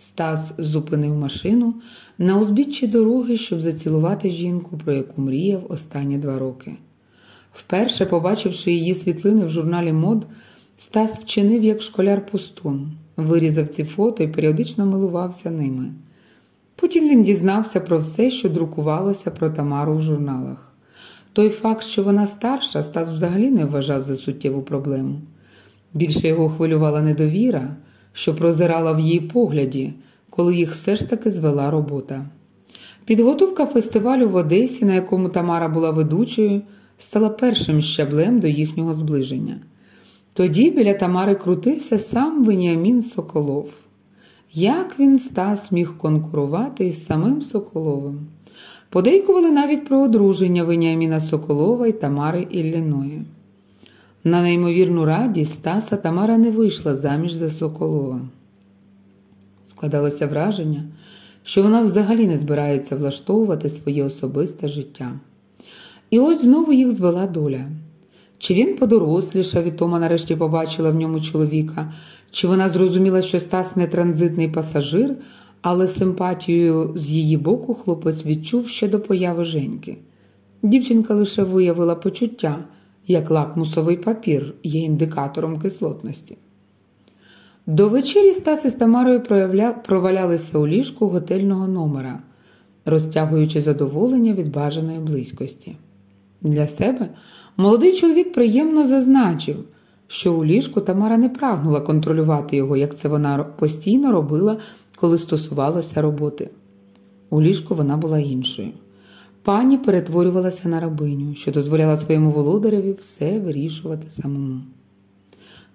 Стас зупинив машину на узбіччі дороги, щоб зацілувати жінку, про яку мріяв останні два роки. Вперше, побачивши її світлини в журналі мод, Стас вчинив як школяр пустун, вирізав ці фото і періодично милувався ними. Потім він дізнався про все, що друкувалося про Тамару в журналах. Той факт, що вона старша, Стас взагалі не вважав за суттєву проблему. Більше його хвилювала недовіра що прозирала в її погляді, коли їх все ж таки звела робота. Підготовка фестивалю в Одесі, на якому Тамара була ведучою, стала першим щаблем до їхнього зближення. Тоді біля Тамари крутився сам Веніамін Соколов. Як він Стас міг конкурувати із самим Соколовим? Подейкували навіть про одруження Веніаміна Соколова і Тамари Ілліної. На неймовірну радість Стаса Тамара не вийшла заміж за Соколова. Складалося враження, що вона взагалі не збирається влаштовувати своє особисте життя. І ось знову їх звела доля. Чи він подорослішав і Тома нарешті побачила в ньому чоловіка, чи вона зрозуміла, що Стас не транзитний пасажир, але симпатією з її боку хлопець відчув ще до появи Женьки. Дівчинка лише виявила почуття, як лакмусовий папір є індикатором кислотності. До вечері Стас із Тамарою провалялися у ліжку готельного номера, розтягуючи задоволення від бажаної близькості. Для себе молодий чоловік приємно зазначив, що у ліжку Тамара не прагнула контролювати його, як це вона постійно робила, коли стосувалося роботи. У ліжку вона була іншою. Пані перетворювалася на рабиню, що дозволяла своєму володареві все вирішувати самому.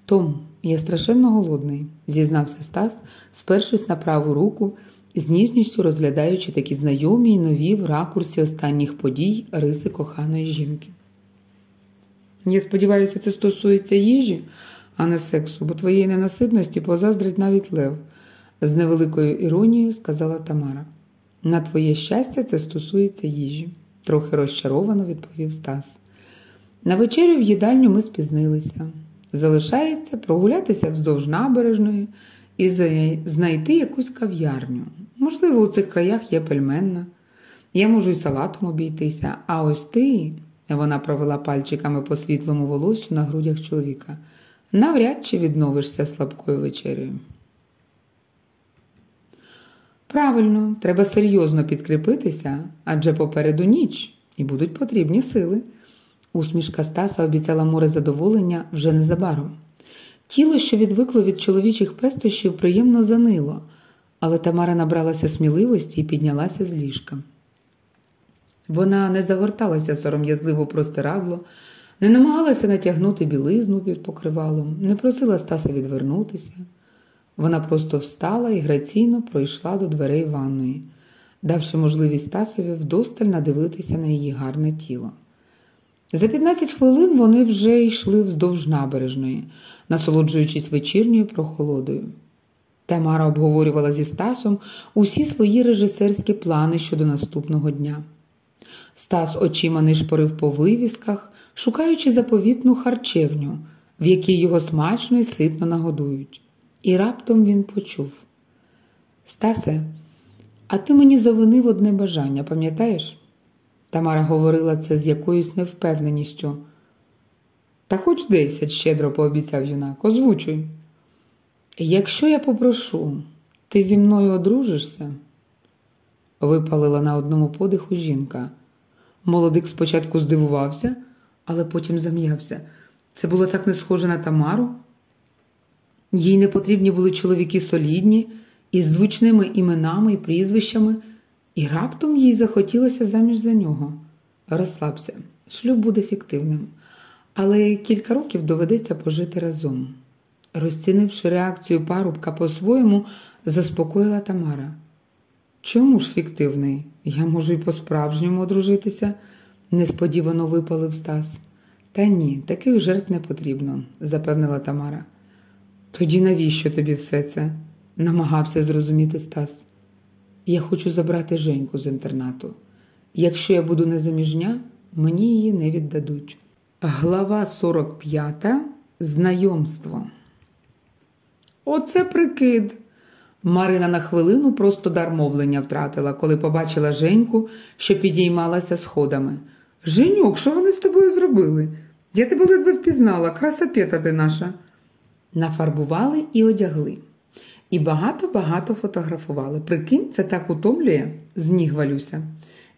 Том, я страшенно голодний, зізнався Стас, спершись на праву руку з ніжністю розглядаючи такі знайомі й нові в ракурсі останніх подій риси коханої жінки. Я сподіваюся, це стосується їжі, а не сексу, бо твоєї ненаситності позаздрить навіть Лев, з невеликою іронією сказала Тамара. На твоє щастя, це стосується їжі, трохи розчаровано відповів Стас. На вечерю в їдальню ми спізнилися. Залишається прогулятися вздовж набережної і знайти якусь кав'ярню. Можливо, у цих краях є пельменна. Я можу й салатом обійтися, а ось ти, вона провела пальчиками по світлому волосю на грудях чоловіка, навряд чи відновишся слабкою вечерею. Правильно, треба серйозно підкріпитися, адже попереду ніч і будуть потрібні сили. Усмішка Стаса обіцяла море задоволення вже незабаром. Тіло, що відвикло від чоловічих пестощів, приємно занило, але Тамара набралася сміливості і піднялася з ліжка. Вона не загорталася сором'язливо простирадло, не намагалася натягнути білизну під покривалом, не просила Стаса відвернутися. Вона просто встала і граційно пройшла до дверей ванної, давши можливість Стасові вдосталь надивитися на її гарне тіло. За 15 хвилин вони вже йшли вздовж набережної, насолоджуючись вечірньою прохолодою. Тамара обговорювала зі Стасом усі свої режисерські плани щодо наступного дня. Стас очима нишпорив по вивісках, шукаючи заповітну харчевню, в якій його смачно і ситно нагодують. І раптом він почув: Стасе, а ти мені завинив одне бажання, пам'ятаєш? Тамара говорила це з якоюсь невпевненістю. Та хоч десять, щедро пообіцяв юнак, озвучуй. Якщо я попрошу, ти зі мною одружишся? випалила на одному подиху жінка. Молодик спочатку здивувався, але потім зам'явся. Це було так не схоже на Тамару. Їй не потрібні були чоловіки солідні, із звучними іменами і прізвищами, і раптом їй захотілося заміж за нього. Розслабся, шлюб буде фіктивним, але кілька років доведеться пожити разом. Розцінивши реакцію парубка по-своєму, заспокоїла Тамара. Чому ж фіктивний? Я можу й по-справжньому одружитися, несподівано випалив Стас. Та ні, таких жертв не потрібно, запевнила Тамара. Тоді навіщо тобі все це? намагався зрозуміти Стас. Я хочу забрати Женьку з інтернату. Якщо я буду незаміжня, мені її не віддадуть. Глава 45. Знайомство. Оце прикид. Марина на хвилину просто дар мовлення втратила, коли побачила Женьку, що підіймалася сходами. Женюк, що вони з тобою зробили? Я тебе ледве впізнала, краса п'ята ти наша. Нафарбували і одягли. І багато-багато фотографували. Прикинь, це так утомлює, з ніг валюся,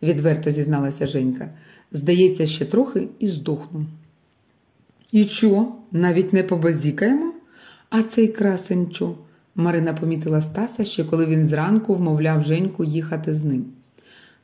відверто зізналася Женька. Здається, ще трохи і здохну. І чо, навіть не побазікаємо? А цей красень чо? Марина помітила Стаса ще коли він зранку вмовляв Женьку їхати з ним.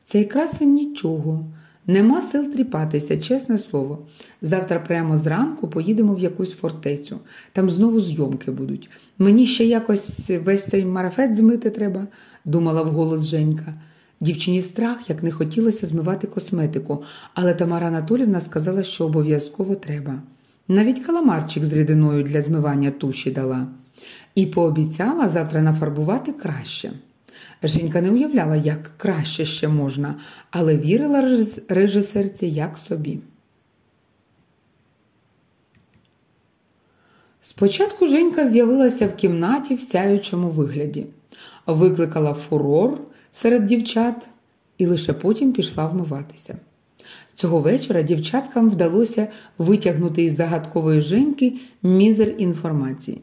Цей красень нічого. Нема сил тріпатися, чесне слово. Завтра прямо зранку поїдемо в якусь фортецю. Там знову зйомки будуть. Мені ще якось весь цей марафет змити треба, думала вголос Женька. Дівчині страх, як не хотілося змивати косметику, але Тамара Анатолівна сказала, що обов'язково треба. Навіть каламарчик з рідиною для змивання туші дала. І пообіцяла завтра нафарбувати краще. Женька не уявляла, як краще ще можна, але вірила режисерці як собі. Спочатку Женька з'явилася в кімнаті в сяючому вигляді, викликала фурор серед дівчат і лише потім пішла вмиватися. Цього вечора дівчаткам вдалося витягнути із загадкової Женьки мізер інформації.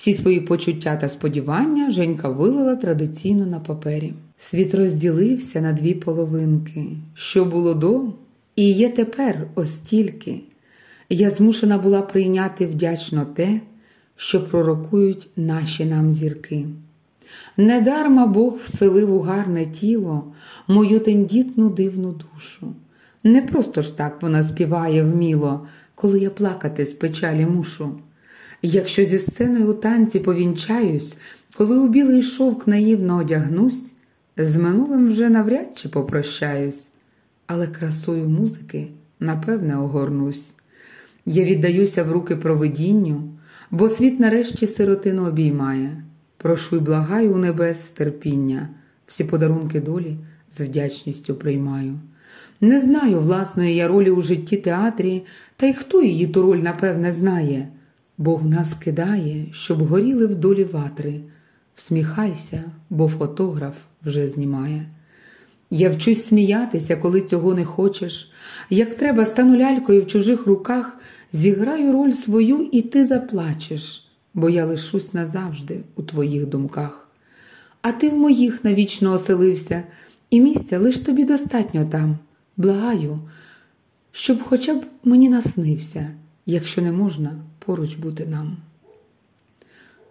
Всі свої почуття та сподівання Женька вилила традиційно на папері. Світ розділився на дві половинки. Що було до, і є тепер ось тільки. Я змушена була прийняти вдячно те, що пророкують наші нам зірки. Недарма Бог вселив у гарне тіло мою тендітну дивну душу. Не просто ж так вона співає вміло, коли я плакати з печалі мушу. Якщо зі сценою у танці повінчаюсь, коли у білий шовк наївно одягнусь, з минулим вже навряд чи попрощаюсь, але красою музики напевне огорнусь. Я віддаюся в руки провидінню, бо світ нарешті сиротину обіймає. Прошу й благаю у небес терпіння, всі подарунки долі з вдячністю приймаю. Не знаю власної я ролі у житті театрі, та й хто її ту роль, напевне, знає. Бог нас кидає, щоб горіли в долі ватри. Всміхайся, бо фотограф вже знімає. Я вчусь сміятися, коли цього не хочеш. Як треба, стану лялькою в чужих руках, зіграю роль свою, і ти заплачеш, бо я лишусь назавжди у твоїх думках. А ти в моїх навічно оселився, і місця лиш тобі достатньо там. Благаю, щоб хоча б мені наснився, якщо не можна поруч бути нам.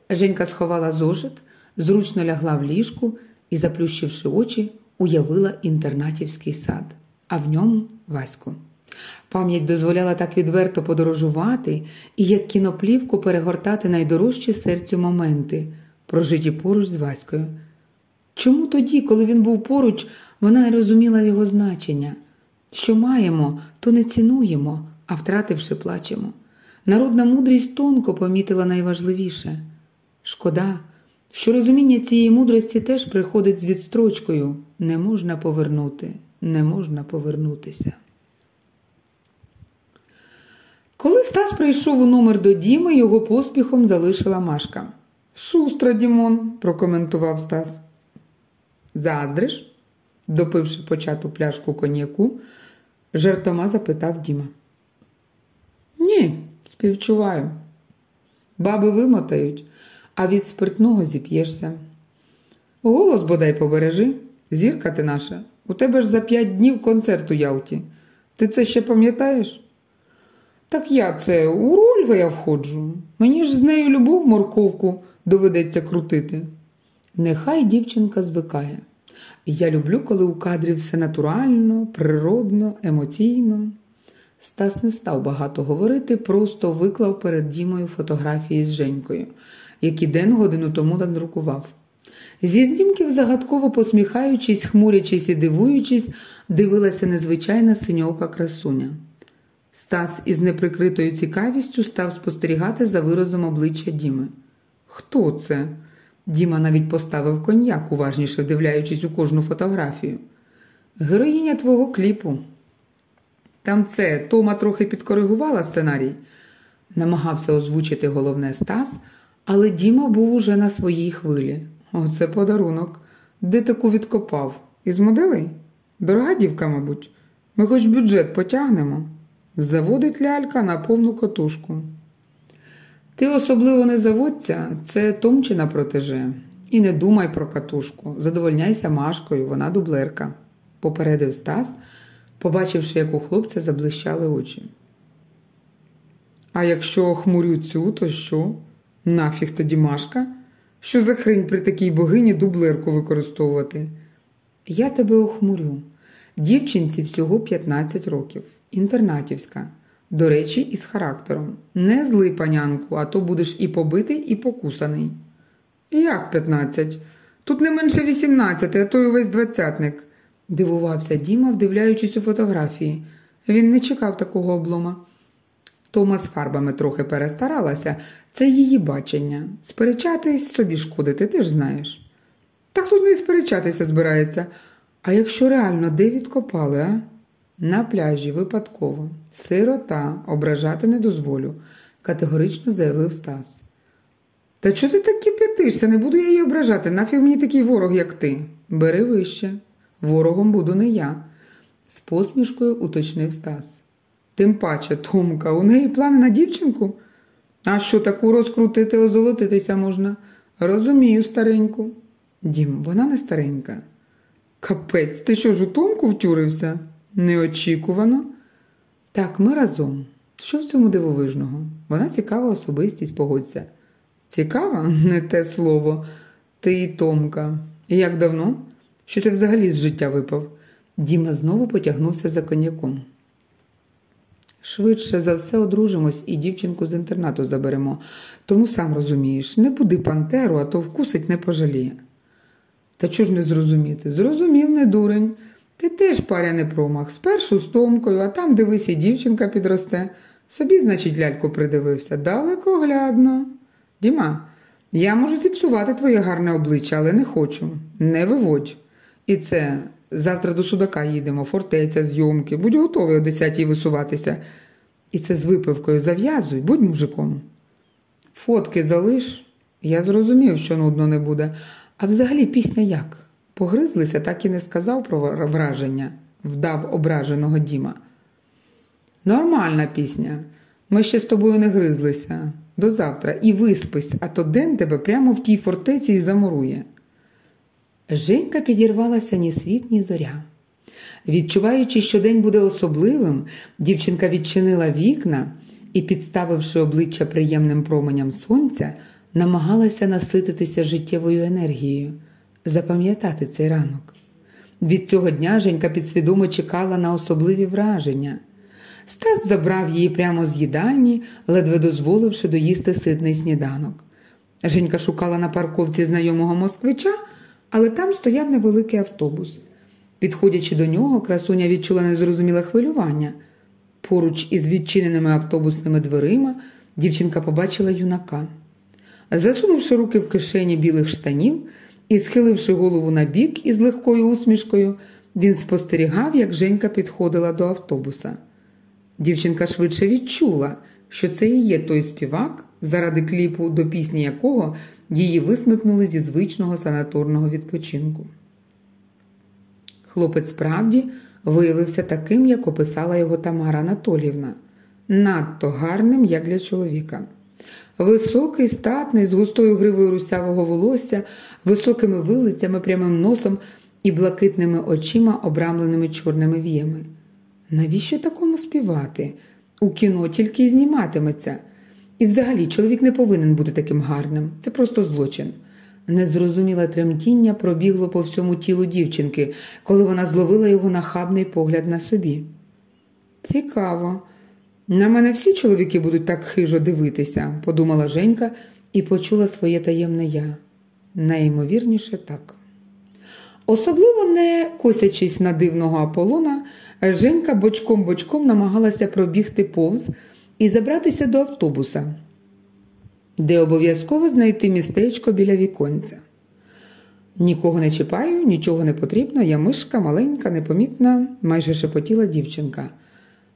Женька сховала зошит, зручно лягла в ліжку і, заплющивши очі, уявила інтернатівський сад, а в ньому Ваську. Пам'ять дозволяла так відверто подорожувати і як кіноплівку перегортати найдорожчі серцю моменти, прожиті поруч з Ваською. Чому тоді, коли він був поруч, вона не розуміла його значення? Що маємо, то не цінуємо, а втративши, плачемо. Народна мудрість тонко помітила найважливіше. Шкода, що розуміння цієї мудрості теж приходить з відстрочкою. Не можна повернути, не можна повернутися. Коли Стас прийшов у номер до Діми, його поспіхом залишила Машка. Шустра, Дімон, прокоментував Стас. Заздриш? допивши почату пляшку коньяку, жартома запитав Діма. Ні, співчуваю. Баби вимотають, а від спиртного зіп'єшся. Голос бодай побережи, зірка ти наша. У тебе ж за п'ять днів концерт у Ялті. Ти це ще пам'ятаєш? Так я це у Рольва я входжу. Мені ж з нею любов морковку доведеться крутити. Нехай дівчинка звикає. Я люблю, коли у кадрі все натурально, природно, емоційно. Стас не став багато говорити, просто виклав перед Дімою фотографії з Женькою, які день годину тому надрукував. Зі знімків, загадково посміхаючись, хмурячись і дивуючись, дивилася незвичайна синьовка красуня. Стас із неприкритою цікавістю став спостерігати за виразом обличчя Діми. Хто це? Діма навіть поставив коньяк, уважніше вдивляючись у кожну фотографію. Героїня твого кліпу. Там це Тома трохи підкоригувала сценарій, намагався озвучити головне Стас, але Діма був уже на своїй хвилі. Оце подарунок. Де таку відкопав? Із моделей? Дорога дівка, мабуть. Ми хоч бюджет потягнемо. Заводить лялька на повну котушку. Ти особливо не заводься, це Томчина протеже. І не думай про катушку. Задовольняйся Машкою, вона дублерка, попередив Стас, побачивши, як у хлопця заблищали очі. А якщо хмурю цю, то що? Нафіг тоді Машка? Що за хрень при такій богині дублерку використовувати? Я тебе охмурю. Дівчинці всього 15 років, інтернатівська. До речі, із характером. Не злий панянку, а то будеш і побитий, і покусаний. Як 15? Тут не менше 18, а то й увесь двадцятник. Дивувався Діма, вдивляючись у фотографії. Він не чекав такого облома. Тома з фарбами трохи перестаралася, це її бачення. Сперечатись собі шкодити, ти ж знаєш. Та хто з нею сперечатися збирається? А якщо реально де відкопали, а? На пляжі випадково. Сирота ображати не дозволю, категорично заявив Стас. Та чого ти так кипятишся? Не буду я її ображати. Нафіг мені такий ворог, як ти. Бери вище. Ворогом буду не я, з посмішкою уточнив Стас. Тим паче, Томка, у неї плани на дівчинку? А що таку розкрутити, озолотитися можна? Розумію, стареньку. Дім, вона не старенька. Капець, ти що ж у Томку втюрився? Неочікувано. Так, ми разом. Що в цьому дивовижного? Вона цікава особистість, погодься. Цікава? Не те слово. Ти і Томка. І як давно? Що це взагалі з життя випав? Діма знову потягнувся за коньяком. Швидше за все одружимось і дівчинку з інтернату заберемо. Тому сам розумієш, не буди пантеру, а то вкусить не пожаліє. Та чого ж не зрозуміти? Зрозумів, не дурень. Ти теж паря не промах. Спершу з Томкою, а там, дивись, і дівчинка підросте. Собі, значить, ляльку придивився. Далекоглядно. Діма, я можу зіпсувати твоє гарне обличчя, але не хочу. Не виводь. І це завтра до судака їдемо, фортеця, зйомки. Будь готовий о десятій висуватися. І це з випивкою зав'язуй, будь мужиком. Фотки залиш. Я зрозумів, що нудно не буде. А взагалі пісня як? Погризлися, так і не сказав про враження, вдав ображеного Діма. Нормальна пісня. Ми ще з тобою не гризлися. До завтра і виспись, а то день тебе прямо в тій фортеці і замурує. Женька підірвалася ні світ, ні зоря. Відчуваючи, що день буде особливим, дівчинка відчинила вікна і, підставивши обличчя приємним променям сонця, намагалася насититися життєвою енергією, запам'ятати цей ранок. Від цього дня Женька підсвідомо чекала на особливі враження. Стас забрав її прямо з їдальні, ледве дозволивши доїсти ситний сніданок. Женька шукала на парковці знайомого москвича, але там стояв невеликий автобус. Підходячи до нього, красуня відчула незрозуміле хвилювання. Поруч із відчиненими автобусними дверима дівчинка побачила юнака. Засунувши руки в кишені білих штанів і схиливши голову на бік із легкою усмішкою, він спостерігав, як Женька підходила до автобуса. Дівчинка швидше відчула, що це і є той співак, заради кліпу, до пісні якого її висмикнули зі звичного санаторного відпочинку. Хлопець справді виявився таким, як описала його Тамара Анатолівна, надто гарним, як для чоловіка. Високий, статний, з густою гривою русявого волосся, високими вилицями, прямим носом і блакитними очима, обрамленими чорними віями. Навіщо такому співати? У кіно тільки й зніматиметься. І взагалі чоловік не повинен бути таким гарним. Це просто злочин. Незрозуміле тремтіння пробігло по всьому тілу дівчинки, коли вона зловила його нахабний погляд на собі. Цікаво. На мене всі чоловіки будуть так хижо дивитися, подумала Женька і почула своє таємне я. Найімовірніше так. Особливо не косячись на дивного Аполлона, Женька бочком-бочком намагалася пробігти повз і забратися до автобуса, де обов'язково знайти містечко біля віконця. Нікого не чіпаю, нічого не потрібно, я мишка, маленька, непомітна, майже шепотіла дівчинка.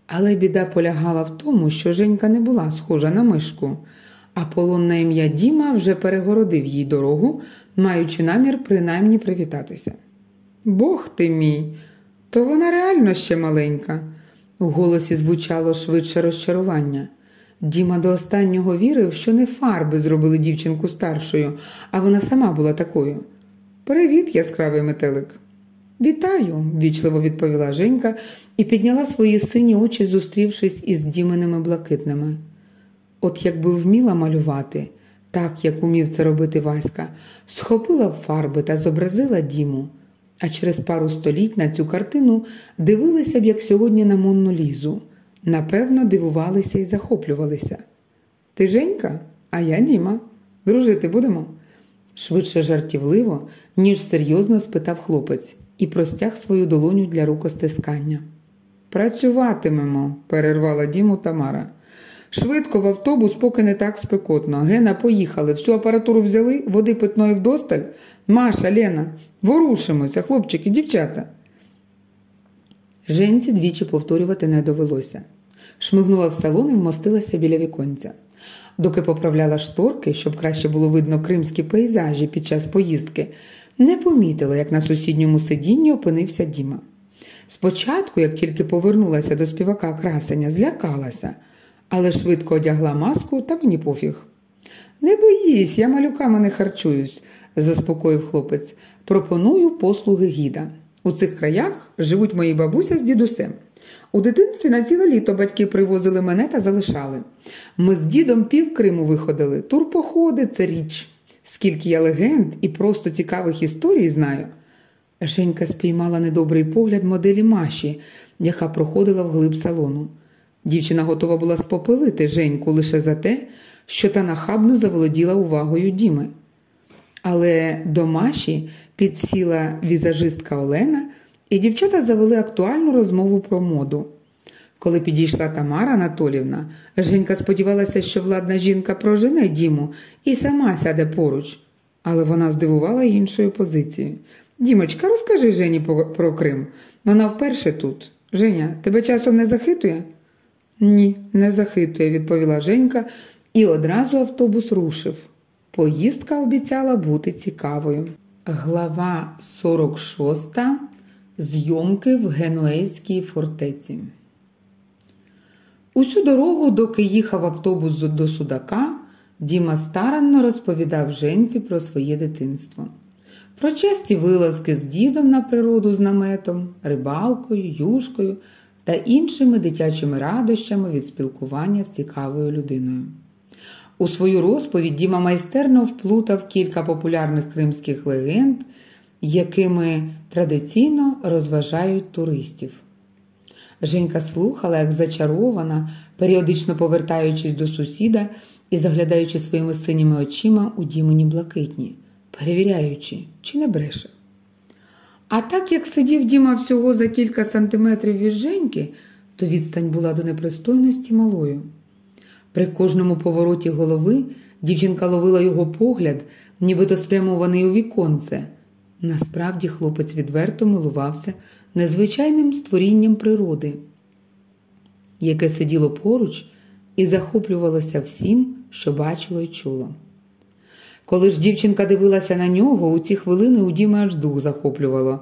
Але біда полягала в тому, що Женька не була схожа на мишку, а полон на ім'я Діма вже перегородив їй дорогу, маючи намір принаймні привітатися. Бог ти мій, то вона реально ще маленька. У голосі звучало швидше розчарування. Діма до останнього вірив, що не фарби зробили дівчинку старшою, а вона сама була такою. Привіт, яскравий метелик. Вітаю, ввічливо відповіла Женька і підняла свої сині очі, зустрівшись із діменими блакитними. От якби вміла малювати, так як умів це робити Васька, схопила б фарби та зобразила Діму, а через пару століть на цю картину дивилися б, як сьогодні на Монну Лізу. Напевно, дивувалися і захоплювалися. Ти Женька, а я Діма. Дружити будемо? Швидше жартівливо, ніж серйозно спитав хлопець. і простяг свою долоню для рукостискання. Працюватимемо, перервала Діму Тамара. Швидко в автобус, поки не так спекотно. Гена, поїхали, всю апаратуру взяли, води питної вдосталь. Маша, Лена, ворушимося, хлопчики, дівчата. Женці двічі повторювати не довелося. Шмигнула в салон і вмостилася біля віконця. Доки поправляла шторки, щоб краще було видно кримські пейзажі під час поїздки, не помітила, як на сусідньому сидінні опинився Діма. Спочатку, як тільки повернулася до співака красення, злякалася, але швидко одягла маску та мені пофіг. Не боїсь, я малюками не харчуюсь, заспокоїв хлопець. Пропоную послуги гіда. У цих краях живуть мої бабуся з дідусем. У дитинстві на ціле літо батьки привозили мене та залишали. Ми з дідом пів Криму виходили. Турпоходи це річ. Скільки я легенд і просто цікавих історій знаю. Женька спіймала недобрий погляд моделі Маші, яка проходила вглиб салону. Дівчина готова була спопилити Женьку лише за те, що та нахабно заволоділа увагою Діми. Але до Маші підсіла візажистка Олена, і дівчата завели актуальну розмову про моду. Коли підійшла Тамара Анатолівна, Женька сподівалася, що владна жінка прожене Діму і сама сяде поруч, але вона здивувала іншою позицією. Дімочка, розкажи Жені про Крим. Вона вперше тут. Женя, тебе часом не захитує? Ні, не захитує, відповіла Женька, і одразу автобус рушив. Поїздка обіцяла бути цікавою. Глава 46. Зйомки в Генуейській фортеці. Усю дорогу, доки їхав автобус до Судака, Діма старанно розповідав Женці про своє дитинство. Про часті вилазки з дідом на природу з наметом, рибалкою, юшкою та іншими дитячими радощами від спілкування з цікавою людиною. У свою розповідь Діма майстерно вплутав кілька популярних кримських легенд, якими традиційно розважають туристів. Женька слухала, як зачарована, періодично повертаючись до сусіда і заглядаючи своїми синіми очима у Дімені блакитні, перевіряючи, чи не бреше. А так як сидів Діма всього за кілька сантиметрів від Женьки, то відстань була до непристойності малою. При кожному повороті голови дівчинка ловила його погляд, нібито спрямований у віконце. Насправді хлопець відверто милувався незвичайним створінням природи, яке сиділо поруч і захоплювалося всім, що бачило й чуло. Коли ж дівчинка дивилася на нього, у ці хвилини у Діми аж дух захоплювало,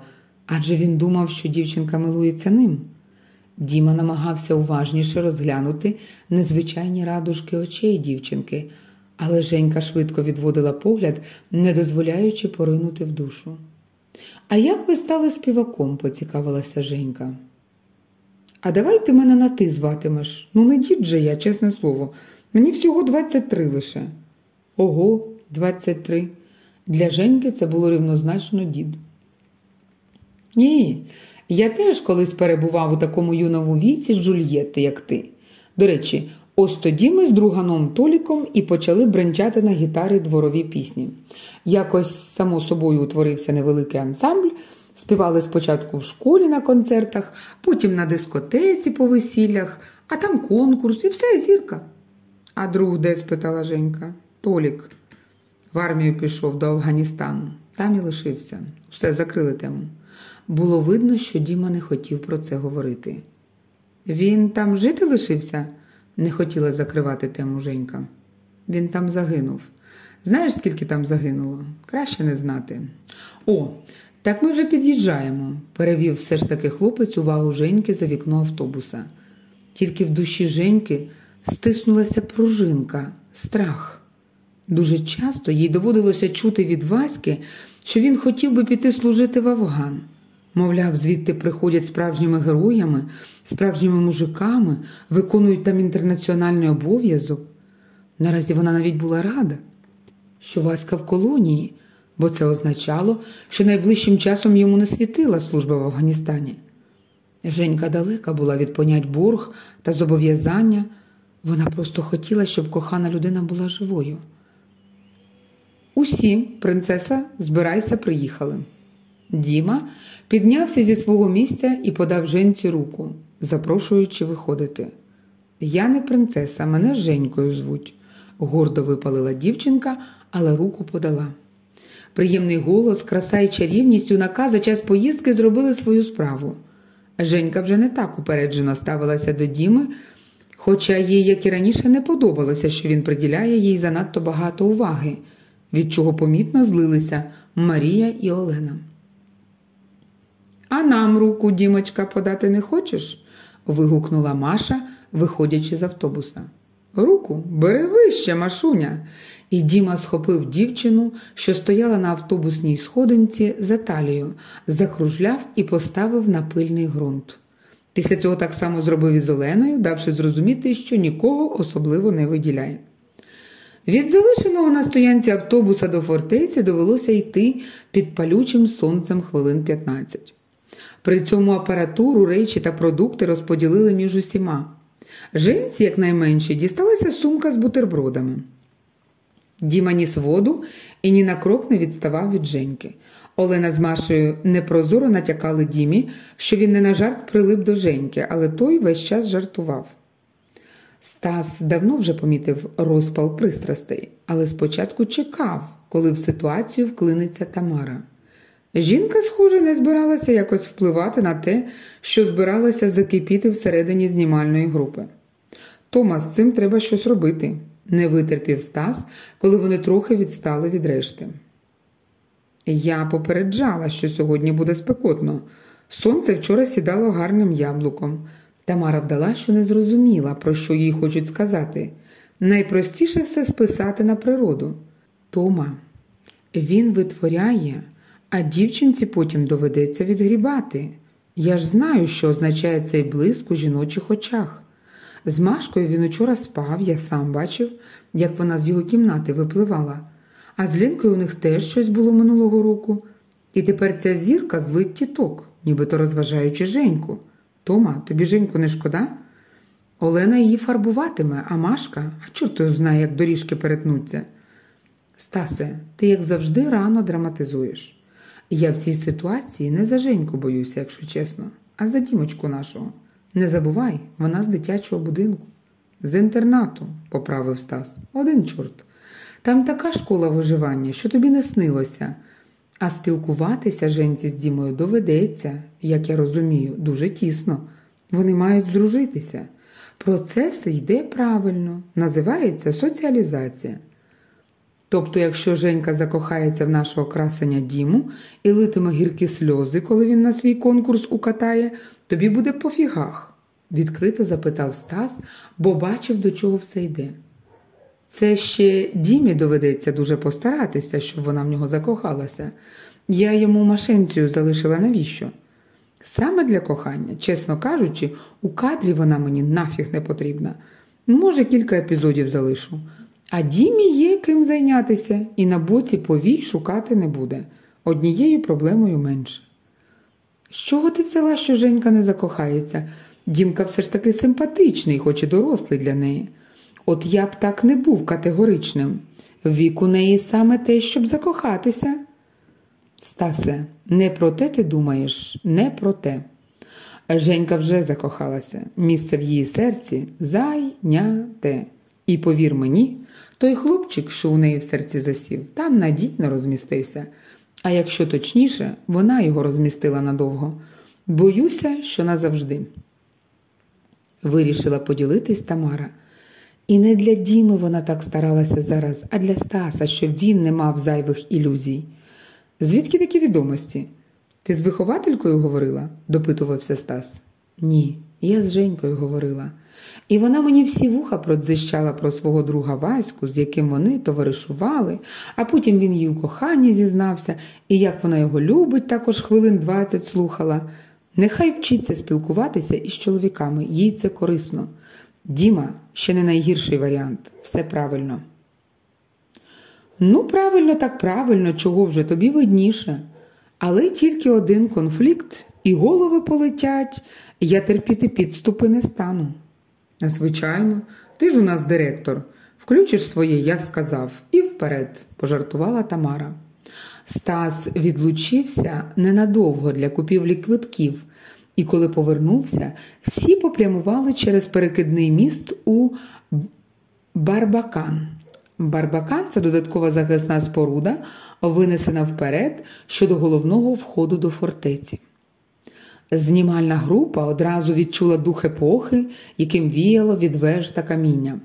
адже він думав, що дівчинка милується ним. Діма намагався уважніше розглянути незвичайні радужки очей дівчинки, але Женька швидко відводила погляд, не дозволяючи поринути в душу. А як ви стали співаком? поцікавилася Женька. А давай ти мене на ти зватимеш. Ну, не дід же я, чесне слово. Мені всього 23 лише. Ого, 23. Для Женьки це було рівнозначно дід. Ні, я теж колись перебував у такому юному віці Джульєтти, як ти. До речі, ось тоді ми з друганом Толіком і почали бренчати на гітарі дворові пісні. Якось, само собою, утворився невеликий ансамбль. Співали спочатку в школі на концертах, потім на дискотеці по весіллях, а там конкурс і все зірка. А друг де? спитала Женька. Толік. В армію пішов до Афганістану. Там і лишився. Все закрили тему. Було видно, що Діма не хотів про це говорити. Він там жити лишився? не хотіла закривати тему Женька. Він там загинув. Знаєш, скільки там загинуло? Краще не знати. О, так ми вже під'їжджаємо, перевів все ж таки хлопець увагу Женьки за вікно автобуса. Тільки в душі Женьки стиснулася пружинка, страх. Дуже часто їй доводилося чути від Васьки, що він хотів би піти служити в Афган. Мовляв, звідти приходять справжніми героями, справжніми мужиками, виконують там інтернаціональний обов'язок. Наразі вона навіть була рада, що Васька в колонії, бо це означало, що найближчим часом йому не світила служба в Афганістані. Женька далека була від понять борг та зобов'язання. Вона просто хотіла, щоб кохана людина була живою. Усі, принцеса, збирайся, приїхали. Діма піднявся зі свого місця і подав Женці руку, запрошуючи виходити. Я не принцеса, мене Женькою звуть, гордо випалила дівчинка, але руку подала. Приємний голос, краса і чарівність юнака за час поїздки зробили свою справу. Женька вже не так упереджено ставилася до Діми, хоча їй, як і раніше, не подобалося, що він приділяє їй занадто багато уваги, від чого помітно злилися Марія і Олена. А нам руку, Дімочка, подати не хочеш? вигукнула Маша, виходячи з автобуса. Руку, бери вище, Машуня. І Діма схопив дівчину, що стояла на автобусній сходинці за талію, закружляв і поставив на пильний ґрунт. Після цього так само зробив із Оленою, давши зрозуміти, що нікого особливо не виділяє. Від залишеного на стоянці автобуса до фортеці довелося йти під палючим сонцем хвилин 15. При цьому апаратуру, речі та продукти розподілили між усіма. Женці, якнайменше, дісталася сумка з бутербродами. Діма ніс воду і ні на крок не відставав від Женьки. Олена з Машею непрозоро натякали Дімі, що він не на жарт прилип до Женьки, але той весь час жартував. Стас давно вже помітив розпал пристрастей, але спочатку чекав, коли в ситуацію вклиниться Тамара. Жінка, схоже, не збиралася якось впливати на те, що збиралася закипіти всередині знімальної групи. Тома, з цим треба щось робити, не витерпів Стас, коли вони трохи відстали від решти. Я попереджала, що сьогодні буде спекотно. Сонце вчора сідало гарним яблуком. Тамара вдала, що не зрозуміла, про що їй хочуть сказати. Найпростіше все списати на природу. Тома, він витворяє, а дівчинці потім доведеться відгрібати. Я ж знаю, що означає цей блиск у жіночих очах. З Машкою він учора спав, я сам бачив, як вона з його кімнати випливала. А з Лінкою у них теж щось було минулого року. І тепер ця зірка злить тіток, нібито розважаючи Женьку. Тома, тобі Женьку не шкода? Олена її фарбуватиме, а Машка, а чорт знає, як доріжки перетнуться. Стасе, ти, як завжди, рано драматизуєш. Я в цій ситуації не за Женьку боюся, якщо чесно, а за дімочку нашого. Не забувай, вона з дитячого будинку. З інтернату, поправив Стас. Один чорт. Там така школа виживання, що тобі не снилося. А спілкуватися Женці з Дімою доведеться, як я розумію, дуже тісно. Вони мають здружитися. Процес йде правильно, називається соціалізація. Тобто, якщо Женька закохається в нашого красення Діму і литиме гіркі сльози, коли він на свій конкурс укатає, тобі буде по фігах, відкрито запитав Стас, бо бачив, до чого все йде. Це ще Дімі доведеться дуже постаратися, щоб вона в нього закохалася. Я йому машинцію залишила навіщо? Саме для кохання, чесно кажучи, у кадрі вона мені нафіг не потрібна. Може, кілька епізодів залишу. А Дімі є ким зайнятися, і на боці повій шукати не буде. Однією проблемою менше. З чого ти взяла, що Женька не закохається? Дімка все ж таки симпатичний, хоч і дорослий для неї. От я б так не був категоричним. Вік у неї саме те, щоб закохатися. Стасе, не про те ти думаєш, не про те. Женька вже закохалася, місце в її серці зайняте. І повір мені, той хлопчик, що у неї в серці засів, там надійно розмістився. А якщо точніше, вона його розмістила надовго. Боюся, що назавжди. Вирішила поділитись Тамара. І не для Діми вона так старалася зараз, а для Стаса, щоб він не мав зайвих ілюзій. Звідки такі відомості? Ти з вихователькою говорила? допитувався Стас. Ні, я з Женькою говорила. І вона мені всі вуха продзищала про свого друга Ваську, з яким вони товаришували, а потім він їй у коханні зізнався, і як вона його любить, також хвилин двадцять слухала. Нехай вчиться спілкуватися із чоловіками, їй це корисно. Діма ще не найгірший варіант, все правильно. Ну, правильно, так правильно, чого вже тобі видніше. Але тільки один конфлікт, і голови полетять, я терпіти підступи не стану. Звичайно, ти ж у нас директор. Включиш своє, я сказав, і вперед, пожартувала Тамара. Стас відлучився ненадовго для купівлі квитків, і коли повернувся, всі попрямували через перекидний міст у Барбакан. Барбакан це додаткова захисна споруда, винесена вперед щодо головного входу до фортеці. Знімальна група одразу відчула дух епохи, яким віяло від веж та каміння.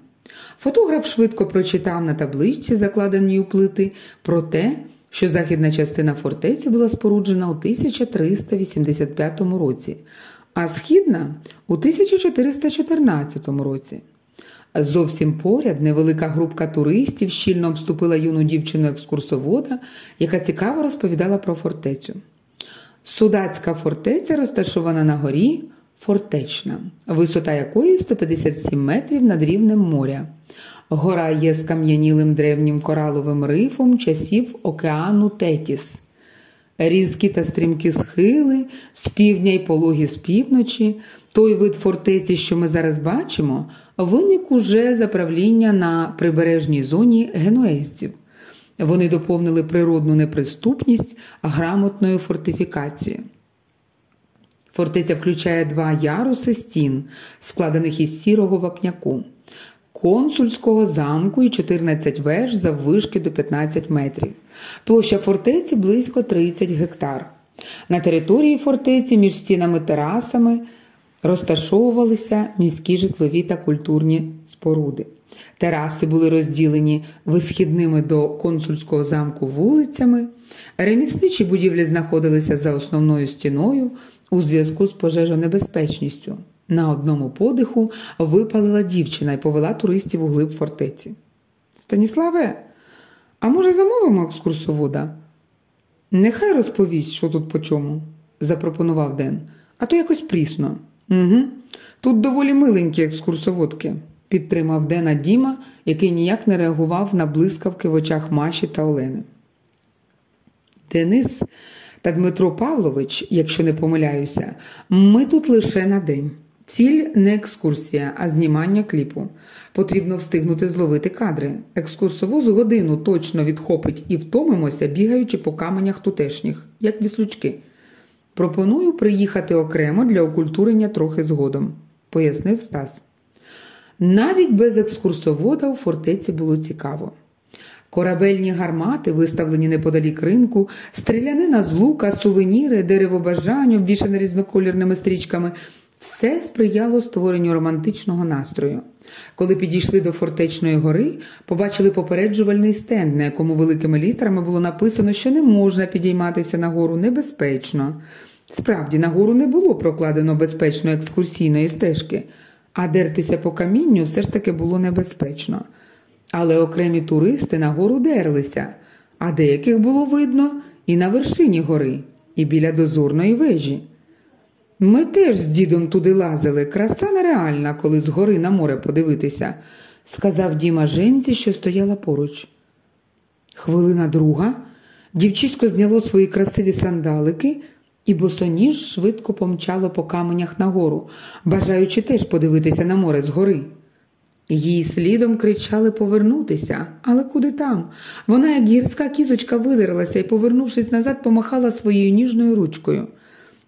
Фотограф швидко прочитав на табличці, закладеній у плити, про те, що західна частина фортеці була споруджена у 1385 році, а східна у 1414 році. Зовсім поряд невелика групка туристів щільно обступила юну дівчину екскурсовода, яка цікаво розповідала про фортецю. Судацька фортеця розташована на горі фортечна, висота якої 157 метрів над рівнем моря. Гора є скам'янілим древнім кораловим рифом часів океану Тетіс. Різкі та стрімкі схили, з півдня й пологі з півночі, той вид фортеці, що ми зараз бачимо, виник уже за правління на прибережній зоні генуезців. Вони доповнили природну неприступність грамотною фортифікацією. Фортеця включає два яруси стін, складених із сірого вапняку, консульського замку і 14 веж заввишки до 15 метрів. Площа фортеці близько 30 гектар. На території фортеці між стінами терасами розташовувалися міські житлові та культурні споруди. Тераси були розділені висхідними до консульського замку вулицями, ремісничі будівлі знаходилися за основною стіною у зв'язку з пожежонебезпечністю. На одному подиху випалила дівчина і повела туристів у глиб фортеці. Станіславе, а може, замовимо екскурсовода? Нехай розповість, що тут по чому, запропонував Ден, а то якось прісно. Угу. Тут доволі миленькі екскурсоводки, підтримав Дена Діма, який ніяк не реагував на блискавки в очах Маші та Олени. Денис та Дмитро Павлович, якщо не помиляюся, ми тут лише на день. Ціль не екскурсія, а знімання кліпу. Потрібно встигнути зловити кадри. Екскурсовоз годину точно відхопить і втомимося, бігаючи по каменях тутешніх, як віслючки. Пропоную приїхати окремо для окультурення трохи згодом, пояснив Стас. Навіть без екскурсовода у фортеці було цікаво. Корабельні гармати, виставлені неподалік ринку, стрілянина з лука, сувеніри, деревобажання, обвішане різноколірними стрічками все сприяло створенню романтичного настрою. Коли підійшли до фортечної гори, побачили попереджувальний стенд, на якому великими літерами було написано, що не можна підійматися на гору небезпечно. Справді, на гору не було прокладено безпечної екскурсійної стежки, а дертися по камінню все ж таки було небезпечно. Але окремі туристи на гору дерлися, а деяких було видно і на вершині гори, і біля дозорної вежі. Ми теж з дідом туди лазили, краса нереальна, коли згори на море подивитися, сказав Діма жінці, що стояла поруч. Хвилина друга дівчисько зняло свої красиві сандалики, і босоніж швидко помчало по каменях нагору, бажаючи теж подивитися на море згори. Їй слідом кричали повернутися, але куди там? Вона, як гірська кізочка, видерлася і, повернувшись назад, помахала своєю ніжною ручкою.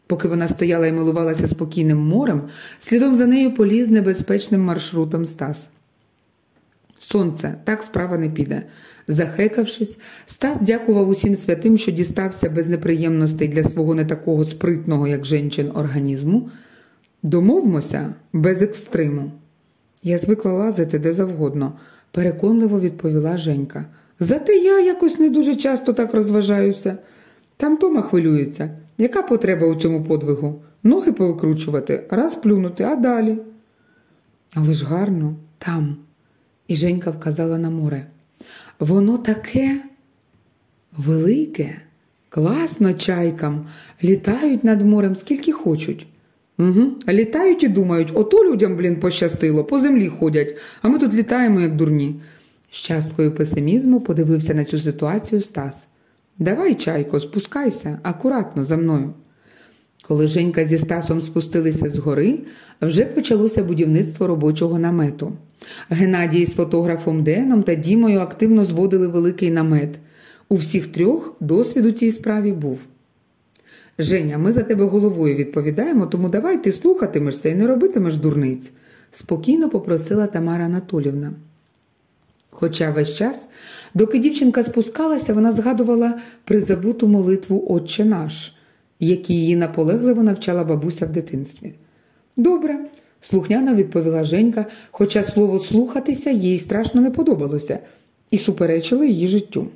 Поки вона стояла і милувалася спокійним морем, слідом за нею поліз небезпечним маршрутом Стас. Сонце, так справа не піде. Захекавшись, Стас дякував усім святим, що дістався без неприємностей для свого не такого спритного, як женчин, організму. Домовмося без екстриму. Я звикла лазити де завгодно, переконливо відповіла Женька. Зате я якось не дуже часто так розважаюся. Там Тома хвилюється. Яка потреба у цьому подвигу? Ноги повикручувати, раз плюнути, а далі. Але ж гарно, там. І Женька вказала на море. Воно таке велике, класно чайкам, літають над морем скільки хочуть. Угу. Літають і думають, ото людям, блін, пощастило, по землі ходять, а ми тут літаємо, як дурні. З часткою песимізму подивився на цю ситуацію Стас. Давай, чайко, спускайся, акуратно за мною. Коли Женька зі Стасом спустилися з гори, вже почалося будівництво робочого намету. Геннадій з фотографом Деном та Дімою активно зводили великий намет. У всіх трьох досвід у цій справі був. Женя, ми за тебе головою відповідаємо, тому давай ти слухатимешся і не робитимеш дурниць, спокійно попросила Тамара Анатолівна. Хоча весь час, доки дівчинка спускалася, вона згадувала призабуту молитву Отче наш, якій її наполегливо навчала бабуся в дитинстві. Добре, слухняно відповіла Женька, хоча слово слухатися їй страшно не подобалося і суперечило її життю.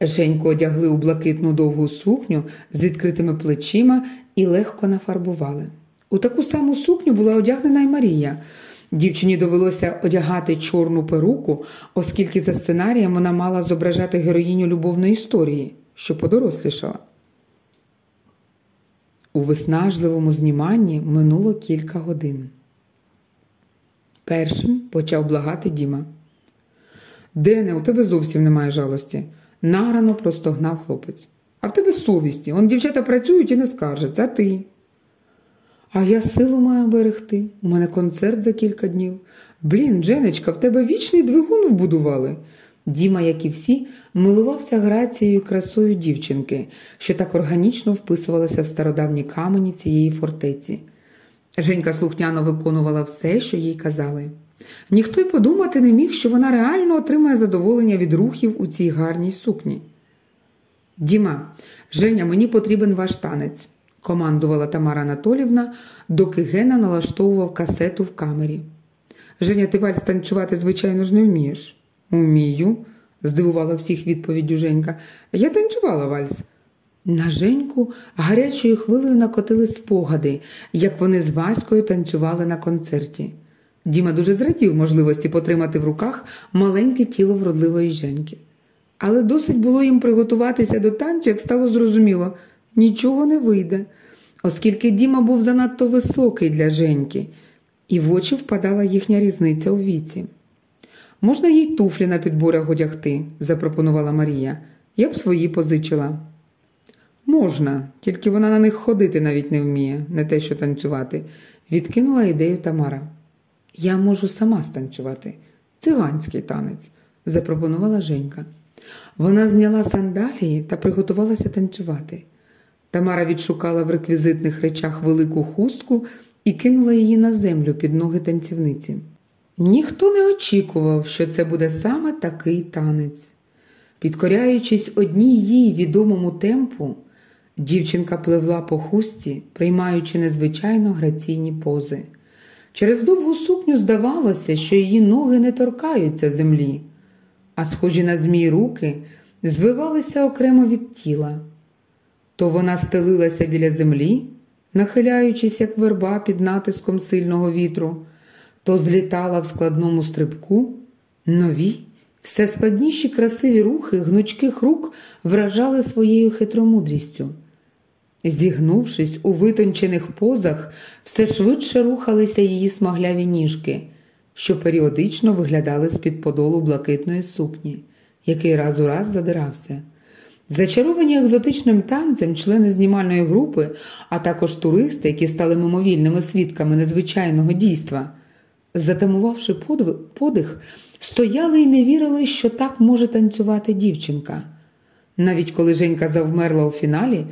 Женьку одягли у блакитну довгу сукню з відкритими плечима і легко нафарбували. У таку саму сукню була одягнена й Марія. Дівчині довелося одягати чорну перуку, оскільки за сценарієм вона мала зображати героїню любовної історії, що подорослішала. У виснажливому зніманні минуло кілька годин. Першим почав благати Діма. Дене, у тебе зовсім немає жалості. Награно простогнав хлопець. А в тебе совісті. Он дівчата працюють і не скаржаться, а ти. А я силу маю берегти. У мене концерт за кілька днів. Блін, Дженечка, в тебе вічний двигун вбудували. Діма, як і всі, милувався грацією і красою дівчинки, що так органічно вписувалася в стародавні камені цієї фортеці. Женька слухняно виконувала все, що їй казали. Ніхто й подумати не міг, що вона реально отримає задоволення від рухів у цій гарній сукні. Діма, Женя, мені потрібен ваш танець, командувала Тамара Анатолівна, доки Гена налаштовував касету в камері. Женя, ти вальс танцювати, звичайно ж, не вмієш. Умію, здивувала всіх відповіддю Женька. Я танцювала вальс. На Женьку гарячою хвилею накотили спогади, як вони з Ваською танцювали на концерті. Діма дуже зрадів можливості потримати в руках маленьке тіло вродливої Женьки. Але досить було їм приготуватися до танцю, як стало зрозуміло, нічого не вийде, оскільки Діма був занадто високий для Женьки, і в очі впадала їхня різниця у віці. Можна їй туфлі на підборах одягти, запропонувала Марія. Я б свої позичила. Можна, тільки вона на них ходити навіть не вміє, не те, що танцювати, відкинула ідею Тамара. Я можу сама станцювати. Циганський танець, запропонувала Женька. Вона зняла сандалії та приготувалася танцювати. Тамара відшукала в реквізитних речах велику хустку і кинула її на землю під ноги танцівниці. Ніхто не очікував, що це буде саме такий танець. Підкоряючись одній їй відомому темпу, дівчинка пливла по хустці, приймаючи незвичайно граційні пози. Через довгу сукню здавалося, що її ноги не торкаються землі, а схожі на змій руки звивалися окремо від тіла. То вона стелилася біля землі, нахиляючись, як верба під натиском сильного вітру, то злітала в складному стрибку, нові, все складніші красиві рухи гнучких рук вражали своєю хитромудрістю. Зігнувшись у витончених позах, все швидше рухалися її смагляві ніжки, що періодично виглядали з-під подолу блакитної сукні, який раз у раз задирався. Зачаровані екзотичним танцем члени знімальної групи, а також туристи, які стали мимовільними свідками незвичайного дійства, затамувавши подих, стояли і не вірили, що так може танцювати дівчинка. Навіть коли Женька завмерла у фіналі.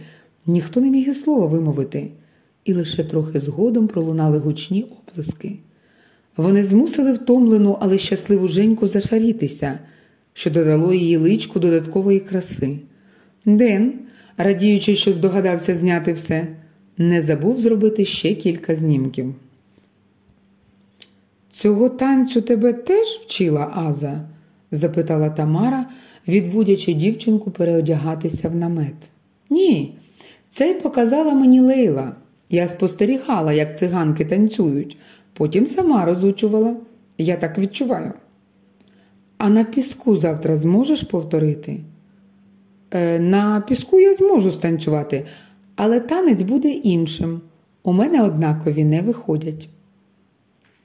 Ніхто не міг і слова вимовити, і лише трохи згодом пролунали гучні оплески. Вони змусили втомлену, але щасливу Женьку зашарітися, що додало її личку додаткової краси. Ден, радіючи, що здогадався зняти все, не забув зробити ще кілька знімків. Цього танцю тебе теж вчила Аза? запитала Тамара, відводячи дівчинку переодягатися в намет. Ні, це й показала мені Лейла. Я спостерігала, як циганки танцюють, потім сама розучувала. Я так відчуваю. А на піску завтра зможеш повторити? Е, На піску я зможу станцювати, але танець буде іншим. У мене однакові не виходять.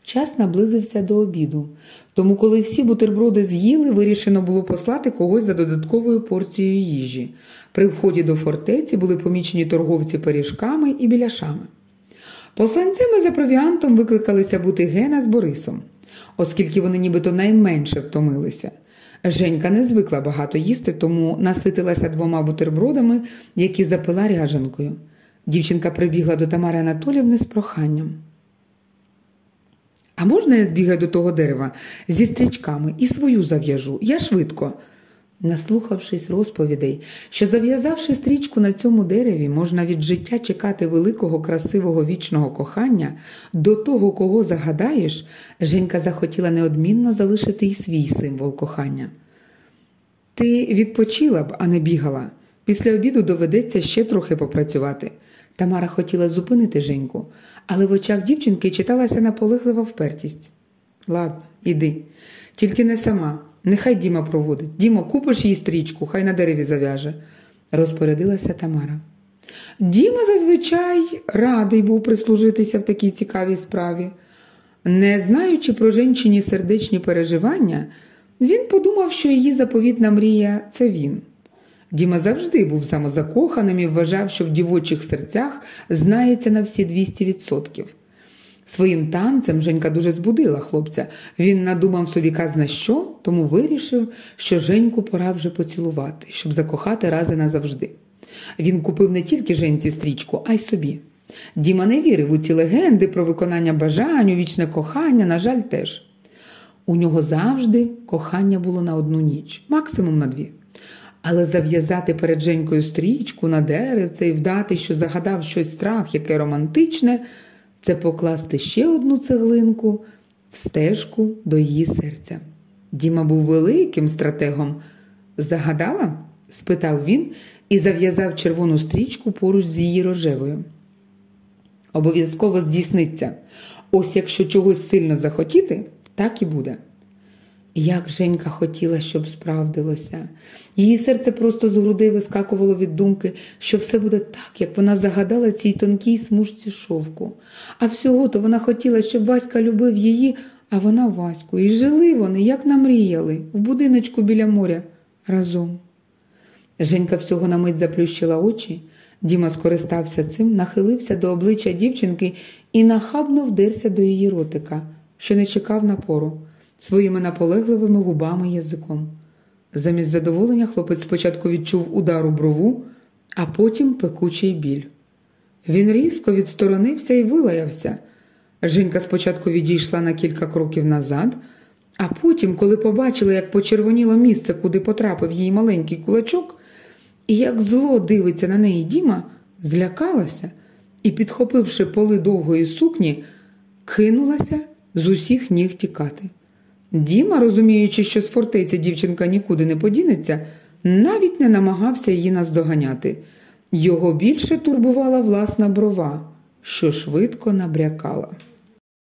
Час наблизився до обіду, тому, коли всі бутерброди з'їли, вирішено було послати когось за додатковою порцією їжі. При вході до фортеці були помічені торговці пиріжками і біляшами. Посланцями за провіантом викликалися бути Гена з Борисом, оскільки вони нібито найменше втомилися. Женька не звикла багато їсти, тому наситилася двома бутербродами, які запила ряжанкою. Дівчинка прибігла до Тамари Анатолівни з проханням. А можна я збігаю до того дерева зі стрічками і свою зав'яжу? Я швидко. Наслухавшись розповідей, що зав'язавши стрічку на цьому дереві, можна від життя чекати великого, красивого вічного кохання, до того, кого загадаєш, Женька захотіла неодмінно залишити й свій символ кохання. Ти відпочила б, а не бігала. Після обіду доведеться ще трохи попрацювати. Тамара хотіла зупинити Женьку, але в очах дівчинки читалася наполеглива впертість. Ладно, іди. Тільки не сама. Нехай Діма проводить. Дімо, купиш їй стрічку, хай на дереві зав'яже, розпорядилася Тамара. Діма зазвичай радий був прислужитися в такій цікавій справі. Не знаючи про жінчині сердечні переживання, він подумав, що її заповітна мрія це він. Діма завжди був самозакоханим і вважав, що в дівочих серцях знається на всі 200%. Своїм танцем Женька дуже збудила хлопця. Він надумав собі казна що, тому вирішив, що Женьку пора вже поцілувати, щоб закохати рази назавжди. Він купив не тільки Женці стрічку, а й собі. Діма не вірив у ці легенди про виконання бажань, у вічне кохання, на жаль, теж. У нього завжди кохання було на одну ніч, максимум на дві. Але зав'язати перед Женькою стрічку на деревце і вдати, що загадав щось страх, яке романтичне, це покласти ще одну цеглинку в стежку до її серця. Діма був великим стратегом. Загадала? спитав він і зав'язав червону стрічку поруч з її рожевою. Обов'язково здійсниться. Ось якщо чогось сильно захотіти, так і буде. Як Женька хотіла, щоб справдилося. Її серце просто з грудей вискакувало від думки, що все буде так, як вона загадала цій тонкій смужці шовку. А всього то вона хотіла, щоб Васька любив її, а вона Ваську. І жили вони, як намріяли, в будиночку біля моря разом. Женька всього на мить заплющила очі. Діма скористався цим, нахилився до обличчя дівчинки і нахабно вдерся до її ротика, що не чекав напору своїми наполегливими губами язиком. Замість задоволення хлопець спочатку відчув удар у брову, а потім пекучий біль. Він різко відсторонився і вилаявся. Жінка спочатку відійшла на кілька кроків назад, а потім, коли побачила, як почервоніло місце, куди потрапив її маленький кулачок, і як зло дивиться на неї Діма, злякалася і, підхопивши поли довгої сукні, кинулася з усіх ніг тікати. Діма, розуміючи, що з фортеці дівчинка нікуди не подінеться, навіть не намагався її наздоганяти. Його більше турбувала власна брова, що швидко набрякала.